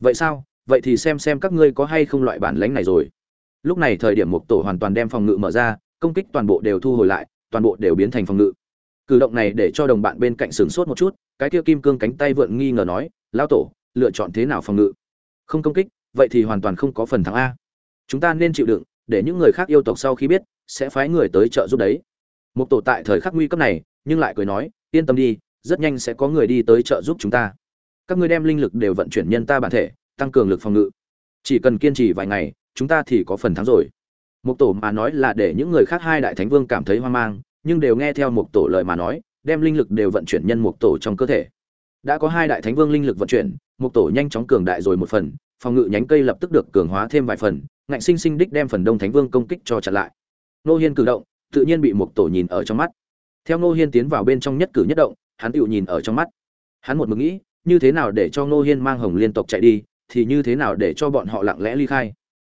Vậy sao? Vậy thì xem xem các ngươi có hay không loại bản lãnh này rồi. Lúc này thời điểm một tổ hoàn toàn đem phòng ngự mở ra, công kích toàn bộ đều thu hồi lại, toàn bộ đều biến thành phòng ngự. Cử động này để cho đồng bạn bên cạnh sửng sốt một chút, cái kia kim cương cánh tay vượn nghi ngờ nói lao tổ, lựa chọn thế nào phòng ngự? Không công kích, vậy thì hoàn toàn không có phần thắng a. Chúng ta nên chịu đựng để những người khác yêu tộc sau khi biết, sẽ phái người tới trợ giúp đấy. Một tổ tại thời khắc nguy cấp này, nhưng lại cười nói, yên tâm đi, rất nhanh sẽ có người đi tới trợ giúp chúng ta. Các ngươi đem linh lực đều vận chuyển nhân ta bản thể, tăng cường lực phòng ngự. Chỉ cần kiên trì vài ngày, chúng ta thì có phần thắng rồi. Một tổ mà nói là để những người khác hai đại thánh vương cảm thấy hoang mang, nhưng đều nghe theo một tổ lời mà nói, đem linh lực đều vận chuyển nhân một tổ trong cơ thể. Đã có hai đại thánh vương linh lực vận chuyển một tổ nhanh chóng cường đại rồi một phần phòng ngự nhánh cây lập tức được cường hóa thêm vài phần, ngạnh sinh sinh đích đem phần đông thánh vương công kích cho chặn lại. Nô hiên cử động, tự nhiên bị một tổ nhìn ở trong mắt. Theo nô hiên tiến vào bên trong nhất cử nhất động, hắn tự nhìn ở trong mắt. Hắn một mực nghĩ, như thế nào để cho nô hiên mang hồng liên tộc chạy đi, thì như thế nào để cho bọn họ lặng lẽ ly khai.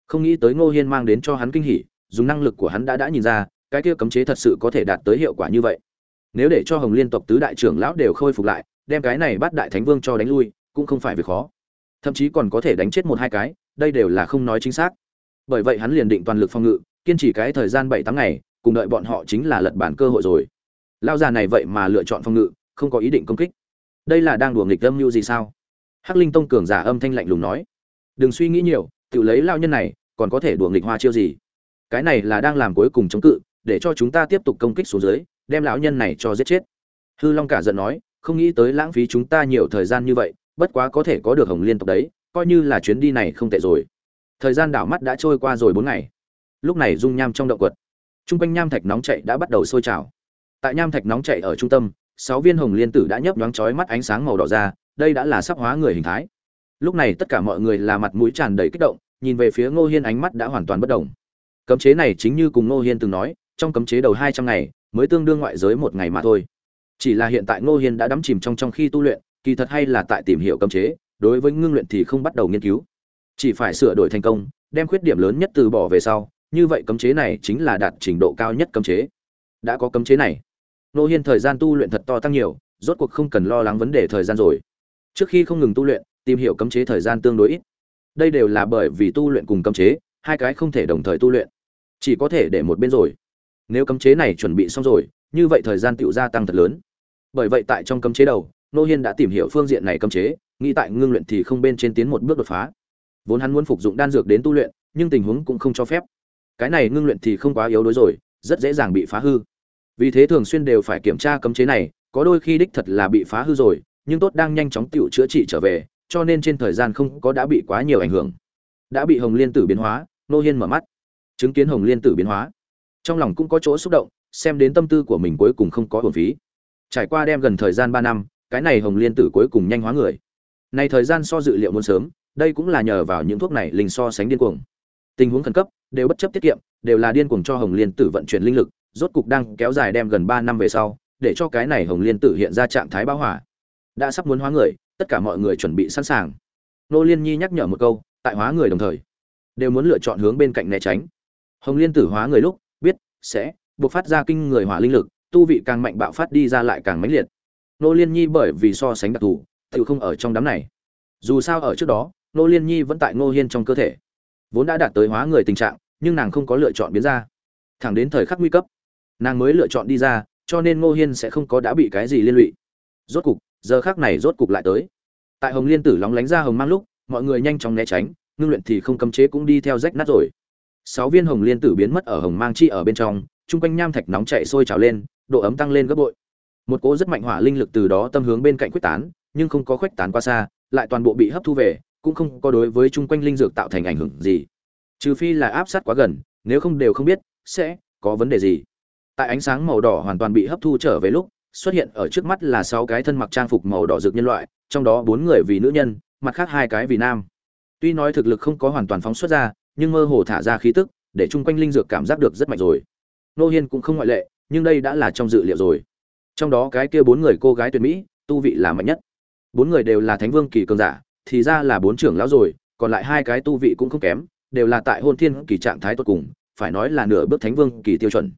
Không nghĩ tới ngô hiên mang đến cho hắn kinh hỉ, dùng năng lực của hắn đã đã nhìn ra, cái kia cấm chế thật sự có thể đạt tới hiệu quả như vậy. Nếu để cho hồng liên tộc tứ đại trưởng lão đều khôi phục lại, đem cái này bắt đại thánh vương cho đánh lui, cũng không phải việc khó thậm chí còn có thể đánh chết một hai cái, đây đều là không nói chính xác. Bởi vậy hắn liền định toàn lực phòng ngự, kiên trì cái thời gian bảy tháng ngày, cùng đợi bọn họ chính là lật bản cơ hội rồi. Lao già này vậy mà lựa chọn phòng ngự, không có ý định công kích. Đây là đang đùa nghịch âm mưu gì sao? Hắc linh tông cường giả âm thanh lạnh lùng nói. Đừng suy nghĩ nhiều, tự lấy lao nhân này, còn có thể đùa nghịch hoa chiêu gì? Cái này là đang làm cuối cùng chống cự, để cho chúng ta tiếp tục công kích xuống dưới, đem lão nhân này cho giết chết. Hư long cả giận nói, không nghĩ tới lãng phí chúng ta nhiều thời gian như vậy bất quá có thể có được hồng liên tộc đấy, coi như là chuyến đi này không tệ rồi. Thời gian đảo mắt đã trôi qua rồi bốn ngày. Lúc này dung nham trong động quật. T r u n g quanh nham thạch nóng chạy đã bắt đầu sôi trào. Tại nham thạch nóng chạy ở trung tâm, sáu viên hồng liên tử đã nhấp nhoáng chói mắt ánh sáng màu đỏ ra, đây đã là sắp hóa người hình thái. Lúc này tất cả mọi người là mặt mũi tràn đầy kích động, nhìn về phía ngô hiên ánh mắt đã hoàn toàn bất đồng cấm chế này chính như cùng ngô hiên từng nói, trong cấm chế đầu hai trăm ngày, mới tương đương ngoại giới một ngày mà thôi. Chỉ là hiện tại ngô hiên đã đắm chìm trong trong khi tu luyện kỳ thật hay là tại tìm hiểu cấm chế, đối với ngưng luyện thì không bắt đầu nghiên cứu. Chỉ phải sửa đổi thành công, đem khuyết điểm lớn nhất từ bỏ về sau, như vậy cấm chế này chính là đạt trình độ cao nhất cấm chế. Đã có cấm chế này. Nô hiên thời gian tu luyện thật to tăng nhiều, rốt cuộc không cần lo lắng vấn đề thời gian rồi. Trước khi không ngừng tu luyện, tìm hiểu cấm chế thời gian tương đối ít. Đây đều là bởi vì tu luyện cùng cấm chế, hai cái không thể đồng thời tu luyện. Chỉ có thể để một bên rồi. Nếu cấm chế này chuẩn bị xong rồi, như vậy thời gian tựu gia tăng thật lớn. Bởi vậy tại trong cấm chế đầu nô hiên đã tìm hiểu phương diện này cấm chế, nghĩ tại ngưng luyện thì không bên trên tiến một bước đột phá. Vốn hắn muốn phục dụng đan dược đến tu luyện, nhưng tình huống cũng không cho phép. Cái này ngưng luyện thì không quá yếu đối rồi, rất dễ dàng bị phá hư. Vì thế thường xuyên đều phải kiểm tra cấm chế này, có đôi khi đích thật là bị phá hư rồi, nhưng tốt đang nhanh chóng tựu chữa trị trở về, cho nên trên thời gian không có đã bị quá nhiều ảnh hưởng. Đã bị hồng liên tử biến hóa, nô hiên mở mắt. Chứng kiến hồng liên tử biến hóa, trong lòng cũng có chỗ xúc động, xem đến tâm tư của mình cuối cùng không có hồn phí. Trải qua đem gần thời gian ba năm cái này hồng liên tử cuối cùng nhanh hóa người. Này thời gian so dự liệu muốn sớm, đây cũng là nhờ vào những thuốc này linh so sánh điên cuồng. Tình huống khẩn cấp, đều bất chấp tiết kiệm, đều là điên cuồng cho hồng liên tử vận chuyển linh lực, rốt cục đang kéo dài đem gần ba năm về sau, để cho cái này hồng liên tử hiện ra trạng thái bão hỏa đã sắp muốn hóa người, tất cả mọi người chuẩn bị sẵn sàng. Nô liên nhi nhắc nhở một câu, tại hóa người đồng thời, đều muốn lựa chọn hướng bên cạnh né tránh. Hồng liên tử hóa người lúc, biết, sẽ buộc phát ra kinh người hỏa linh lực, tu vị càng mạnh bạo phát đi ra lại càng mãnh liệt nô liên nhi bởi vì so sánh đặc thù, tự không ở trong đám này. Dù sao ở trước đó, nô liên nhi vẫn tại ngô hiên trong cơ thể. Vốn đã đạt tới hóa người tình trạng, nhưng nàng không có lựa chọn biến ra. Thẳng đến thời khắc nguy cấp, nàng mới lựa chọn đi ra, cho nên ngô hiên sẽ không có đã bị cái gì liên lụy. Rốt cục, giờ khác này rốt cục lại tới. Tại hồng liên tử lóng lánh ra hồng mang lúc, mọi người nhanh chóng né tránh, ngưng luyện thì không cấm chế cũng đi theo rách nát rồi. Sáu viên hồng liên tử biến mất ở hồng mang chi ở bên trong, chung quanh nham thạch nóng chạy sôi trào lên, độ ấm tăng lên gấp bội một cỗ rất mạnh hỏa linh lực từ đó tâm hướng bên cạnh quyết tán, nhưng không có khuếch tán qua xa, lại toàn bộ bị hấp thu về, cũng không có đối với chung quanh linh dược tạo thành ảnh hưởng gì. Trừ phi là áp sát quá gần, nếu không đều không biết sẽ có vấn đề gì. Tại ánh sáng màu đỏ hoàn toàn bị hấp thu trở về lúc, xuất hiện ở trước mắt là sáu cái thân mặc trang phục màu đỏ dược nhân loại, trong đó bốn người vì nữ nhân, mặt khác hai cái vì nam. Tuy nói thực lực không có hoàn toàn phóng xuất ra, nhưng mơ hồ thả ra khí tức, để chung quanh linh dược cảm giác được rất mạnh rồi. Nô hiên cũng không ngoại lệ, nhưng đây đã là trong dự liệu rồi trong đó cái kia bốn người cô gái tuyệt mỹ, tu vị là mạnh nhất. Bốn người đều là thánh vương kỳ cường giả, thì ra là bốn trưởng lão rồi, còn lại hai cái tu vị cũng không kém, đều là tại hôn thiên kỳ trạng thái tốt cùng, phải nói là nửa bước thánh vương kỳ tiêu chuẩn.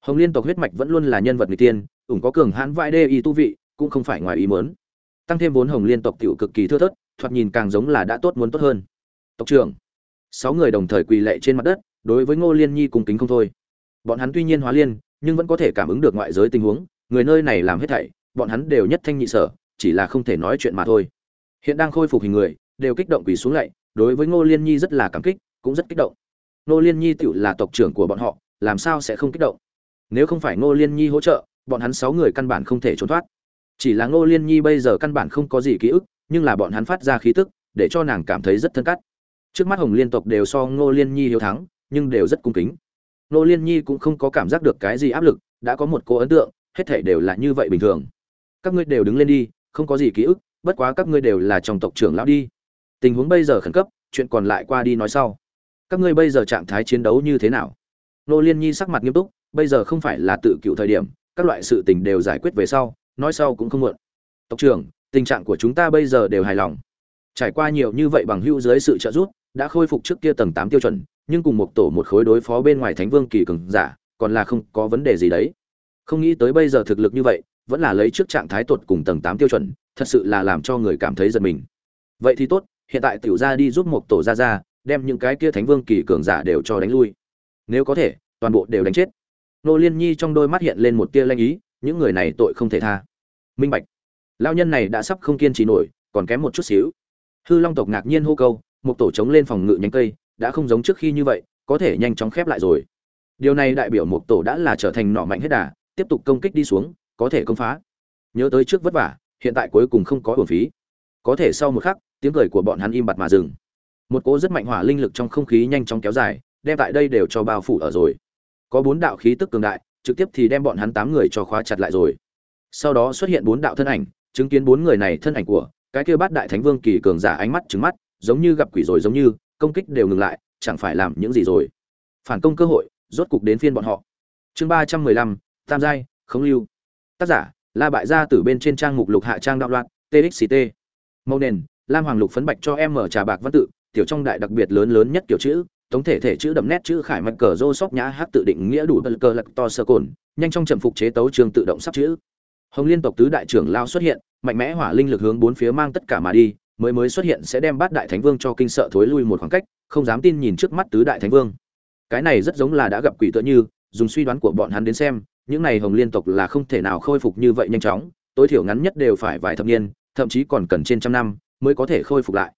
Hồng liên tộc huyết mạch vẫn luôn là nhân vật người tiên, ủng có cường hãn vãi đê y tu vị, cũng không phải ngoài ý muốn. Tăng thêm vốn hồng liên tộc tiểu cực kỳ thưa thớt, thoạt nhìn càng giống là đã tốt muốn tốt hơn. Tộc trưởng, sáu người đồng thời quỳ lệ trên mặt đất, đối với ngô liên nhi cùng kính không thôi. Bọn hắn tuy nhiên hóa liên, nhưng vẫn có thể cảm ứng được ngoại giới tình huống người nơi này làm hết thảy, bọn hắn đều nhất thanh nhị sở, chỉ là không thể nói chuyện mà thôi. Hiện đang khôi phục hình người, đều kích động quỳ xuống lạy, đối với ngô liên nhi rất là cảm kích, cũng rất kích động. Ngô liên nhi tự là tộc trưởng của bọn họ, làm sao sẽ không kích động? Nếu không phải ngô liên nhi hỗ trợ, bọn hắn sáu người căn bản không thể trốn thoát. Chỉ là ngô liên nhi bây giờ căn bản không có gì ký ức, nhưng là bọn hắn phát ra khí tức, để cho nàng cảm thấy rất thân cắt. Trước mắt hồng liên tộc đều so ngô liên nhi hiếu thắng, nhưng đều rất cung kính. Ngô liên nhi cũng không có cảm giác được cái gì áp lực, đã có một cô ấn tượng hết thảy đều là như vậy bình thường. Các ngươi đều đứng lên đi, không có gì ký ức, bất quá các ngươi đều là trong tộc trưởng lão đi. Tình huống bây giờ khẩn cấp, chuyện còn lại qua đi nói sau. Các ngươi bây giờ trạng thái chiến đấu như thế nào? Nô liên nhi sắc mặt nghiêm túc, bây giờ không phải là tự cựu thời điểm, các loại sự tình đều giải quyết về sau, nói sau cũng không muộn. Tộc trưởng, tình trạng của chúng ta bây giờ đều hài lòng. Trải qua nhiều như vậy bằng hữu dưới sự trợ giúp, đã khôi phục trước kia tầng tám tiêu chuẩn, nhưng cùng một tổ một khối đối phó bên ngoài thánh vương kỳ cường giả, còn là không có vấn đề gì đấy không nghĩ tới bây giờ thực lực như vậy, vẫn là lấy trước trạng thái tuột cùng tầng tám tiêu chuẩn, thật sự là làm cho người cảm thấy giật mình. Vậy thì tốt, hiện tại tiểu gia đi giúp một tổ gia gia, đem những cái kia thánh vương kỳ cường giả đều cho đánh lui. Nếu có thể, toàn bộ đều đánh chết. Nô liên nhi trong đôi mắt hiện lên một tia lanh ý, những người này tội không thể tha. Minh bạch. Lao nhân này đã sắp không kiên trì nổi, còn kém một chút xíu. Hư long tộc ngạc nhiên hô câu, một tổ chống lên phòng ngự nhánh cây, đã không giống trước khi như vậy, có thể nhanh chóng khép lại rồi. Điều này đại biểu một tổ đã là trở thành nỏ mạnh hết đà tiếp tục công kích đi xuống, có thể công phá. Nhớ tới trước vất vả, hiện tại cuối cùng không có uổng phí. Có thể sau một khắc, tiếng cười của bọn hắn im bặt mà dừng. Một cỗ rất mạnh hỏa linh lực trong không khí nhanh chóng kéo dài, đem tại đây đều cho bao phủ ở rồi. Có bốn đạo khí tức cường đại, trực tiếp thì đem bọn hắn tám người cho khóa chặt lại rồi. Sau đó xuất hiện bốn đạo thân ảnh, chứng kiến bốn người này thân ảnh của cái kia bát đại thánh vương kỳ cường giả ánh mắt trứng mắt, giống như gặp quỷ rồi giống như, công kích đều ngừng lại, chẳng phải làm những gì rồi. Phản công cơ hội, rốt cục đến phiên bọn họ. Chương ba trăm mười lăm tam giai khống lưu. Tác giả, la bại gia từ bên trên trang mục lục hạ trang đạo loạn txct màu nền, lam hoàng lục phấn bạch cho em mở trà bạc văn tự, tiểu trong đại đặc biệt lớn lớn nhất kiểu chữ tổng thể thể chữ đậm nét chữ khải mạch cờ rô sóc nhã hát tự định nghĩa đủ bật cờ lật to sơ cồn, nhanh trong trầm phục chế tấu trường tự động sắp chữ. Hồng liên tộc tứ đại trưởng lao xuất hiện, mạnh mẽ hỏa linh lực hướng bốn phía mang tất cả mà đi, mới mới xuất hiện sẽ đem bát đại thánh vương cho kinh sợ thối lui một khoảng cách, không dám tin nhìn trước mắt tứ đại thánh vương. Cái này rất giống là đã gặp quỷ tựa như, dùng suy đoán của bọn hắn đến xem những này hồng liên tộc là không thể nào khôi phục như vậy nhanh chóng, tối thiểu ngắn nhất đều phải vài thập niên, thậm chí còn cần trên trăm năm mới có thể khôi phục lại.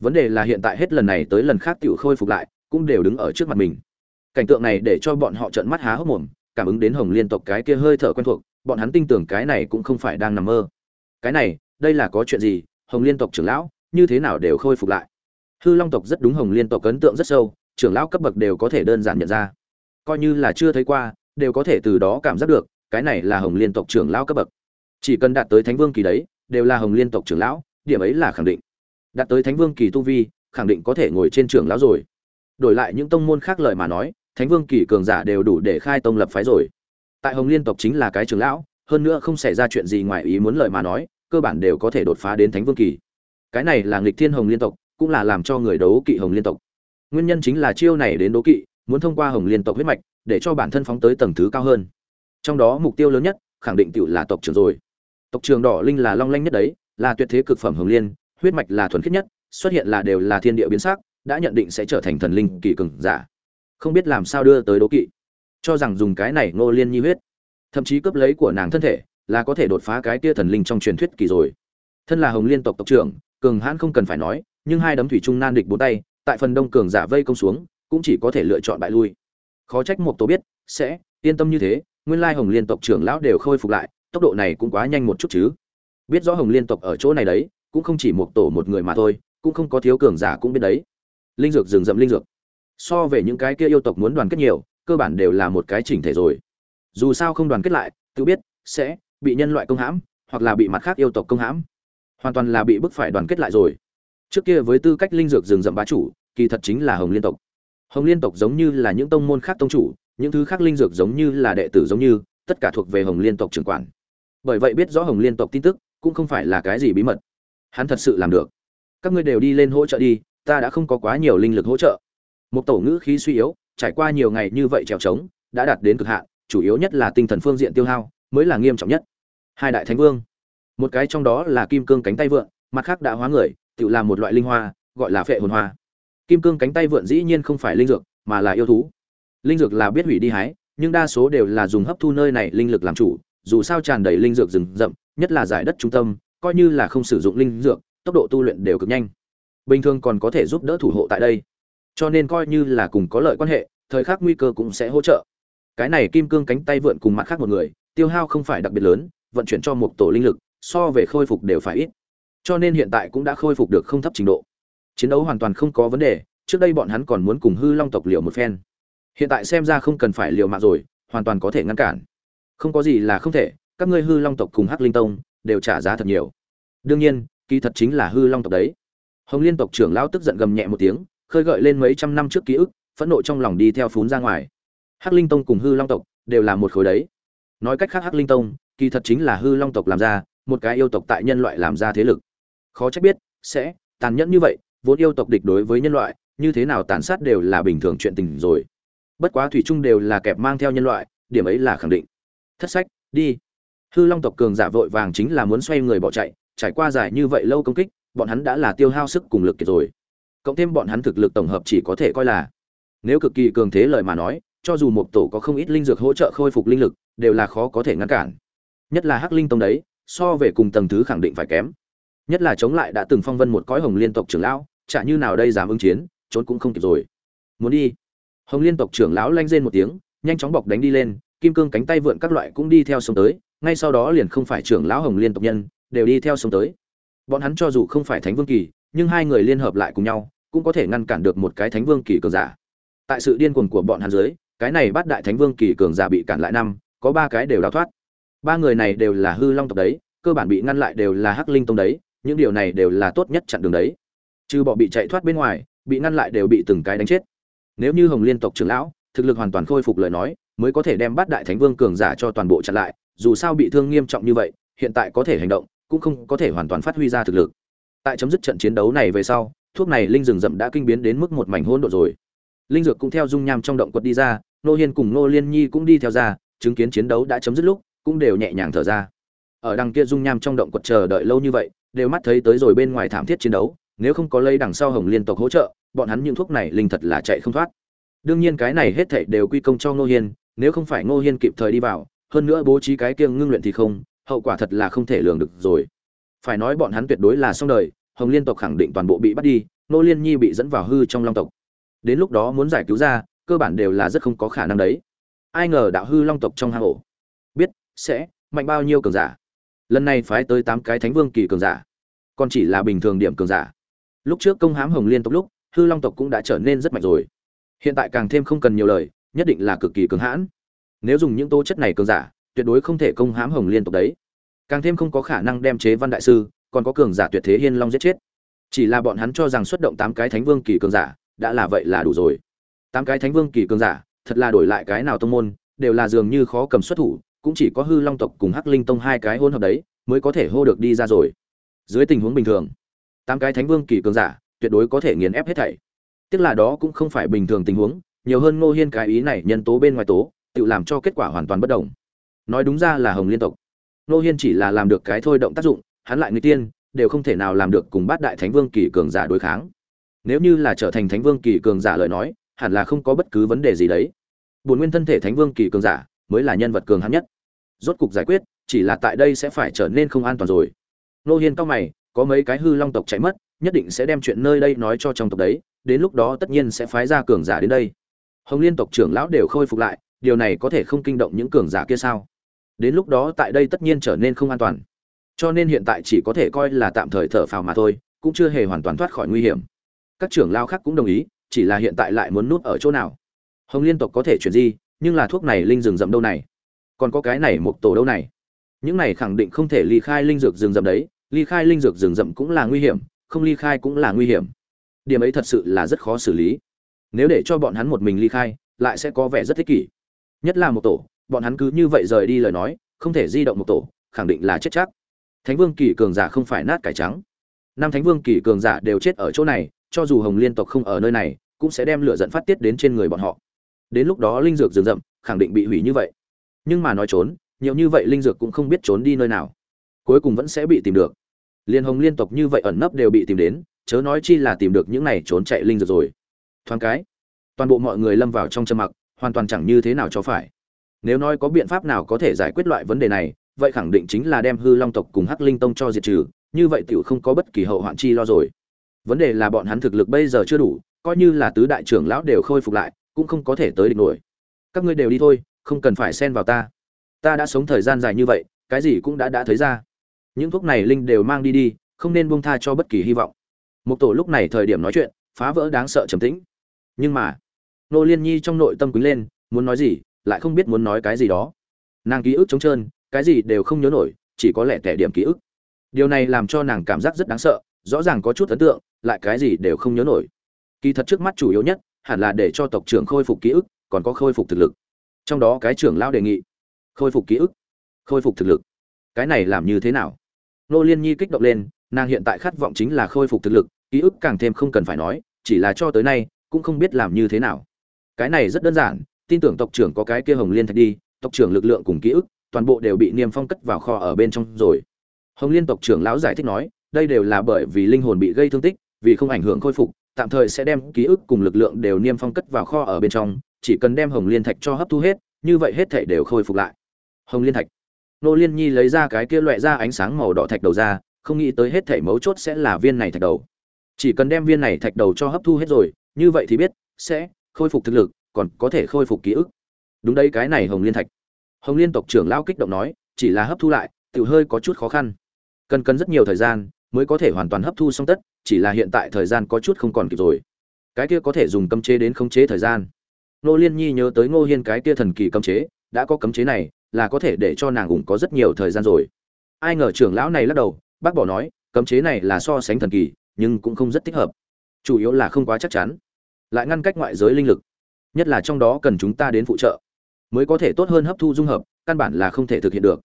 Vấn đề là hiện tại hết lần này tới lần khác tự khôi phục lại, cũng đều đứng ở trước mặt mình. Cảnh tượng này để cho bọn họ trợn mắt há hốc mồm, cảm ứng đến hồng liên tộc cái kia hơi thở quen thuộc, bọn hắn tin tưởng cái này cũng không phải đang nằm mơ. Cái này, đây là có chuyện gì? Hồng liên tộc trưởng lão, như thế nào đều khôi phục lại? Hư long tộc rất đúng, hồng liên tộc ấn tượng rất sâu, trưởng lão cấp bậc đều có thể đơn giản nhận ra. Coi như là chưa thấy qua đều có thể từ đó cảm giác được, cái này là hồng liên tộc trưởng lão cấp bậc. Chỉ cần đạt tới thánh vương kỳ đấy, đều là hồng liên tộc trưởng lão, điểm ấy là khẳng định. Đạt tới thánh vương kỳ tu vi, khẳng định có thể ngồi trên trưởng lão rồi. Đổi lại những tông môn khác lời mà nói, thánh vương kỳ cường giả đều đủ để khai tông lập phái rồi. Tại hồng liên tộc chính là cái trưởng lão, hơn nữa không xảy ra chuyện gì ngoài ý muốn lời mà nói, cơ bản đều có thể đột phá đến thánh vương kỳ. Cái này là nghịch thiên hồng liên tộc, cũng là làm cho người đấu kỵ hồng liên tộc. Nguyên nhân chính là chiêu này đến đấu kỵ muốn thông qua hồng liên tộc huyết mạch để cho bản thân phóng tới tầng thứ cao hơn. Trong đó mục tiêu lớn nhất, khẳng định tựu là tộc trưởng rồi. Tộc trưởng đỏ linh là long lanh nhất đấy, là tuyệt thế cực phẩm hồng liên, huyết mạch là thuần khiết nhất, xuất hiện là đều là thiên địa biến sắc, đã nhận định sẽ trở thành thần linh kỳ cường giả. Không biết làm sao đưa tới đố kỵ. Cho rằng dùng cái này ngô liên nhi huyết. Thậm chí cướp lấy của nàng thân thể, là có thể đột phá cái tia thần linh trong truyền thuyết kỳ rồi. Thân là hồng liên tộc tộc trưởng, cường hãn không cần phải nói, nhưng hai đấm thủy trung nan địch bốn tay, tại phần đông cường giả vây công xuống cũng chỉ có thể lựa chọn bại lui. Khó trách một tổ biết, sẽ, yên tâm như thế, nguyên lai hồng liên tộc trưởng lão đều khôi phục lại, tốc độ này cũng quá nhanh một chút chứ. Biết rõ hồng liên tộc ở chỗ này đấy, cũng không chỉ một tổ một người mà thôi, cũng không có thiếu cường giả cũng biết đấy. Linh dược rừng rậm linh dược. So về những cái kia yêu tộc muốn đoàn kết nhiều, cơ bản đều là một cái chỉnh thể rồi. Dù sao không đoàn kết lại, tự biết, sẽ, bị nhân loại công hãm, hoặc là bị mặt khác yêu tộc công hãm. Hoàn toàn là bị bức phải đoàn kết lại rồi. Trước kia với tư cách linh dược rừng rậm bá chủ, kỳ thật chính là hồng liên tộc hồng liên tộc giống như là những tông môn khác tông chủ những thứ khác linh dược giống như là đệ tử giống như tất cả thuộc về hồng liên tộc trưởng quản. Bởi vậy biết rõ hồng liên tộc tin tức cũng không phải là cái gì bí mật. Hắn thật sự làm được. Các ngươi đều đi lên hỗ trợ đi ta đã không có quá nhiều linh lực hỗ trợ. Một tổ ngữ khí suy yếu trải qua nhiều ngày như vậy trèo trống đã đạt đến cực hạn chủ yếu nhất là tinh thần phương diện tiêu hao mới là nghiêm trọng nhất. Hai đại thánh vương. Một cái trong đó là kim cương cánh tay vượng, mặt khác đã hóa người tự làm một loại linh hoa gọi là phệ hồn hoa kim cương cánh tay vượn dĩ nhiên không phải linh dược, mà là yêu thú. Linh dược là biết hủy đi hái, nhưng đa số đều là dùng hấp thu nơi này linh lực làm chủ, dù sao tràn đầy linh dược rừng rậm, nhất là giải đất trung tâm, coi như là không sử dụng linh dược, tốc độ tu luyện đều cực nhanh. Bình thường còn có thể giúp đỡ thủ hộ tại đây. Cho nên coi như là cùng có lợi quan hệ, thời khắc nguy cơ cũng sẽ hỗ trợ. Cái này kim cương cánh tay vượn cùng mặt khác một người, tiêu hao không phải đặc biệt lớn, vận chuyển cho một tổ linh lực, so về khôi phục đều phải ít. Cho nên hiện tại cũng đã khôi phục được không thấp trình độ chiến đấu hoàn toàn không có vấn đề, trước đây bọn hắn còn muốn cùng hư long tộc liều một phen. Hiện tại xem ra không cần phải liều mạng rồi, hoàn toàn có thể ngăn cản. Không có gì là không thể, các ngươi hư long tộc cùng hắc linh tông đều trả giá thật nhiều. Đương nhiên, kỳ thật chính là hư long tộc đấy. Hồng liên tộc trưởng lão tức giận gầm nhẹ một tiếng, khơi gợi lên mấy trăm năm trước ký ức, phẫn nộ trong lòng đi theo phún ra ngoài. Hắc linh tông cùng hư long tộc đều là một khối đấy. Nói cách khác hắc linh tông, kỳ thật chính là hư long tộc làm ra, một cái yêu tộc tại nhân loại làm ra thế lực. Khó trách biết, sẽ tàn nhẫn như vậy vốn yêu tộc địch đối với nhân loại, như thế nào tàn sát đều là bình thường chuyện tình rồi. Bất quá thủy chung đều là kẹp mang theo nhân loại, điểm ấy là khẳng định. Thất sách, đi. Hư long tộc cường giả vội vàng chính là muốn xoay người bỏ chạy, trải qua dài như vậy lâu công kích, bọn hắn đã là tiêu hao sức cùng lực kiệt rồi. Cộng thêm bọn hắn thực lực tổng hợp chỉ có thể coi là, nếu cực kỳ cường thế lời mà nói, cho dù một tổ có không ít linh dược hỗ trợ khôi phục linh lực, đều là khó có thể ngăn cản. Nhất là hắc linh tông đấy, so về cùng tầng thứ khẳng định phải kém. Nhất là chống lại đã từng phong vân một cõi hồng liên tộc trưởng lão chả như nào đây dám ứng chiến, trốn cũng không kịp rồi. Muốn đi? Hồng liên tộc trưởng lão lanh rên một tiếng, nhanh chóng bọc đánh đi lên, kim cương cánh tay vượn các loại cũng đi theo sông tới, ngay sau đó liền không phải trưởng lão hồng liên tộc nhân, đều đi theo sông tới. Bọn hắn cho dù không phải thánh vương kỳ, nhưng hai người liên hợp lại cùng nhau, cũng có thể ngăn cản được một cái thánh vương kỳ cường giả. Tại sự điên cuồng của bọn hắn dưới, cái này bắt đại thánh vương kỳ cường giả bị cản lại năm, có ba cái đều đào thoát. Ba người này đều là hư long tộc đấy, cơ bản bị ngăn lại đều là hắc linh tông đấy, những điều này đều là tốt nhất chặn đường đấy trừ bỏ bị chạy thoát bên ngoài, bị ngăn lại đều bị từng cái đánh chết. Nếu như hồng liên tộc trưởng lão, thực lực hoàn toàn khôi phục lời nói, mới có thể đem bắt đại thánh vương cường giả cho toàn bộ chặn lại, dù sao bị thương nghiêm trọng như vậy, hiện tại có thể hành động, cũng không có thể hoàn toàn phát huy ra thực lực. Tại chấm dứt trận chiến đấu này về sau, thuốc này linh rừng rậm đã kinh biến đến mức một mảnh hỗn độ rồi. Linh dược cũng theo dung nham trong động quật đi ra nô hiên cùng nô liên nhi cũng đi theo ra, chứng kiến chiến đấu đã chấm dứt lúc, cũng đều nhẹ nhàng thở ra. Ở đằng kia dung nham trong động quật chờ đợi lâu như vậy, đều mắt thấy tới rồi bên ngoài thảm thiết chiến đấu nếu không có lấy đằng sau hồng liên tộc hỗ trợ, bọn hắn những thuốc này linh thật là chạy không thoát. Đương nhiên cái này hết thảy đều quy công cho ngô hiên, nếu không phải ngô hiên kịp thời đi vào, hơn nữa bố trí cái kiêng ngưng luyện thì không, hậu quả thật là không thể lường được rồi. Phải nói bọn hắn tuyệt đối là xong đời, hồng liên tộc khẳng định toàn bộ bị bắt đi nô liên nhi bị dẫn vào hư trong long tộc. Đến lúc đó muốn giải cứu ra, cơ bản đều là rất không có khả năng đấy. Ai ngờ đạo hư long tộc trong hang ổ. Biết, sẽ, mạnh bao nhiêu cường giả. Lần này phái tới tám cái thánh vương kỳ cường giả. Còn chỉ là bình thường điểm cường giả lúc trước công hám hồng liên tộc lúc, hư long tộc cũng đã trở nên rất mạnh rồi. Hiện tại càng thêm không cần nhiều lời, nhất định là cực kỳ cứng hãn. Nếu dùng những tố chất này cường giả, tuyệt đối không thể công hám hồng liên tộc đấy. Càng thêm không có khả năng đem chế văn đại sư, còn có cường giả tuyệt thế hiên long giết chết. Chỉ là bọn hắn cho rằng xuất động tám cái thánh vương kỳ cường giả, đã là vậy là đủ rồi. Tám cái thánh vương kỳ cường giả, thật là đổi lại cái nào tông môn, đều là dường như khó cầm xuất thủ, cũng chỉ có hư long tộc cùng hắc linh tông hai cái hôn hợp đấy, mới có thể hô được đi ra rồi. Dưới tình huống bình thường tám cái thánh vương kỳ cường giả, tuyệt đối có thể nghiền ép hết thảy. Tức là đó cũng không phải bình thường tình huống, nhiều hơn ngô hiên cái ý này nhân tố bên ngoài tố, tự làm cho kết quả hoàn toàn bất đồng. Nói đúng ra là hồng liên tộc. Ngô hiên chỉ là làm được cái thôi động tác dụng, hắn lại người tiên, đều không thể nào làm được cùng bát đại thánh vương kỳ cường giả đối kháng. Nếu như là trở thành thánh vương kỳ cường giả lời nói, hẳn là không có bất cứ vấn đề gì đấy. Bổn nguyên thân thể thánh vương kỳ cường giả mới là nhân vật cường hắn nhất. Rốt cục giải quyết, chỉ là tại đây sẽ phải trở nên không an toàn rồi. Nô hiên cao mày có mấy cái hư long tộc chạy mất, nhất định sẽ đem chuyện nơi đây nói cho trong tộc đấy, đến lúc đó tất nhiên sẽ phái ra cường giả đến đây. Hồng liên tộc trưởng lão đều khôi phục lại, điều này có thể không kinh động những cường giả kia sao? Đến lúc đó tại đây tất nhiên trở nên không an toàn. Cho nên hiện tại chỉ có thể coi là tạm thời thở phào mà thôi, cũng chưa hề hoàn toàn thoát khỏi nguy hiểm. Các trưởng lao khác cũng đồng ý, chỉ là hiện tại lại muốn nút ở chỗ nào? Hồng liên tộc có thể chuyển di, nhưng là thuốc này linh rừng rậm đâu này? Còn có cái này một tổ đâu này? Những này khẳng định không thể ly khai linh dược rừng rậm đấy ly khai linh dược rừng rậm cũng là nguy hiểm, không ly khai cũng là nguy hiểm. Điểm ấy thật sự là rất khó xử lý. Nếu để cho bọn hắn một mình ly khai, lại sẽ có vẻ rất thích kỷ. Nhất là một tổ, bọn hắn cứ như vậy rời đi lời nói, không thể di động một tổ, khẳng định là chết chắc. Thánh vương kỳ cường giả không phải nát cải trắng. Năm thánh vương kỳ cường giả đều chết ở chỗ này, cho dù hồng liên tộc không ở nơi này, cũng sẽ đem lửa dẫn phát tiết đến trên người bọn họ. Đến lúc đó linh dược rừng rậm khẳng định bị hủy như vậy. Nhưng mà nói trốn, nhiều như vậy linh dược cũng không biết trốn đi nơi nào cuối cùng vẫn sẽ bị tìm được. Liên hồng liên tục như vậy ẩn nấp đều bị tìm đến, chớ nói chi là tìm được những này trốn chạy linh dược rồi. Thoáng cái, toàn bộ mọi người lâm vào trong trầm mặc, hoàn toàn chẳng như thế nào cho phải. Nếu nói có biện pháp nào có thể giải quyết loại vấn đề này, vậy khẳng định chính là đem hư long tộc cùng hắc linh tông cho diệt trừ, như vậy tiểu không có bất kỳ hậu hoạn chi lo rồi. Vấn đề là bọn hắn thực lực bây giờ chưa đủ, coi như là tứ đại trưởng lão đều khôi phục lại, cũng không có thể tới địch nổi. Các ngươi đều đi thôi, không cần phải xen vào ta. Ta đã sống thời gian dài như vậy, cái gì cũng đã đã thấy ra những thuốc này linh đều mang đi đi, không nên buông tha cho bất kỳ hy vọng. Một tổ lúc này thời điểm nói chuyện, phá vỡ đáng sợ trầm tĩnh. Nhưng mà, nô liên nhi trong nội tâm quý lên, muốn nói gì, lại không biết muốn nói cái gì đó. Nàng ký ức trống trơn, cái gì đều không nhớ nổi, chỉ có lẻ tẻ điểm ký ức. Điều này làm cho nàng cảm giác rất đáng sợ, rõ ràng có chút ấn tượng, lại cái gì đều không nhớ nổi. Kỳ thật trước mắt chủ yếu nhất, hẳn là để cho tộc trưởng khôi phục ký ức, còn có khôi phục thực lực. Trong đó cái trưởng lao đề nghị, khôi phục ký ức, khôi phục thực lực. Cái này làm như thế nào? Nô liên nhi kích động lên, nàng hiện tại khát vọng chính là khôi phục thực lực, ký ức càng thêm không cần phải nói, chỉ là cho tới nay, cũng không biết làm như thế nào. Cái này rất đơn giản, tin tưởng tộc trưởng có cái kia hồng liên thạch đi, tộc trưởng lực lượng cùng ký ức, toàn bộ đều bị niêm phong cất vào kho ở bên trong rồi. Hồng liên tộc trưởng lão giải thích nói, đây đều là bởi vì linh hồn bị gây thương tích, vì không ảnh hưởng khôi phục, tạm thời sẽ đem ký ức cùng lực lượng đều niêm phong cất vào kho ở bên trong, chỉ cần đem hồng liên thạch cho hấp thu hết, như vậy hết thảy đều khôi phục lại. Hồng liên thạch nô liên nhi lấy ra cái kia loại ra ánh sáng màu đỏ thạch đầu ra, không nghĩ tới hết thảy mấu chốt sẽ là viên này thạch đầu. Chỉ cần đem viên này thạch đầu cho hấp thu hết rồi, như vậy thì biết, sẽ khôi phục thực lực, còn có thể khôi phục ký ức. Đúng đây cái này hồng liên thạch. Hồng liên tộc trưởng lao kích động nói, chỉ là hấp thu lại, tự hơi có chút khó khăn. Cần cần rất nhiều thời gian mới có thể hoàn toàn hấp thu xong tất, chỉ là hiện tại thời gian có chút không còn kịp rồi. Cái kia có thể dùng cấm chế đến khống chế thời gian. Nô liên nhi nhớ tới ngô hiên cái kia thần kỳ cấm chế, đã có cấm chế này là có thể để cho nàng ủng có rất nhiều thời gian rồi. Ai ngờ trưởng lão này lắc đầu, bác bỏ nói, cấm chế này là so sánh thần kỳ, nhưng cũng không rất thích hợp. Chủ yếu là không quá chắc chắn. Lại ngăn cách ngoại giới linh lực. Nhất là trong đó cần chúng ta đến phụ trợ. Mới có thể tốt hơn hấp thu dung hợp, căn bản là không thể thực hiện được.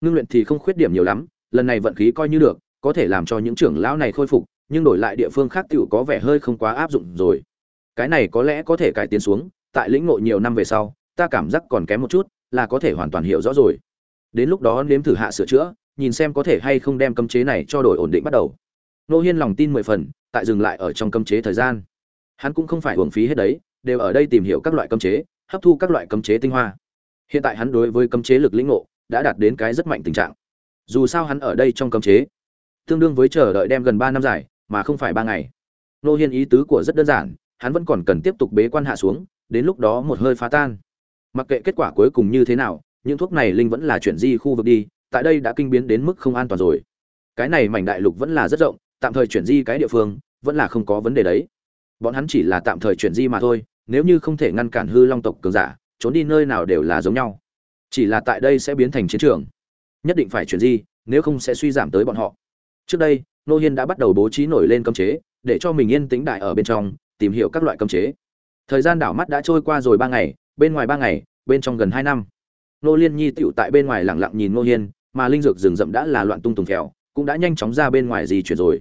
Ngưng luyện thì không khuyết điểm nhiều lắm, lần này vận khí coi như được, có thể làm cho những trưởng lão này khôi phục, nhưng đổi lại địa phương khác tựu có vẻ hơi không quá áp dụng rồi. Cái này có lẽ có thể cải tiến xuống, tại lĩnh ngộ nhiều năm về sau, ta cảm giác còn kém một chút là có thể hoàn toàn hiểu rõ rồi. Đến lúc đó nếm thử hạ sửa chữa, nhìn xem có thể hay không đem cấm chế này cho đổi ổn định bắt đầu. Nô hiên lòng tin mười phần, tại dừng lại ở trong cấm chế thời gian. Hắn cũng không phải hưởng phí hết đấy, đều ở đây tìm hiểu các loại cấm chế, hấp thu các loại cấm chế tinh hoa. Hiện tại hắn đối với cấm chế lực lĩnh ngộ, đã đạt đến cái rất mạnh tình trạng. Dù sao hắn ở đây trong cấm chế, tương đương với chờ đợi đem gần ba năm dài, mà không phải ba ngày. Nô hiên ý tứ của rất đơn giản, hắn vẫn còn cần tiếp tục bế quan hạ xuống, đến lúc đó một hơi phá tan mặc kệ kết quả cuối cùng như thế nào, những thuốc này linh vẫn là chuyển di khu vực đi, tại đây đã kinh biến đến mức không an toàn rồi. Cái này mảnh đại lục vẫn là rất rộng, tạm thời chuyển di cái địa phương, vẫn là không có vấn đề đấy. Bọn hắn chỉ là tạm thời chuyển di mà thôi, nếu như không thể ngăn cản hư long tộc cường giả, trốn đi nơi nào đều là giống nhau. Chỉ là tại đây sẽ biến thành chiến trường. Nhất định phải chuyển di, nếu không sẽ suy giảm tới bọn họ. Trước đây, nô hiên đã bắt đầu bố trí nổi lên cấm chế, để cho mình yên tĩnh đại ở bên trong, tìm hiểu các loại cấm chế. Thời gian đảo mắt đã trôi qua rồi ba ngày bên ngoài ba ngày, bên trong gần hai năm. Nô liên nhi tựu tại bên ngoài lẳng lặng nhìn nô hiên, mà linh dược rừng rậm đã là loạn tung tùng phèo, cũng đã nhanh chóng ra bên ngoài gì chuyển rồi.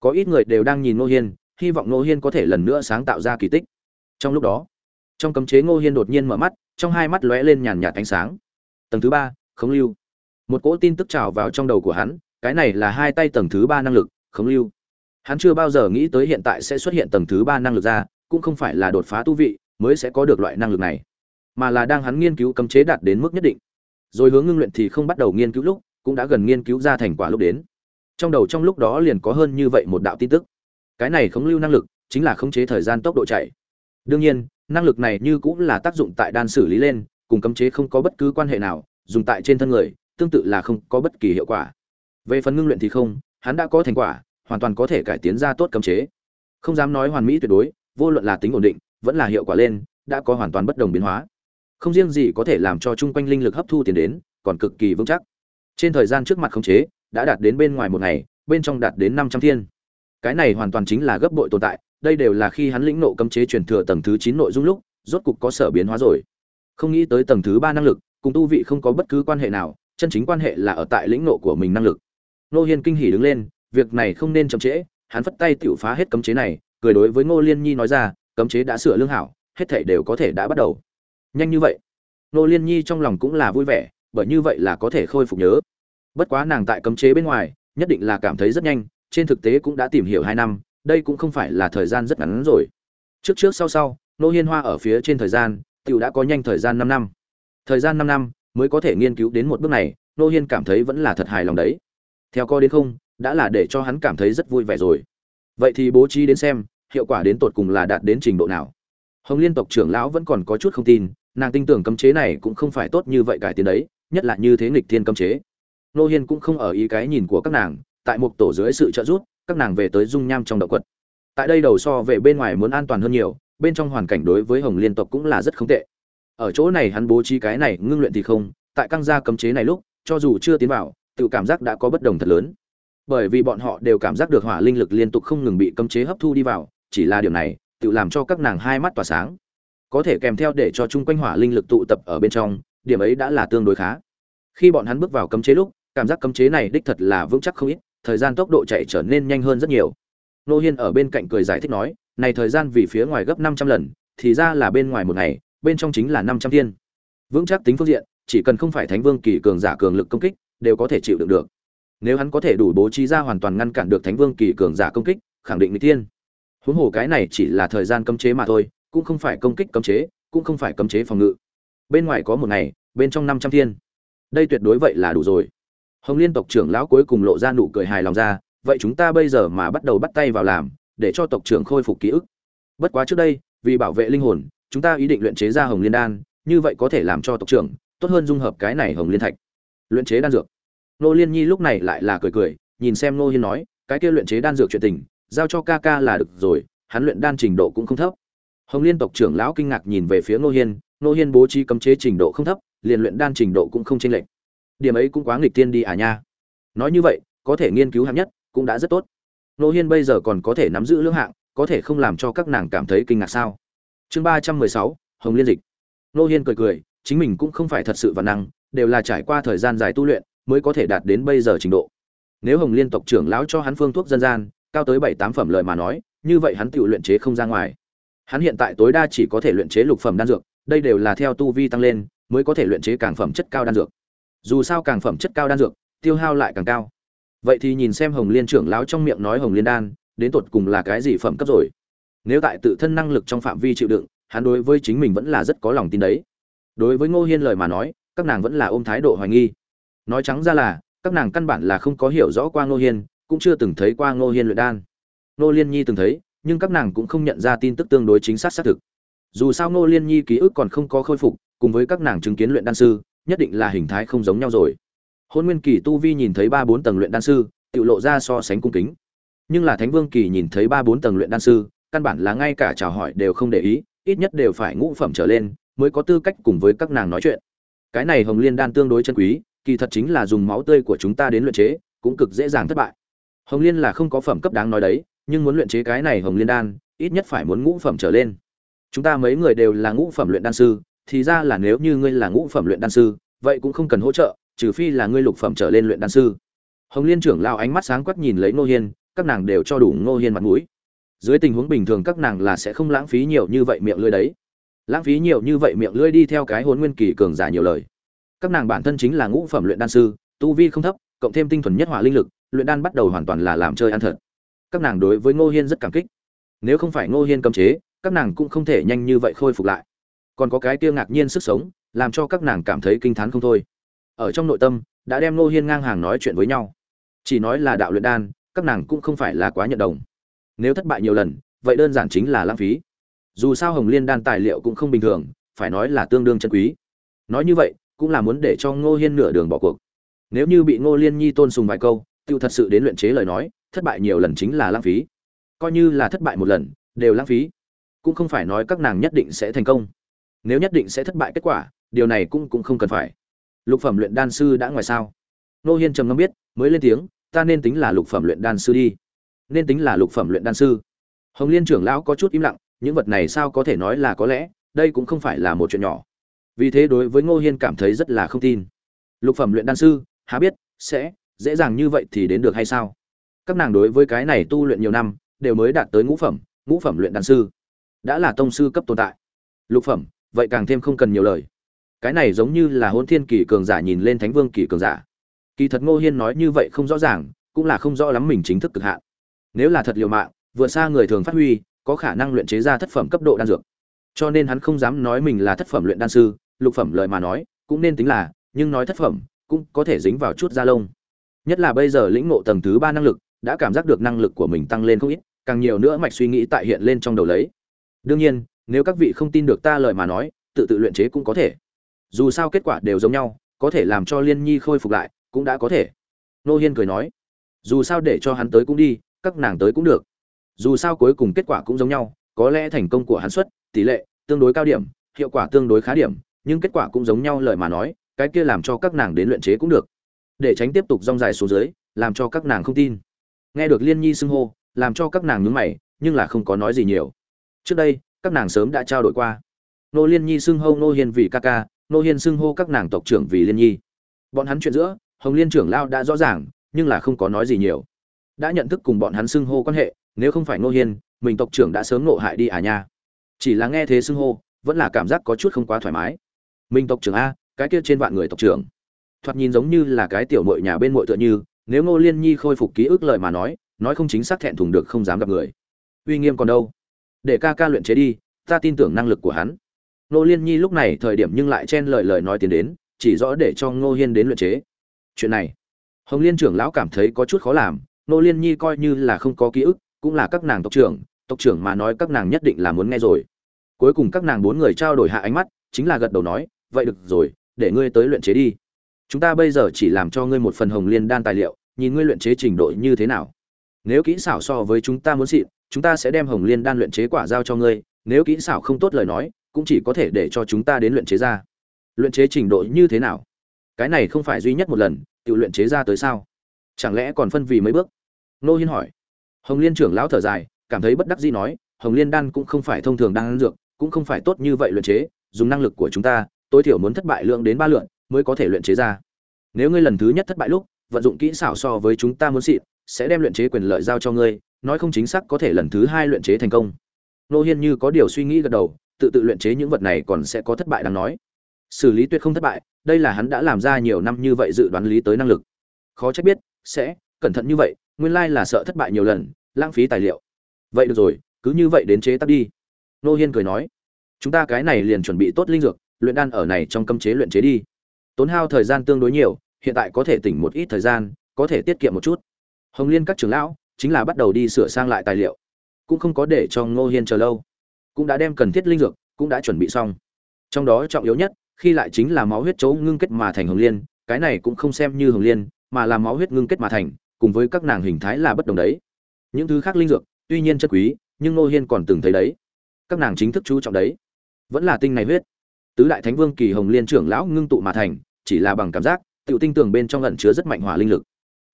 Có ít người đều đang nhìn nô hiên, hy vọng nô hiên có thể lần nữa sáng tạo ra kỳ tích. Trong lúc đó, trong cấm chế ngô hiên đột nhiên mở mắt, trong hai mắt lóe lên nhàn nhạt ánh sáng. Tầng thứ ba khống lưu. Một cỗ tin tức trào vào trong đầu của hắn, cái này là hai tay tầng thứ ba năng lực khống lưu. Hắn chưa bao giờ nghĩ tới hiện tại sẽ xuất hiện tầng thứ ba năng lực ra, cũng không phải là đột phá tu vị, mới sẽ có được loại năng lực này mà là đang hắn nghiên cứu cấm chế đạt đến mức nhất định. Rồi hướng ngưng luyện thì không bắt đầu nghiên cứu lúc, cũng đã gần nghiên cứu ra thành quả lúc đến. Trong đầu trong lúc đó liền có hơn như vậy một đạo tin tức. Cái này khống lưu năng lực, chính là khống chế thời gian tốc độ chạy. Đương nhiên, năng lực này như cũng là tác dụng tại đan xử lý lên, cùng cấm chế không có bất cứ quan hệ nào, dùng tại trên thân người, tương tự là không có bất kỳ hiệu quả. Về phần ngưng luyện thì không, hắn đã có thành quả, hoàn toàn có thể cải tiến ra tốt cấm chế. Không dám nói hoàn mỹ tuyệt đối, vô luận là tính ổn định, vẫn là hiệu quả lên, đã có hoàn toàn bất đồng biến hóa không riêng gì có thể làm cho chung quanh linh lực hấp thu tiền đến, còn cực kỳ vững chắc. Trên thời gian trước mặt khống chế, đã đạt đến bên ngoài một ngày, bên trong đạt đến năm trăm thiên. Cái này hoàn toàn chính là gấp bội tồn tại, đây đều là khi hắn lĩnh nộ cấm chế truyền thừa tầng thứ chín nội dung lúc, rốt cục có sở biến hóa rồi. Không nghĩ tới tầng thứ ba năng lực, cùng tu vị không có bất cứ quan hệ nào, chân chính quan hệ là ở tại lĩnh nộ của mình năng lực. Nô hiên kinh hỉ đứng lên, việc này không nên chậm trễ, hắn phất tay tiểu phá hết cấm chế này, cười đối với ngô liên nhi nói ra, cấm chế đã sửa lương hảo, hết thảy đều có thể đã bắt đầu nhanh như vậy. Nô liên nhi trong lòng cũng là vui vẻ, bởi như vậy là có thể khôi phục nhớ. Bất quá nàng tại cấm chế bên ngoài, nhất định là cảm thấy rất nhanh, trên thực tế cũng đã tìm hiểu hai năm, đây cũng không phải là thời gian rất ngắn rồi. Trước trước sau sau, nô hiên hoa ở phía trên thời gian, tiểu đã có nhanh thời gian năm năm. Thời gian năm năm mới có thể nghiên cứu đến một bước này, nô hiên cảm thấy vẫn là thật hài lòng đấy. Theo coi đến không, đã là để cho hắn cảm thấy rất vui vẻ rồi. Vậy thì bố trí đến xem, hiệu quả đến tột cùng là đạt đến trình độ nào. Hồng liên tộc trưởng lão vẫn còn có chút không tin nàng tin tưởng cấm chế này cũng không phải tốt như vậy cải tiến đấy, nhất là như thế nghịch thiên cấm chế. Nô hiên cũng không ở ý cái nhìn của các nàng, tại một tổ dưới sự trợ giúp, các nàng về tới dung nham trong động quật. Tại đây đầu so về bên ngoài muốn an toàn hơn nhiều, bên trong hoàn cảnh đối với hồng liên tộc cũng là rất không tệ. Ở chỗ này hắn bố trí cái này, ngưng luyện thì không, tại căng gia cấm chế này lúc, cho dù chưa tiến vào, tự cảm giác đã có bất đồng thật lớn. Bởi vì bọn họ đều cảm giác được hỏa linh lực liên tục không ngừng bị cấm chế hấp thu đi vào, chỉ là điều này, tự làm cho các nàng hai mắt tỏa sáng có thể kèm theo để cho chung quanh hỏa linh lực tụ tập ở bên trong, điểm ấy đã là tương đối khá. Khi bọn hắn bước vào cấm chế lúc, cảm giác cấm chế này đích thật là vững chắc không ít, thời gian tốc độ chạy trở nên nhanh hơn rất nhiều. Nô hiên ở bên cạnh cười giải thích nói, này thời gian vì phía ngoài gấp năm trăm lần, thì ra là bên ngoài một ngày, bên trong chính là năm trăm thiên. Vững chắc tính phương diện, chỉ cần không phải thánh vương kỳ cường giả cường lực công kích, đều có thể chịu đựng được. Nếu hắn có thể đủ bố trí ra hoàn toàn ngăn cản được thánh vương kỳ cường giả công kích, khẳng định mỹ tiên huống hồ cái này chỉ là thời gian cấm chế mà thôi cũng không phải công kích cấm chế, cũng không phải cấm chế phòng ngự. Bên ngoài có một ngày, bên trong năm trăm thiên. Đây tuyệt đối vậy là đủ rồi. Hồng liên tộc trưởng lão cuối cùng lộ ra nụ cười hài lòng ra, vậy chúng ta bây giờ mà bắt đầu bắt tay vào làm, để cho tộc trưởng khôi phục ký ức. Bất quá trước đây, vì bảo vệ linh hồn, chúng ta ý định luyện chế ra hồng liên đan, như vậy có thể làm cho tộc trưởng tốt hơn dung hợp cái này hồng liên thạch. Luyện chế đan dược. Nô liên nhi lúc này lại là cười cười, nhìn xem nô hiên nói, cái kia luyện chế đan dược chuyện tình, giao cho ca ca là được rồi, hắn luyện đan trình độ cũng không thấp hồng liên tộc trưởng lão kinh ngạc nhìn về phía nô hiên nô hiên bố trí cấm chế trình độ không thấp, liền luyện đan trình độ cũng không chênh lệch. Điểm ấy cũng quá nghịch tiên đi à nha. Nói như vậy, có thể nghiên cứu hạng nhất cũng đã rất tốt. Nô hiên bây giờ còn có thể nắm giữ lương hạng, có thể không làm cho các nàng cảm thấy kinh ngạc sao? Chương ba trăm mười sáu, hồng liên dịch. Nô hiên cười cười, chính mình cũng không phải thật sự văn năng, đều là trải qua thời gian dài tu luyện mới có thể đạt đến bây giờ trình độ. Nếu hồng liên tộc trưởng lão cho hắn phương thuốc dân gian, cao tới bảy tám phẩm lợi mà nói, như vậy hắn tự luyện chế không ra ngoài hắn hiện tại tối đa chỉ có thể luyện chế lục phẩm đan dược, đây đều là theo tu vi tăng lên mới có thể luyện chế càng phẩm chất cao đan dược. Dù sao càng phẩm chất cao đan dược, tiêu hao lại càng cao. Vậy thì nhìn xem hồng liên trưởng lão trong miệng nói hồng liên đan, đến tột cùng là cái gì phẩm cấp rồi? Nếu tại tự thân năng lực trong phạm vi chịu đựng, hắn đối với chính mình vẫn là rất có lòng tin đấy. Đối với ngô hiên lời mà nói, các nàng vẫn là ôm thái độ hoài nghi. Nói trắng ra là, các nàng căn bản là không có hiểu rõ qua ngô hiên, cũng chưa từng thấy qua ngô hiên luyện đan. Ngô liên nhi từng thấy nhưng các nàng cũng không nhận ra tin tức tương đối chính xác xác thực. Dù sao ngô liên nhi ký ức còn không có khôi phục, cùng với các nàng chứng kiến luyện đan sư, nhất định là hình thái không giống nhau rồi. Hôn nguyên kỳ tu vi nhìn thấy ba bốn tầng luyện đan sư, tự lộ ra so sánh cung kính. Nhưng là thánh vương kỳ nhìn thấy ba bốn tầng luyện đan sư, căn bản là ngay cả chào hỏi đều không để ý, ít nhất đều phải ngũ phẩm trở lên, mới có tư cách cùng với các nàng nói chuyện. Cái này hồng liên đan tương đối chân quý, kỳ thật chính là dùng máu tươi của chúng ta đến luyện chế, cũng cực dễ dàng thất bại. Hồng liên là không có phẩm cấp đáng nói đấy nhưng muốn luyện chế cái này hồng liên đan, ít nhất phải muốn ngũ phẩm trở lên. Chúng ta mấy người đều là ngũ phẩm luyện đan sư, thì ra là nếu như ngươi là ngũ phẩm luyện đan sư, vậy cũng không cần hỗ trợ, trừ phi là ngươi lục phẩm trở lên luyện đan sư. Hồng liên trưởng lao ánh mắt sáng quắc nhìn lấy ngô hiên, các nàng đều cho đủ ngô hiên mặt mũi. Dưới tình huống bình thường các nàng là sẽ không lãng phí nhiều như vậy miệng lưỡi đấy. Lãng phí nhiều như vậy miệng lưỡi đi theo cái hồn nguyên kỳ cường giả nhiều lời. Các nàng bản thân chính là ngũ phẩm luyện đan sư, tu vi không thấp, cộng thêm tinh thuần nhất hỏa linh lực, luyện đan bắt đầu hoàn toàn là làm chơi ăn thật các nàng đối với ngô hiên rất cảm kích. Nếu không phải ngô hiên cấm chế, các nàng cũng không thể nhanh như vậy khôi phục lại. Còn có cái kia ngạc nhiên sức sống, làm cho các nàng cảm thấy kinh t h á n không thôi. Ở trong nội tâm, đã đem ngô hiên ngang hàng nói chuyện với nhau. Chỉ nói là đạo luyện đan, các nàng cũng không phải là quá nhận đồng. Nếu thất bại nhiều lần, vậy đơn giản chính là lãng phí. Dù sao hồng liên đan tài liệu cũng không bình thường, phải nói là tương đương chân quý. Nói như vậy, cũng là muốn để cho ngô hiên nửa đường bỏ cuộc. Nếu như bị ngô liên nhi tôn sùng vài câu tự thật sự đến luyện chế lời nói thất bại nhiều lần chính là lãng phí. Coi như là thất bại một lần, đều lãng phí. Cũng không phải nói các nàng nhất định sẽ thành công. Nếu nhất định sẽ thất bại kết quả, điều này cũng cũng không cần phải. Lục phẩm luyện đan sư đã ngoài sao? Nô hiên trầm ngâm biết, mới lên tiếng, ta nên tính là lục phẩm luyện đan sư đi. Nên tính là lục phẩm luyện đan sư. Hồng liên trưởng lão có chút im lặng, những vật này sao có thể nói là có lẽ, đây cũng không phải là một chuyện nhỏ. Vì thế đối với ngô hiên cảm thấy rất là không tin. Lục phẩm luyện đan sư, há biết, sẽ, dễ dàng như vậy thì đến được hay sao? Các nàng đối với cái này tu luyện nhiều năm, đều mới đạt tới ngũ phẩm ngũ phẩm luyện đan sư. Đã là tông sư cấp tồn tại. Lục phẩm, vậy càng thêm không cần nhiều lời. Cái này giống như là hôn thiên kỳ cường giả nhìn lên thánh vương kỳ cường giả. Kỳ thật ngô hiên nói như vậy không rõ ràng, cũng là không rõ lắm mình chính thức cực hạn. Nếu là thật liều mạng vượt xa người thường phát huy, có khả năng luyện chế ra thất phẩm cấp độ đan dược. Cho nên hắn không dám nói mình là thất phẩm luyện đan sư, lục phẩm lời mà nói, cũng nên tính là, nhưng nói thất phẩm, cũng có thể dính vào chút da lông. Nhất là bây giờ lĩnh ngộ tầng thứ ba năng lực đã cảm giác được năng lực của mình tăng lên không ít, càng nhiều nữa mạch suy nghĩ tại hiện lên trong đầu lấy. Đương nhiên, nếu các vị không tin được ta lời mà nói, tự tự luyện chế cũng có thể. Dù sao kết quả đều giống nhau, có thể làm cho liên nhi khôi phục lại, cũng đã có thể. Nô hiên cười nói, dù sao để cho hắn tới cũng đi, các nàng tới cũng được. Dù sao cuối cùng kết quả cũng giống nhau, có lẽ thành công của hắn xuất, tỷ lệ, tương đối cao điểm, hiệu quả tương đối khá điểm, nhưng kết quả cũng giống nhau lời mà nói, cái kia làm cho các nàng đến luyện chế cũng được. Để tránh tiếp tục rong dài xuống dưới, làm cho các nàng không tin nghe được liên nhi xưng hô, làm cho các nàng nhướng mày, nhưng là không có nói gì nhiều. Trước đây, các nàng sớm đã trao đổi qua. Nô liên nhi xưng hô nô hiên vì ca ca, nô hiên xưng hô các nàng tộc trưởng vì liên nhi. Bọn hắn chuyện giữa, hồng liên trưởng lao đã rõ ràng, nhưng là không có nói gì nhiều. Đã nhận thức cùng bọn hắn xưng hô quan hệ, nếu không phải nô hiên, mình tộc trưởng đã sớm nộ hại đi à nha. Chỉ là nghe thế xưng hô, vẫn là cảm giác có chút không quá thoải mái. Mình tộc trưởng a, cái kia trên vạn người tộc trưởng. Thoạt nhìn giống như là cái tiểu mội nhà bên mội tựa như nếu ngô liên nhi khôi phục ký ức lời mà nói nói không chính xác thẹn thùng được không dám gặp người. Uy nghiêm còn đâu? Để ca ca luyện chế đi, ta tin tưởng năng lực của hắn. Ngô liên nhi lúc này thời điểm nhưng lại chen lời lời nói tiến đến, chỉ rõ để cho ngô hiên đến luyện chế. Chuyện này, hồng liên trưởng lão cảm thấy có chút khó làm, ngô liên nhi coi như là không có ký ức, cũng là các nàng tộc trưởng tộc trưởng mà nói các nàng nhất định là muốn nghe rồi. Cuối cùng các nàng bốn người trao đổi hạ ánh mắt, chính là gật đầu nói, vậy được rồi, để ngươi tới luyện chế đi. Chúng ta bây giờ chỉ làm cho ngươi một phần hồng liên đan tài liệu nhìn ngươi luyện chế trình độ như thế nào. Nếu kỹ xảo so với chúng ta muốn xịn, chúng ta sẽ đem hồng liên đan luyện chế quả giao cho ngươi, nếu kỹ xảo không tốt lời nói, cũng chỉ có thể để cho chúng ta đến luyện chế ra. Luyện chế trình độ như thế nào? Cái này không phải duy nhất một lần, tự luyện chế ra tới sao? Chẳng lẽ còn phân vì mấy bước? Nô hiên hỏi. Hồng liên trưởng lão thở dài, cảm thấy bất đắc dĩ nói, hồng liên đan cũng không phải thông thường đang dược, cũng không phải tốt như vậy luyện chế, dùng năng lực của chúng ta, tối thiểu muốn thất bại lượng đến ba lượn mới có thể luyện chế ra. Nếu ngươi lần thứ nhất thất bại lúc vận dụng kỹ xảo so với chúng ta muốn xịn, sẽ đem luyện chế quyền lợi giao cho ngươi, nói không chính xác có thể lần thứ hai luyện chế thành công. Nô hiên như có điều suy nghĩ gật đầu, tự tự luyện chế những vật này còn sẽ có thất bại đáng nói. Xử lý tuyệt không thất bại, đây là hắn đã làm ra nhiều năm như vậy dự đoán lý tới năng lực. Khó trách biết, sẽ, cẩn thận như vậy, nguyên lai là sợ thất bại nhiều lần, lãng phí tài liệu. Vậy được rồi, cứ như vậy đến chế tác đi. Nô hiên cười nói. Chúng ta cái này liền chuẩn bị tốt linh dược, luyện đan ở này trong cấm chế luyện chế đi. Tốn hao thời gian tương đối nhiều hiện tại có thể tỉnh một ít thời gian, có thể tiết kiệm một chút. Hồng liên các trưởng lão chính là bắt đầu đi sửa sang lại tài liệu, cũng không có để cho ngô hiên chờ lâu. Cũng đã đem cần thiết linh dược cũng đã chuẩn bị xong. Trong đó trọng yếu nhất, khi lại chính là máu huyết chấu ngưng kết mà thành hồng liên, cái này cũng không xem như hồng liên, mà là máu huyết ngưng kết mà thành, cùng với các nàng hình thái là bất đồng đấy. Những thứ khác linh dược, tuy nhiên chất quý, nhưng ngô hiên còn từng thấy đấy. Các nàng chính thức chú trọng đấy. Vẫn là tinh này huyết. Tứ đại thánh vương kỳ hồng liên trưởng lão ngưng tụ mà thành, chỉ là bằng cảm giác. Tiểu tinh tường bên trong ẩn chứa rất mạnh hỏa linh lực.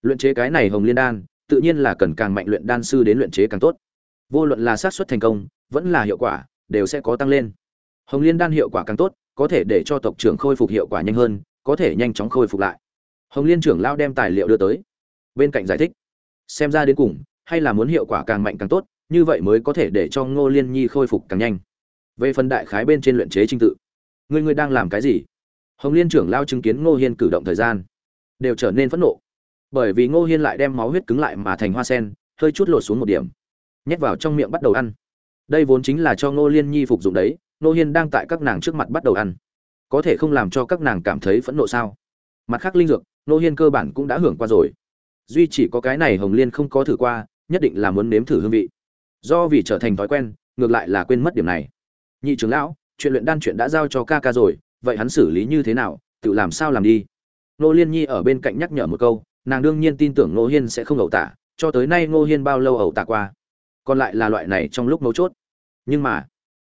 Luyện chế cái này hồng liên đan, tự nhiên là cần càng mạnh luyện đan sư đến luyện chế càng tốt. Vô luận là xác suất thành công, vẫn là hiệu quả, đều sẽ có tăng lên. Hồng liên đan hiệu quả càng tốt, có thể để cho tộc trưởng khôi phục hiệu quả nhanh hơn, có thể nhanh chóng khôi phục lại. Hồng liên trưởng lao đem tài liệu đưa tới. Bên cạnh giải thích, xem ra đến cùng, hay là muốn hiệu quả càng mạnh càng tốt, như vậy mới có thể để cho ngô liên nhi khôi phục càng nhanh. Về phần đại khái bên trên luyện chế trình tự ngươi ngươi đang làm cái gì? Hồng liên trưởng lao chứng kiến ngô hiên cử động thời gian, đều trở nên phẫn nộ. Bởi vì ngô hiên lại đem máu huyết cứng lại mà thành hoa sen, hơi chút lột xuống một điểm, nhét vào trong miệng bắt đầu ăn. Đây vốn chính là cho ngô liên nhi phục dụng đấy, ngô hiên đang tại các nàng trước mặt bắt đầu ăn. Có thể không làm cho các nàng cảm thấy phẫn nộ sao? Mặt khác linh dược, ngô hiên cơ bản cũng đã hưởng qua rồi. Duy chỉ có cái này hồng liên không có thử qua, nhất định là muốn nếm thử hương vị. Do vì trở thành thói quen, ngược lại là quên mất điểm này. Nhị trưởng lão, chuyện luyện đan chuyện đã giao cho ca ca rồi vậy hắn xử lý như thế nào, tự làm sao làm đi? Nô liên nhi ở bên cạnh nhắc nhở một câu, nàng đương nhiên tin tưởng ngô hiên sẽ không ẩu tả, cho tới nay ngô hiên bao lâu ẩu tả qua. Còn lại là loại này trong lúc mấu chốt. Nhưng mà,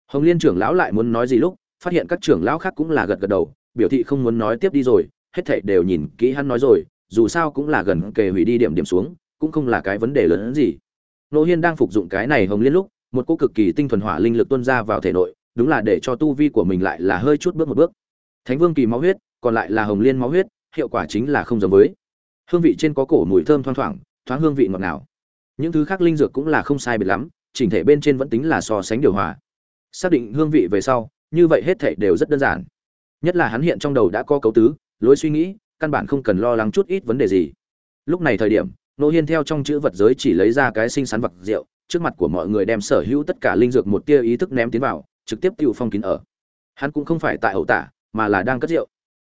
hồng liên trưởng lão lại muốn nói gì lúc, phát hiện các trưởng lão khác cũng là gật gật đầu, biểu thị không muốn nói tiếp đi rồi, hết thảy đều nhìn kỹ hắn nói rồi, dù sao cũng là gần kề hủy đi điểm điểm xuống, cũng không là cái vấn đề lớn hơn gì. Nô hiên đang phục dụng cái này hồng liên lúc, một cô cực kỳ tinh thuần hỏa linh lực tuôn ra vào thể nội đúng là để cho tu vi của mình lại là hơi chút bước một bước. Thánh vương kỳ máu huyết, còn lại là hồng liên máu huyết, hiệu quả chính là không giống với. Hương vị trên có cổ mùi thơm thoang thoảng, thoáng hương vị ngọt ngào. Những thứ khác linh dược cũng là không sai biệt lắm, chỉnh thể bên trên vẫn tính là so sánh điều hòa. Xác định hương vị về sau, như vậy hết thể đều rất đơn giản. Nhất là hắn hiện trong đầu đã có cấu tứ, lối suy nghĩ, căn bản không cần lo lắng chút ít vấn đề gì. Lúc này thời điểm, nô hiên theo trong chữ vật giới chỉ lấy ra cái sinh sắn vật rượu, trước mặt của mọi người đem sở hữu tất cả linh dược một tia ý thức ném tiến vào trực tiếp tiêu phong kín ở. Hắn cũng không phải tại ẩu tả, mà là đang cất rượu.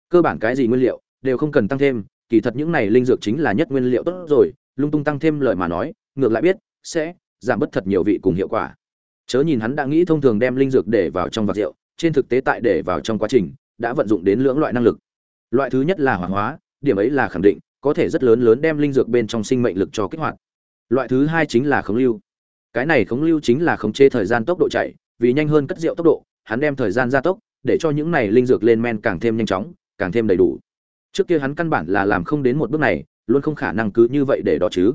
Cơ bản cái gì nguyên liệu, đều không cần tăng thêm, kỳ thật những này linh dược chính là nhất nguyên liệu tốt rồi, lung tung tăng thêm lời mà nói, ngược lại biết, sẽ giảm bớt thật nhiều vị cùng hiệu quả. Chớ nhìn hắn đã nghĩ thông thường đem linh dược để vào trong vạc rượu, trên thực tế tại để vào trong quá trình, đã vận dụng đến lưỡng loại năng lực. Loại thứ nhất là hỏa hóa, điểm ấy là khẳng định, có thể rất lớn lớn đem linh dược bên trong sinh mệnh lực cho kích hoạt. Loại thứ hai chính là khống lưu. Cái này khống lưu chính là khống chế thời gian tốc độ chạy vì nhanh hơn cất rượu tốc độ, hắn đem thời gian gia tốc để cho những này linh dược lên men càng thêm nhanh chóng, càng thêm đầy đủ. Trước kia hắn căn bản là làm không đến một bước này, luôn không khả năng cứ như vậy để đó chứ.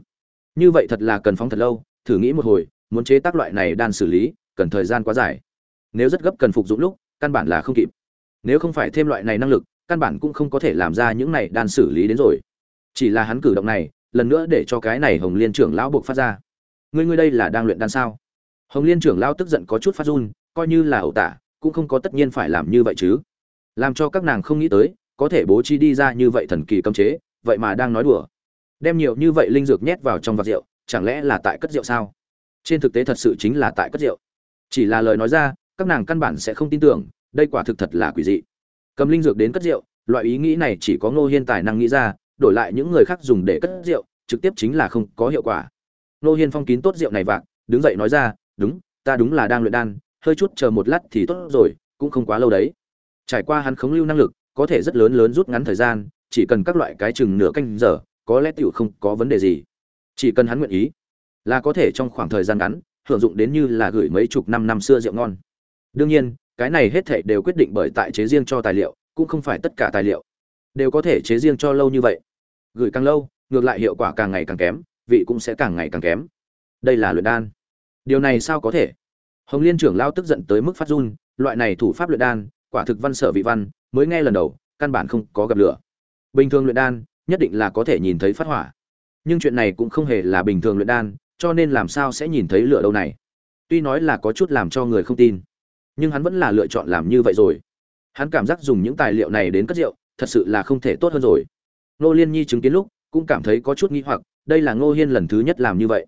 Như vậy thật là cần phóng thật lâu, thử nghĩ một hồi, muốn chế tác loại này đan xử lý, cần thời gian quá dài. Nếu rất gấp cần phục dụng lúc, căn bản là không kịp. Nếu không phải thêm loại này năng lực, căn bản cũng không có thể làm ra những này đan xử lý đến rồi. Chỉ là hắn cử động này, lần nữa để cho cái này hồng liên trưởng lão buộc phát ra. Ngươi ngươi đây là đang luyện đan sao? Hồng liên trưởng lão tức giận có chút phát run, coi như là ẩu tả, cũng không có tất nhiên phải làm như vậy chứ. Làm cho các nàng không nghĩ tới, có thể bố trí đi ra như vậy thần kỳ cấm chế, vậy mà đang nói đùa. Đem nhiều như vậy linh dược nhét vào trong vạc rượu, chẳng lẽ là tại cất rượu sao? Trên thực tế thật sự chính là tại cất rượu. Chỉ là lời nói ra, các nàng căn bản sẽ không tin tưởng, đây quả thực thật là quỷ dị. Cầm linh dược đến cất rượu, loại ý nghĩ này chỉ có ngô hiên tài năng nghĩ ra, đổi lại những người khác dùng để cất rượu, trực tiếp chính là không có hiệu quả. Ngô hiên phong kín tốt rượu này vạc, đứng dậy nói ra đúng, ta đúng là đang luyện đan, hơi chút chờ một lát thì tốt rồi, cũng không quá lâu đấy. Trải qua hắn khống lưu năng lực, có thể rất lớn lớn rút ngắn thời gian, chỉ cần các loại cái chừng nửa canh giờ, có lẽ tiểu không có vấn đề gì. Chỉ cần hắn nguyện ý, là có thể trong khoảng thời gian ngắn, hưởng dụng đến như là gửi mấy chục năm năm xưa rượu ngon. Đương nhiên, cái này hết thảy đều quyết định bởi tại chế riêng cho tài liệu, cũng không phải tất cả tài liệu đều có thể chế riêng cho lâu như vậy. Gửi càng lâu, ngược lại hiệu quả càng ngày càng kém, vị cũng sẽ càng ngày càng kém. Đây là luyện đan điều này sao có thể? Hồng liên trưởng lao tức giận tới mức phát run, loại này thủ pháp luyện đan, quả thực văn sở vị văn, mới nghe lần đầu, căn bản không có gặp lửa. Bình thường luyện đan, nhất định là có thể nhìn thấy phát hỏa. Nhưng chuyện này cũng không hề là bình thường luyện đan, cho nên làm sao sẽ nhìn thấy lửa đâu này? Tuy nói là có chút làm cho người không tin, nhưng hắn vẫn là lựa chọn làm như vậy rồi. Hắn cảm giác dùng những tài liệu này đến cất rượu, thật sự là không thể tốt hơn rồi. Nô liên nhi chứng kiến lúc, cũng cảm thấy có chút nghi hoặc, đây là ngô hiên lần thứ nhất làm như vậy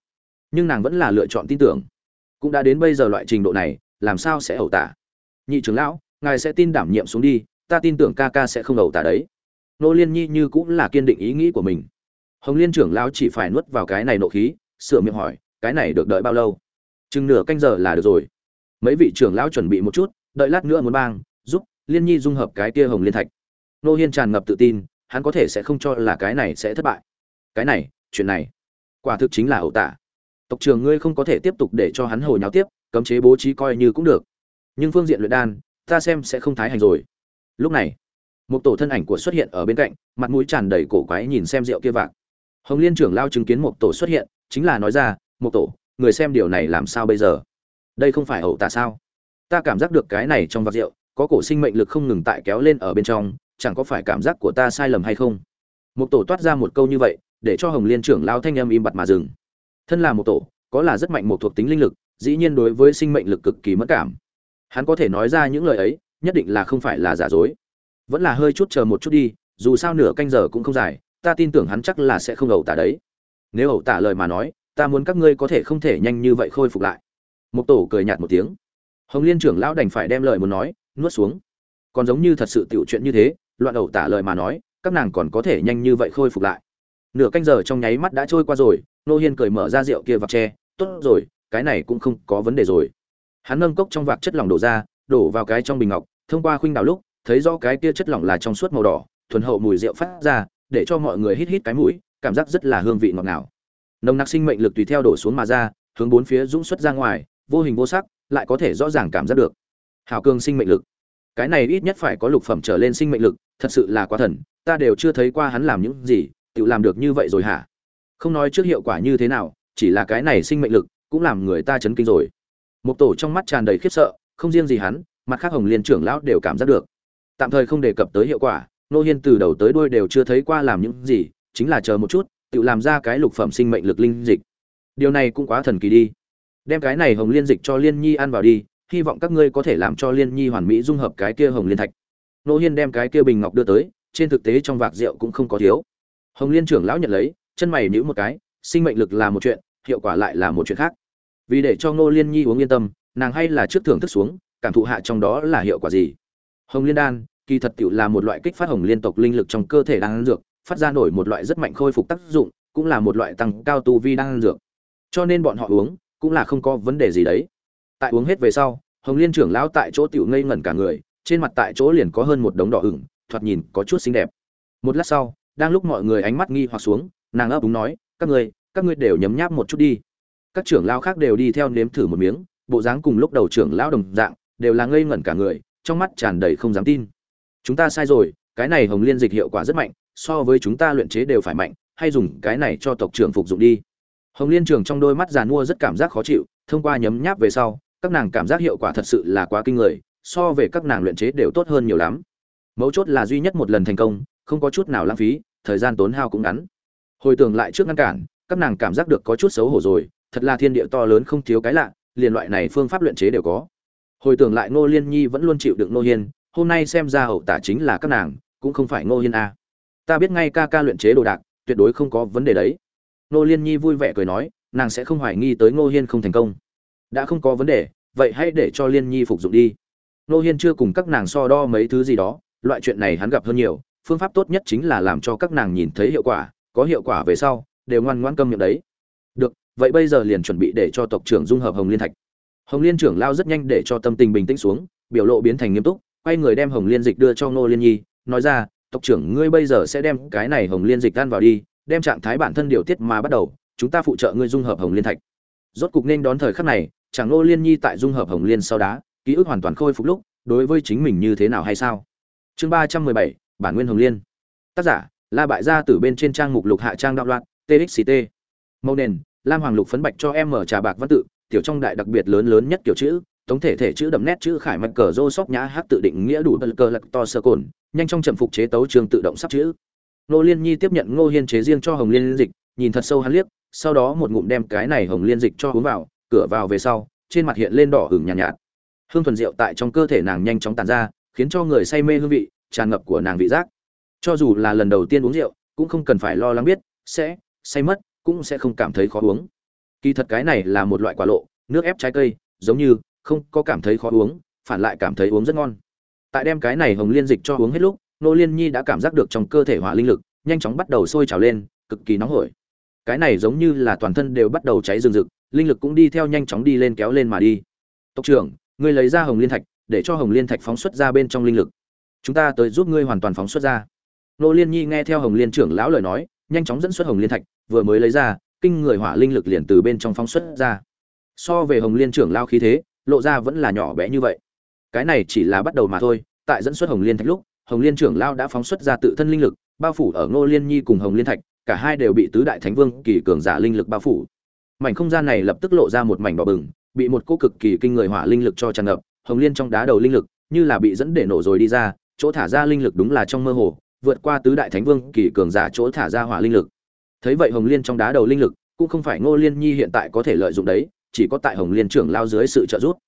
nhưng nàng vẫn là lựa chọn tin tưởng. Cũng đã đến bây giờ loại trình độ này, làm sao sẽ ẩu tả? Nhị trưởng lão, ngài sẽ tin đảm nhiệm xuống đi, ta tin tưởng ca ca sẽ không ẩu tả đấy. Nô liên nhi như cũng là kiên định ý nghĩ của mình. Hồng liên trưởng lão chỉ phải nuốt vào cái này nộ khí, sửa miệng hỏi, cái này được đợi bao lâu? Chừng nửa canh giờ là được rồi. Mấy vị trưởng lão chuẩn bị một chút, đợi lát nữa muốn bang, giúp liên nhi dung hợp cái kia hồng liên thạch. Nô hiên tràn ngập tự tin, hắn có thể sẽ không cho là cái này sẽ thất bại. Cái này, chuyện này, quả thực chính là ẩu tả tộc trưởng ngươi không có thể tiếp tục để cho hắn hồi nháo tiếp, cấm chế bố trí coi như cũng được. Nhưng phương diện luyện đan, ta xem sẽ không thái hành rồi. Lúc này, một tổ thân ảnh của xuất hiện ở bên cạnh, mặt mũi tràn đầy cổ quái nhìn xem rượu kia vạc. Hồng liên trưởng lao chứng kiến một tổ xuất hiện, chính là nói ra, một tổ, người xem điều này làm sao bây giờ? Đây không phải hậu tả sao? Ta cảm giác được cái này trong vạc rượu, có cổ sinh mệnh lực không ngừng tại kéo lên ở bên trong, chẳng có phải cảm giác của ta sai lầm hay không? Một tổ toát ra một câu như vậy, để cho hồng liên trưởng lao thanh âm im bặt mà dừng thân là một tổ, có là rất mạnh một thuộc tính linh lực, dĩ nhiên đối với sinh mệnh lực cực kỳ mất cảm. Hắn có thể nói ra những lời ấy, nhất định là không phải là giả dối. Vẫn là hơi chút chờ một chút đi, dù sao nửa canh giờ cũng không dài, ta tin tưởng hắn chắc là sẽ không ẩu tả đấy. Nếu ẩu tả lời mà nói, ta muốn các ngươi có thể không thể nhanh như vậy khôi phục lại. Một tổ cười nhạt một tiếng. Hồng liên trưởng lão đành phải đem lời muốn nói, nuốt xuống. Còn giống như thật sự tiểu chuyện như thế, loạn ẩu tả lời mà nói, các nàng còn có thể nhanh như vậy khôi phục lại. Nửa canh giờ trong nháy mắt đã trôi qua rồi nô hiên cười mở ra rượu kia vạc tre, tốt rồi, cái này cũng không có vấn đề rồi. Hắn nâng cốc trong vạc chất lỏng đổ ra, đổ vào cái trong bình ngọc, thông qua khuynh đào lúc, thấy rõ cái kia chất lỏng là trong suốt màu đỏ, thuần hậu mùi rượu phát ra, để cho mọi người hít hít cái mũi, cảm giác rất là hương vị ngọt ngào. Nồng nặc sinh mệnh lực tùy theo đổ xuống mà ra, hướng bốn phía dũng xuất ra ngoài, vô hình vô sắc, lại có thể rõ ràng cảm giác được. Hào cường sinh mệnh lực. Cái này ít nhất phải có lục phẩm trở lên sinh mệnh lực, thật sự là quá thần, ta đều chưa thấy qua hắn làm những gì, tự làm được như vậy rồi hả? Không nói trước hiệu quả như thế nào, chỉ là cái này sinh mệnh lực cũng làm người ta chấn kinh rồi. Một tổ trong mắt tràn đầy khiếp sợ, không riêng gì hắn, mặt khác hồng liên trưởng lão đều cảm giác được. Tạm thời không đề cập tới hiệu quả, nô hiên từ đầu tới đuôi đều chưa thấy qua làm những gì, chính là chờ một chút, tự làm ra cái lục phẩm sinh mệnh lực linh dịch. Điều này cũng quá thần kỳ đi. Đem cái này hồng liên dịch cho liên nhi ăn vào đi, hy vọng các ngươi có thể làm cho liên nhi hoàn mỹ dung hợp cái kia hồng liên thạch. Nô hiên đem cái kia bình ngọc đưa tới, trên thực tế trong vạc rượu cũng không có thiếu. Hồng liên trưởng lão nhận lấy chân mày nhíu một cái, sinh mệnh lực là một chuyện, hiệu quả lại là một chuyện khác. Vì để cho ngô liên nhi uống yên tâm, nàng hay là trước thưởng thức xuống, cảm thụ hạ trong đó là hiệu quả gì. Hồng liên đan, kỳ thật tiểu là một loại kích phát hồng liên tộc linh lực trong cơ thể đang dược, phát ra nổi một loại rất mạnh khôi phục tác dụng, cũng là một loại tăng cao tu vi đang dược. Cho nên bọn họ uống, cũng là không có vấn đề gì đấy. Tại uống hết về sau, hồng liên trưởng lão tại chỗ tiểu ngây ngẩn cả người, trên mặt tại chỗ liền có hơn một đống đỏ ửng, thoạt nhìn có chút xinh đẹp. Một lát sau, đang lúc mọi người ánh mắt nghi hoặc xuống nàng ấp úng nói, các ngươi các ngươi đều nhấm nháp một chút đi. Các trưởng lão khác đều đi theo nếm thử một miếng, bộ dáng cùng lúc đầu trưởng lão đồng dạng, đều là ngây ngẩn cả người, trong mắt tràn đầy không dám tin. Chúng ta sai rồi, cái này hồng liên dịch hiệu quả rất mạnh, so với chúng ta luyện chế đều phải mạnh, hay dùng cái này cho tộc trưởng phục dụng đi. Hồng liên trường trong đôi mắt giàn mua rất cảm giác khó chịu, thông qua nhấm nháp về sau, các nàng cảm giác hiệu quả thật sự là quá kinh người, so về các nàng luyện chế đều tốt hơn nhiều lắm. Mấu chốt là duy nhất một lần thành công, không có chút nào lãng phí, thời gian tốn hao cũng ngắn hồi tưởng lại trước ngăn cản, các nàng cảm giác được có chút xấu hổ rồi, thật là thiên địa to lớn không thiếu cái lạ, liền loại này phương pháp luyện chế đều có. Hồi tưởng lại ngô liên nhi vẫn luôn chịu đựng ngô hiên, hôm nay xem ra hậu tả chính là các nàng, cũng không phải ngô hiên a. Ta biết ngay ca ca luyện chế đồ đạc, tuyệt đối không có vấn đề đấy. Ngô liên nhi vui vẻ cười nói, nàng sẽ không hoài nghi tới ngô hiên không thành công. Đã không có vấn đề, vậy hãy để cho liên nhi phục dụng đi. Ngô hiên chưa cùng các nàng so đo mấy thứ gì đó, loại chuyện này hắn gặp hơn nhiều, phương pháp tốt nhất chính là làm cho các nàng nhìn thấy hiệu quả có hiệu quả về sau, đều ngoan ngoan câm miệng đấy. Được, vậy bây giờ liền chuẩn bị để cho tộc trưởng dung hợp hồng liên thạch. Hồng liên trưởng lao rất nhanh để cho tâm tình bình tĩnh xuống, biểu lộ biến thành nghiêm túc, quay người đem hồng liên dịch đưa cho ngô liên nhi, nói ra, tộc trưởng, ngươi bây giờ sẽ đem cái này hồng liên dịch tan vào đi, đem trạng thái bản thân điều tiết mà bắt đầu, chúng ta phụ trợ ngươi dung hợp hồng liên thạch. Rốt cục nên đón thời khắc này, chẳng ngô liên nhi tại dung hợp hồng liên sau đá ký ức hoàn toàn khôi phục lúc, đối với chính mình như thế nào hay sao? Chương ba trăm mười bảy, bản nguyên hồng liên. Tác giả la bại gia tử bên trên trang mục lục hạ trang đạo loạn txct màu nền lam hoàng lục phấn bạch cho em mở trà bạc văn tự tiểu trong đại đặc biệt lớn lớn nhất kiểu chữ tổng thể thể chữ đậm nét chữ khải mạch cờ rô sóc nhã hát tự định nghĩa đủ bật cờ lạc to sơ cồn nhanh trong trầm phục chế tấu trường tự động sắp chữ. Nô liên nhi tiếp nhận ngô hiên chế riêng cho hồng liên dịch nhìn thật sâu hắn liếc sau đó một ngụm đem cái này hồng liên dịch cho uống vào cửa vào về sau trên mặt hiện lên đỏ hửng nhàn nhạt, nhạt. Hương thuần rượu tại trong cơ thể nàng nhanh chóng tàn ra khiến cho người say mê hương vị tràn ngập của nàng vị giác cho dù là lần đầu tiên uống rượu, cũng không cần phải lo lắng biết, sẽ, say mất, cũng sẽ không cảm thấy khó uống. Kỳ thật cái này là một loại quả lộ, nước ép trái cây, giống như, không có cảm thấy khó uống, phản lại cảm thấy uống rất ngon. Tại đem cái này hồng liên dịch cho uống hết lúc, nô liên nhi đã cảm giác được trong cơ thể hỏa linh lực, nhanh chóng bắt đầu sôi trào lên, cực kỳ nóng hổi. Cái này giống như là toàn thân đều bắt đầu cháy rừng rực, linh lực cũng đi theo nhanh chóng đi lên kéo lên mà đi. Tộc trưởng, ngươi lấy ra hồng liên thạch, để cho hồng liên thạch phóng xuất ra bên trong linh lực. Chúng ta tới giúp ngươi hoàn toàn phóng xuất ra nô liên nhi nghe theo hồng liên trưởng lão lời nói, nhanh chóng dẫn xuất hồng liên thạch, vừa mới lấy ra, kinh người hỏa linh lực liền từ bên trong phóng xuất ra. So về hồng liên trưởng lao khí thế, lộ ra vẫn là nhỏ bé như vậy. Cái này chỉ là bắt đầu mà thôi, tại dẫn xuất hồng liên thạch lúc, hồng liên trưởng lao đã phóng xuất ra tự thân linh lực, bao phủ ở ngô liên nhi cùng hồng liên thạch, cả hai đều bị tứ đại thánh vương kỳ cường giả linh lực bao phủ. Mảnh không gian này lập tức lộ ra một mảnh đỏ bừng, bị một cô cực kỳ kinh người hỏa linh lực cho tràn ngập, hồng liên trong đá đầu linh lực, như là bị dẫn để nổ rồi đi ra, chỗ thả ra linh lực đúng là trong mơ hồ vượt qua tứ đại thánh vương, kỳ cường giả chỗ thả ra hỏa linh lực. Thấy vậy hồng liên trong đá đầu linh lực, cũng không phải ngô liên nhi hiện tại có thể lợi dụng đấy, chỉ có tại hồng liên trưởng lao dưới sự trợ giúp.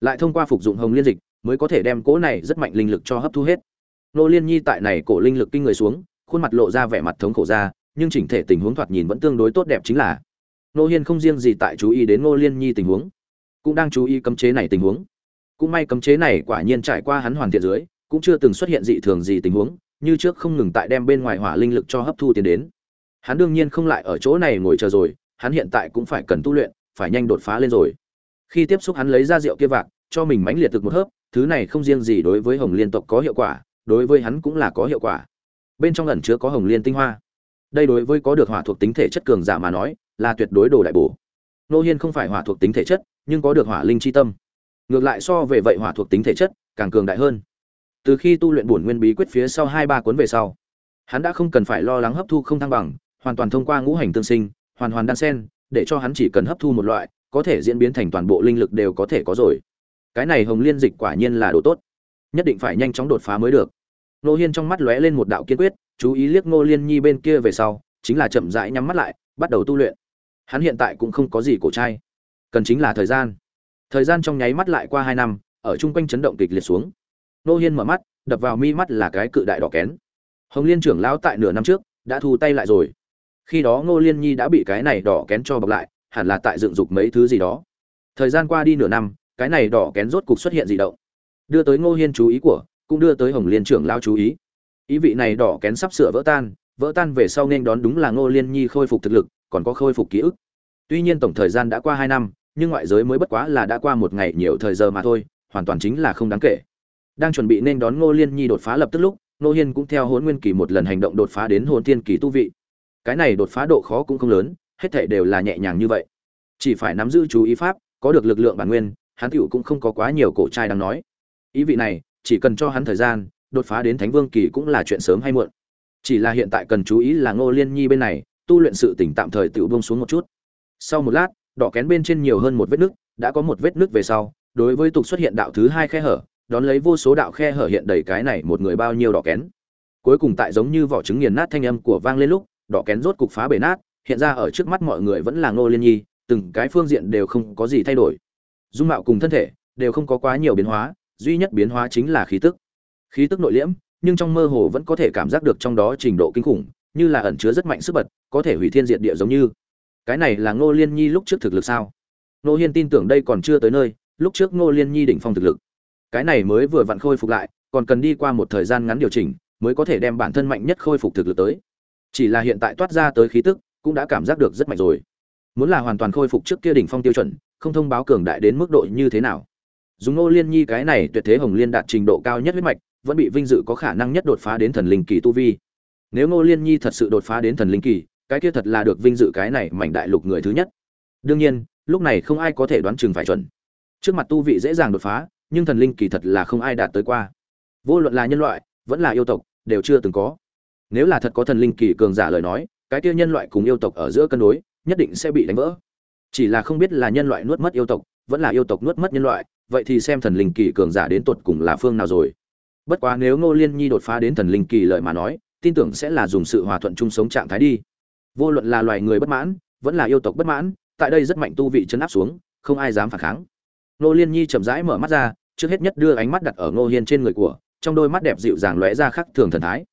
Lại thông qua phục dụng hồng liên dịch, mới có thể đem cỗ này rất mạnh linh lực cho hấp thu hết. Ngô liên nhi tại này cổ linh lực kinh người xuống, khuôn mặt lộ ra vẻ mặt thống khổ ra, nhưng chỉnh thể tình huống thoạt nhìn vẫn tương đối tốt đẹp chính là, ngô hiên không riêng gì tại chú ý đến ngô liên nhi tình huống, cũng đang chú ý cấm chế này tình huống. Cũng may cấm chế này quả nhiên trải qua hắn hoàn thiện dưới, cũng chưa từng xuất hiện dị thường gì tình huống như trước không ngừng tại đem bên ngoài hỏa linh lực cho hấp thu tiến đến. Hắn đương nhiên không lại ở chỗ này ngồi chờ rồi, hắn hiện tại cũng phải cần tu luyện, phải nhanh đột phá lên rồi. Khi tiếp xúc hắn lấy ra rượu kia vạc, cho mình mãnh liệt thực một hớp, thứ này không riêng gì đối với hồng liên tộc có hiệu quả, đối với hắn cũng là có hiệu quả. Bên trong ẩn chứa có hồng liên tinh hoa. Đây đối với có được hỏa thuộc tính thể chất cường giả mà nói, là tuyệt đối đồ đại bổ. Nô hiên không phải hỏa thuộc tính thể chất, nhưng có được hỏa linh chi tâm. Ngược lại so về vậy hỏa thuộc tính thể chất, càng cường đại hơn từ khi tu luyện bổn nguyên bí quyết phía sau hai ba cuốn về sau, hắn đã không cần phải lo lắng hấp thu không thăng bằng, hoàn toàn thông qua ngũ hành tương sinh, hoàn hoàn đan sen, để cho hắn chỉ cần hấp thu một loại, có thể diễn biến thành toàn bộ linh lực đều có thể có rồi. Cái này hồng liên dịch quả nhiên là đồ tốt. Nhất định phải nhanh chóng đột phá mới được. Nô hiên trong mắt lóe lên một đạo kiên quyết, chú ý liếc ngô liên nhi bên kia về sau, chính là chậm rãi nhắm mắt lại, bắt đầu tu luyện. Hắn hiện tại cũng không có gì cổ trai. Cần chính là thời gian. Thời gian trong nháy mắt lại qua hai năm, ở chung quanh chấn động kịch liệt xuống nô hiên mở mắt, đập vào mi mắt là cái cự đại đỏ kén. Hồng liên trưởng lão tại nửa năm trước, đã thu tay lại rồi. Khi đó ngô liên nhi đã bị cái này đỏ kén cho bọc lại, hẳn là tại dựng dục mấy thứ gì đó. Thời gian qua đi nửa năm, cái này đỏ kén rốt cục xuất hiện gì động. Đưa tới ngô hiên chú ý của, cũng đưa tới hồng liên trưởng lao chú ý. Ý vị này đỏ kén sắp sửa vỡ tan vỡ tan về sau nên đón đúng là ngô liên nhi khôi phục thực lực, còn có khôi phục ký ức. Tuy nhiên tổng thời gian đã qua hai năm, nhưng ngoại giới mới bất quá là đã qua một ngày nhiều thời giờ mà thôi, hoàn toàn chính là không đáng kể đang chuẩn bị nên đón ngô liên nhi đột phá lập tức lúc, ngô hiên cũng theo hôn nguyên kỳ một lần hành động đột phá đến hồn tiên kỳ tu vị. Cái này đột phá độ khó cũng không lớn, hết thảy đều là nhẹ nhàng như vậy. Chỉ phải nắm giữ chú ý pháp, có được lực lượng bản nguyên, hắn tiểu cũng không có quá nhiều cổ trai đang nói. Ý vị này, chỉ cần cho hắn thời gian, đột phá đến thánh vương kỳ cũng là chuyện sớm hay muộn. Chỉ là hiện tại cần chú ý là ngô liên nhi bên này, tu luyện sự tỉnh tạm thời tự bông xuống một chút. Sau một lát, đỏ kén bên trên nhiều hơn một vết nước đã có một vết nước về sau, đối với tục xuất hiện đạo thứ hai khe hở đón lấy vô số đạo khe hở hiện đầy cái này một người bao nhiêu đỏ kén. Cuối cùng tại giống như vỏ trứng nghiền nát thanh âm của vang lên lúc, đỏ kén rốt cục phá bể nát, hiện ra ở trước mắt mọi người vẫn là ngô liên nhi, từng cái phương diện đều không có gì thay đổi. Dung mạo cùng thân thể đều không có quá nhiều biến hóa, duy nhất biến hóa chính là khí tức. Khí tức nội liễm, nhưng trong mơ hồ vẫn có thể cảm giác được trong đó trình độ kinh khủng, như là ẩn chứa rất mạnh sức bật, có thể hủy thiên diệt địa giống như. Cái này là ngô liên nhi lúc trước thực lực sao? Ngô hiên tin tưởng đây còn chưa tới nơi, lúc trước ngô liên nhi đỉnh phong thực lực cái này mới vừa vặn khôi phục lại, còn cần đi qua một thời gian ngắn điều chỉnh mới có thể đem bản thân mạnh nhất khôi phục thực lực tới. Chỉ là hiện tại toát ra tới khí tức, cũng đã cảm giác được rất mạnh rồi. Muốn là hoàn toàn khôi phục trước kia đỉnh phong tiêu chuẩn, không thông báo cường đại đến mức độ như thế nào. Dùng ngô liên nhi cái này tuyệt thế hồng liên đạt trình độ cao nhất huyết mạch, vẫn bị vinh dự có khả năng nhất đột phá đến thần linh kỳ tu vi. Nếu ngô liên nhi thật sự đột phá đến thần linh kỳ, cái kia thật là được vinh dự cái này mảnh đại lục người thứ nhất. Đương nhiên, lúc này không ai có thể đoán chừng phải chuẩn. Trước mặt tu vị dễ dàng đột phá nhưng thần linh kỳ thật là không ai đạt tới qua. Vô luận là nhân loại, vẫn là yêu tộc, đều chưa từng có. Nếu là thật có thần linh kỳ cường giả lời nói, cái kia nhân loại cùng yêu tộc ở giữa cân đối, nhất định sẽ bị đánh vỡ. Chỉ là không biết là nhân loại nuốt mất yêu tộc, vẫn là yêu tộc nuốt mất nhân loại, vậy thì xem thần linh kỳ cường giả đến tột cùng là phương nào rồi. Bất quá nếu ngô liên nhi đột phá đến thần linh kỳ lợi mà nói, tin tưởng sẽ là dùng sự hòa thuận chung sống trạng thái đi. Vô luận là loài người bất mãn, vẫn là yêu tộc bất mãn, tại đây rất mạnh tu vị chấn áp xuống, không ai dám phản kháng. Ngô liên nhi chậm rãi mở mắt ra trước hết nhất đưa ánh mắt đặt ở ngô hiên trên người của, trong đôi mắt đẹp dịu dàng lóe ra khắc thường thần thái.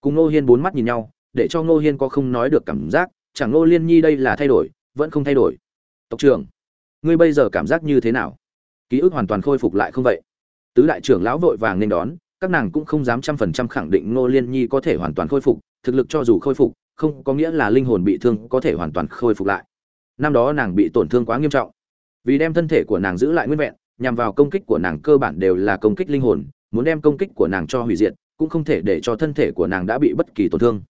Cùng ngô hiên bốn mắt nhìn nhau, để cho ngô hiên có không nói được cảm giác, chẳng ngô liên nhi đây là thay đổi, vẫn không thay đổi. Tộc trưởng, ngươi bây giờ cảm giác như thế nào? Ký ức hoàn toàn khôi phục lại không vậy? Tứ đại trưởng lão vội vàng nên đón, các nàng cũng không dám trăm phần trăm khẳng định ngô liên nhi có thể hoàn toàn khôi phục, thực lực cho dù khôi phục, không có nghĩa là linh hồn bị thương có thể hoàn toàn khôi phục lại. Năm đó nàng bị tổn thương quá nghiêm trọng. Vì đem thân thể của nàng giữ lại nguyên vẹn nhằm vào công kích của nàng cơ bản đều là công kích linh hồn, muốn đem công kích của nàng cho hủy diệt, cũng không thể để cho thân thể của nàng đã bị bất kỳ tổn thương.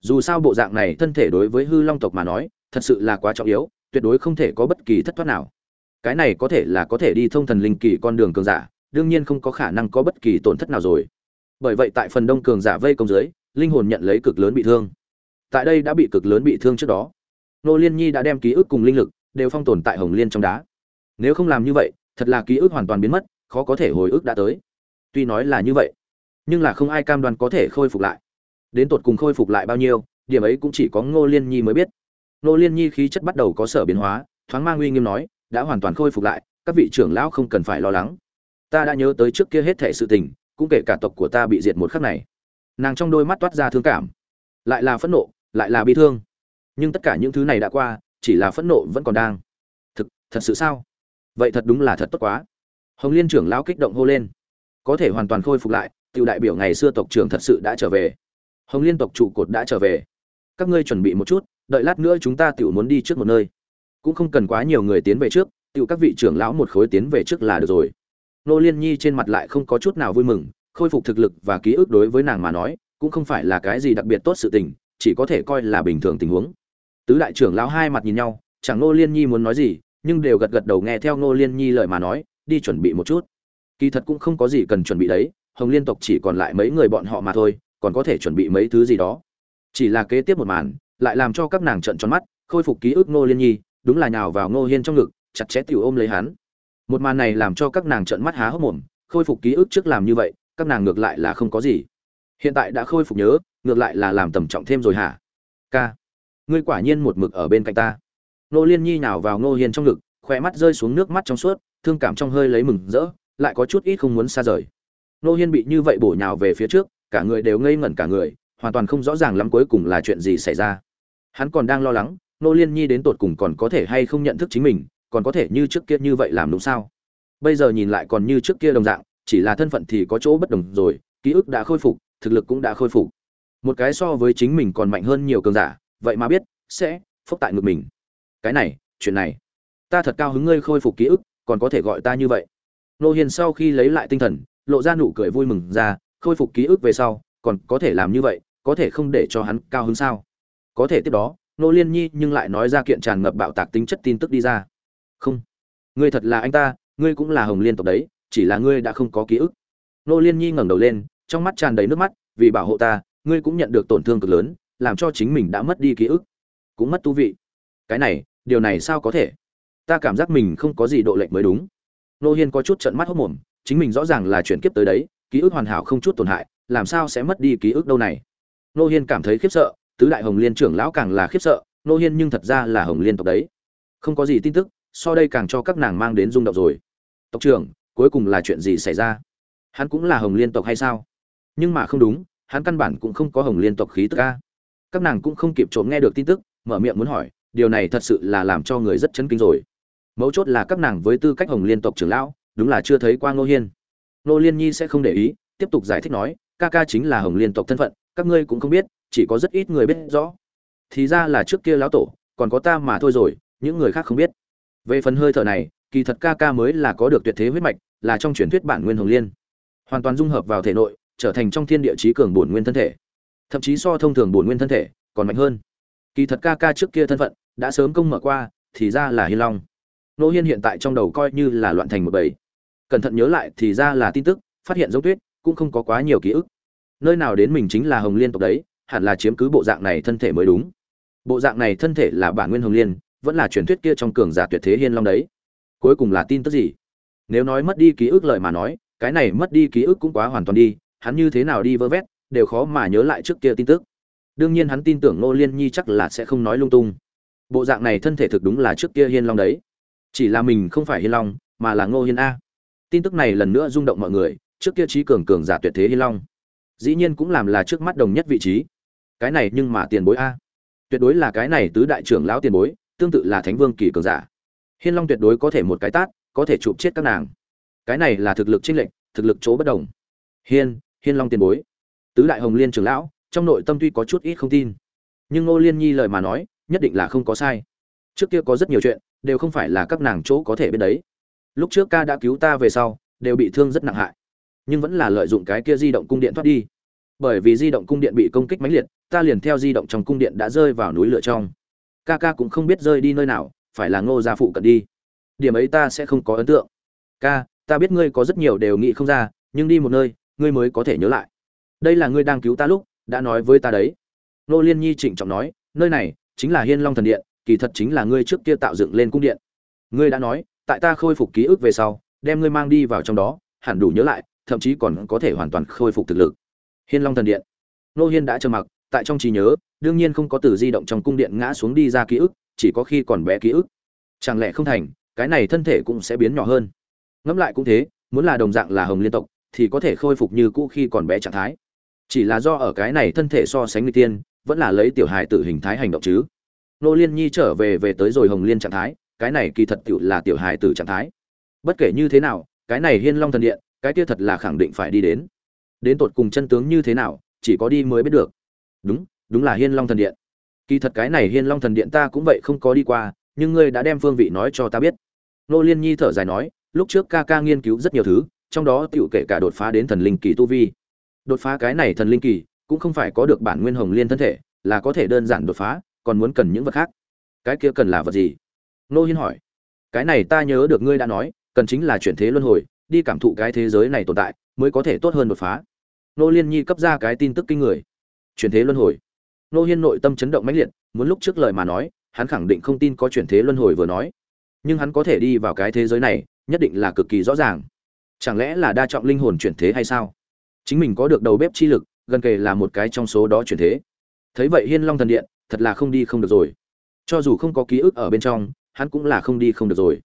Dù sao bộ dạng này, thân thể đối với hư long tộc mà nói, thật sự là quá trọng yếu, tuyệt đối không thể có bất kỳ thất thoát nào. Cái này có thể là có thể đi thông thần linh kỳ con đường cường giả, đương nhiên không có khả năng có bất kỳ tổn thất nào rồi. Bởi vậy tại phần đông cường giả vây công dưới, linh hồn nhận lấy cực lớn bị thương. Tại đây đã bị cực lớn bị thương trước đó. Nô liên nhi đã đem ký ức cùng linh lực, đều phong tồn tại hồng liên trong đá. Nếu không làm như vậy thật là ký ức hoàn toàn biến mất, khó có thể hồi ức đã tới. Tuy nói là như vậy, nhưng là không ai cam đoan có thể khôi phục lại. Đến tột cùng khôi phục lại bao nhiêu, điểm ấy cũng chỉ có ngô liên nhi mới biết. Ngô liên nhi khí chất bắt đầu có sở biến hóa, thoáng mang uy nghiêm nói, đã hoàn toàn khôi phục lại, các vị trưởng lão không cần phải lo lắng. Ta đã nhớ tới trước kia hết thể sự tình, cũng kể cả tộc của ta bị diệt một khắc này. Nàng trong đôi mắt toát ra thương cảm. Lại là phẫn nộ, lại là bi thương. Nhưng tất cả những thứ này đã qua, chỉ là phẫn nộ vẫn còn đang. Thực, thật sự sao? Vậy thật đúng là thật tốt quá. Hồng liên trưởng lão kích động hô lên. Có thể hoàn toàn khôi phục lại, tiểu đại biểu ngày xưa tộc trưởng thật sự đã trở về. Hồng liên tộc trụ cột đã trở về. Các ngươi chuẩn bị một chút, đợi lát nữa chúng ta tiểu muốn đi trước một nơi. Cũng không cần quá nhiều người tiến về trước, tiểu các vị trưởng lão một khối tiến về trước là được rồi. Nô liên nhi trên mặt lại không có chút nào vui mừng, khôi phục thực lực và ký ức đối với nàng mà nói, cũng không phải là cái gì đặc biệt tốt sự tình, chỉ có thể coi là bình thường tình huống. Tứ đại trưởng lão hai mặt nhìn nhau, chẳng nô liên nhi muốn nói gì nhưng đều gật gật đầu nghe theo Ngô liên nhi lời mà nói, đi chuẩn bị một chút. Kỳ thật cũng không có gì cần chuẩn bị đấy, hồng liên tộc chỉ còn lại mấy người bọn họ mà thôi, còn có thể chuẩn bị mấy thứ gì đó. Chỉ là kế tiếp một màn, lại làm cho các nàng trợn tròn mắt, khôi phục ký ức ngô liên nhi, đúng là nhào vào ngô hiên trong ngực, chặt chẽ tiểu ôm lấy hắn. Một màn này làm cho các nàng trợn mắt há hốc mồm, khôi phục ký ức trước làm như vậy, các nàng ngược lại là không có gì. Hiện tại đã khôi phục nhớ, ngược lại là làm tầm trọng thêm rồi hả? Ca, ngươi quả nhiên một mực ở bên cạnh ta ngô liên nhi nhào vào ngô hiên trong ngực khỏe mắt rơi xuống nước mắt trong suốt, thương cảm trong hơi lấy mừng rỡ, lại có chút ít không muốn xa rời. Ngô hiên bị như vậy bổ nhào về phía trước, cả người đều ngây ngẩn cả người, hoàn toàn không rõ ràng lắm cuối cùng là chuyện gì xảy ra. Hắn còn đang lo lắng nô liên nhi đến tột cùng còn có thể hay không nhận thức chính mình, còn có thể như trước kia như vậy làm đúng sao? Bây giờ nhìn lại còn như trước kia đồng dạng, chỉ là thân phận thì có chỗ bất đồng rồi, ký ức đã khôi phục, thực lực cũng đã khôi phục. Một cái so với chính mình còn mạnh hơn nhiều cường giả, vậy mà biết, sẽ phúc tại ngực mình cái này, chuyện này. Ta thật cao hứng ngươi khôi phục ký ức, còn có thể gọi ta như vậy. Nô hiền sau khi lấy lại tinh thần, lộ ra nụ cười vui mừng ra, khôi phục ký ức về sau, còn có thể làm như vậy, có thể không để cho hắn cao hứng sao? Có thể tiếp đó nô liên nhi nhưng lại nói ra kiện tràn ngập bạo tạc tính chất tin tức đi ra. Không. Ngươi thật là anh ta, ngươi cũng là hồng liên tộc đấy, chỉ là ngươi đã không có ký ức. Nô liên nhi ngẩng đầu lên, trong mắt tràn đầy nước mắt, vì bảo hộ ta, ngươi cũng nhận được tổn thương cực lớn, làm cho chính mình đã mất đi ký ức. Cũng mất tu vị. Cái này điều này sao có thể? Ta cảm giác mình không có gì độ lệch mới đúng. Nô hiên có chút trận mắt hốc mồm, chính mình rõ ràng là chuyển kiếp tới đấy, ký ức hoàn hảo không chút tổn hại, làm sao sẽ mất đi ký ức đâu này? Nô hiên cảm thấy khiếp sợ, tứ đại hồng liên trưởng lão càng là khiếp sợ, nô hiên nhưng thật ra là hồng liên tộc đấy. Không có gì tin tức, so đây càng cho các nàng mang đến rung động rồi. Tộc trưởng, cuối cùng là chuyện gì xảy ra? Hắn cũng là hồng liên tộc hay sao? Nhưng mà không đúng, hắn căn bản cũng không có hồng liên tộc khí tức ca các nàng cũng không kịp trộm nghe được tin tức, mở miệng muốn hỏi điều này thật sự là làm cho người rất chấn kinh rồi. Mấu chốt là các nàng với tư cách hồng liên tộc trưởng lão, đúng là chưa thấy qua ngô hiên. Nô liên nhi sẽ không để ý, tiếp tục giải thích nói, ca ca chính là hồng liên tộc thân phận, các ngươi cũng không biết, chỉ có rất ít người biết rõ. Thì ra là trước kia lão tổ, còn có ta mà thôi rồi, những người khác không biết. Về phần hơi thở này, kỳ thật ca ca mới là có được tuyệt thế huyết mạch, là trong truyền thuyết bản nguyên hồng liên. Hoàn toàn dung hợp vào thể nội, trở thành trong thiên địa trí cường bổn nguyên thân thể. Thậm chí so thông thường bổn nguyên thân thể, còn mạnh hơn. Kỳ thật ca ca trước kia thân phận đã sớm công mở qua, thì ra là hiên long. Nô hiên hiện tại trong đầu coi như là loạn thành một bầy. Cẩn thận nhớ lại, thì ra là tin tức, phát hiện dấu tuyết, cũng không có quá nhiều ký ức. Nơi nào đến mình chính là hồng liên tộc đấy, hẳn là chiếm cứ bộ dạng này thân thể mới đúng. Bộ dạng này thân thể là bản nguyên hồng liên, vẫn là truyền thuyết kia trong cường giả tuyệt thế hiên long đấy. Cuối cùng là tin tức gì? Nếu nói mất đi ký ức lời mà nói, cái này mất đi ký ức cũng quá hoàn toàn đi, hắn như thế nào đi vơ vét, đều khó mà nhớ lại trước kia tin tức. Đương nhiên hắn tin tưởng nô liên nhi chắc là sẽ không nói lung tung bộ dạng này thân thể thực đúng là trước kia hiên long đấy. Chỉ là mình không phải hiên long, mà là ngô hiên a. Tin tức này lần nữa rung động mọi người, trước kia trí cường cường giả tuyệt thế hiên long. Dĩ nhiên cũng làm là trước mắt đồng nhất vị trí. Cái này nhưng mà tiền bối a. Tuyệt đối là cái này tứ đại trưởng lão tiền bối, tương tự là thánh vương kỳ cường giả. Hiên long tuyệt đối có thể một cái tát, có thể chụp chết các nàng. Cái này là thực lực chênh lệnh thực lực chỗ bất đồng. Hiên hiên long tiền bối. Tứ đại hồng liên trưởng lão, trong nội tâm tuy có chút ít không tin. Nhưng ngô liên nhi lời mà nói nhất định là không có sai. Trước kia có rất nhiều chuyện, đều không phải là các nàng chỗ có thể biết đấy. Lúc trước ca đã cứu ta về sau, đều bị thương rất nặng hại. Nhưng vẫn là lợi dụng cái kia di động cung điện thoát đi. Bởi vì di động cung điện bị công kích mãnh liệt, ta liền theo di động trong cung điện đã rơi vào núi lửa trong. Ca ca cũng không biết rơi đi nơi nào, phải là ngô gia phụ cận đi. Điểm ấy ta sẽ không có ấn tượng. Ca, ta biết ngươi có rất nhiều đều nghĩ không ra, nhưng đi một nơi, ngươi mới có thể nhớ lại. Đây là ngươi đang cứu ta lúc, đã nói với ta đấy. Nô liên nhi trịnh trọng nói, nơi này chính là hiên long thần điện, kỳ thật chính là ngươi trước kia tạo dựng lên cung điện. Ngươi đã nói, tại ta khôi phục ký ức về sau, đem ngươi mang đi vào trong đó, hẳn đủ nhớ lại, thậm chí còn có thể hoàn toàn khôi phục thực lực. Hiên long thần điện. Nô hiên đã trầm mặc, tại trong trí nhớ, đương nhiên không có từ di động trong cung điện ngã xuống đi ra ký ức, chỉ có khi còn bé ký ức. Chẳng lẽ không thành, cái này thân thể cũng sẽ biến nhỏ hơn. Ngẫm lại cũng thế, muốn là đồng dạng là hồng liên tộc, thì có thể khôi phục như cũ khi còn bé trạng thái. Chỉ là do ở cái này thân thể so sánh người tiên vẫn là lấy tiểu hài tử hình thái hành động chứ. Nô liên nhi trở về về tới rồi hồng liên trạng thái, cái này kỳ thật tiểu là tiểu hài tử trạng thái. Bất kể như thế nào, cái này hiên long thần điện, cái kia thật là khẳng định phải đi đến. Đến tột cùng chân tướng như thế nào, chỉ có đi mới biết được. Đúng đúng là hiên long thần điện. Kỳ thật cái này hiên long thần điện ta cũng vậy không có đi qua, nhưng ngươi đã đem phương vị nói cho ta biết. Nô liên nhi thở dài nói, lúc trước ca ca nghiên cứu rất nhiều thứ, trong đó tiểu kể cả đột phá đến thần linh kỳ tu vi. Đột phá cái này thần linh kỳ cũng không phải có được bản nguyên hồng liên thân thể, là có thể đơn giản đột phá, còn muốn cần những vật khác. Cái kia cần là vật gì? Nô hiên hỏi. Cái này ta nhớ được ngươi đã nói, cần chính là chuyển thế luân hồi, đi cảm thụ cái thế giới này tồn tại, mới có thể tốt hơn đột phá. Nô liên nhi cấp ra cái tin tức kinh người. Chuyển thế luân hồi. Nô hiên nội tâm chấn động mãnh liệt, muốn lúc trước lời mà nói, hắn khẳng định không tin có chuyển thế luân hồi vừa nói. Nhưng hắn có thể đi vào cái thế giới này, nhất định là cực kỳ rõ ràng. Chẳng lẽ là đa trọng linh hồn chuyển thế hay sao? Chính mình có được đầu bếp chi lực gần kề là một cái trong số đó chuyển thế. Thấy vậy hiên long thần điện, thật là không đi không được rồi. Cho dù không có ký ức ở bên trong, hắn cũng là không đi không được rồi.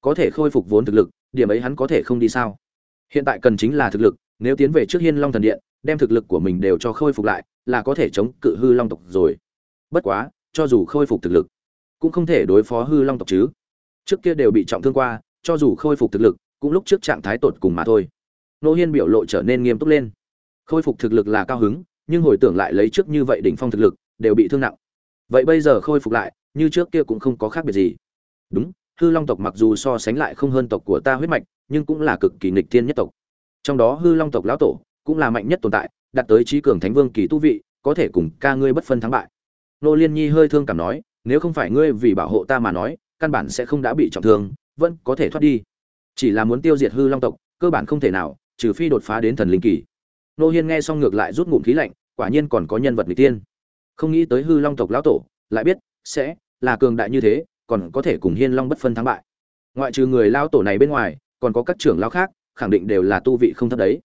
Có thể khôi phục vốn thực lực, điểm ấy hắn có thể không đi sao? Hiện tại cần chính là thực lực, nếu tiến về trước hiên long thần điện, đem thực lực của mình đều cho khôi phục lại, là có thể chống cự hư long tộc rồi. Bất quá, cho dù khôi phục thực lực, cũng không thể đối phó hư long tộc chứ. Trước kia đều bị trọng thương qua, cho dù khôi phục thực lực, cũng lúc trước trạng thái tột cùng mà thôi. Nô hiên biểu lộ trở nên nghiêm túc lên khôi phục thực lực là cao hứng, nhưng hồi tưởng lại lấy trước như vậy đỉnh phong thực lực, đều bị thương nặng. Vậy bây giờ khôi phục lại, như trước kia cũng không có khác biệt gì. Đúng, hư long tộc mặc dù so sánh lại không hơn tộc của ta huyết mạch, nhưng cũng là cực kỳ nghịch thiên nhất tộc. Trong đó hư long tộc lão tổ cũng là mạnh nhất tồn tại, đạt tới trí cường thánh vương kỳ tu vị, có thể cùng ca ngươi bất phân thắng bại. Nô liên nhi hơi thương cảm nói, nếu không phải ngươi vì bảo hộ ta mà nói, căn bản sẽ không đã bị trọng thương, vẫn có thể thoát đi. Chỉ là muốn tiêu diệt hư long tộc, cơ bản không thể nào, trừ phi đột phá đến thần linh kỳ nô hiên nghe xong ngược lại rút ngụm khí lạnh, quả nhiên còn có nhân vật người tiên không nghĩ tới hư long tộc lão tổ, lại biết, sẽ là cường đại như thế, còn có thể cùng hiên long bất phân thắng bại. Ngoại trừ người lao tổ này bên ngoài, còn có các trưởng lao khác, khẳng định đều là tu vị không thấp đấy.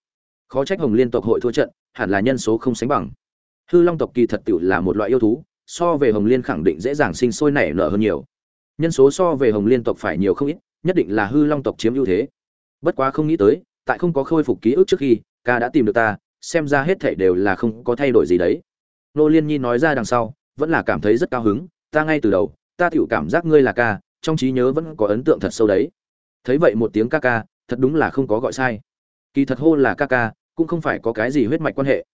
Khó trách hồng liên tộc hội thua trận, hẳn là nhân số không sánh bằng. Hư long tộc kỳ thật tựu là một loại yêu thú, so về hồng liên khẳng định dễ dàng sinh sôi nảy nở hơn nhiều. Nhân số so về hồng liên tộc phải nhiều không ít, nhất định là hư long tộc chiếm ưu thế. Bất quá không nghĩ tới, tại không có khôi phục ký ức trước khi, ca đã tìm được ta xem ra hết thảy đều là không có thay đổi gì đấy. Nô liên nhi nói ra đằng sau, vẫn là cảm thấy rất cao hứng, ta ngay từ đầu, ta tựu cảm giác ngươi là ca, trong trí nhớ vẫn có ấn tượng thật sâu đấy. Thấy vậy một tiếng ca ca, thật đúng là không có gọi sai. Kỳ thật hô là ca ca, cũng không phải có cái gì huyết mạch quan hệ.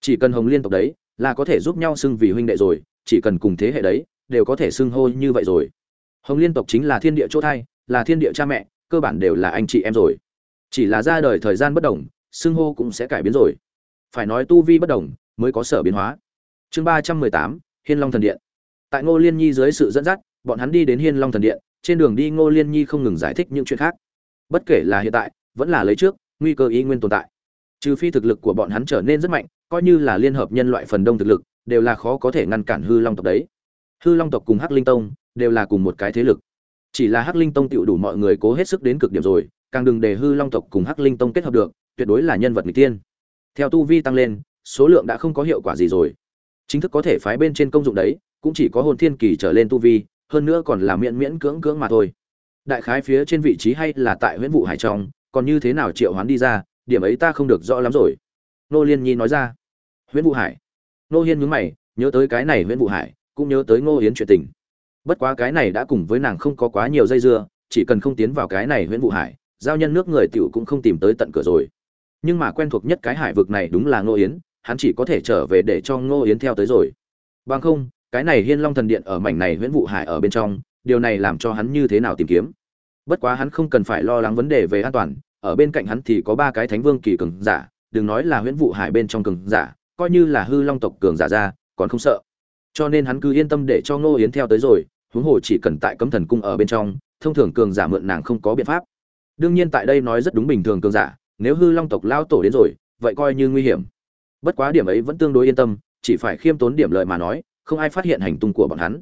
Chỉ cần hồng liên tộc đấy, là có thể giúp nhau xưng vì huynh đệ rồi, chỉ cần cùng thế hệ đấy, đều có thể xưng hô như vậy rồi. Hồng liên tộc chính là thiên địa chỗ thai, là thiên địa cha mẹ, cơ bản đều là anh chị em rồi. Chỉ là ra đời thời gian bất đồng, xưng hô cũng sẽ cải biến rồi phải nói tu vi bất đồng mới có sở biến hóa. Chương ba trăm mười tám, hiên long thần điện. Tại ngô liên nhi dưới sự dẫn dắt, bọn hắn đi đến hiên long thần điện, trên đường đi ngô liên nhi không ngừng giải thích những chuyện khác. Bất kể là hiện tại, vẫn là lấy trước, nguy cơ ý nguyên tồn tại. Trừ phi thực lực của bọn hắn trở nên rất mạnh, coi như là liên hợp nhân loại phần đông thực lực, đều là khó có thể ngăn cản hư long tộc đấy. Hư long tộc cùng hắc linh tông đều là cùng một cái thế lực. Chỉ là hắc linh tông tựu đủ mọi người cố hết sức đến cực điểm rồi, càng đừng để hư long tộc cùng hắc linh tông kết hợp được, tuyệt đối là nhân vật người tiên theo tu vi tăng lên, số lượng đã không có hiệu quả gì rồi. Chính thức có thể phái bên trên công dụng đấy, cũng chỉ có hồn thiên kỳ trở lên tu vi, hơn nữa còn là miễn miễn cưỡng cưỡng mà thôi. Đại khái phía trên vị trí hay là tại huyện vụ hải trong, còn như thế nào triệu hoán đi ra, điểm ấy ta không được rõ lắm rồi. Nô liên nhi nói ra. Huyện vụ hải. Nô hiên nhúng mày, nhớ tới cái này huyện vụ hải, cũng nhớ tới ngô hiến chuyện tình. Bất quá cái này đã cùng với nàng không có quá nhiều dây dưa, chỉ cần không tiến vào cái này huyện vụ hải, giao nhân nước người tiểu cũng không tìm tới tận cửa rồi nhưng mà quen thuộc nhất cái hải vực này đúng là ngô yến, hắn chỉ có thể trở về để cho ngô yến theo tới rồi. Bằng không, cái này hiên long thần điện ở mảnh này huyễn vụ hải ở bên trong, điều này làm cho hắn như thế nào tìm kiếm? Bất quá hắn không cần phải lo lắng vấn đề về an toàn, ở bên cạnh hắn thì có ba cái thánh vương kỳ cường giả, đừng nói là huyễn vụ hải bên trong cường giả, coi như là hư long tộc cường giả ra, còn không sợ. Cho nên hắn cứ yên tâm để cho ngô yến theo tới rồi, huống hồ chỉ cần tại cấm thần cung ở bên trong, thông thường cường giả mượn nàng không có biện pháp. Đương nhiên tại đây nói rất đúng bình thường cường giả nếu hư long tộc lao tổ đến rồi, vậy coi như nguy hiểm. Bất quá điểm ấy vẫn tương đối yên tâm, chỉ phải khiêm tốn điểm lợi mà nói, không ai phát hiện hành tung của bọn hắn.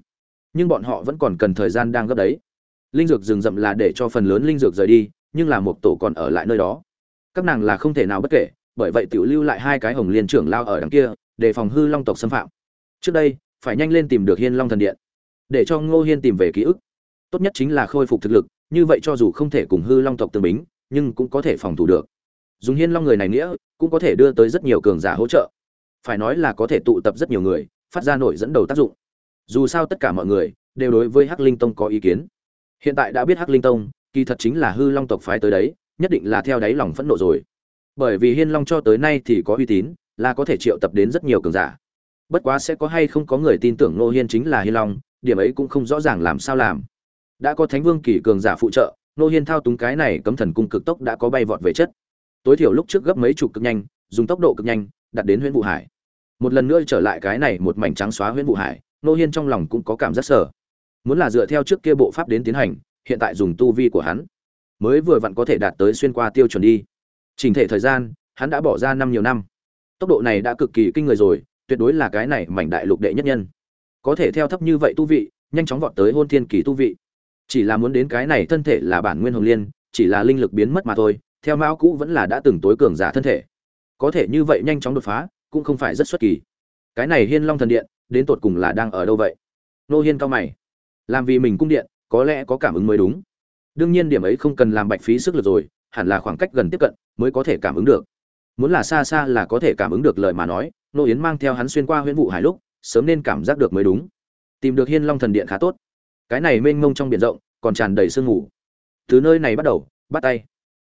Nhưng bọn họ vẫn còn cần thời gian đang gấp đấy. Linh dược rừng rậm là để cho phần lớn linh dược rời đi, nhưng là một tổ còn ở lại nơi đó. Các nàng là không thể nào bất kể, bởi vậy tiểu lưu lại hai cái hồng liên trưởng lao ở đằng kia để phòng hư long tộc xâm phạm. Trước đây, phải nhanh lên tìm được hiên long thần điện, để cho ngô hiên tìm về ký ức. Tốt nhất chính là khôi phục thực lực, như vậy cho dù không thể cùng hư long tộc tương bính, nhưng cũng có thể phòng thủ được dùng hiên long người này nghĩa, cũng có thể đưa tới rất nhiều cường giả hỗ trợ. Phải nói là có thể tụ tập rất nhiều người, phát ra nổi dẫn đầu tác dụng. Dù sao tất cả mọi người đều đối với hắc linh tông có ý kiến. Hiện tại đã biết hắc linh tông, kỳ thật chính là hư long tộc phái tới đấy, nhất định là theo đáy lòng phẫn nộ rồi. Bởi vì hiên long cho tới nay thì có uy tín, là có thể triệu tập đến rất nhiều cường giả. Bất quá sẽ có hay không có người tin tưởng Nô hiên chính là hiên long, điểm ấy cũng không rõ ràng làm sao làm. Đã có thánh vương kỳ cường giả phụ trợ Nô hiên thao túng cái này cấm thần cung cực tốc đã có bay vọt về chất tối thiểu lúc trước gấp mấy chục cực nhanh, dùng tốc độ cực nhanh đặt đến huyện vụ hải. Một lần nữa trở lại cái này một mảnh trắng xóa huyện vụ hải Nô hiên trong lòng cũng có cảm giác sở muốn là dựa theo trước kia bộ pháp đến tiến hành, hiện tại dùng tu vi của hắn, mới vừa vặn có thể đạt tới xuyên qua tiêu chuẩn đi. Trình thể thời gian, hắn đã bỏ ra năm nhiều năm. Tốc độ này đã cực kỳ kinh người rồi, tuyệt đối là cái này mảnh đại lục đệ nhất nhân. Có thể theo thấp như vậy tu vị, nhanh chóng vọt tới hôn thiên kỳ tu vị. Chỉ là muốn đến cái này thân thể là bản nguyên hồng liên, chỉ là linh lực biến mất mà thôi theo mão cũ vẫn là đã từng tối cường giả thân thể. Có thể như vậy nhanh chóng đột phá, cũng không phải rất xuất kỳ. Cái này hiên long thần điện, đến tột cùng là đang ở đâu vậy? Nô hiên cao mày. Làm vì mình cung điện, có lẽ có cảm ứng mới đúng. Đương nhiên điểm ấy không cần làm bạch phí sức lực rồi, hẳn là khoảng cách gần tiếp cận mới có thể cảm ứng được. Muốn là xa xa là có thể cảm ứng được lời mà nói, nô yến mang theo hắn xuyên qua huyễn vụ hải lúc, sớm nên cảm giác được mới đúng. Tìm được hiên long thần điện khá tốt. Cái này mênh mông trong biển rộng, còn tràn đầy sương mù. Từ nơi này bắt đầu, bắt tay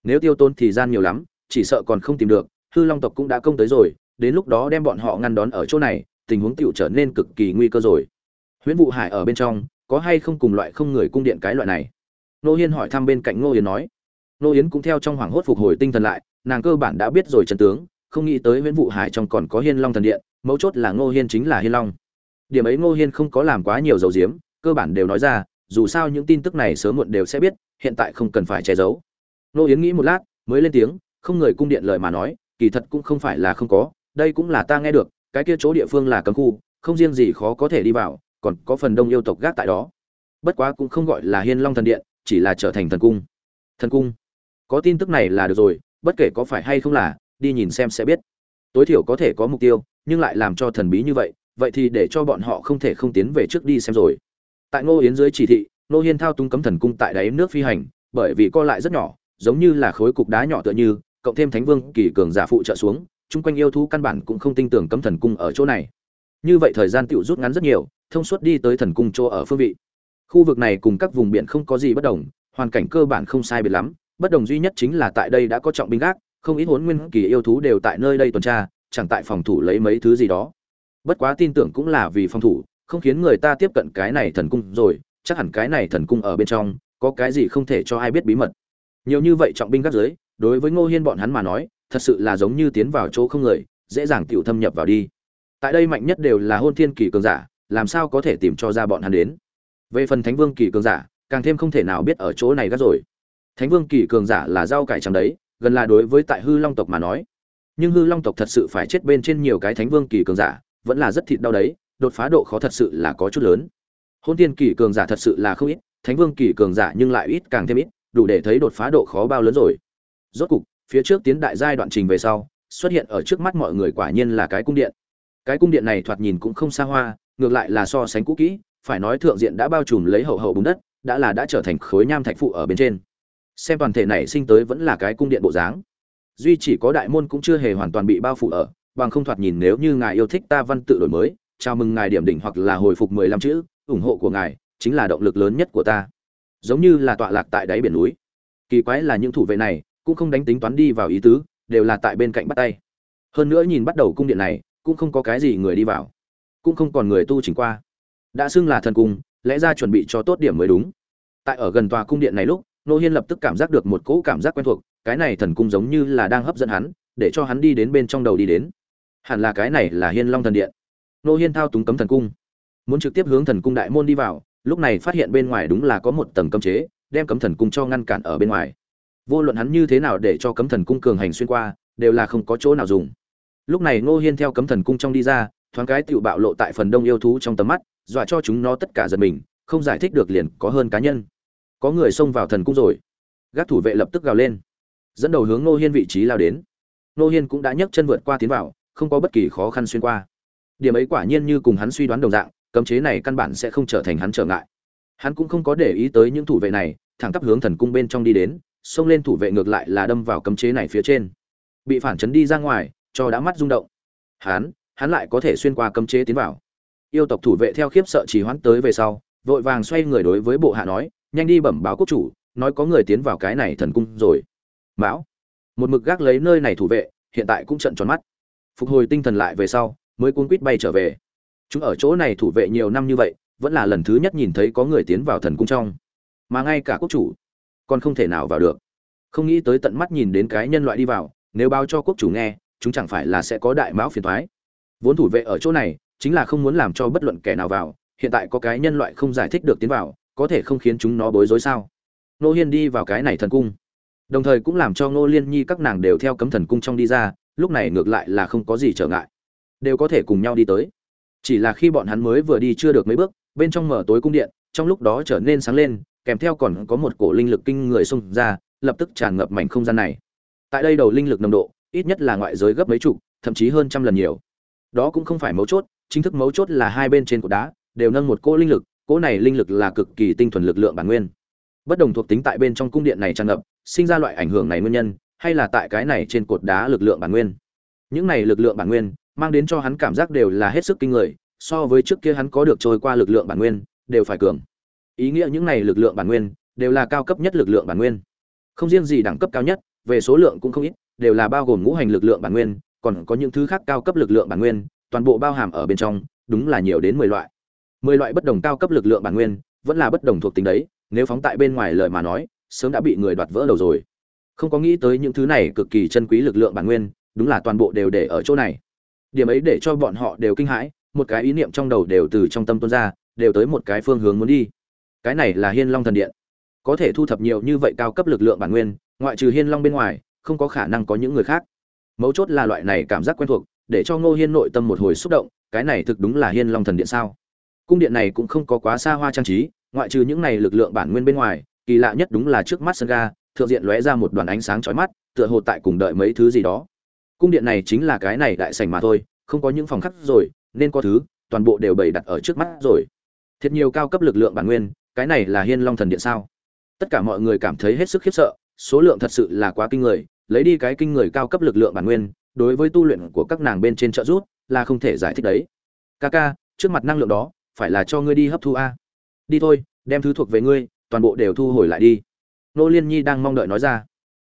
nếu tiêu tốn thì gian nhiều lắm, chỉ sợ còn không tìm được, hư long tộc cũng đã công tới rồi, đến lúc đó đem bọn họ ngăn đón ở chỗ này, tình huống tựu trở nên cực kỳ nguy cơ rồi. Huyễn vụ hải ở bên trong, có hay không cùng loại không người cung điện cái loại này? Nô hiên hỏi thăm bên cạnh ngô yến nói. Nô yến cũng theo trong hoảng hốt phục hồi tinh thần lại, nàng cơ bản đã biết rồi trần tướng, không nghĩ tới huyễn vụ hải trong còn có hiên long thần điện, mấu chốt là ngô hiên chính là hiên long. Điểm ấy ngô hiên không có làm quá nhiều dầu diếm cơ bản đều nói ra, dù sao những tin tức này sớm muộn đều sẽ biết, hiện tại không cần phải che giấu. Nô yến nghĩ một lát, mới lên tiếng, không người cung điện lời mà nói, kỳ thật cũng không phải là không có, đây cũng là ta nghe được, cái kia chỗ địa phương là cấm khu, không riêng gì khó có thể đi vào, còn có phần đông yêu tộc gác tại đó. Bất quá cũng không gọi là hiên long thần điện, chỉ là trở thành thần cung. Thần cung? Có tin tức này là được rồi, bất kể có phải hay không là, đi nhìn xem sẽ biết. Tối thiểu có thể có mục tiêu, nhưng lại làm cho thần bí như vậy vậy thì để cho bọn họ không thể không tiến về trước đi xem rồi. Tại ngô yến dưới chỉ thị, nô hiên thao tung cấm thần cung tại đáy nước phi hành, bởi vì co lại rất nhỏ giống như là khối cục đá nhỏ tựa như, cộng thêm thánh vương, kỳ cường giả phụ trợ xuống, chung quanh yêu thú căn bản cũng không tin tưởng cấm thần cung ở chỗ này. Như vậy thời gian tựu rút ngắn rất nhiều, thông suốt đi tới thần cung chỗ ở phương vị. Khu vực này cùng các vùng biển không có gì bất đồng, hoàn cảnh cơ bản không sai biệt lắm, bất đồng duy nhất chính là tại đây đã có trọng binh gác, không ít huấn nguyên kỳ yêu thú đều tại nơi đây tuần tra, chẳng tại phòng thủ lấy mấy thứ gì đó. Bất quá tin tưởng cũng là vì phòng thủ, không khiến người ta tiếp cận cái này thần cung rồi, chắc hẳn cái này thần cung ở bên trong, có cái gì không thể cho ai biết bí mật nhiều như vậy trọng binh gác dưới đối với ngô hiên bọn hắn mà nói, thật sự là giống như tiến vào chỗ không người, dễ dàng tựu thâm nhập vào đi. Tại đây mạnh nhất đều là hôn thiên kỳ cường giả, làm sao có thể tìm cho ra bọn hắn đến? Về phần thánh vương kỳ cường giả, càng thêm không thể nào biết ở chỗ này gắt rồi. Thánh vương kỳ cường giả là rau cải trắng đấy, gần là đối với tại hư long tộc mà nói. Nhưng hư long tộc thật sự phải chết bên trên nhiều cái thánh vương kỳ cường giả, vẫn là rất thịt đau đấy, đột phá độ khó thật sự là có chút lớn. Hôn Thiên kỳ cường giả thật sự là không ít, thánh vương kỳ cường giả nhưng lại ít càng thêm ít đủ để thấy đột phá độ khó bao lớn rồi. Rốt cục, phía trước tiến đại giai đoạn trình về sau, xuất hiện ở trước mắt mọi người quả nhiên là cái cung điện. Cái cung điện này thoạt nhìn cũng không xa hoa, ngược lại là so sánh cũ kỹ, phải nói thượng diện đã bao trùm lấy hậu hậu bùn đất, đã là đã trở thành khối nham thạch phụ ở bên trên. Xem toàn thể này sinh tới vẫn là cái cung điện bộ dáng. Duy chỉ có đại môn cũng chưa hề hoàn toàn bị bao phủ ở, bằng không thoạt nhìn nếu như ngài yêu thích ta văn tự đổi mới, chào mừng ngài điểm đỉnh hoặc là hồi phục mười lăm chữ, ủng hộ của ngài chính là động lực lớn nhất của ta giống như là tọa lạc tại đáy biển núi. Kỳ quái là những thủ vệ này cũng không đánh tính toán đi vào ý tứ, đều là tại bên cạnh bắt tay. Hơn nữa nhìn bắt đầu cung điện này, cũng không có cái gì người đi vào, cũng không còn người tu chỉnh qua. Đã xưng là thần cung, lẽ ra chuẩn bị cho tốt điểm mới đúng. Tại ở gần tòa cung điện này lúc, nô hiên lập tức cảm giác được một cỗ cảm giác quen thuộc, cái này thần cung giống như là đang hấp dẫn hắn, để cho hắn đi đến bên trong đầu đi đến. Hẳn là cái này là hiên long thần điện. Nô hiên thao túng cấm thần cung, muốn trực tiếp hướng thần cung đại môn đi vào lúc này phát hiện bên ngoài đúng là có một tầng cấm chế, đem cấm thần cung cho ngăn cản ở bên ngoài. Vô luận hắn như thế nào để cho cấm thần cung cường hành xuyên qua, đều là không có chỗ nào dùng. Lúc này ngô hiên theo cấm thần cung trong đi ra, thoáng cái tựu bạo lộ tại phần đông yêu thú trong tầm mắt, dọa cho chúng nó tất cả giật mình, không giải thích được liền có hơn cá nhân. Có người xông vào thần cung rồi. Gác thủ vệ lập tức gào lên. Dẫn đầu hướng ngô hiên vị trí lao đến. Ngô hiên cũng đã nhấc chân vượt qua tiến vào, không có bất kỳ khó khăn xuyên qua. Điểm ấy quả nhiên như cùng hắn suy đoán đồng dạng cấm chế này căn bản sẽ không trở thành hắn trở ngại. Hắn cũng không có để ý tới những thủ vệ này, thẳng tắp hướng thần cung bên trong đi đến, xông lên thủ vệ ngược lại là đâm vào cấm chế này phía trên. Bị phản chấn đi ra ngoài, cho đã mắt rung động. Hắn hắn lại có thể xuyên qua cấm chế tiến vào. Yêu tộc thủ vệ theo khiếp sợ chỉ hoãn tới về sau, vội vàng xoay người đối với bộ hạ nói, nhanh đi bẩm báo quốc chủ, nói có người tiến vào cái này thần cung rồi. Mão. Một mực gác lấy nơi này thủ vệ, hiện tại cũng trận tròn mắt. Phục hồi tinh thần lại về sau, mới cuống quýt bay trở về chúng ở chỗ này thủ vệ nhiều năm như vậy, vẫn là lần thứ nhất nhìn thấy có người tiến vào thần cung trong. Mà ngay cả quốc chủ còn không thể nào vào được. Không nghĩ tới tận mắt nhìn đến cái nhân loại đi vào, nếu báo cho quốc chủ nghe, chúng chẳng phải là sẽ có đại mão phiền thoái vốn thủ vệ ở chỗ này, chính là không muốn làm cho bất luận kẻ nào vào, hiện tại có cái nhân loại không giải thích được tiến vào, có thể không khiến chúng nó bối rối sao? Nô hiên đi vào cái này thần cung. Đồng thời cũng làm cho nô liên nhi các nàng đều theo cấm thần cung trong đi ra, lúc này ngược lại là không có gì trở ngại. Đều có thể cùng nhau đi tới chỉ là khi bọn hắn mới vừa đi chưa được mấy bước, bên trong mở tối cung điện, trong lúc đó trở nên sáng lên, kèm theo còn có một cổ linh lực kinh người xông ra, lập tức tràn ngập mảnh không gian này. Tại đây đầu linh lực nồng độ, ít nhất là ngoại giới gấp mấy chục, thậm chí hơn trăm lần nhiều. Đó cũng không phải mấu chốt, chính thức mấu chốt là hai bên trên cột đá, đều nâng một cỗ linh lực, cỗ này linh lực là cực kỳ tinh thuần lực lượng bản nguyên. Bất đồng thuộc tính tại bên trong cung điện này tràn ngập, sinh ra loại ảnh hưởng này nguyên nhân, hay là tại cái này trên cột đá lực lượng bản nguyên. Những này lực lượng bản nguyên mang đến cho hắn cảm giác đều là hết sức kinh người, so với trước kia hắn có được trôi qua lực lượng bản nguyên, đều phải cường. Ý nghĩa những này lực lượng bản nguyên, đều là cao cấp nhất lực lượng bản nguyên. Không riêng gì đẳng cấp cao nhất, về số lượng cũng không ít, đều là bao gồm ngũ hành lực lượng bản nguyên, còn có những thứ khác cao cấp lực lượng bản nguyên, toàn bộ bao hàm ở bên trong, đúng là nhiều đến mười loại. Mười loại bất đồng cao cấp lực lượng bản nguyên, vẫn là bất đồng thuộc tính đấy, nếu phóng tại bên ngoài lời mà nói, sớm đã bị người đoạt vỡ đầu rồi. Không có nghĩ tới những thứ này cực kỳ chân quý lực lượng bản nguyên, đúng là toàn bộ đều để ở chỗ này điểm ấy để cho bọn họ đều kinh hãi, một cái ý niệm trong đầu đều từ trong tâm tuôn ra, đều tới một cái phương hướng muốn đi. Cái này là hiên long thần điện. Có thể thu thập nhiều như vậy cao cấp lực lượng bản nguyên, ngoại trừ hiên long bên ngoài, không có khả năng có những người khác. Mấu chốt là loại này cảm giác quen thuộc, để cho ngô hiên nội tâm một hồi xúc động, cái này thực đúng là hiên long thần điện sao? Cung điện này cũng không có quá xa hoa trang trí, ngoại trừ những này lực lượng bản nguyên bên ngoài, kỳ lạ nhất đúng là trước mắt sân ga, thượng diện lóe ra một đoàn ánh sáng chói mắt, tựa hồ tại cùng đợi mấy thứ gì đó cung điện này chính là cái này đại sảnh mà thôi, không có những phòng khác rồi, nên có thứ, toàn bộ đều bày đặt ở trước mắt rồi. Thiệt nhiều cao cấp lực lượng bản nguyên, cái này là hiên long thần điện sao? Tất cả mọi người cảm thấy hết sức khiếp sợ, số lượng thật sự là quá kinh người, lấy đi cái kinh người cao cấp lực lượng bản nguyên, đối với tu luyện của các nàng bên trên trợ rút là không thể giải thích đấy. Ca ca, trước mặt năng lượng đó, phải là cho ngươi đi hấp thu a. Đi thôi, đem thứ thuộc về ngươi, toàn bộ đều thu hồi lại đi. Nô liên nhi đang mong đợi nói ra.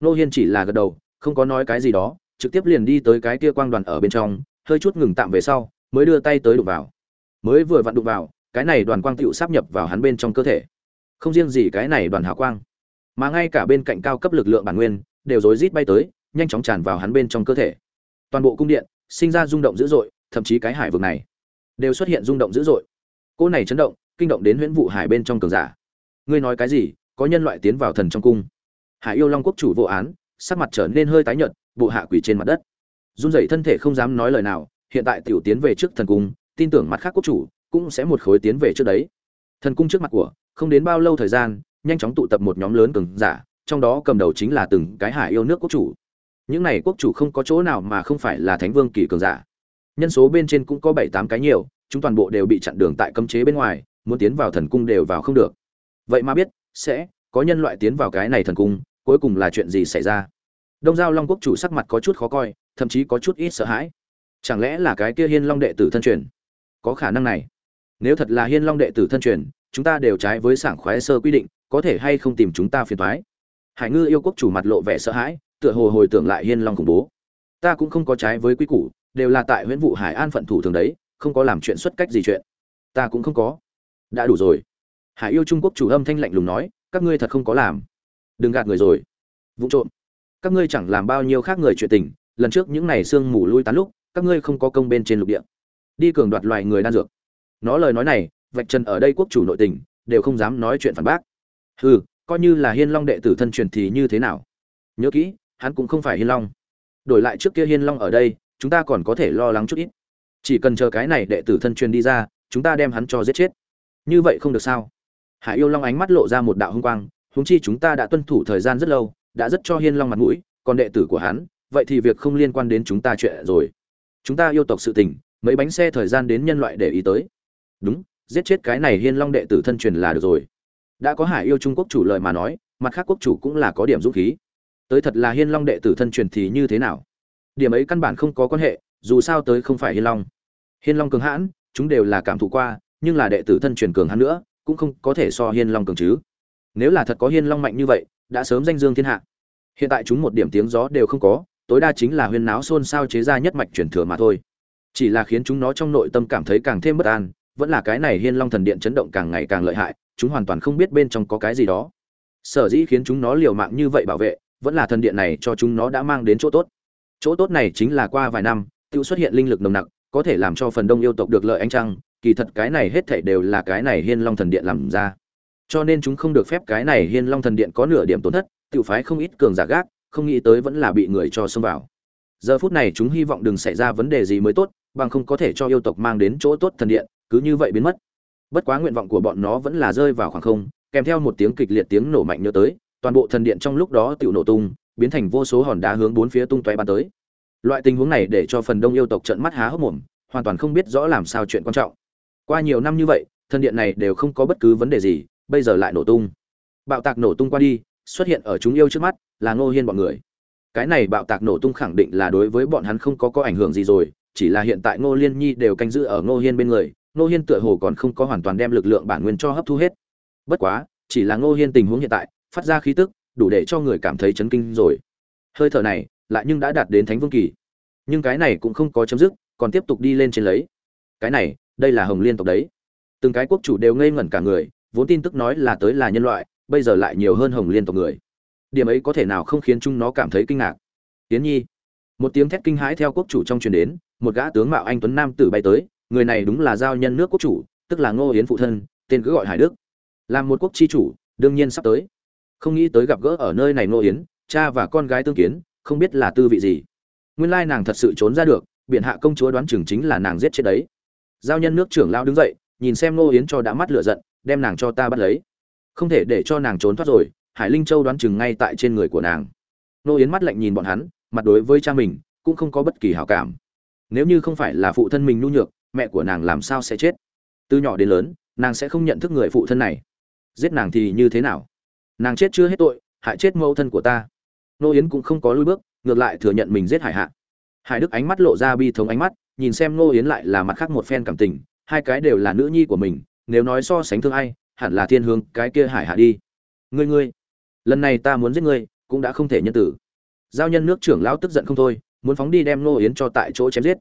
Nô hiên chỉ là gật đầu, không có nói cái gì đó trực tiếp liền đi tới cái kia quang đoàn ở bên trong, hơi chút ngừng tạm về sau, mới đưa tay tới đụng vào. Mới vừa vặn đụng vào, cái này đoàn quang tựu sắp nhập vào hắn bên trong cơ thể. Không riêng gì cái này đoàn hào quang, mà ngay cả bên cạnh cao cấp lực lượng bản nguyên, đều rối rít bay tới, nhanh chóng tràn vào hắn bên trong cơ thể. Toàn bộ cung điện, sinh ra rung động dữ dội, thậm chí cái hải vực này, đều xuất hiện rung động dữ dội. Cô này chấn động, kinh động đến huyễn vụ hải bên trong cường giả. Ngươi nói cái gì, có nhân loại tiến vào thần trong cung. Hải yêu long quốc chủ vô án, sắc mặt trở nên hơi tái nhợt bộ hạ quỷ trên mặt đất. Run rẩy thân thể không dám nói lời nào, hiện tại tiểu tiến về trước thần cung, tin tưởng mặt khác quốc chủ cũng sẽ một khối tiến về trước đấy. Thần cung trước mặt của, không đến bao lâu thời gian, nhanh chóng tụ tập một nhóm lớn cường giả, trong đó cầm đầu chính là từng cái hải yêu nước quốc chủ. Những này quốc chủ không có chỗ nào mà không phải là thánh vương kỳ cường giả. Nhân số bên trên cũng có bảy tám cái nhiều, chúng toàn bộ đều bị chặn đường tại cấm chế bên ngoài, muốn tiến vào thần cung đều vào không được. Vậy mà biết, sẽ có nhân loại tiến vào cái này thần cung, cuối cùng là chuyện gì xảy ra? Đông giao long quốc chủ sắc mặt có chút khó coi, thậm chí có chút ít sợ hãi. Chẳng lẽ là cái kia hiên long đệ tử thân truyền? Có khả năng này. Nếu thật là hiên long đệ tử thân truyền, chúng ta đều trái với sảng khoái sơ quy định, có thể hay không tìm chúng ta phiền thoái hải ngư yêu quốc chủ mặt lộ vẻ sợ hãi, tựa hồ hồi tưởng lại hiên long khủng bố. Ta cũng không có trái với quy củ, đều là tại huyễn vụ hải an phận thủ thường đấy, không có làm chuyện xuất cách gì chuyện. Ta cũng không có. Đã đủ rồi. Hải yêu trung quốc chủ âm thanh lạnh lùng nói, các ngươi thật không có làm. Đừng gạt người rồi. Vụ trộm các ngươi chẳng làm bao nhiêu khác người chuyện tình, lần trước những ngày sương mù lui tán lúc, các ngươi không có công bên trên lục địa. Đi cường đoạt loài người đan dược. Nó lời nói này, vạch trần ở đây quốc chủ nội tình, đều không dám nói chuyện phản bác. Hừ, coi như là hiên long đệ tử thân truyền thì như thế nào? Nhớ kỹ, hắn cũng không phải hiên long. Đổi lại trước kia hiên long ở đây, chúng ta còn có thể lo lắng chút ít. Chỉ cần chờ cái này đệ tử thân truyền đi ra, chúng ta đem hắn cho giết chết. Như vậy không được sao? Hải yêu long ánh mắt lộ ra một đạo hung quang húng chi chúng ta đã tuân thủ thời gian rất lâu đã rất cho hiên long mặt mũi, còn đệ tử của hắn, vậy thì việc không liên quan đến chúng ta chuyện rồi. Chúng ta yêu tộc sự tình, mấy bánh xe thời gian đến nhân loại để ý tới. Đúng, giết chết cái này hiên long đệ tử thân truyền là được rồi. Đã có hải yêu trung quốc chủ lợi mà nói, mặt khác quốc chủ cũng là có điểm dũng khí. Tới thật là hiên long đệ tử thân truyền thì như thế nào? Điểm ấy căn bản không có quan hệ, dù sao tới không phải hiên long. Hiên long cường hãn, chúng đều là cảm thụ qua, nhưng là đệ tử thân truyền cường hãn nữa, cũng không có thể so hiên long cường chứ. Nếu là thật có hiên long mạnh như vậy đã sớm danh dương thiên hạ. Hiện tại chúng một điểm tiếng gió đều không có, tối đa chính là huyên náo xôn xao chế ra nhất mạch truyền thừa mà thôi. Chỉ là khiến chúng nó trong nội tâm cảm thấy càng thêm bất an, vẫn là cái này hiên long thần điện chấn động càng ngày càng lợi hại, chúng hoàn toàn không biết bên trong có cái gì đó. Sở dĩ khiến chúng nó liều mạng như vậy bảo vệ, vẫn là thần điện này cho chúng nó đã mang đến chỗ tốt. Chỗ tốt này chính là qua vài năm tự xuất hiện linh lực nồng nặc, có thể làm cho phần đông yêu tộc được lợi anh trăng, kỳ thật cái này hết thảy đều là cái này hiên long thần điện làm ra cho nên chúng không được phép cái này hiên long thần điện có nửa điểm tổn thất tự phái không ít cường giả gác, không nghĩ tới vẫn là bị người cho xông vào. Giờ phút này chúng hy vọng đừng xảy ra vấn đề gì mới tốt, bằng không có thể cho yêu tộc mang đến chỗ tốt thần điện, cứ như vậy biến mất. Bất quá nguyện vọng của bọn nó vẫn là rơi vào khoảng không, kèm theo một tiếng kịch liệt tiếng nổ mạnh nhớ tới, toàn bộ thần điện trong lúc đó tự nổ tung, biến thành vô số hòn đá hướng bốn phía tung tóe bắn tới. Loại tình huống này để cho phần đông yêu tộc trận mắt há hốc mồm, hoàn toàn không biết rõ làm sao chuyện quan trọng. Qua nhiều năm như vậy, thần điện này đều không có bất cứ vấn đề gì bây giờ lại nổ tung. Bạo tạc nổ tung qua đi, xuất hiện ở chúng yêu trước mắt, là ngô hiên bọn người. Cái này bạo tạc nổ tung khẳng định là đối với bọn hắn không có có ảnh hưởng gì rồi, chỉ là hiện tại ngô liên nhi đều canh giữ ở ngô hiên bên người, ngô hiên tựa hồ còn không có hoàn toàn đem lực lượng bản nguyên cho hấp thu hết. Bất quá, chỉ là ngô hiên tình huống hiện tại, phát ra khí tức, đủ để cho người cảm thấy chấn kinh rồi. Hơi thở này, lại nhưng đã đạt đến thánh vương kỳ. Nhưng cái này cũng không có chấm dứt, còn tiếp tục đi lên trên lấy. Cái này, đây là hồng liên tộc đấy. Từng cái quốc chủ đều ngây ngẩn cả người vốn tin tức nói là tới là nhân loại, bây giờ lại nhiều hơn hồng liên tộc người. Điểm ấy có thể nào không khiến chúng nó cảm thấy kinh ngạc? Tiến nhi. Một tiếng thét kinh hãi theo quốc chủ trong truyền đến, một gã tướng mạo anh tuấn nam tử bay tới, người này đúng là giao nhân nước quốc chủ, tức là ngô yến phụ thân, tên cứ gọi hải đức. Làm một quốc chi chủ, đương nhiên sắp tới. Không nghĩ tới gặp gỡ ở nơi này ngô yến cha và con gái tương kiến, không biết là tư vị gì. Nguyên lai nàng thật sự trốn ra được, biện hạ công chúa đoán chừng chính là nàng giết chết đấy. Giao nhân nước trưởng lao đứng dậy, nhìn xem ngô yến cho đã mắt lửa giận đem nàng cho ta bắt lấy. Không thể để cho nàng trốn thoát rồi, hải linh châu đoán chừng ngay tại trên người của nàng. Nô yến mắt lạnh nhìn bọn hắn, mặt đối với cha mình, cũng không có bất kỳ hảo cảm. Nếu như không phải là phụ thân mình nhu nhược, mẹ của nàng làm sao sẽ chết? Từ nhỏ đến lớn, nàng sẽ không nhận thức người phụ thân này. Giết nàng thì như thế nào? Nàng chết chưa hết tội, hại chết mẫu thân của ta. Nô yến cũng không có lui bước, ngược lại thừa nhận mình giết hải hạ. Hải đức ánh mắt lộ ra bi thống ánh mắt, nhìn xem nô yến lại là mặt khác một phen cảm tình, hai cái đều là nữ nhi của mình nếu nói so sánh thương ai, hẳn là thiên hướng cái kia hải hạ đi. Ngươi ngươi, lần này ta muốn giết ngươi, cũng đã không thể nhân tử. Giao nhân nước trưởng lão tức giận không thôi, muốn phóng đi đem nô yến cho tại chỗ chém giết.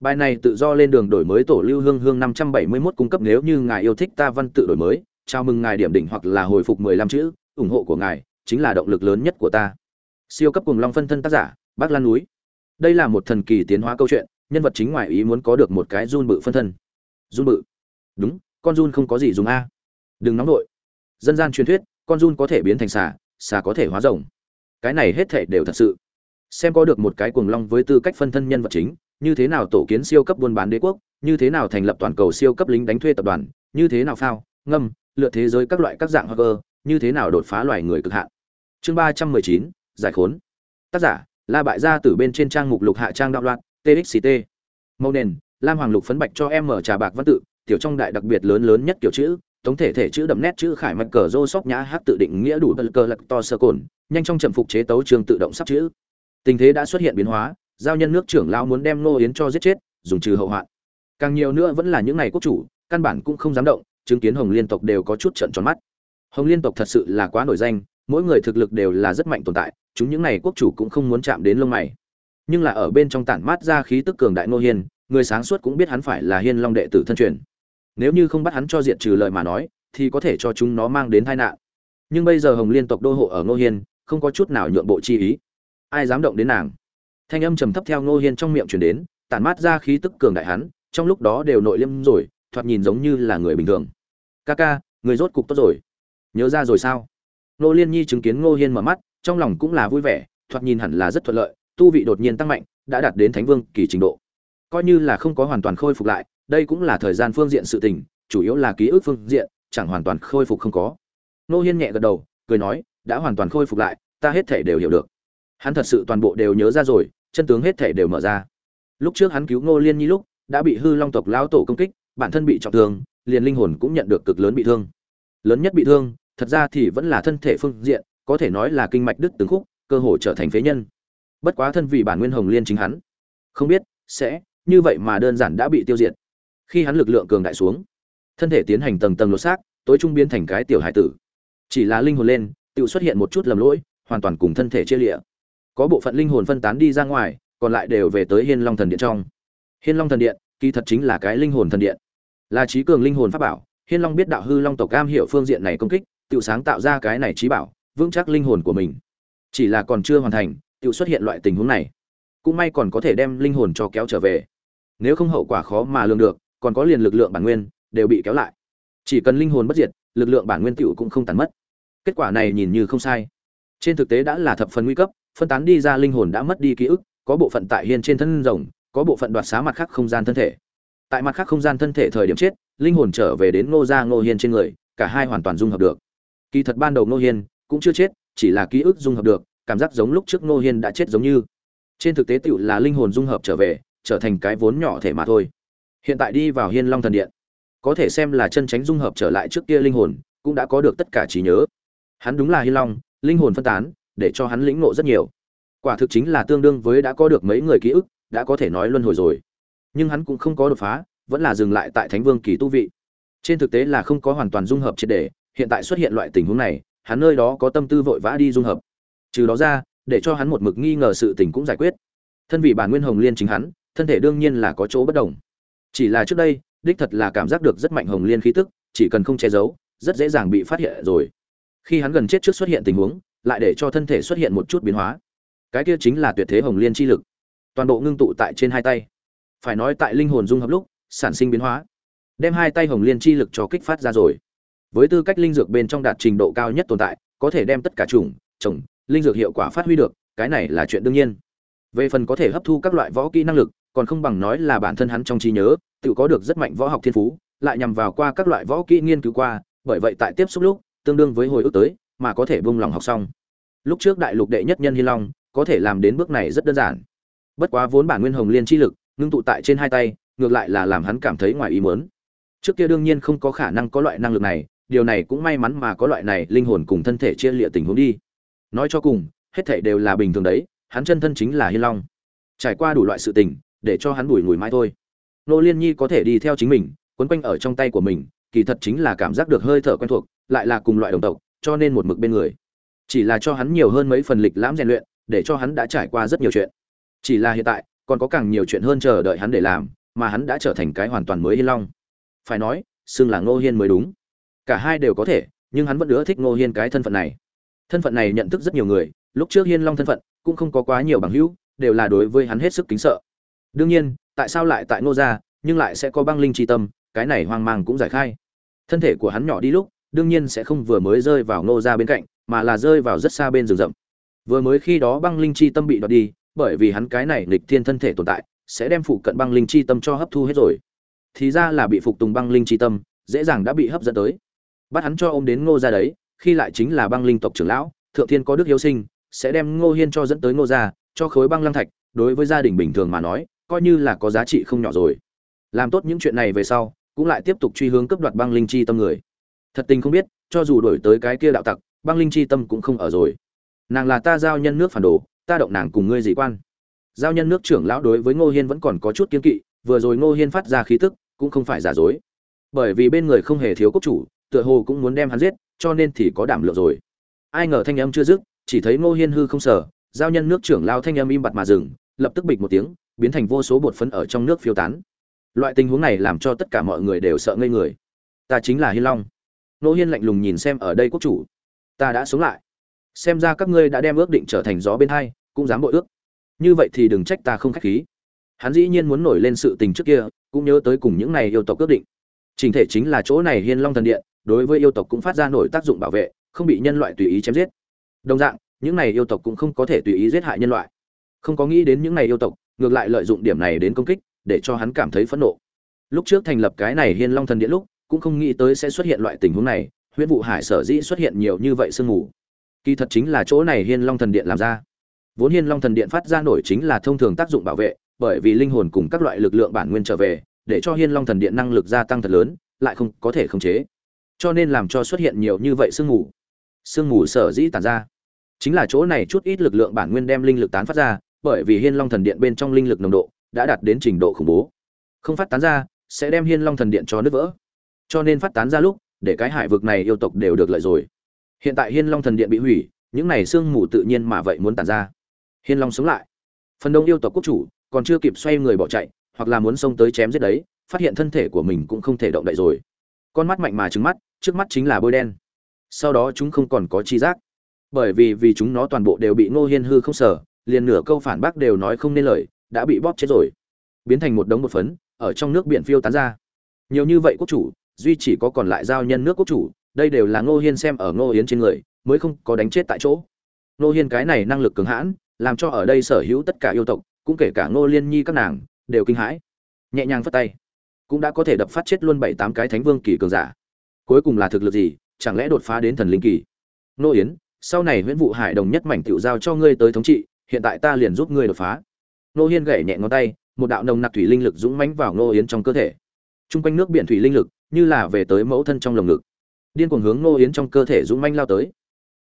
Bài này tự do lên đường đổi mới tổ lưu hương hương năm trăm bảy mươi 571 cung cấp nếu như ngài yêu thích ta văn tự đổi mới, chào mừng ngài điểm đỉnh hoặc là hồi phục mười lăm chữ, ủng hộ của ngài chính là động lực lớn nhất của ta. Siêu cấp cùng long phân thân tác giả, bác lan núi. Đây là một thần kỳ tiến hóa câu chuyện, nhân vật chính ngoại ý muốn có được một cái run bự phân thân. Run bự. Đúng con run không có gì dùng a. Đừng nóng nổi. dân gian truyền thuyết con run có thể biến thành xà xà có thể hóa rồng. Cái này hết thể đều thật sự. Xem có được một cái cuồng long với tư cách phân thân nhân vật chính như thế nào tổ kiến siêu cấp buôn bán đế quốc như thế nào thành lập toàn cầu siêu cấp lính đánh thuê tập đoàn như thế nào phao ngâm lựa thế giới các loại các dạng hoa cơ, như thế nào đột phá loài người cực hạn. Chương ba trăm mười chín giải khốn. Tác giả la bại gia từ bên trên trang mục lục hạ trang đạo loạn txct mâu nền lam hoàng lục phấn bạch cho em mở trà bạc văn tự tiểu trong đại đặc biệt lớn lớn nhất kiểu chữ, tổng thể thể chữ đậm nét chữ khải mạch cờ rô sóc nhã hát tự định nghĩa đủ bờ cờ lạc to sơ cồn, nhanh trong trầm phục chế tấu trường tự động sắp chữ. Tình thế đã xuất hiện biến hóa, giao nhân nước trưởng lao muốn đem nô yến cho giết chết, dùng trừ hậu hoạn. Càng nhiều nữa vẫn là những ngày quốc chủ, căn bản cũng không dám động, chứng kiến hồng liên tộc đều có chút trận tròn mắt. Hồng liên tộc thật sự là quá nổi danh, mỗi người thực lực đều là rất mạnh tồn tại, chúng những ngày quốc chủ cũng không muốn chạm đến lông mày. Nhưng là ở bên trong tản mát ra khí tức cường đại nô hiên, người sáng suốt cũng biết hắn phải là hiên long đệ tử thân truyền nếu như không bắt hắn cho diện trừ lời mà nói, thì có thể cho chúng nó mang đến tai nạn. Nhưng bây giờ hồng liên tộc đô hộ ở ngô hiên, không có chút nào nhượng bộ chi ý. Ai dám động đến nàng? Thanh âm trầm thấp theo ngô hiên trong miệng truyền đến, tản mát ra khí tức cường đại hắn, trong lúc đó đều nội liêm rồi, thoạt nhìn giống như là người bình thường. Ca ca, người rốt cục tốt rồi. Nhớ ra rồi sao? Nô liên nhi chứng kiến ngô hiên mở mắt, trong lòng cũng là vui vẻ, thoạt nhìn hẳn là rất thuận lợi, tu vị đột nhiên tăng mạnh, đã đạt đến thánh vương kỳ trình độ. Coi như là không có hoàn toàn khôi phục lại đây cũng là thời gian phương diện sự tình, chủ yếu là ký ức phương diện, chẳng hoàn toàn khôi phục không có. Nô hiên nhẹ gật đầu, cười nói, đã hoàn toàn khôi phục lại, ta hết thể đều hiểu được. Hắn thật sự toàn bộ đều nhớ ra rồi, chân tướng hết thể đều mở ra. Lúc trước hắn cứu ngô liên nhi lúc, đã bị hư long tộc lão tổ công kích, bản thân bị trọng thương, liền linh hồn cũng nhận được cực lớn bị thương. Lớn nhất bị thương, thật ra thì vẫn là thân thể phương diện, có thể nói là kinh mạch đứt từng khúc, cơ hội trở thành phế nhân. Bất quá thân vì bản nguyên hồng liên chính hắn. Không biết, sẽ, như vậy mà đơn giản đã bị tiêu diệt khi hắn lực lượng cường đại xuống, thân thể tiến hành tầng tầng lột xác, tối trung biến thành cái tiểu hải tử. Chỉ là linh hồn lên tự xuất hiện một chút lầm lỗi, hoàn toàn cùng thân thể chia lịa. Có bộ phận linh hồn phân tán đi ra ngoài, còn lại đều về tới hiên long thần điện trong. Hiên long thần điện, kỳ thật chính là cái linh hồn thần điện. Là trí cường linh hồn pháp bảo, hiên long biết đạo hư long tộc cam hiểu phương diện này công kích tự sáng tạo ra cái này trí bảo, vững chắc linh hồn của mình. Chỉ là còn chưa hoàn thành tự xuất hiện loại tình huống này. Cũng may còn có thể đem linh hồn cho kéo trở về. Nếu không hậu quả khó mà lường được còn có liền lực lượng bản nguyên, đều bị kéo lại. Chỉ cần linh hồn bất diệt, lực lượng bản nguyên tựu cũng không tàn mất. Kết quả này nhìn như không sai. Trên thực tế đã là thập phần nguy cấp, phân tán đi ra linh hồn đã mất đi ký ức, có bộ phận tại hiên trên thân rồng, có bộ phận đoạt xá mặt khác không gian thân thể. Tại mặt khác không gian thân thể thời điểm chết, linh hồn trở về đến ngô gia ngô hiên trên người, cả hai hoàn toàn dung hợp được. Kỳ thật ban đầu ngô hiên cũng chưa chết, chỉ là ký ức dung hợp được, cảm giác giống lúc trước ngô hiên đã chết giống như. Trên thực tế tựu là linh hồn dung hợp trở về, trở thành cái vốn nhỏ thể mà thôi hiện tại đi vào hiên long thần điện, có thể xem là chân tránh dung hợp trở lại trước kia linh hồn, cũng đã có được tất cả trí nhớ. Hắn đúng là hiên long, linh hồn phân tán, để cho hắn lĩnh ngộ rất nhiều. Quả thực chính là tương đương với đã có được mấy người ký ức, đã có thể nói luân hồi rồi. Nhưng hắn cũng không có đột phá, vẫn là dừng lại tại thánh vương kỳ tu vị. Trên thực tế là không có hoàn toàn dung hợp triệt đề hiện tại xuất hiện loại tình huống này, hắn nơi đó có tâm tư vội vã đi dung hợp. Trừ đó ra, để cho hắn một mực nghi ngờ sự tình cũng giải quyết. Thân vị bản nguyên hồng liên chính hắn, thân thể đương nhiên là có chỗ bất đồng chỉ là trước đây, đích thật là cảm giác được rất mạnh hồng liên khí tức, chỉ cần không che giấu, rất dễ dàng bị phát hiện rồi. Khi hắn gần chết trước xuất hiện tình huống, lại để cho thân thể xuất hiện một chút biến hóa. Cái kia chính là tuyệt thế hồng liên chi lực. Toàn bộ ngưng tụ tại trên hai tay. Phải nói tại linh hồn dung hợp lúc, sản sinh biến hóa, đem hai tay hồng liên chi lực cho kích phát ra rồi. Với tư cách linh dược bên trong đạt trình độ cao nhất tồn tại, có thể đem tất cả chủng trồng linh dược hiệu quả phát huy được, cái này là chuyện đương nhiên. Về phần có thể hấp thu các loại võ kỹ năng lực còn không bằng nói là bản thân hắn trong trí nhớ, tự có được rất mạnh võ học thiên phú, lại nhằm vào qua các loại võ kỹ nghiên cứu qua, bởi vậy tại tiếp xúc lúc, tương đương với hồi ức tới, mà có thể buông lòng học xong. Lúc trước đại lục đệ nhất nhân hi long, có thể làm đến bước này rất đơn giản. Bất quá vốn bản nguyên hồng liên chi lực, ngưng tụ tại trên hai tay, ngược lại là làm hắn cảm thấy ngoài ý muốn. Trước kia đương nhiên không có khả năng có loại năng lực này, điều này cũng may mắn mà có loại này linh hồn cùng thân thể chia lịa tình huống đi. Nói cho cùng, hết thảy đều là bình thường đấy, hắn chân thân chính là hi long. Trải qua đủ loại sự tình để cho hắn bùi ngùi mãi thôi. Nô liên nhi có thể đi theo chính mình, quấn quanh ở trong tay của mình, kỳ thật chính là cảm giác được hơi thở quen thuộc, lại là cùng loại đồng tộc, cho nên một mực bên người. Chỉ là cho hắn nhiều hơn mấy phần lịch lãm rèn luyện, để cho hắn đã trải qua rất nhiều chuyện. Chỉ là hiện tại, còn có càng nhiều chuyện hơn chờ đợi hắn để làm, mà hắn đã trở thành cái hoàn toàn mới hiên long. Phải nói, xưng là ngô hiên mới đúng. Cả hai đều có thể, nhưng hắn vẫn ưa thích ngô hiên cái thân phận này. Thân phận này nhận thức rất nhiều người, lúc trước hiên long thân phận cũng không có quá nhiều bằng hữu, đều là đối với hắn hết sức kính sợ đương nhiên, tại sao lại tại ngô gia, nhưng lại sẽ có băng linh chi tâm, cái này hoang mang cũng giải khai. Thân thể của hắn nhỏ đi lúc, đương nhiên sẽ không vừa mới rơi vào ngô gia bên cạnh, mà là rơi vào rất xa bên rừng rậm. Vừa mới khi đó băng linh chi tâm bị đoạt đi, bởi vì hắn cái này nghịch thiên thân thể tồn tại, sẽ đem phụ cận băng linh chi tâm cho hấp thu hết rồi. Thì ra là bị phục tùng băng linh chi tâm, dễ dàng đã bị hấp dẫn tới. Bắt hắn cho ôm đến ngô gia đấy, khi lại chính là băng linh tộc trưởng lão, thượng thiên có đức hiếu sinh, sẽ đem ngô hiên cho dẫn tới ngô gia, cho khối băng lăng thạch, đối với gia đình bình thường mà nói coi như là có giá trị không nhỏ rồi. Làm tốt những chuyện này về sau, cũng lại tiếp tục truy hướng cấp đoạt băng linh chi tâm người. Thật tình không biết, cho dù đổi tới cái kia đạo tặc, băng linh chi tâm cũng không ở rồi. Nàng là ta giao nhân nước phản đồ, ta động nàng cùng ngươi dị quan. Giao nhân nước trưởng lão đối với ngô hiên vẫn còn có chút kiên kỵ, vừa rồi ngô hiên phát ra khí tức, cũng không phải giả dối. Bởi vì bên người không hề thiếu quốc chủ, tựa hồ cũng muốn đem hắn giết, cho nên thì có đảm lượng rồi. Ai ngờ thanh âm chưa dứt, chỉ thấy ngô hiên hư không sở giao nhân nước trưởng lao thanh âm im bặt mà dừng lập tức bịch một tiếng, biến thành vô số bột phấn ở trong nước phiêu tán. Loại tình huống này làm cho tất cả mọi người đều sợ ngây người. Ta chính là hiên long. Nô hiên lạnh lùng nhìn xem ở đây quốc chủ. Ta đã sống lại. Xem ra các ngươi đã đem ước định trở thành gió bên hai, cũng dám bội ước. Như vậy thì đừng trách ta không khách khí. Hắn dĩ nhiên muốn nổi lên sự tình trước kia, cũng nhớ tới cùng những này yêu tộc ước định. Trình thể chính là chỗ này hiên long thần điện, đối với yêu tộc cũng phát ra nổi tác dụng bảo vệ, không bị nhân loại tùy ý chém giết. Đồng dạng, những này yêu tộc cũng không có thể tùy ý giết hại nhân loại không có nghĩ đến những này yêu tộc, ngược lại lợi dụng điểm này đến công kích, để cho hắn cảm thấy phẫn nộ. Lúc trước thành lập cái này hiên long thần điện lúc, cũng không nghĩ tới sẽ xuất hiện loại tình huống này, huyễn vụ hải sở dĩ xuất hiện nhiều như vậy sương mù. Kỳ thật chính là chỗ này hiên long thần điện làm ra. Vốn hiên long thần điện phát ra nổi chính là thông thường tác dụng bảo vệ, bởi vì linh hồn cùng các loại lực lượng bản nguyên trở về, để cho hiên long thần điện năng lực gia tăng thật lớn, lại không có thể khống chế. Cho nên làm cho xuất hiện nhiều như vậy sương mù. Sương mù sở dĩ tản ra. Chính là chỗ này chút ít lực lượng bản nguyên đem linh lực tán phát ra bởi vì hiên long thần điện bên trong linh lực nồng độ đã đạt đến trình độ khủng bố. Không phát tán ra, sẽ đem hiên long thần điện cho nứt vỡ. Cho nên phát tán ra lúc, để cái hải vực này yêu tộc đều được lợi rồi. Hiện tại hiên long thần điện bị hủy, những này sương mù tự nhiên mà vậy muốn tàn ra. Hiên long sống lại. Phần đông yêu tộc quốc chủ còn chưa kịp xoay người bỏ chạy, hoặc là muốn xông tới chém giết đấy, phát hiện thân thể của mình cũng không thể động đậy rồi. Con mắt mạnh mà trứng mắt, trước mắt chính là bôi đen. Sau đó chúng không còn có chi giác. Bởi vì vì chúng nó toàn bộ đều bị ngô hiên hư không sở liền nửa câu phản bác đều nói không nên lời, đã bị bóp chết rồi. Biến thành một đống một phấn, ở trong nước biển phiêu tán ra. Nhiều như vậy quốc chủ, duy chỉ có còn lại giao nhân nước quốc chủ, đây đều là ngô hiên xem ở ngô hiến trên người, mới không có đánh chết tại chỗ. Ngô hiên cái này năng lực cường hãn, làm cho ở đây sở hữu tất cả yêu tộc, cũng kể cả ngô liên nhi các nàng, đều kinh hãi. Nhẹ nhàng phất tay, cũng đã có thể đập phát chết luôn bảy tám cái thánh vương kỳ cường giả. Cuối cùng là thực lực gì, chẳng lẽ đột phá đến thần linh kỳ? Ngô yến sau này nguyễn vụ hải đồng nhất mảnh tiểu giao cho ngươi tới thống trị hiện tại ta liền giúp ngươi đột phá. Nô hiên gảy nhẹ ngón tay, một đạo nồng nặc thủy linh lực dũng mãnh vào nô yến trong cơ thể. Trung quanh nước biển thủy linh lực như là về tới mẫu thân trong lồng ngực. Điên cuồng hướng nô yến trong cơ thể dũng mãnh lao tới.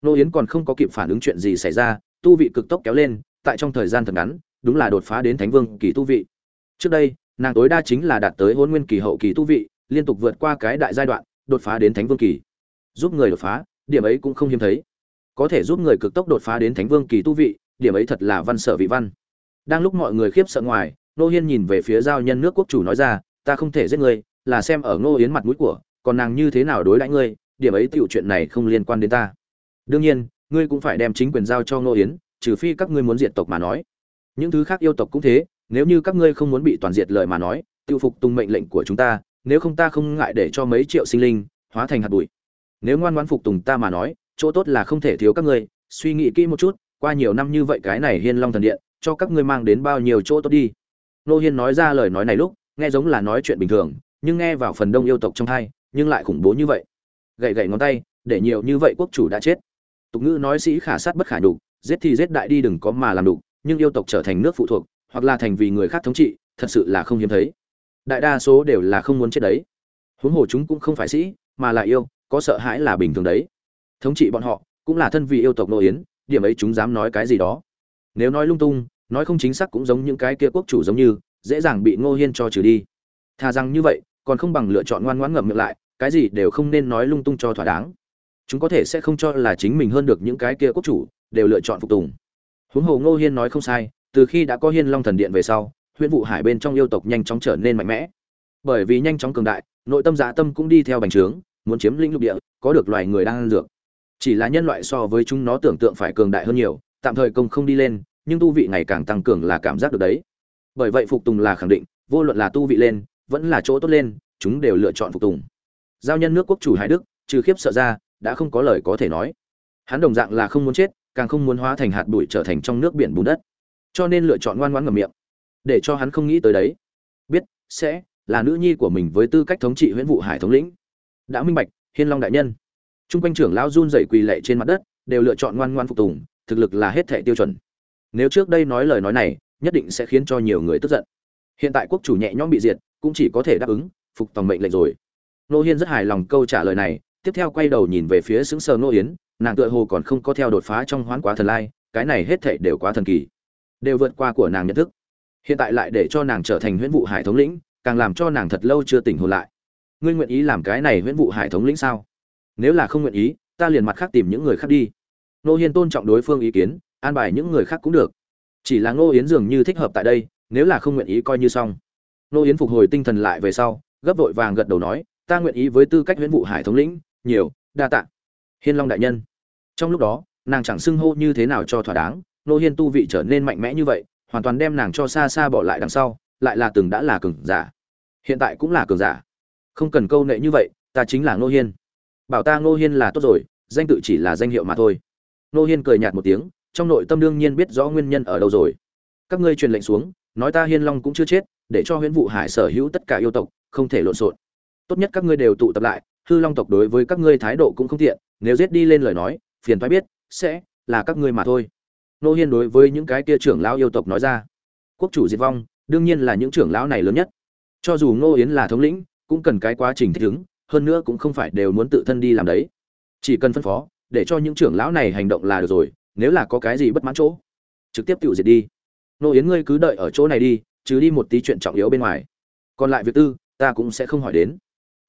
Nô yến còn không có kịp phản ứng chuyện gì xảy ra, tu vị cực tốc kéo lên, tại trong thời gian thật ngắn, đúng là đột phá đến thánh vương kỳ tu vị. Trước đây, nàng tối đa chính là đạt tới hôn nguyên kỳ hậu kỳ tu vị, liên tục vượt qua cái đại giai đoạn, đột phá đến thánh vương kỳ. Giúp người đột phá, điểm ấy cũng không hiếm thấy. Có thể giúp người cực tốc đột phá đến thánh vương kỳ tu vị điểm ấy thật là văn sở vị văn. Đang lúc mọi người khiếp sợ ngoài nô hiên nhìn về phía giao nhân nước quốc chủ nói ra, ta không thể giết ngươi, là xem ở ngô yến mặt mũi của, còn nàng như thế nào đối đãi ngươi, điểm ấy tiểu chuyện này không liên quan đến ta. Đương nhiên, ngươi cũng phải đem chính quyền giao cho ngô yến trừ phi các ngươi muốn diệt tộc mà nói. Những thứ khác yêu tộc cũng thế, nếu như các ngươi không muốn bị toàn diệt lời mà nói, tiêu phục tung mệnh lệnh của chúng ta, nếu không ta không ngại để cho mấy triệu sinh linh hóa thành hạt bụi. Nếu ngoan ngoãn phục tùng ta mà nói, chỗ tốt là không thể thiếu các ngươi, suy nghĩ kỹ một chút qua nhiều năm như vậy cái này hiên long thần điện, cho các ngươi mang đến bao nhiêu chỗ tốt đi? Nô hiên nói ra lời nói này lúc, nghe giống là nói chuyện bình thường, nhưng nghe vào phần đông yêu tộc trong hai, nhưng lại khủng bố như vậy. Gậy gậy ngón tay, để nhiều như vậy quốc chủ đã chết. Tục ngữ nói sĩ khả sát bất khả đủ giết thì giết đại đi đừng có mà làm đủ nhưng yêu tộc trở thành nước phụ thuộc, hoặc là thành vì người khác thống trị, thật sự là không hiếm thấy. Đại đa số đều là không muốn chết đấy. Huống hồ chúng cũng không phải sĩ, mà là yêu, có sợ hãi là bình thường đấy. Thống trị bọn họ, cũng là thân vì yêu tộc nội yến điểm ấy chúng dám nói cái gì đó. Nếu nói lung tung, nói không chính xác cũng giống những cái kia quốc chủ giống như, dễ dàng bị ngô hiên cho trừ đi. Thà rằng như vậy, còn không bằng lựa chọn ngoan ngoãn ngậm miệng lại, cái gì đều không nên nói lung tung cho thỏa đáng. Chúng có thể sẽ không cho là chính mình hơn được những cái kia quốc chủ, đều lựa chọn phục tùng. Huống hồ ngô hiên nói không sai, từ khi đã có hiên long thần điện về sau huyện vụ hải bên trong yêu tộc nhanh chóng trở nên mạnh mẽ. Bởi vì nhanh chóng cường đại, nội tâm dạ tâm cũng đi theo bành trướng, muốn chiếm lĩnh lục địa, có được loài người đang ăn dược chỉ là nhân loại so với chúng nó tưởng tượng phải cường đại hơn nhiều, tạm thời công không đi lên, nhưng tu vị ngày càng tăng cường là cảm giác được đấy. Bởi vậy phục tùng là khẳng định, vô luận là tu vị lên, vẫn là chỗ tốt lên, chúng đều lựa chọn phục tùng. Giao nhân nước quốc chủ hải đức, trừ khiếp sợ ra, đã không có lời có thể nói. Hắn đồng dạng là không muốn chết, càng không muốn hóa thành hạt bụi trở thành trong nước biển bùn đất. Cho nên lựa chọn ngoan ngoãn ngậm miệng. Để cho hắn không nghĩ tới đấy. Biết, sẽ, là nữ nhi của mình với tư cách thống trị huyện vụ hải thống lĩnh. Đã minh bạch, hiên long đại nhân trung quanh trưởng lão run rẩy quỳ lệ trên mặt đất, đều lựa chọn ngoan ngoan phục tùng, thực lực là hết thệ tiêu chuẩn. Nếu trước đây nói lời nói này, nhất định sẽ khiến cho nhiều người tức giận. Hiện tại quốc chủ nhẹ nhõm bị diệt, cũng chỉ có thể đáp ứng, phục tòng mệnh lệnh rồi. Nô hiên rất hài lòng câu trả lời này, tiếp theo quay đầu nhìn về phía sững sờ nô yến nàng tựa hồ còn không có theo đột phá trong hoán quá thần lai, cái này hết thảy đều quá thần kỳ. Đều vượt qua của nàng nhận thức. Hiện tại lại để cho nàng trở thành huyễn vụ hải thống lĩnh, càng làm cho nàng thật lâu chưa tỉnh hồn lại. Ngươi nguyện ý làm cái này huyễn vụ hải thống lĩnh sao? Nếu là không nguyện ý, ta liền mặt khác tìm những người khác đi. Nô hiên tôn trọng đối phương ý kiến, an bài những người khác cũng được. Chỉ là ngô yến dường như thích hợp tại đây, nếu là không nguyện ý coi như xong. Nô yến phục hồi tinh thần lại về sau, gấp vội vàng gật đầu nói, ta nguyện ý với tư cách huyễn vụ hải thống lĩnh, nhiều, đa tạ. Hiên long đại nhân. Trong lúc đó, nàng chẳng xưng hô như thế nào cho thỏa đáng nô hiên tu vị trở nên mạnh mẽ như vậy, hoàn toàn đem nàng cho xa xa bỏ lại đằng sau, lại là từng đã là cường giả. Hiện tại cũng là cường giả. Không cần câu nệ như vậy, ta chính là nô hiên bảo ta ngô hiên là tốt rồi, danh tự chỉ là danh hiệu mà thôi. Ngô hiên cười nhạt một tiếng, trong nội tâm đương nhiên biết rõ nguyên nhân ở đâu rồi. Các ngươi truyền lệnh xuống, nói ta hiên long cũng chưa chết, để cho huyễn vụ hải sở hữu tất cả yêu tộc, không thể lộn xộn. Tốt nhất các ngươi đều tụ tập lại, hư long tộc đối với các ngươi thái độ cũng không tiện, nếu giết đi lên lời nói, phiền thoái biết, sẽ là các ngươi mà thôi. Nô hiên đối với những cái kia trưởng lão yêu tộc nói ra. Quốc chủ diệt vong, đương nhiên là những trưởng lão này lớn nhất. Cho dù ngô yến là thống lĩnh, cũng cần cái quá trình thích ứng hơn nữa cũng không phải đều muốn tự thân đi làm đấy. Chỉ cần phân phó, để cho những trưởng lão này hành động là được rồi, nếu là có cái gì bất mãn chỗ, trực tiếp tự diệt đi. Nô yến ngươi cứ đợi ở chỗ này đi chứ đi một tí chuyện trọng yếu bên ngoài. Còn lại việc tư, ta cũng sẽ không hỏi đến.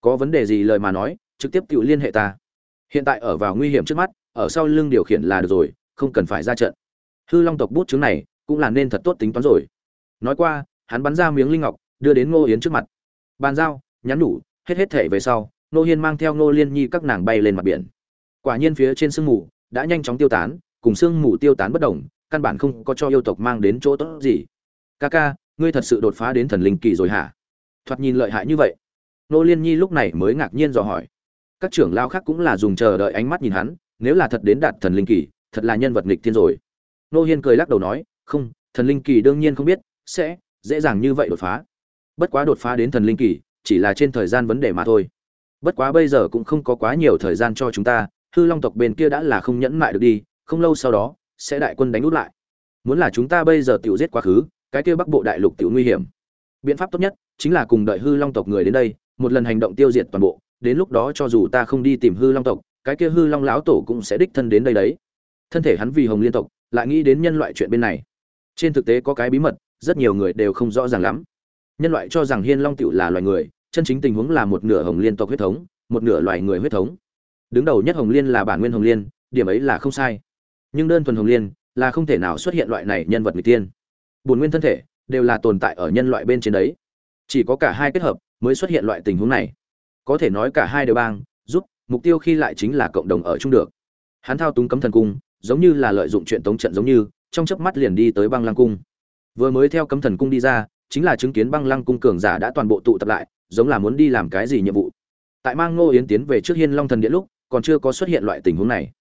Có vấn đề gì lời mà nói, trực tiếp tự liên hệ ta. Hiện tại ở vào nguy hiểm trước mắt, ở sau lưng điều khiển là được rồi, không cần phải ra trận. Hư long tộc bút chứng này cũng là nên thật tốt tính toán rồi. Nói qua, hắn bắn ra miếng linh ngọc, đưa đến ngô yến trước mặt. Bàn giao, nhắn nhủ hết hết thể về sau nô hiên mang theo Nô liên nhi các nàng bay lên mặt biển. Quả nhiên phía trên sương mù đã nhanh chóng tiêu tán, cùng sương mù tiêu tán bất đồng, căn bản không có cho yêu tộc mang đến chỗ tốt gì. Ca ca, ngươi thật sự đột phá đến thần linh kỳ rồi hả? Thoạt nhìn lợi hại như vậy. Nô liên nhi lúc này mới ngạc nhiên dò hỏi. Các trưởng lao khác cũng là dùng chờ đợi ánh mắt nhìn hắn, nếu là thật đến đạt thần linh kỳ, thật là nhân vật nghịch thiên rồi. Nô hiên cười lắc đầu nói, không, thần linh kỳ đương nhiên không biết, sẽ dễ dàng như vậy đột phá. Bất quá đột phá đến thần linh kỳ chỉ là trên thời gian vấn đề mà thôi. Bất quá bây giờ cũng không có quá nhiều thời gian cho chúng ta, hư long tộc bên kia đã là không nhẫn mại được đi, không lâu sau đó, sẽ đại quân đánh út lại. Muốn là chúng ta bây giờ tiểu giết quá khứ, cái kia bắc bộ đại lục tiểu nguy hiểm. Biện pháp tốt nhất chính là cùng đợi hư long tộc người đến đây, một lần hành động tiêu diệt toàn bộ, đến lúc đó cho dù ta không đi tìm hư long tộc, cái kia hư long lão tổ cũng sẽ đích thân đến đây đấy. Thân thể hắn vì hồng liên tộc, lại nghĩ đến nhân loại chuyện bên này. Trên thực tế có cái bí mật, rất nhiều người đều không rõ ràng lắm nhân loại cho rằng hiên long tựu là loài người, chân chính tình huống là một nửa hồng liên tộc huyết thống, một nửa loài người huyết thống. Đứng đầu nhất hồng liên là bản nguyên hồng liên, điểm ấy là không sai. Nhưng đơn thuần hồng liên là không thể nào xuất hiện loại này nhân vật người tiên bổn nguyên thân thể đều là tồn tại ở nhân loại bên trên đấy. Chỉ có cả hai kết hợp mới xuất hiện loại tình huống này. Có thể nói cả hai đều bang, giúp, mục tiêu khi lại chính là cộng đồng ở chung được. Hắn thao túng cấm thần cung, giống như là lợi dụng chuyện tống trận giống như, trong chớp mắt liền đi tới băng lăng cung. Vừa mới theo cấm thần cung đi ra chính là chứng kiến băng lăng cung cường giả đã toàn bộ tụ tập lại, giống là muốn đi làm cái gì nhiệm vụ. Tại mang ngô yến tiến về trước hiên long thần điện lúc, còn chưa có xuất hiện loại tình huống này.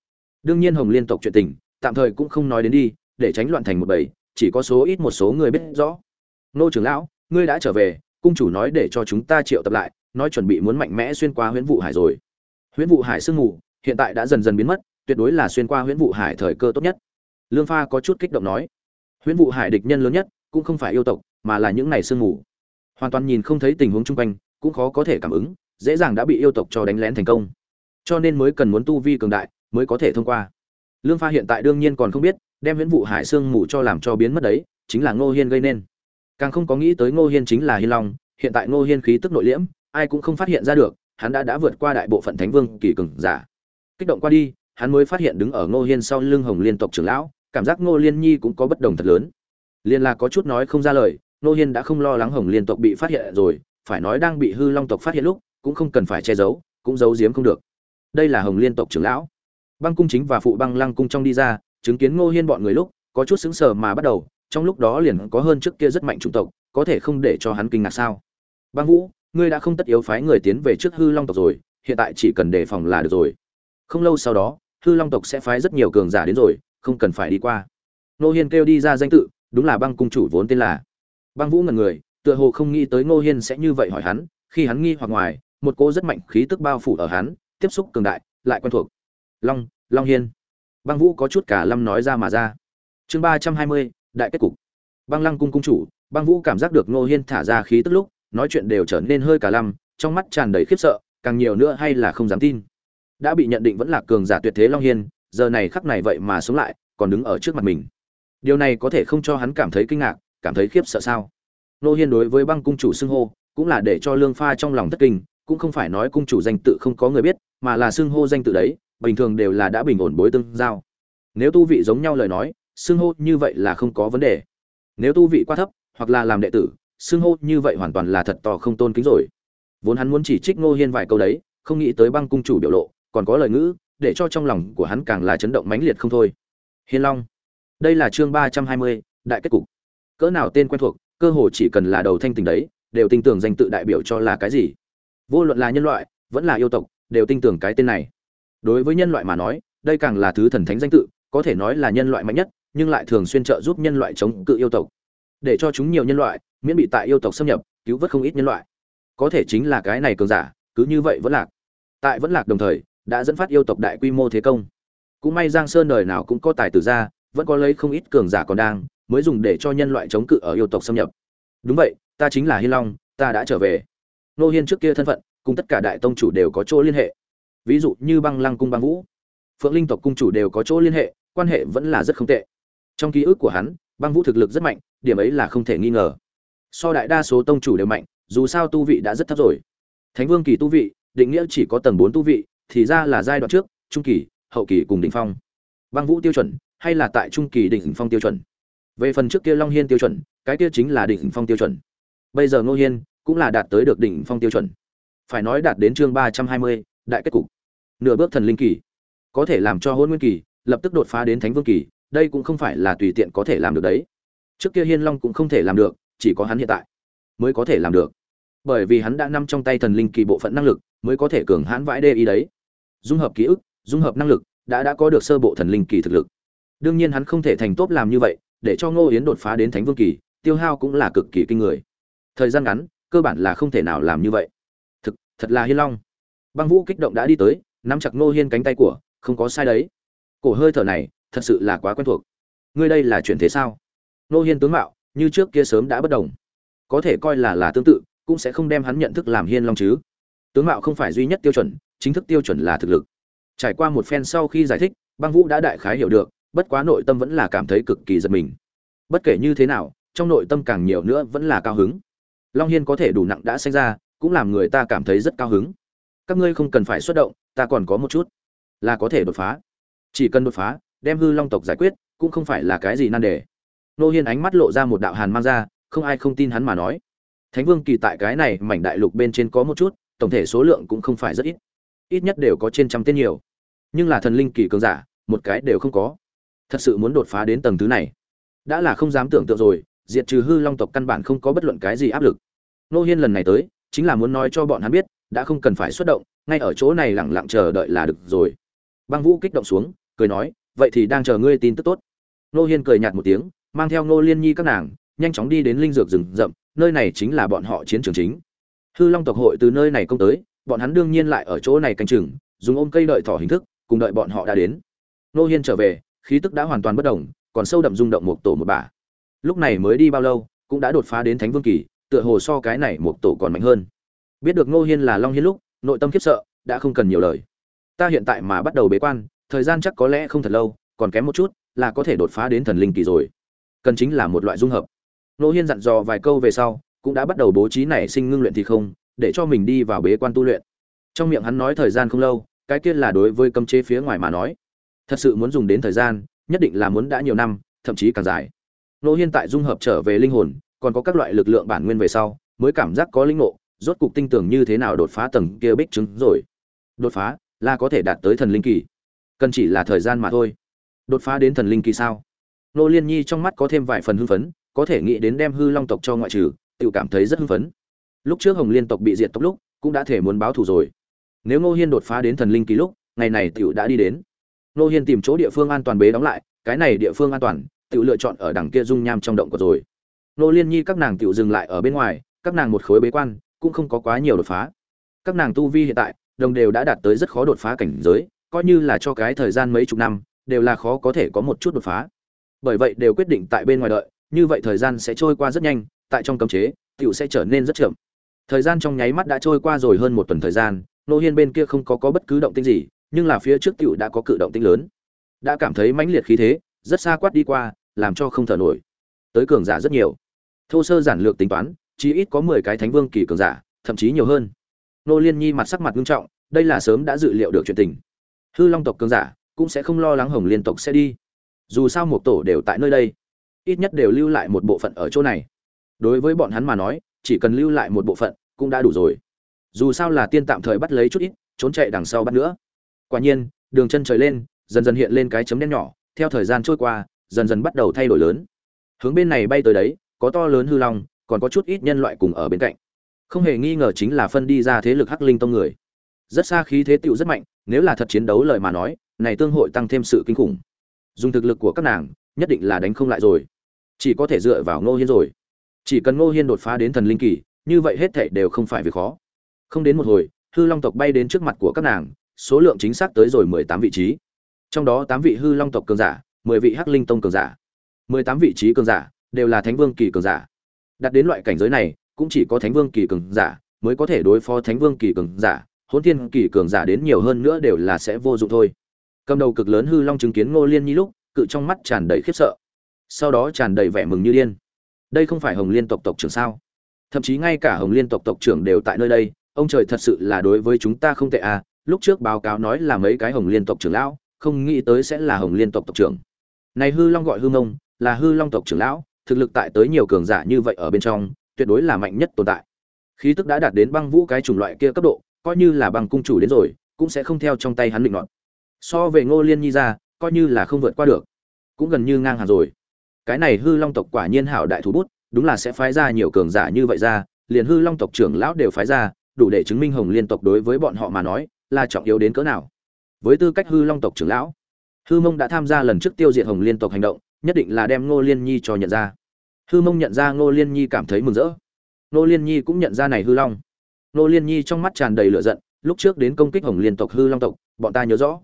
Đương nhiên hồng liên tộc chuyện tình, tạm thời cũng không nói đến đi, để tránh loạn thành một bầy, chỉ có số ít một số người biết rõ. Nô trưởng lão, ngươi đã trở về, cung chủ nói để cho chúng ta triệu tập lại, nói chuẩn bị muốn mạnh mẽ xuyên qua huyễn vụ hải rồi. Huyễn vụ hải sương mù, hiện tại đã dần dần biến mất, tuyệt đối là xuyên qua huyễn vụ hải thời cơ tốt nhất. Lương pha có chút kích động nói, huyễn vụ hải địch nhân lớn nhất, cũng không phải yêu tộc mà là những này sương mù. Hoàn toàn nhìn không thấy tình huống chung quanh, cũng khó có thể cảm ứng, dễ dàng đã bị yêu tộc cho đánh lén thành công. Cho nên mới cần muốn tu vi cường đại, mới có thể thông qua. Lương pha hiện tại đương nhiên còn không biết, đem viễn vụ hải sương mù cho làm cho biến mất đấy, chính là ngô hiên gây nên. Càng không có nghĩ tới ngô hiên chính là hiên long, hiện tại ngô hiên khí tức nội liễm, ai cũng không phát hiện ra được, hắn đã đã vượt qua đại bộ phận thánh vương kỳ cường giả. Kích động qua đi, hắn mới phát hiện đứng ở ngô hiên sau lưng hồng liên tộc trưởng lão, cảm giác ngô liên nhi cũng có bất đồng thật lớn. Liên là có chút nói không ra lời Nô hiên đã không lo lắng hồng liên tộc bị phát hiện rồi, phải nói đang bị hư long tộc phát hiện lúc, cũng không cần phải che giấu, cũng giấu giếm không được. Đây là hồng liên tộc trưởng lão. Băng cung chính và phụ băng lăng cung trong đi ra, chứng kiến ngô hiên bọn người lúc, có chút sững sờ mà bắt đầu, trong lúc đó liền có hơn trước kia rất mạnh chủng tộc, có thể không để cho hắn kinh ngạc sao? Băng vũ, ngươi đã không tất yếu phái người tiến về trước hư long tộc rồi, hiện tại chỉ cần đề phòng là được rồi. Không lâu sau đó, hư long tộc sẽ phái rất nhiều cường giả đến rồi, không cần phải đi qua. Ngô hiên kêu đi ra danh tự, đúng là băng cung chủ vốn tên là băng vũ ngần người, tựa hồ không nghĩ tới ngô hiên sẽ như vậy hỏi hắn, khi hắn nghi hoặc ngoài, một cô rất mạnh khí tức bao phủ ở hắn, tiếp xúc cường đại, lại quen thuộc. Long long hiên. Băng vũ có chút cả lâm nói ra mà ra. Chương ba trăm hai mươi, đại kết cục. Băng lăng cung cung chủ, băng vũ cảm giác được ngô hiên thả ra khí tức lúc, nói chuyện đều trở nên hơi cả lâm, trong mắt tràn đầy khiếp sợ, càng nhiều nữa hay là không dám tin. Đã bị nhận định vẫn là cường giả tuyệt thế long hiên, giờ này khắc này vậy mà sống lại, còn đứng ở trước mặt mình. Điều này có thể không cho hắn cảm thấy kinh ngạc cảm thấy khiếp sợ sao? Nô hiên đối với băng cung chủ xưng hô, cũng là để cho lương pha trong lòng thất kinh, cũng không phải nói cung chủ danh tự không có người biết, mà là xưng hô danh tự đấy, bình thường đều là đã bình ổn bối tương giao. Nếu tu vị giống nhau lời nói, xưng hô như vậy là không có vấn đề. Nếu tu vị quá thấp, hoặc là làm đệ tử, xưng hô như vậy hoàn toàn là thật to không tôn kính rồi. Vốn hắn muốn chỉ trích ngô hiên vài câu đấy, không nghĩ tới băng cung chủ biểu lộ, còn có lời ngữ, để cho trong lòng của hắn càng là chấn động mãnh liệt không thôi. Hiên long, đây là chương ba trăm hai mươi, đại kết cục cỡ nào tên quen thuộc, cơ hồ chỉ cần là đầu thanh tình đấy, đều tin tưởng danh tự đại biểu cho là cái gì. Vô luận là nhân loại, vẫn là yêu tộc, đều tin tưởng cái tên này. Đối với nhân loại mà nói, đây càng là thứ thần thánh danh tự, có thể nói là nhân loại mạnh nhất, nhưng lại thường xuyên trợ giúp nhân loại chống cự yêu tộc. Để cho chúng nhiều nhân loại, miễn bị tại yêu tộc xâm nhập, cứu vớt không ít nhân loại. Có thể chính là cái này cường giả, cứ như vậy vẫn lạc. Tại vẫn lạc đồng thời, đã dẫn phát yêu tộc đại quy mô thế công. Cũng may giang sơn đời nào cũng có tài tử ra, vẫn có lấy không ít cường giả còn đang mới dùng để cho nhân loại chống cự ở yêu tộc xâm nhập. Đúng vậy, ta chính là hiên long, ta đã trở về. Nô hiên trước kia thân phận, cùng tất cả đại tông chủ đều có chỗ liên hệ. Ví dụ như băng lăng cung băng vũ, phượng linh tộc cung chủ đều có chỗ liên hệ, quan hệ vẫn là rất không tệ. Trong ký ức của hắn, băng vũ thực lực rất mạnh, điểm ấy là không thể nghi ngờ. So đại đa số tông chủ đều mạnh, dù sao tu vị đã rất thấp rồi. Thánh vương kỳ tu vị, định nghĩa chỉ có tầng bốn tu vị, thì ra là giai đoạn trước, trung kỳ, hậu kỳ cùng đỉnh phong. Băng vũ tiêu chuẩn, hay là tại trung kỳ đỉnh phong tiêu chuẩn? Về phần trước kia long hiên tiêu chuẩn, cái kia chính là đỉnh phong tiêu chuẩn. Bây giờ ngô hiên cũng là đạt tới được đỉnh phong tiêu chuẩn. Phải nói đạt đến chương ba trăm hai mươi, đại kết cục. Nửa bước thần linh kỳ. Có thể làm cho hôn nguyên kỳ lập tức đột phá đến thánh vương kỳ, đây cũng không phải là tùy tiện có thể làm được đấy. Trước kia hiên long cũng không thể làm được, chỉ có hắn hiện tại mới có thể làm được. Bởi vì hắn đã nằm trong tay thần linh kỳ bộ phận năng lực, mới có thể cường hãn vãi đê ý đấy. Dung hợp ký ức, dung hợp năng lực, đã đã có được sơ bộ thần linh kỳ thực lực. Đương nhiên hắn không thể thành tốt làm như vậy để cho ngô yến đột phá đến thánh vương kỳ, tiêu hao cũng là cực kỳ kinh người. Thời gian ngắn, cơ bản là không thể nào làm như vậy. Thực, thật là hiên long. Băng vũ kích động đã đi tới, nắm chặt ngô hiên cánh tay của, không có sai đấy. Cổ hơi thở này, thật sự là quá quen thuộc. Ngươi đây là chuyển thế sao? Ngô hiên tướng mạo, như trước kia sớm đã bất đồng. Có thể coi là là tương tự, cũng sẽ không đem hắn nhận thức làm hiên long chứ. Tướng mạo không phải duy nhất tiêu chuẩn, chính thức tiêu chuẩn là thực lực. Trải qua một phen sau khi giải thích, băng vũ đã đại khái hiểu được bất quá nội tâm vẫn là cảm thấy cực kỳ giật mình. Bất kể như thế nào, trong nội tâm càng nhiều nữa vẫn là cao hứng. Long hiên có thể đủ nặng đã sinh ra, cũng làm người ta cảm thấy rất cao hứng. Các ngươi không cần phải xuất động, ta còn có một chút. Là có thể đột phá. Chỉ cần đột phá, đem hư long tộc giải quyết, cũng không phải là cái gì nan đề. Nô hiên ánh mắt lộ ra một đạo hàn mang ra, không ai không tin hắn mà nói. Thánh vương kỳ tại cái này mảnh đại lục bên trên có một chút, tổng thể số lượng cũng không phải rất ít. Ít nhất đều có trên trăm tên nhiều. Nhưng là thần linh kỳ cường giả, một cái đều không có thật sự muốn đột phá đến tầng thứ này. Đã là không dám tưởng tượng rồi, diệt trừ hư long tộc căn bản không có bất luận cái gì áp lực. Nô hiên lần này tới, chính là muốn nói cho bọn hắn biết, đã không cần phải xuất động, ngay ở chỗ này lẳng lặng chờ đợi là được rồi. Băng vũ kích động xuống, cười nói, vậy thì đang chờ ngươi tin tức tốt. Nô hiên cười nhạt một tiếng, mang theo nô liên nhi các nàng, nhanh chóng đi đến linh dược rừng rậm, nơi này chính là bọn họ chiến trường chính. Hư long tộc hội từ nơi này công tới, bọn hắn đương nhiên lại ở chỗ này canh chừng, dùng ôm cây đợi thỏ hình thức, cùng đợi bọn họ đã đến. Nô hiên trở về khí tức đã hoàn toàn bất động còn sâu đậm rung động một tổ một bả. Lúc này mới đi bao lâu, cũng đã đột phá đến thánh vương kỳ, tựa hồ so cái này một tổ còn mạnh hơn. Biết được ngô hiên là long hiên lúc, nội tâm khiếp sợ, đã không cần nhiều lời. Ta hiện tại mà bắt đầu bế quan, thời gian chắc có lẽ không thật lâu, còn kém một chút, là có thể đột phá đến thần linh kỳ rồi. Cần chính là một loại dung hợp. Ngô hiên dặn dò vài câu về sau, cũng đã bắt đầu bố trí nảy sinh ngưng luyện thì không, để cho mình đi vào bế quan tu luyện. Trong miệng hắn nói thời gian không lâu, cái kia là đối với cấm chế phía ngoài mà nói thật sự muốn dùng đến thời gian, nhất định là muốn đã nhiều năm, thậm chí càng dài. Nô hiên tại dung hợp trở về linh hồn, còn có các loại lực lượng bản nguyên về sau, mới cảm giác có linh ngộ, rốt cục tinh tưởng như thế nào đột phá tầng kia bích trứng rồi. Đột phá, là có thể đạt tới thần linh kỳ. Cần chỉ là thời gian mà thôi. Đột phá đến thần linh kỳ sao? Nô liên nhi trong mắt có thêm vài phần hưng phấn, có thể nghĩ đến đem hư long tộc cho ngoại trừ tự cảm thấy rất hưng phấn. Lúc trước hồng liên tộc bị diệt tộc lúc, cũng đã thể muốn báo thù rồi. Nếu ngô hiên đột phá đến thần linh kỳ lúc, ngày này tiểu đã đi đến. Nô hiên tìm chỗ địa phương an toàn bế đóng lại, cái này địa phương an toàn Tự lựa chọn ở đằng kia dung nham trong động của rồi. Nô liên nhi các nàng Tự dừng lại ở bên ngoài, các nàng một khối bế quan, cũng không có quá nhiều đột phá. Các nàng tu vi hiện tại, đồng đều đã đạt tới rất khó đột phá cảnh giới, coi như là cho cái thời gian mấy chục năm, đều là khó có thể có một chút đột phá. Bởi vậy đều quyết định tại bên ngoài đợi, như vậy thời gian sẽ trôi qua rất nhanh, tại trong cấm chế, tiểu sẽ trở nên rất chậm. Thời gian trong nháy mắt đã trôi qua rồi hơn một tuần thời gian nô hiên bên kia không có có bất cứ động tĩnh gì nhưng là phía trước tiểu đã có cự động tinh lớn. Đã cảm thấy mãnh liệt khí thế, rất xa quát đi qua, làm cho không thở nổi. Tới cường giả rất nhiều. Thô sơ giản lược tính toán, chỉ ít có mười cái thánh vương kỳ cường giả, thậm chí nhiều hơn. Nô liên nhi mặt sắc mặt nghiêm trọng, đây là sớm đã dự liệu được chuyện tình. Hư long tộc cường giả cũng sẽ không lo lắng hồng liên tộc sẽ đi. Dù sao một tổ đều tại nơi đây, ít nhất đều lưu lại một bộ phận ở chỗ này. Đối với bọn hắn mà nói, chỉ cần lưu lại một bộ phận cũng đã đủ rồi. Dù sao là tiên tạm thời bắt lấy chút ít, trốn chạy đằng sau bắt nữa quả nhiên, đường chân trời lên, dần dần hiện lên cái chấm đen nhỏ, theo thời gian trôi qua, dần dần bắt đầu thay đổi lớn. Hướng bên này bay tới đấy, có to lớn hư long, còn có chút ít nhân loại cùng ở bên cạnh. Không hề nghi ngờ chính là phân đi ra thế lực hắc linh tông người. Rất xa khí thế tựu rất mạnh, nếu là thật chiến đấu lời mà nói, này tương hội tăng thêm sự kinh khủng. Dùng thực lực của các nàng, nhất định là đánh không lại rồi. Chỉ có thể dựa vào ngô hiên rồi. Chỉ cần ngô hiên đột phá đến thần linh kỳ, như vậy hết thảy đều không phải việc khó. Không đến một hồi, hư long tộc bay đến trước mặt của các nàng số lượng chính xác tới rồi mười tám vị trí. Trong đó tám vị hư long tộc cường giả, mười vị hắc linh tông cường giả. Mười tám vị trí cường giả đều là thánh vương kỳ cường giả. Đặt đến loại cảnh giới này, cũng chỉ có thánh vương kỳ cường giả mới có thể đối phó thánh vương kỳ cường giả, hỗn thiên kỳ cường giả đến nhiều hơn nữa đều là sẽ vô dụng thôi. Cầm đầu cực lớn hư long chứng kiến ngô liên nhi lúc, cự trong mắt tràn đầy khiếp sợ. Sau đó tràn đầy vẻ mừng như điên. Đây không phải hồng liên tộc tộc trưởng sao? Thậm chí ngay cả hồng liên tộc tộc trưởng đều tại nơi đây, ông trời thật sự là đối với chúng ta không tệ à lúc trước báo cáo nói là mấy cái hồng liên tộc trưởng lão, không nghĩ tới sẽ là hồng liên tộc tộc trưởng. Này hư long gọi hư mông, là hư long tộc trưởng lão, thực lực tại tới nhiều cường giả như vậy ở bên trong, tuyệt đối là mạnh nhất tồn tại. Khí tức đã đạt đến băng vũ cái chủng loại kia cấp độ, coi như là băng cung chủ đến rồi, cũng sẽ không theo trong tay hắn định nọt so về ngô liên nhi ra, coi như là không vượt qua được. Cũng gần như ngang hàng rồi. Cái này hư long tộc quả nhiên hảo đại thủ bút, đúng là sẽ phái ra nhiều cường giả như vậy ra, liền hư long tộc trưởng lão đều phái ra, đủ để chứng minh hồng liên tộc đối với bọn họ mà nói là trọng yếu đến cỡ nào. Với tư cách hư long tộc trưởng lão, hư mông đã tham gia lần trước tiêu diệt hồng liên tộc hành động, nhất định là đem ngô liên nhi cho nhận ra. Hư mông nhận ra ngô liên nhi cảm thấy mừng rỡ. Ngô liên nhi cũng nhận ra này hư long. Ngô liên nhi trong mắt tràn đầy lửa giận, lúc trước đến công kích hồng liên tộc hư long tộc, bọn ta nhớ rõ.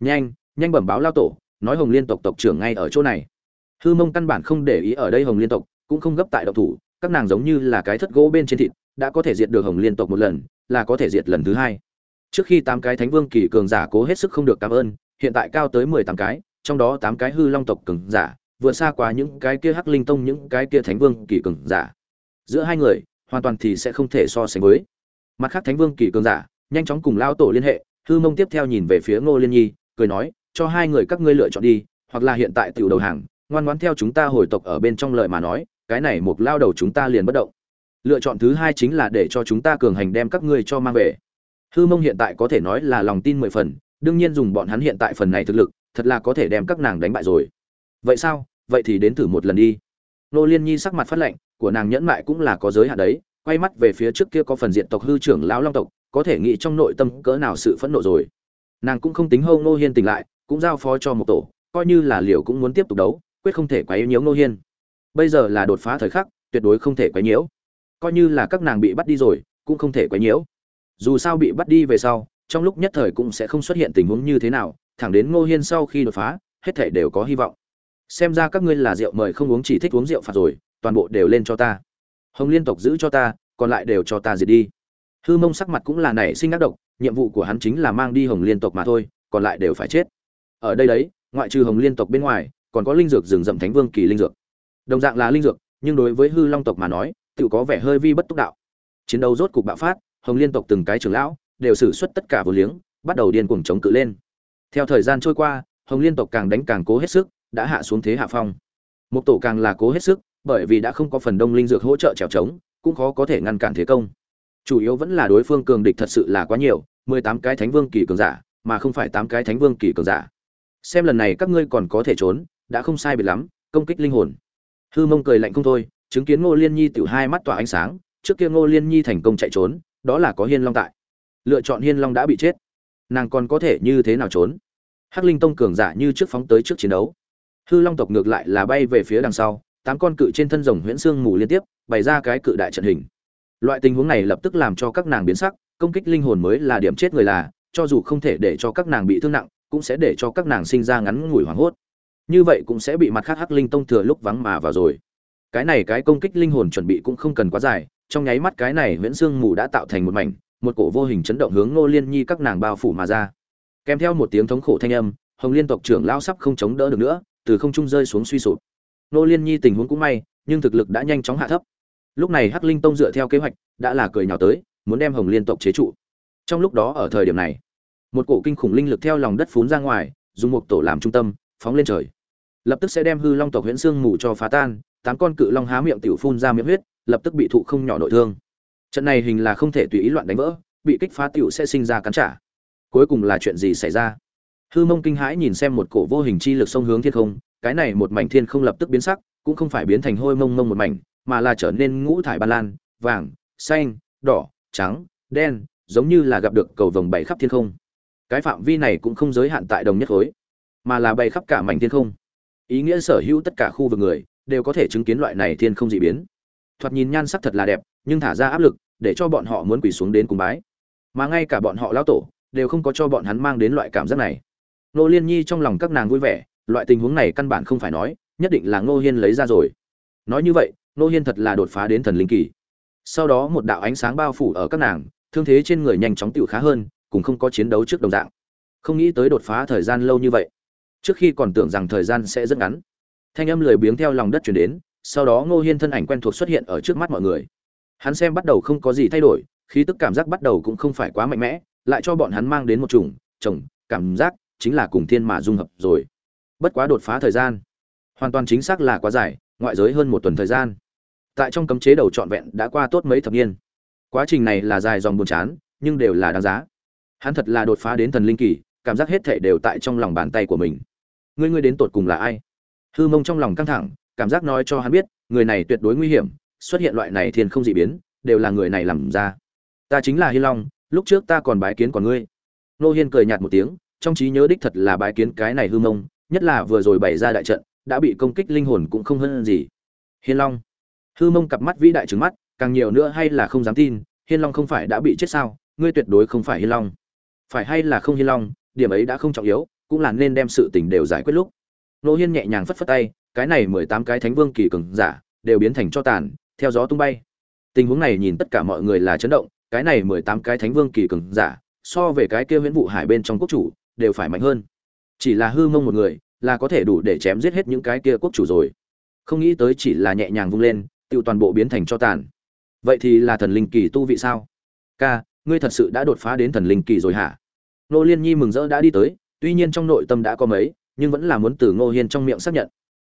Nhanh nhanh bẩm báo lao tổ, nói hồng liên tộc tộc trưởng ngay ở chỗ này. Hư mông căn bản không để ý ở đây hồng liên tộc, cũng không gấp tại độc thủ, các nàng giống như là cái thất gỗ bên trên thịt, đã có thể diệt được hồng liên tộc một lần, là có thể diệt lần thứ hai trước khi tám cái thánh vương kỳ cường giả cố hết sức không được cảm ơn, hiện tại cao tới mười tám cái, trong đó tám cái hư long tộc cường giả, vượt xa quá những cái kia hắc linh tông, những cái kia thánh vương kỳ cường giả. Giữa hai người, hoàn toàn thì sẽ không thể so sánh với. Mặt khác thánh vương kỳ cường giả, nhanh chóng cùng lao tổ liên hệ, hư mông tiếp theo nhìn về phía ngô liên nhi, cười nói, cho hai người các ngươi lựa chọn đi, hoặc là hiện tại tiểu đầu hàng, ngoan ngoãn theo chúng ta hồi tộc ở bên trong lời mà nói, cái này một lao đầu chúng ta liền bất động. Lựa chọn thứ hai chính là để cho chúng ta cường hành đem các ngươi cho mang về hư mông hiện tại có thể nói là lòng tin mười phần, đương nhiên dùng bọn hắn hiện tại phần này thực lực, thật là có thể đem các nàng đánh bại rồi. Vậy sao? Vậy thì đến thử một lần đi. Nô liên nhi sắc mặt phát lệnh của nàng nhẫn mại cũng là có giới hạn đấy, quay mắt về phía trước kia có phần diện tộc hư trưởng lão long tộc, có thể nghĩ trong nội tâm cỡ nào sự phẫn nộ rồi. Nàng cũng không tính hâu nô hiên tỉnh lại, cũng giao phó cho một tổ, coi như là liều cũng muốn tiếp tục đấu, quyết không thể quấy nhiễu nô hiên. Bây giờ là đột phá thời khắc, tuyệt đối không thể quấy nhiễu. Coi như là các nàng bị bắt đi rồi, cũng không thể quấy nhiễu dù sao bị bắt đi về sau, trong lúc nhất thời cũng sẽ không xuất hiện tình huống như thế nào, thẳng đến ngô hiên sau khi đột phá, hết thể đều có hy vọng. Xem ra các ngươi là rượu mời không uống chỉ thích uống rượu phạt rồi, toàn bộ đều lên cho ta. Hồng liên tộc giữ cho ta, còn lại đều cho ta diệt đi. Hư mông sắc mặt cũng là nảy sinh ác độc, nhiệm vụ của hắn chính là mang đi hồng liên tộc mà thôi, còn lại đều phải chết. Ở đây đấy, ngoại trừ hồng liên tộc bên ngoài, còn có linh dược rừng rậm thánh vương kỳ linh dược. Đồng dạng là linh dược, nhưng đối với hư long tộc mà nói, tự có vẻ hơi vi bất túc đạo. Chiến đấu rốt cục bạo phát hồng liên tộc từng cái trưởng lão đều sử xuất tất cả vô liếng, bắt đầu điên cuồng chống cự lên. Theo thời gian trôi qua, hồng liên tộc càng đánh càng cố hết sức, đã hạ xuống thế hạ phong. Một tổ càng là cố hết sức, bởi vì đã không có phần đông linh dược hỗ trợ trèo trống, cũng khó có thể ngăn cản thế công. Chủ yếu vẫn là đối phương cường địch thật sự là quá nhiều, mười tám cái thánh vương kỳ cường giả, mà không phải tám cái thánh vương kỳ cường giả. Xem lần này các ngươi còn có thể trốn, đã không sai biệt lắm, công kích linh hồn. Hư mông cười lạnh không thôi, chứng kiến ngô liên nhi tiểu hai mắt tỏa ánh sáng, trước kia ngô liên nhi thành công chạy trốn đó là có hiên long tại. Lựa chọn hiên long đã bị chết. Nàng còn có thể như thế nào trốn? Hắc linh tông cường giả như trước phóng tới trước chiến đấu. Hư long tộc ngược lại là bay về phía đằng sau, tám con cự trên thân rồng huyễn xương mù liên tiếp, bày ra cái cự đại trận hình. Loại tình huống này lập tức làm cho các nàng biến sắc, công kích linh hồn mới là điểm chết người là, cho dù không thể để cho các nàng bị thương nặng, cũng sẽ để cho các nàng sinh ra ngắn ngủi hoảng hốt. Như vậy cũng sẽ bị mặt khác hắc linh tông thừa lúc vắng mà vào rồi. Cái này cái công kích linh hồn chuẩn bị cũng không cần quá dài trong nháy mắt cái này huyễn xương mù đã tạo thành một mảnh một cổ vô hình chấn động hướng Ngô Liên Nhi các nàng bao phủ mà ra. Kèm theo một tiếng thống khổ thanh âm, Hồng Liên tộc trưởng lao sắp không chống đỡ được nữa, từ không trung rơi xuống suy sụp. Ngô Liên Nhi tình huống cũng may, nhưng thực lực đã nhanh chóng hạ thấp. Lúc này Hắc Linh Tông dựa theo kế hoạch, đã là cười nhào tới, muốn đem Hồng Liên tộc chế trụ. Trong lúc đó ở thời điểm này, một cổ kinh khủng linh lực theo lòng đất phún ra ngoài, dùng một tổ làm trung tâm, phóng lên trời. Lập tức sẽ đem hư long tộc huyễn xương mù cho phá tan, tám con cự long há miệng tiểu phun ra miệng huyết, lập tức bị thụ không nhỏ nội thương. Trận này hình là không thể tùy ý loạn đánh vỡ bị kích phá tiểu sẽ sinh ra cắn trả. Cuối cùng là chuyện gì xảy ra? Hư mông kinh hãi nhìn xem một cổ vô hình chi lực sông hướng thiên không cái này một mảnh thiên không lập tức biến sắc cũng không phải biến thành hôi mông mông một mảnh mà là trở nên ngũ thải ba lan vàng xanh đỏ trắng đen giống như là gặp được cầu vồng bảy khắp thiên không. Cái phạm vi này cũng không giới hạn tại đồng nhất khối mà là bay khắp cả mảnh thiên không. Ý nghĩa sở hữu tất cả khu vực người đều có thể chứng kiến loại này thiên không dị biến. Thoạt nhìn nhan sắc thật là đẹp, nhưng thả ra áp lực, để cho bọn họ muốn quỳ xuống đến cùng bái. Mà ngay cả bọn họ lão tổ, đều không có cho bọn hắn mang đến loại cảm giác này. Nô liên nhi trong lòng các nàng vui vẻ, loại tình huống này căn bản không phải nói, nhất định là ngô hiên lấy ra rồi. Nói như vậy, ngô hiên thật là đột phá đến thần linh kỳ. Sau đó một đạo ánh sáng bao phủ ở các nàng, thương thế trên người nhanh chóng tựu khá hơn cũng không có chiến đấu trước đồng dạng. Không nghĩ tới đột phá thời gian lâu như vậy. Trước khi còn tưởng rằng thời gian sẽ rất ngắn thanh âm lười biếng theo lòng đất chuyển đến, sau đó ngô hiên thân ảnh quen thuộc xuất hiện ở trước mắt mọi người. Hắn xem bắt đầu không có gì thay đổi, khí tức cảm giác bắt đầu cũng không phải quá mạnh mẽ, lại cho bọn hắn mang đến một chủng, chồng, cảm giác, chính là cùng thiên mà dung hợp rồi. Bất quá đột phá thời gian. Hoàn toàn chính xác là quá dài, ngoại giới hơn một tuần thời gian. Tại trong cấm chế đầu trọn vẹn đã qua tốt mấy thập niên. Quá trình này là dài dòng buồn chán, nhưng đều là đáng giá. Hắn thật là đột phá đến thần linh kỳ, cảm giác hết thảy đều tại trong lòng bàn tay của mình. Ngươi ngươi đến tột cùng là ai? Hư mông trong lòng căng thẳng cảm giác nói cho hắn biết người này tuyệt đối nguy hiểm xuất hiện loại này thiên không dị biến, đều là người này làm ra. Ta chính là Hi Long, lúc trước ta còn bái kiến còn ngươi. Nô Hiên cười nhạt một tiếng, trong trí nhớ đích thật là bái kiến cái này hư mông, nhất là vừa rồi bày ra đại trận, đã bị công kích linh hồn cũng không hơn gì. Hiên Long. Hư mông cặp mắt vĩ đại trừng mắt, càng nhiều nữa hay là không dám tin, Hiên Long không phải đã bị chết sao, ngươi tuyệt đối không phải Hiên Long. Phải hay là không Hiên Long, điểm ấy đã không trọng yếu, cũng là nên đem sự tình đều giải quyết lúc. Nô Hiên nhẹ nhàng phất phất tay, cái này mười tám cái thánh vương kỳ cường giả, đều biến thành cho tàn, theo gió tung bay. Tình huống này nhìn tất cả mọi người là chấn động cái này mười tám cái thánh vương kỳ cường giả so về cái kia huyễn vụ hải bên trong quốc chủ đều phải mạnh hơn. Chỉ là hư mông một người là có thể đủ để chém giết hết những cái kia quốc chủ rồi. Không nghĩ tới chỉ là nhẹ nhàng vung lên tự toàn bộ biến thành cho tàn. Vậy thì là thần linh kỳ tu vị sao? Ca ngươi thật sự đã đột phá đến thần linh kỳ rồi hả? Nô liên nhi mừng rỡ đã đi tới tuy nhiên trong nội tâm đã có mấy nhưng vẫn là muốn từ ngô hiên trong miệng xác nhận.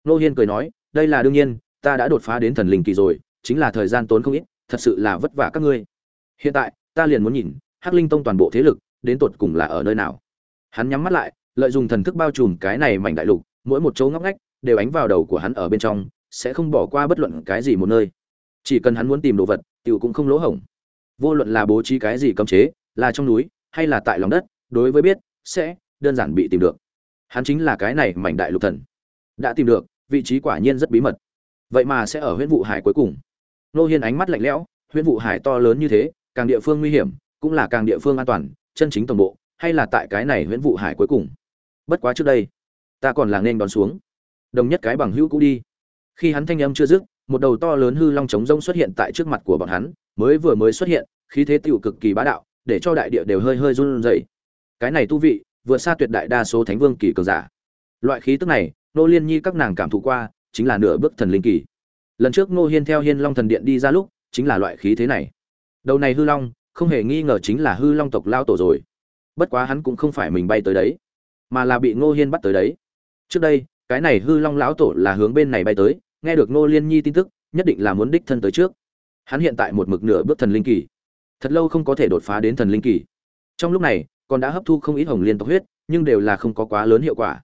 Ngô hiên cười nói, đây là đương nhiên, ta đã đột phá đến thần linh kỳ rồi, chính là thời gian tốn không ít, thật sự là vất vả các ngươi. Hiện tại, ta liền muốn nhìn hắc linh tông toàn bộ thế lực, đến tột cùng là ở nơi nào. Hắn nhắm mắt lại, lợi dụng thần thức bao trùm cái này mảnh đại lục, mỗi một chỗ ngóc ngách đều ánh vào đầu của hắn ở bên trong, sẽ không bỏ qua bất luận cái gì một nơi. Chỉ cần hắn muốn tìm đồ vật, tiểu cũng không lỗ hổng. Vô luận là bố trí cái gì cấm chế, là trong núi, hay là tại lòng đất, đối với biết, sẽ đơn giản bị tìm được hắn chính là cái này mảnh đại lục thần. Đã tìm được, vị trí quả nhiên rất bí mật. Vậy mà sẽ ở huyện vụ hải cuối cùng. Nô hiên ánh mắt lạnh lẽo huyện vụ hải to lớn như thế, càng địa phương nguy hiểm, cũng là càng địa phương an toàn, chân chính toàn bộ, hay là tại cái này huyện vụ hải cuối cùng? Bất quá trước đây, ta còn là nên đón xuống. Đồng nhất cái bằng hữu cũ đi. Khi hắn thanh âm chưa dứt, một đầu to lớn hư long trống rông xuất hiện tại trước mặt của bọn hắn, mới vừa mới xuất hiện, khí thế tiêu cực kỳ bá đạo, để cho đại địa đều hơi hơi run rẩy. Cái này tu vị vượt xa tuyệt đại đa số thánh vương kỳ cường giả. Loại khí tức này nô liên nhi các nàng cảm thụ qua, chính là nửa bước thần linh kỳ. Lần trước ngô hiên theo hiên long thần điện đi ra lúc, chính là loại khí thế này. Đầu này hư long, không hề nghi ngờ chính là hư long tộc lao tổ rồi. Bất quá hắn cũng không phải mình bay tới đấy, mà là bị ngô hiên bắt tới đấy. Trước đây, cái này hư long lão tổ là hướng bên này bay tới, nghe được ngô liên nhi tin tức, nhất định là muốn đích thân tới trước. Hắn hiện tại một mực nửa bước thần linh kỳ. Thật lâu không có thể đột phá đến thần linh kỳ. Trong lúc này còn đã hấp thu không ít hồng liên tộc huyết, nhưng đều là không có quá lớn hiệu quả.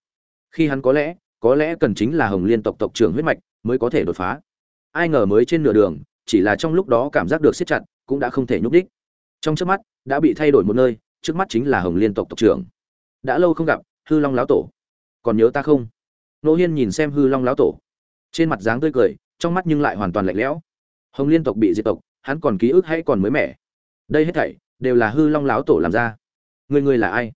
Khi hắn có lẽ có lẽ cần chính là hồng liên tộc tộc trưởng huyết mạch mới có thể đột phá. Ai ngờ mới trên nửa đường, chỉ là trong lúc đó cảm giác được siết chặt, cũng đã không thể nhúc đích trong chớp mắt, đã bị thay đổi một nơi, trước mắt chính là hồng liên tộc tộc trưởng. Đã lâu không gặp, hư long lão tổ. Còn nhớ ta không? Nô hiên nhìn xem hư long lão tổ. Trên mặt dáng tươi cười, trong mắt nhưng lại hoàn toàn lạnh lẽo. Hồng liên tộc bị diệt tộc, hắn còn ký ức hay còn mới mẻ. Đây hết thảy, đều là hư long lão tổ làm ra. Ngươi ngươi là ai?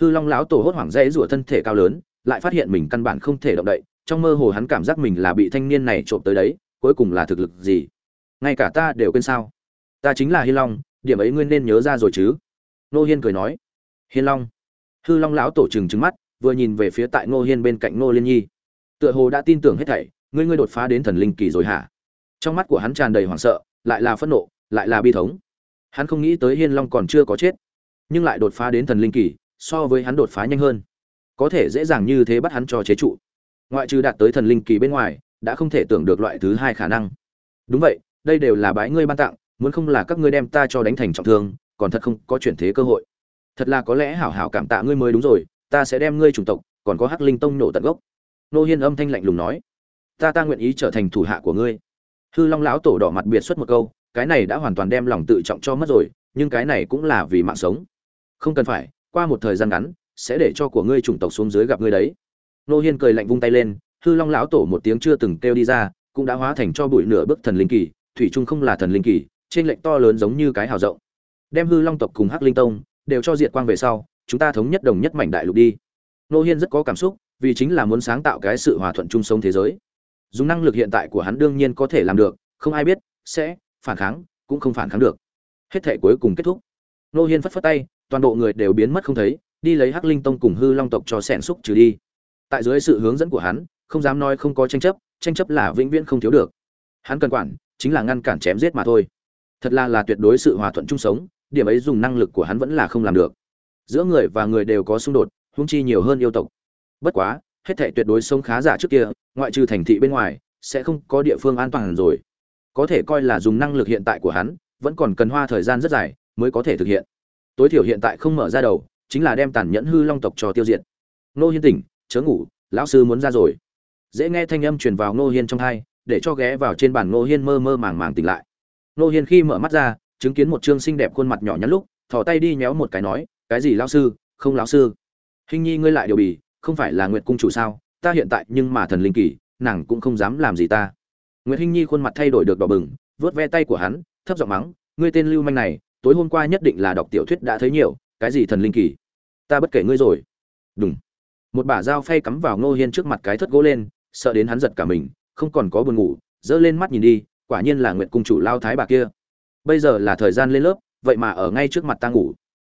Hư long lão tổ hốt hoảng dễ rủa thân thể cao lớn, lại phát hiện mình căn bản không thể động đậy, trong mơ hồ hắn cảm giác mình là bị thanh niên này trộm tới đấy, cuối cùng là thực lực gì? Ngay cả ta đều quên sao? Ta chính là hiên long, điểm ấy ngươi nên nhớ ra rồi chứ? Nô hiên cười nói. Hiên long. Hư long lão tổ trừng trừng mắt, vừa nhìn về phía tại ngô hiên bên cạnh ngô liên nhi. Tựa hồ đã tin tưởng hết thảy, ngươi ngươi đột phá đến thần linh kỳ rồi hả? Trong mắt của hắn tràn đầy hoảng sợ, lại là phẫn nộ, lại là bi thống. Hắn không nghĩ tới hiên long còn chưa có chết nhưng lại đột phá đến thần linh kỳ, so với hắn đột phá nhanh hơn. Có thể dễ dàng như thế bắt hắn cho chế trụ. Ngoại trừ đạt tới thần linh kỳ bên ngoài, đã không thể tưởng được loại thứ hai khả năng. Đúng vậy, đây đều là bái ngươi ban tặng, muốn không là các ngươi đem ta cho đánh thành trọng thương, còn thật không có chuyển thế cơ hội. Thật là có lẽ hảo hảo cảm tạ ngươi mới đúng rồi, ta sẽ đem ngươi chủng tộc, còn có hắc linh tông nổ tận gốc. Nô hiên âm thanh lạnh lùng nói, ta ta nguyện ý trở thành thủ hạ của ngươi. Hư long lão tổ đỏ mặt biệt xuất một câu, cái này đã hoàn toàn đem lòng tự trọng cho mất rồi, nhưng cái này cũng là vì mạng sống không cần phải, qua một thời gian ngắn, sẽ để cho của ngươi chủng tộc xuống dưới gặp ngươi đấy. Nô hiên cười lạnh vung tay lên, hư long lão tổ một tiếng chưa từng kêu đi ra, cũng đã hóa thành cho bụi nửa bước thần linh kỳ, thủy trung không là thần linh kỳ, trên lệnh to lớn giống như cái hào rộng. Đem hư long tộc cùng hắc linh tông đều cho diệt quang về sau, chúng ta thống nhất đồng nhất mảnh đại lục đi. Nô hiên rất có cảm xúc, vì chính là muốn sáng tạo cái sự hòa thuận chung sống thế giới. Dùng năng lực hiện tại của hắn đương nhiên có thể làm được, không ai biết, sẽ phản kháng, cũng không phản kháng được. Hết thể cuối cùng kết thúc. Nô hiên phất phất tay toàn bộ người đều biến mất không thấy, đi lấy hắc linh tông cùng hư long tộc cho sẻn xúc trừ đi. Tại dưới sự hướng dẫn của hắn, không dám nói không có tranh chấp tranh chấp là vĩnh viễn không thiếu được. Hắn cần quản, chính là ngăn cản chém giết mà thôi. Thật là là tuyệt đối sự hòa thuận chung sống, điểm ấy dùng năng lực của hắn vẫn là không làm được. Giữa người và người đều có xung đột hung chi nhiều hơn yêu tộc. Bất quá, hết thảy tuyệt đối sống khá giả trước kia, ngoại trừ thành thị bên ngoài, sẽ không có địa phương an toàn rồi. Có thể coi là dùng năng lực hiện tại của hắn, vẫn còn cần hoa thời gian rất dài mới có thể thực hiện tối thiểu hiện tại không mở ra đầu, chính là đem tàn nhẫn hư long tộc cho tiêu diệt. Nô hiên tỉnh, chớ ngủ, lão sư muốn ra rồi. Dễ nghe thanh âm truyền vào nô hiên trong thai để cho ghé vào trên bàn nô hiên mơ mơ màng màng tỉnh lại. Nô hiên khi mở mắt ra, chứng kiến một trương xinh đẹp khuôn mặt nhỏ nhắn lúc, thò tay đi nhéo một cái nói, cái gì lão sư? Không lão sư. Hình nhi ngươi lại điều bì, không phải là nguyệt cung chủ sao? Ta hiện tại nhưng mà thần linh kỳ, nàng cũng không dám làm gì ta. Nguyệt hinh nhi khuôn mặt thay đổi được đỏ bừng vớt ve tay của hắn, thấp giọng mắng, ngươi tên lưu manh này tối hôm qua nhất định là đọc tiểu thuyết đã thấy nhiều, cái gì thần linh kỳ? Ta bất kể ngươi rồi. Đúng một bả dao phay cắm vào ngô hiên trước mặt cái thất gỗ lên, sợ đến hắn giật cả mình, không còn có buồn ngủ dỡ lên mắt nhìn đi, quả nhiên là nguyệt cung chủ lao thái bà kia. Bây giờ là thời gian lên lớp, vậy mà ở ngay trước mặt ta ngủ.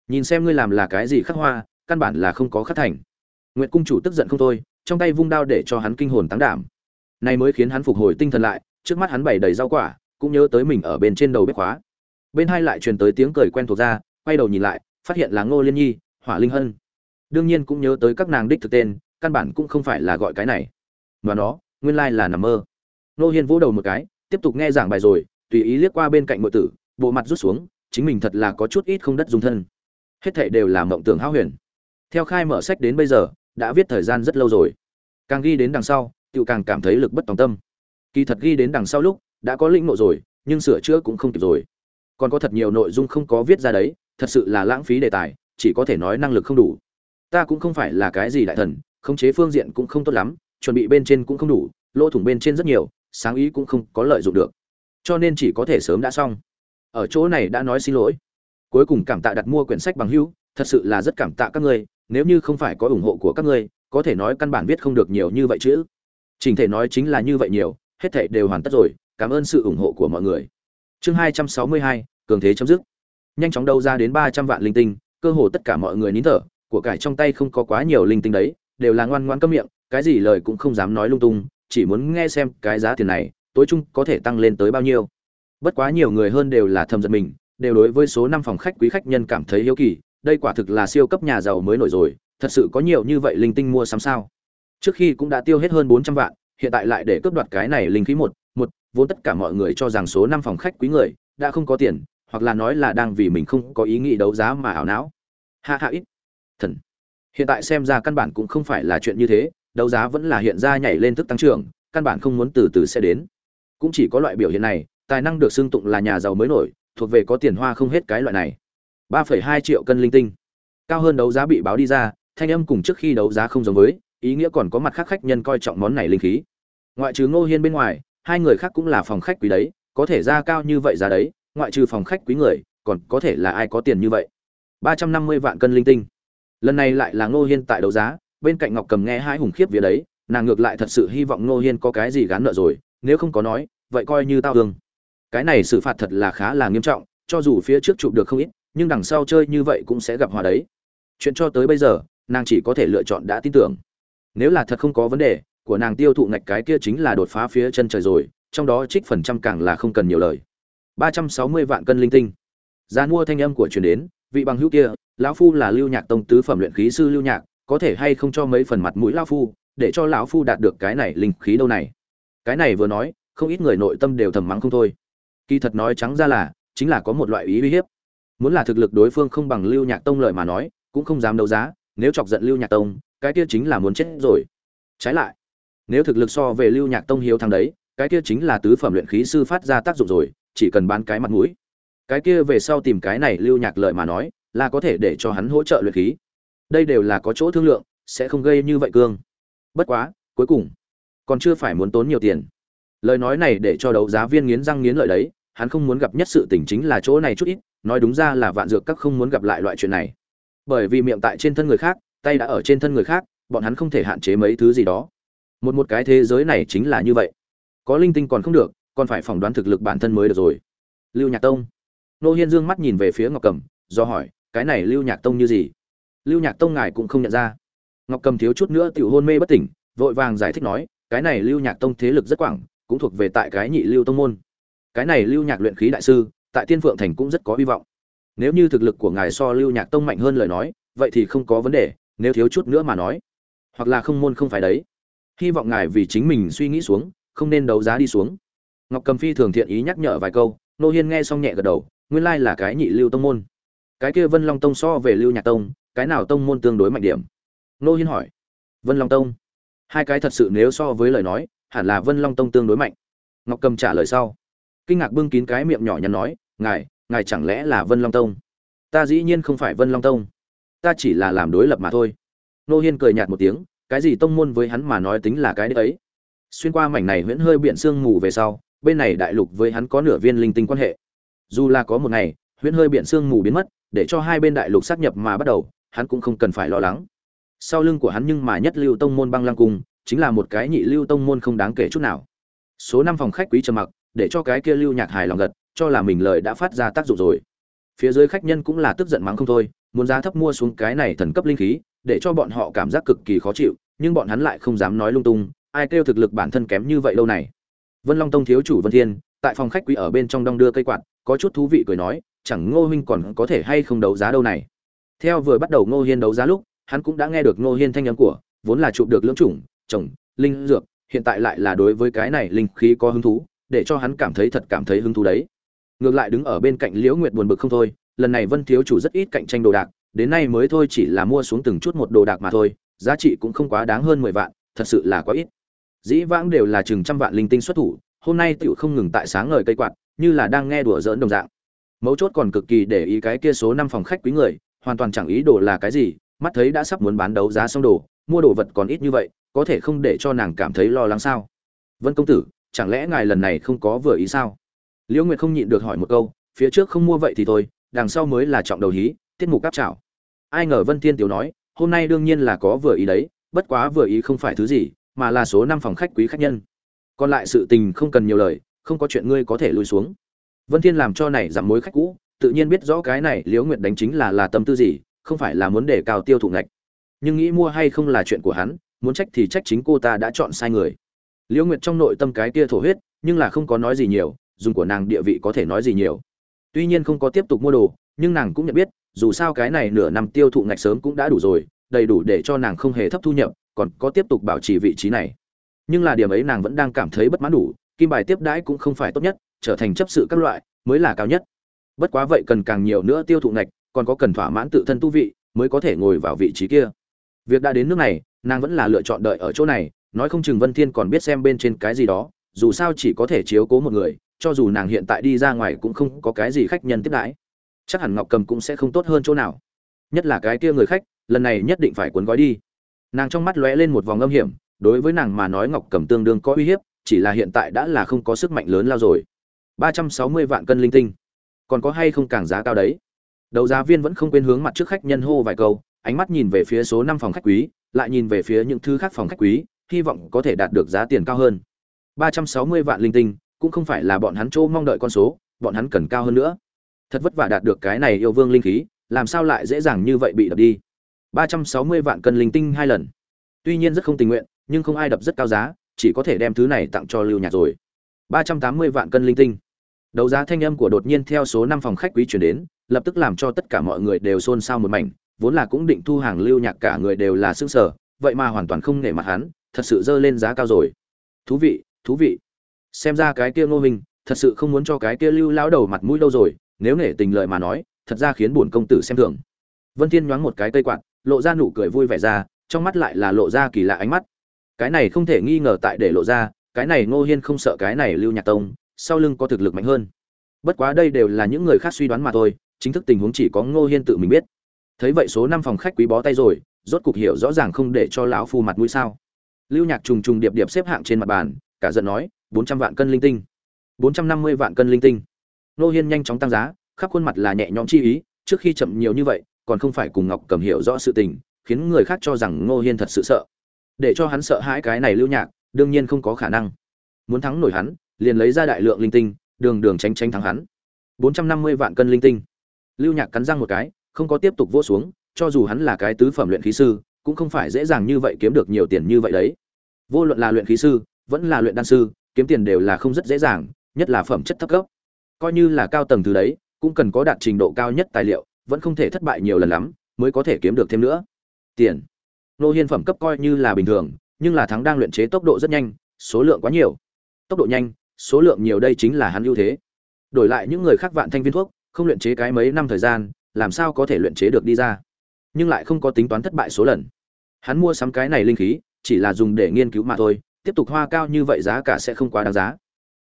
Nhìn xem ngươi làm là cái gì khắc hoa, căn bản là không có khắc thành. Nguyệt cung chủ tức giận không thôi, trong tay vung đao để cho hắn kinh hồn táng đảm. Này mới khiến hắn phục hồi tinh thần lại, trước mắt hắn bày đầy rau quả, cũng nhớ tới mình ở bên trên đầu bếp khóa bên hai lại truyền tới tiếng cười quen thuộc ra, quay đầu nhìn lại, phát hiện là ngô liên nhi, hỏa linh hân. Đương nhiên cũng nhớ tới các nàng đích thực tên, căn bản cũng không phải là gọi cái này. Mà nó, nguyên lai là nằm mơ. Nô hiên vỗ đầu một cái, tiếp tục nghe giảng bài rồi, tùy ý liếc qua bên cạnh mọi tử, bộ mặt rút xuống, chính mình thật là có chút ít không đất dung thân. Hết thảy đều là mộng tưởng hão huyền. Theo khai mở sách đến bây giờ, đã viết thời gian rất lâu rồi. Càng ghi đến đằng sau tự càng cảm thấy lực bất tòng tâm. Kỳ thật ghi đến đằng sau lúc, đã có lĩnh nộ rồi, nhưng sửa chữa cũng không kịp rồi còn có thật nhiều nội dung không có viết ra đấy, thật sự là lãng phí đề tài, chỉ có thể nói năng lực không đủ. Ta cũng không phải là cái gì đại thần, khống chế phương diện cũng không tốt lắm, chuẩn bị bên trên cũng không đủ, lỗ thủng bên trên rất nhiều, sáng ý cũng không có lợi dụng được. Cho nên chỉ có thể sớm đã xong. Ở chỗ này đã nói xin lỗi. Cuối cùng cảm tạ đặt mua quyển sách bằng hữu, thật sự là rất cảm tạ các ngươi, nếu như không phải có ủng hộ của các ngươi, có thể nói căn bản viết không được nhiều như vậy chứ. Trình thể nói chính là như vậy nhiều, hết thể đều hoàn tất rồi, cảm ơn sự ủng hộ của mọi người chương hai trăm sáu mươi hai, cường thế chấm dứt. Nhanh chóng đâu ra đến ba trăm vạn linh tinh, cơ hồ tất cả mọi người nín thở, của cải trong tay không có quá nhiều linh tinh đấy, đều là ngoan ngoan cấm miệng, cái gì lời cũng không dám nói lung tung, chỉ muốn nghe xem cái giá tiền này, tối chung có thể tăng lên tới bao nhiêu. Bất quá nhiều người hơn đều là thầm giật mình, đều đối với số năm phòng khách quý khách nhân cảm thấy hiếu kỳ, đây quả thực là siêu cấp nhà giàu mới nổi rồi, thật sự có nhiều như vậy linh tinh mua sắm sao? Trước khi cũng đã tiêu hết hơn bốn trăm vạn, hiện tại lại để cướp đoạt cái này linh khí một vốn tất cả mọi người cho rằng số năm phòng khách quý người đã không có tiền hoặc là nói là đang vì mình không có ý nghĩ đấu giá mà ảo não. Ha ha ít. Thần. Hiện tại xem ra căn bản cũng không phải là chuyện như thế đấu giá vẫn là hiện ra nhảy lên thức tăng trưởng căn bản không muốn từ từ sẽ đến. Cũng chỉ có loại biểu hiện này tài năng được xưng tụng là nhà giàu mới nổi thuộc về có tiền hoa không hết cái loại này. 3,2 triệu cân linh tinh. Cao hơn đấu giá bị báo đi ra thanh âm cùng trước khi đấu giá không giống với ý nghĩa còn có mặt khác khách nhân coi trọng món này linh khí. Ngoại trừ ngô hiên bên ngoài hai người khác cũng là phòng khách quý đấy, có thể ra cao như vậy giá đấy, ngoại trừ phòng khách quý người, còn có thể là ai có tiền như vậy? ba trăm năm mươi vạn cân linh tinh. Lần này lại là ngô hiên tại đấu giá, bên cạnh ngọc cầm nghe hai hùng khiếp vía đấy, nàng ngược lại thật sự hy vọng ngô hiên có cái gì gán nợ rồi, nếu không có nói, vậy coi như tao hương. Cái này xử phạt thật là khá là nghiêm trọng, cho dù phía trước chụp được không ít, nhưng đằng sau chơi như vậy cũng sẽ gặp hòa đấy. Chuyện cho tới bây giờ, nàng chỉ có thể lựa chọn đã tin tưởng. Nếu là thật không có vấn đề của nàng tiêu thụ ngạch cái kia chính là đột phá phía chân trời rồi, trong đó trích phần trăm càng là không cần nhiều lời. Ba trăm sáu mươi vạn cân linh tinh. Giá mua thanh âm của truyền đến, vị bằng hữu kia, lão phu là lưu nhạc tông tứ phẩm luyện khí sư lưu nhạc, có thể hay không cho mấy phần mặt mũi lão phu, để cho lão phu đạt được cái này linh khí đâu này? Cái này vừa nói, không ít người nội tâm đều thầm mắng không thôi. Kỳ thật nói trắng ra là, chính là có một loại ý uy hiếp. Muốn là thực lực đối phương không bằng lưu nhạc tông lợi mà nói, cũng không dám đấu giá, nếu chọc giận lưu nhạc tông, cái kia chính là muốn chết rồi. Trái lại nếu thực lực so về lưu nhạc tông hiếu thắng đấy, cái kia chính là tứ phẩm luyện khí sư phát ra tác dụng rồi, chỉ cần bán cái mặt mũi. Cái kia về sau tìm cái này lưu nhạc lợi mà nói, là có thể để cho hắn hỗ trợ luyện khí. Đây đều là có chỗ thương lượng, sẽ không gây như vậy cương. Bất quá, cuối cùng, còn chưa phải muốn tốn nhiều tiền. Lời nói này để cho đấu giá viên nghiến răng nghiến lợi đấy, hắn không muốn gặp nhất sự tình chính là chỗ này chút ít, nói đúng ra là vạn dược các không muốn gặp lại loại chuyện này. Bởi vì miệng tại trên thân người khác, tay đã ở trên thân người khác, bọn hắn không thể hạn chế mấy thứ gì đó một một cái thế giới này chính là như vậy. Có linh tinh còn không được, còn phải phỏng đoán thực lực bản thân mới được rồi. Lưu nhạc tông. Nô hiên dương mắt nhìn về phía ngọc cầm, do hỏi, cái này lưu nhạc tông như gì? Lưu nhạc tông ngài cũng không nhận ra. Ngọc cầm thiếu chút nữa tự hôn mê bất tỉnh, vội vàng giải thích nói, cái này lưu nhạc tông thế lực rất quảng, cũng thuộc về tại cái nhị lưu tông môn. Cái này lưu nhạc luyện khí đại sư, tại tiên phượng thành cũng rất có hy vọng. Nếu như thực lực của ngài so lưu nhạc tông mạnh hơn lời nói, vậy thì không có vấn đề, nếu thiếu chút nữa mà nói. Hoặc là không môn không phải đấy hy vọng ngài vì chính mình suy nghĩ xuống, không nên đấu giá đi xuống. Ngọc cầm phi thường thiện ý nhắc nhở vài câu, nô hiên nghe xong nhẹ gật đầu, nguyên lai là cái nhị lưu tông môn. Cái kia vân long tông so về lưu nhạc tông, cái nào tông môn tương đối mạnh điểm? Nô hiên hỏi. Vân long tông. Hai cái thật sự nếu so với lời nói, hẳn là vân long tông tương đối mạnh. Ngọc cầm trả lời sau. Kinh ngạc bưng kín cái miệng nhỏ nhắn nói, ngài ngài chẳng lẽ là vân long tông? Ta dĩ nhiên không phải vân long tông. Ta chỉ là làm đối lập mà thôi. Nô hiên cười nhạt một tiếng cái gì tông môn với hắn mà nói tính là cái đấy xuyên qua mảnh này huyễn hơi biện sương mù về sau, bên này đại lục với hắn có nửa viên linh tinh quan hệ. Dù là có một ngày, huyễn hơi biện sương mù biến mất, để cho hai bên đại lục sát nhập mà bắt đầu, hắn cũng không cần phải lo lắng. Sau lưng của hắn nhưng mà nhất lưu tông môn băng lăng cung, chính là một cái nhị lưu tông môn không đáng kể chút nào. Số năm phòng khách quý trầm mặc, để cho cái kia lưu nhạc hài lòng gật, cho là mình lời đã phát ra tác dụng rồi. Phía dưới khách nhân cũng là tức giận mắng không thôi, muốn giá thấp mua xuống cái này thần cấp linh khí để cho bọn họ cảm giác cực kỳ khó chịu, nhưng bọn hắn lại không dám nói lung tung, ai kêu thực lực bản thân kém như vậy lâu này. Vân long tông thiếu chủ vân thiên, tại phòng khách quý ở bên trong đong đưa cây quạt, có chút thú vị cười nói, chẳng ngô huynh còn có thể hay không đấu giá đâu này. Theo vừa bắt đầu ngô hiên đấu giá lúc, hắn cũng đã nghe được ngô hiên thanh âm của, vốn là chụp được lưỡng chủng trồng linh dược, hiện tại lại là đối với cái này linh khí có hứng thú, để cho hắn cảm thấy thật cảm thấy hứng thú đấy. Ngược lại đứng ở bên cạnh liễu nguyệt buồn bực không thôi, lần này vân thiếu chủ rất ít cạnh tranh đồ đạc đến nay mới thôi chỉ là mua xuống từng chút một đồ đạc mà thôi, giá trị cũng không quá đáng hơn mười vạn, thật sự là quá ít. Dĩ vãng đều là chừng trăm vạn linh tinh xuất thủ, hôm nay tựu không ngừng tại sáng ngời cây quạt, như là đang nghe đùa giỡn đồng dạng. Mấu chốt còn cực kỳ để ý cái kia số năm phòng khách quý người, hoàn toàn chẳng ý đồ là cái gì, mắt thấy đã sắp muốn bán đấu giá xong đồ, mua đồ vật còn ít như vậy, có thể không để cho nàng cảm thấy lo lắng sao? Vân công tử, chẳng lẽ ngài lần này không có vừa ý sao? Liễu nguyệt không nhịn được hỏi một câu, phía trước không mua vậy thì thôi, đằng sau mới là trọng đầu hí, tiết mục cáp trảo ai ngờ vân thiên tiểu nói, hôm nay đương nhiên là có vừa ý đấy, bất quá vừa ý không phải thứ gì, mà là số năm phòng khách quý khách nhân. Còn lại sự tình không cần nhiều lời, không có chuyện ngươi có thể lùi xuống. Vân thiên làm cho này giảm mối khách cũ, tự nhiên biết rõ cái này liễu nguyệt đánh chính là là tâm tư gì, không phải là muốn để cao tiêu thụ ngạch. Nhưng nghĩ mua hay không là chuyện của hắn, muốn trách thì trách chính cô ta đã chọn sai người. Liễu nguyệt trong nội tâm cái kia thổ huyết, nhưng là không có nói gì nhiều, dùng của nàng địa vị có thể nói gì nhiều. Tuy nhiên không có tiếp tục mua đồ, nhưng nàng cũng nhận biết dù sao cái này nửa năm tiêu thụ ngạch sớm cũng đã đủ rồi, đầy đủ để cho nàng không hề thấp thu nhập, còn có tiếp tục bảo trì vị trí này. Nhưng là điểm ấy nàng vẫn đang cảm thấy bất mãn đủ, kim bài tiếp đãi cũng không phải tốt nhất, trở thành chấp sự các loại mới là cao nhất. Bất quá vậy cần càng nhiều nữa tiêu thụ ngạch, còn có cần thỏa mãn tự thân tu vị mới có thể ngồi vào vị trí kia. Việc đã đến nước này, nàng vẫn là lựa chọn đợi ở chỗ này, nói không chừng vân thiên còn biết xem bên trên cái gì đó, dù sao chỉ có thể chiếu cố một người, cho dù nàng hiện tại đi ra ngoài cũng không có cái gì khách nhân tiếp đãi chắc hẳn ngọc cầm cũng sẽ không tốt hơn chỗ nào. Nhất là cái kia người khách, lần này nhất định phải cuốn gói đi. Nàng trong mắt lóe lên một vòng âm hiểm, đối với nàng mà nói ngọc cầm tương đương có uy hiếp, chỉ là hiện tại đã là không có sức mạnh lớn lao rồi. ba trăm sáu mươi vạn cân linh tinh. Còn có hay không càng giá cao đấy? Đầu giá viên vẫn không quên hướng mặt trước khách nhân hô vài câu, ánh mắt nhìn về phía số năm phòng khách quý, lại nhìn về phía những thứ khác phòng khách quý, hy vọng có thể đạt được giá tiền cao hơn. ba trăm sáu mươi vạn linh tinh, cũng không phải là bọn hắn chỗ mong đợi con số, bọn hắn cần cao hơn nữa thật vất vả đạt được cái này yêu vương linh khí, làm sao lại dễ dàng như vậy bị đập đi? Ba trăm sáu mươi vạn cân linh tinh hai lần. Tuy nhiên rất không tình nguyện, nhưng không ai đập rất cao giá, chỉ có thể đem thứ này tặng cho lưu nhạc rồi. Ba trăm tám mươi vạn cân linh tinh. Đấu giá thanh âm của đột nhiên theo số năm phòng khách quý chuyển đến, lập tức làm cho tất cả mọi người đều xôn xao một mảnh, vốn là cũng định thu hàng lưu nhạc cả người đều là xương sở, vậy mà hoàn toàn không nể mặt hắn, thật sự dơ lên giá cao rồi. Thú vị thú vị. Xem ra cái kia ngô minh thật sự không muốn cho cái kia lưu lão đầu mặt mũi đâu rồi nếu nể tình lợi mà nói, thật ra khiến bổn công tử xem thường. Vân thiên nhoáng một cái cây quạt, lộ ra nụ cười vui vẻ ra, trong mắt lại là lộ ra kỳ lạ ánh mắt. Cái này không thể nghi ngờ tại để lộ ra, cái này ngô hiên không sợ cái này lưu nhạc tông, sau lưng có thực lực mạnh hơn. Bất quá đây đều là những người khác suy đoán mà thôi, chính thức tình huống chỉ có ngô hiên tự mình biết. Thấy vậy số năm phòng khách quý bó tay rồi, rốt cục hiểu rõ ràng không để cho lão phu mặt mũi sao. Lưu nhạc trùng trùng điệp điệp xếp hạng trên mặt bàn, cả giận nói, bốn trăm vạn cân linh tinh. Bốn trăm năm mươi vạn cân linh tinh. Nô hiên nhanh chóng tăng giá, khắp khuôn mặt là nhẹ nhõm chi ý, trước khi chậm nhiều như vậy, còn không phải cùng ngọc cầm hiểu rõ sự tình, khiến người khác cho rằng ngô hiên thật sự sợ. Để cho hắn sợ hãi cái này lưu nhạc, đương nhiên không có khả năng. Muốn thắng nổi hắn, liền lấy ra đại lượng linh tinh, đường đường tránh tránh thắng hắn. Bốn trăm năm mươi vạn cân linh tinh. Lưu nhạc cắn răng một cái, không có tiếp tục vỗ xuống, cho dù hắn là cái tứ phẩm luyện khí sư, cũng không phải dễ dàng như vậy kiếm được nhiều tiền như vậy đấy. Vô luận là luyện khí sư, vẫn là luyện đan sư, kiếm tiền đều là không rất dễ dàng, nhất là phẩm chất thấp cấp coi như là cao tầng từ đấy, cũng cần có đạt trình độ cao nhất tài liệu, vẫn không thể thất bại nhiều lần lắm, mới có thể kiếm được thêm nữa. Tiền. Nô hiên phẩm cấp coi như là bình thường, nhưng là thắng đang luyện chế tốc độ rất nhanh, số lượng quá nhiều. Tốc độ nhanh, số lượng nhiều đây chính là hắn ưu thế. Đổi lại những người khác vạn thanh viên thuốc, không luyện chế cái mấy năm thời gian, làm sao có thể luyện chế được đi ra. Nhưng lại không có tính toán thất bại số lần. Hắn mua sắm cái này linh khí, chỉ là dùng để nghiên cứu mà thôi, tiếp tục hoa cao như vậy giá cả sẽ không quá đáng giá.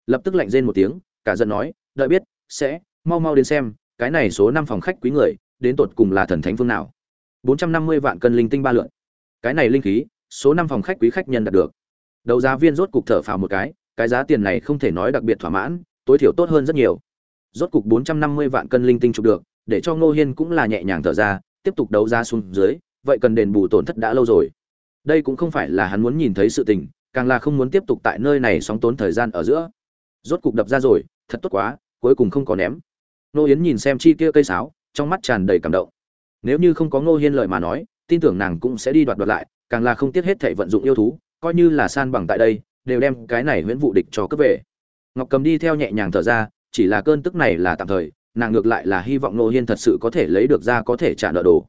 Lập tức lạnh rên một tiếng, cả dân nói đợi biết, sẽ, mau mau đến xem, cái này số năm phòng khách quý người, đến tột cùng là thần thánh phương nào. Bốn trăm năm mươi vạn cân linh tinh ba lượn. Cái này linh khí, số năm phòng khách quý khách nhân đạt được. Đấu giá viên rốt cục thở phào một cái cái giá tiền này không thể nói đặc biệt thỏa mãn, tối thiểu tốt hơn rất nhiều. Rốt cục bốn trăm năm mươi vạn cân linh tinh chụp được, để cho ngô hiên cũng là nhẹ nhàng thở ra, tiếp tục đấu giá xuống dưới, vậy cần đền bù tổn thất đã lâu rồi. Đây cũng không phải là hắn muốn nhìn thấy sự tình, càng là không muốn tiếp tục tại nơi này sóng tốn thời gian ở giữa. Rốt cục đập ra rồi thật tốt quá, cuối cùng không có ném. Nô yến nhìn xem chi kia cây sáo, trong mắt tràn đầy cảm động. Nếu như không có ngô hiên lời mà nói, tin tưởng nàng cũng sẽ đi đoạt đoạt lại, càng là không tiếc hết thể vận dụng yêu thú, coi như là san bằng tại đây, đều đem cái này huyễn vụ địch cho cướp về. Ngọc cầm đi theo nhẹ nhàng thở ra, chỉ là cơn tức này là tạm thời, nàng ngược lại là hy vọng ngô hiên thật sự có thể lấy được ra có thể trả nợ đồ.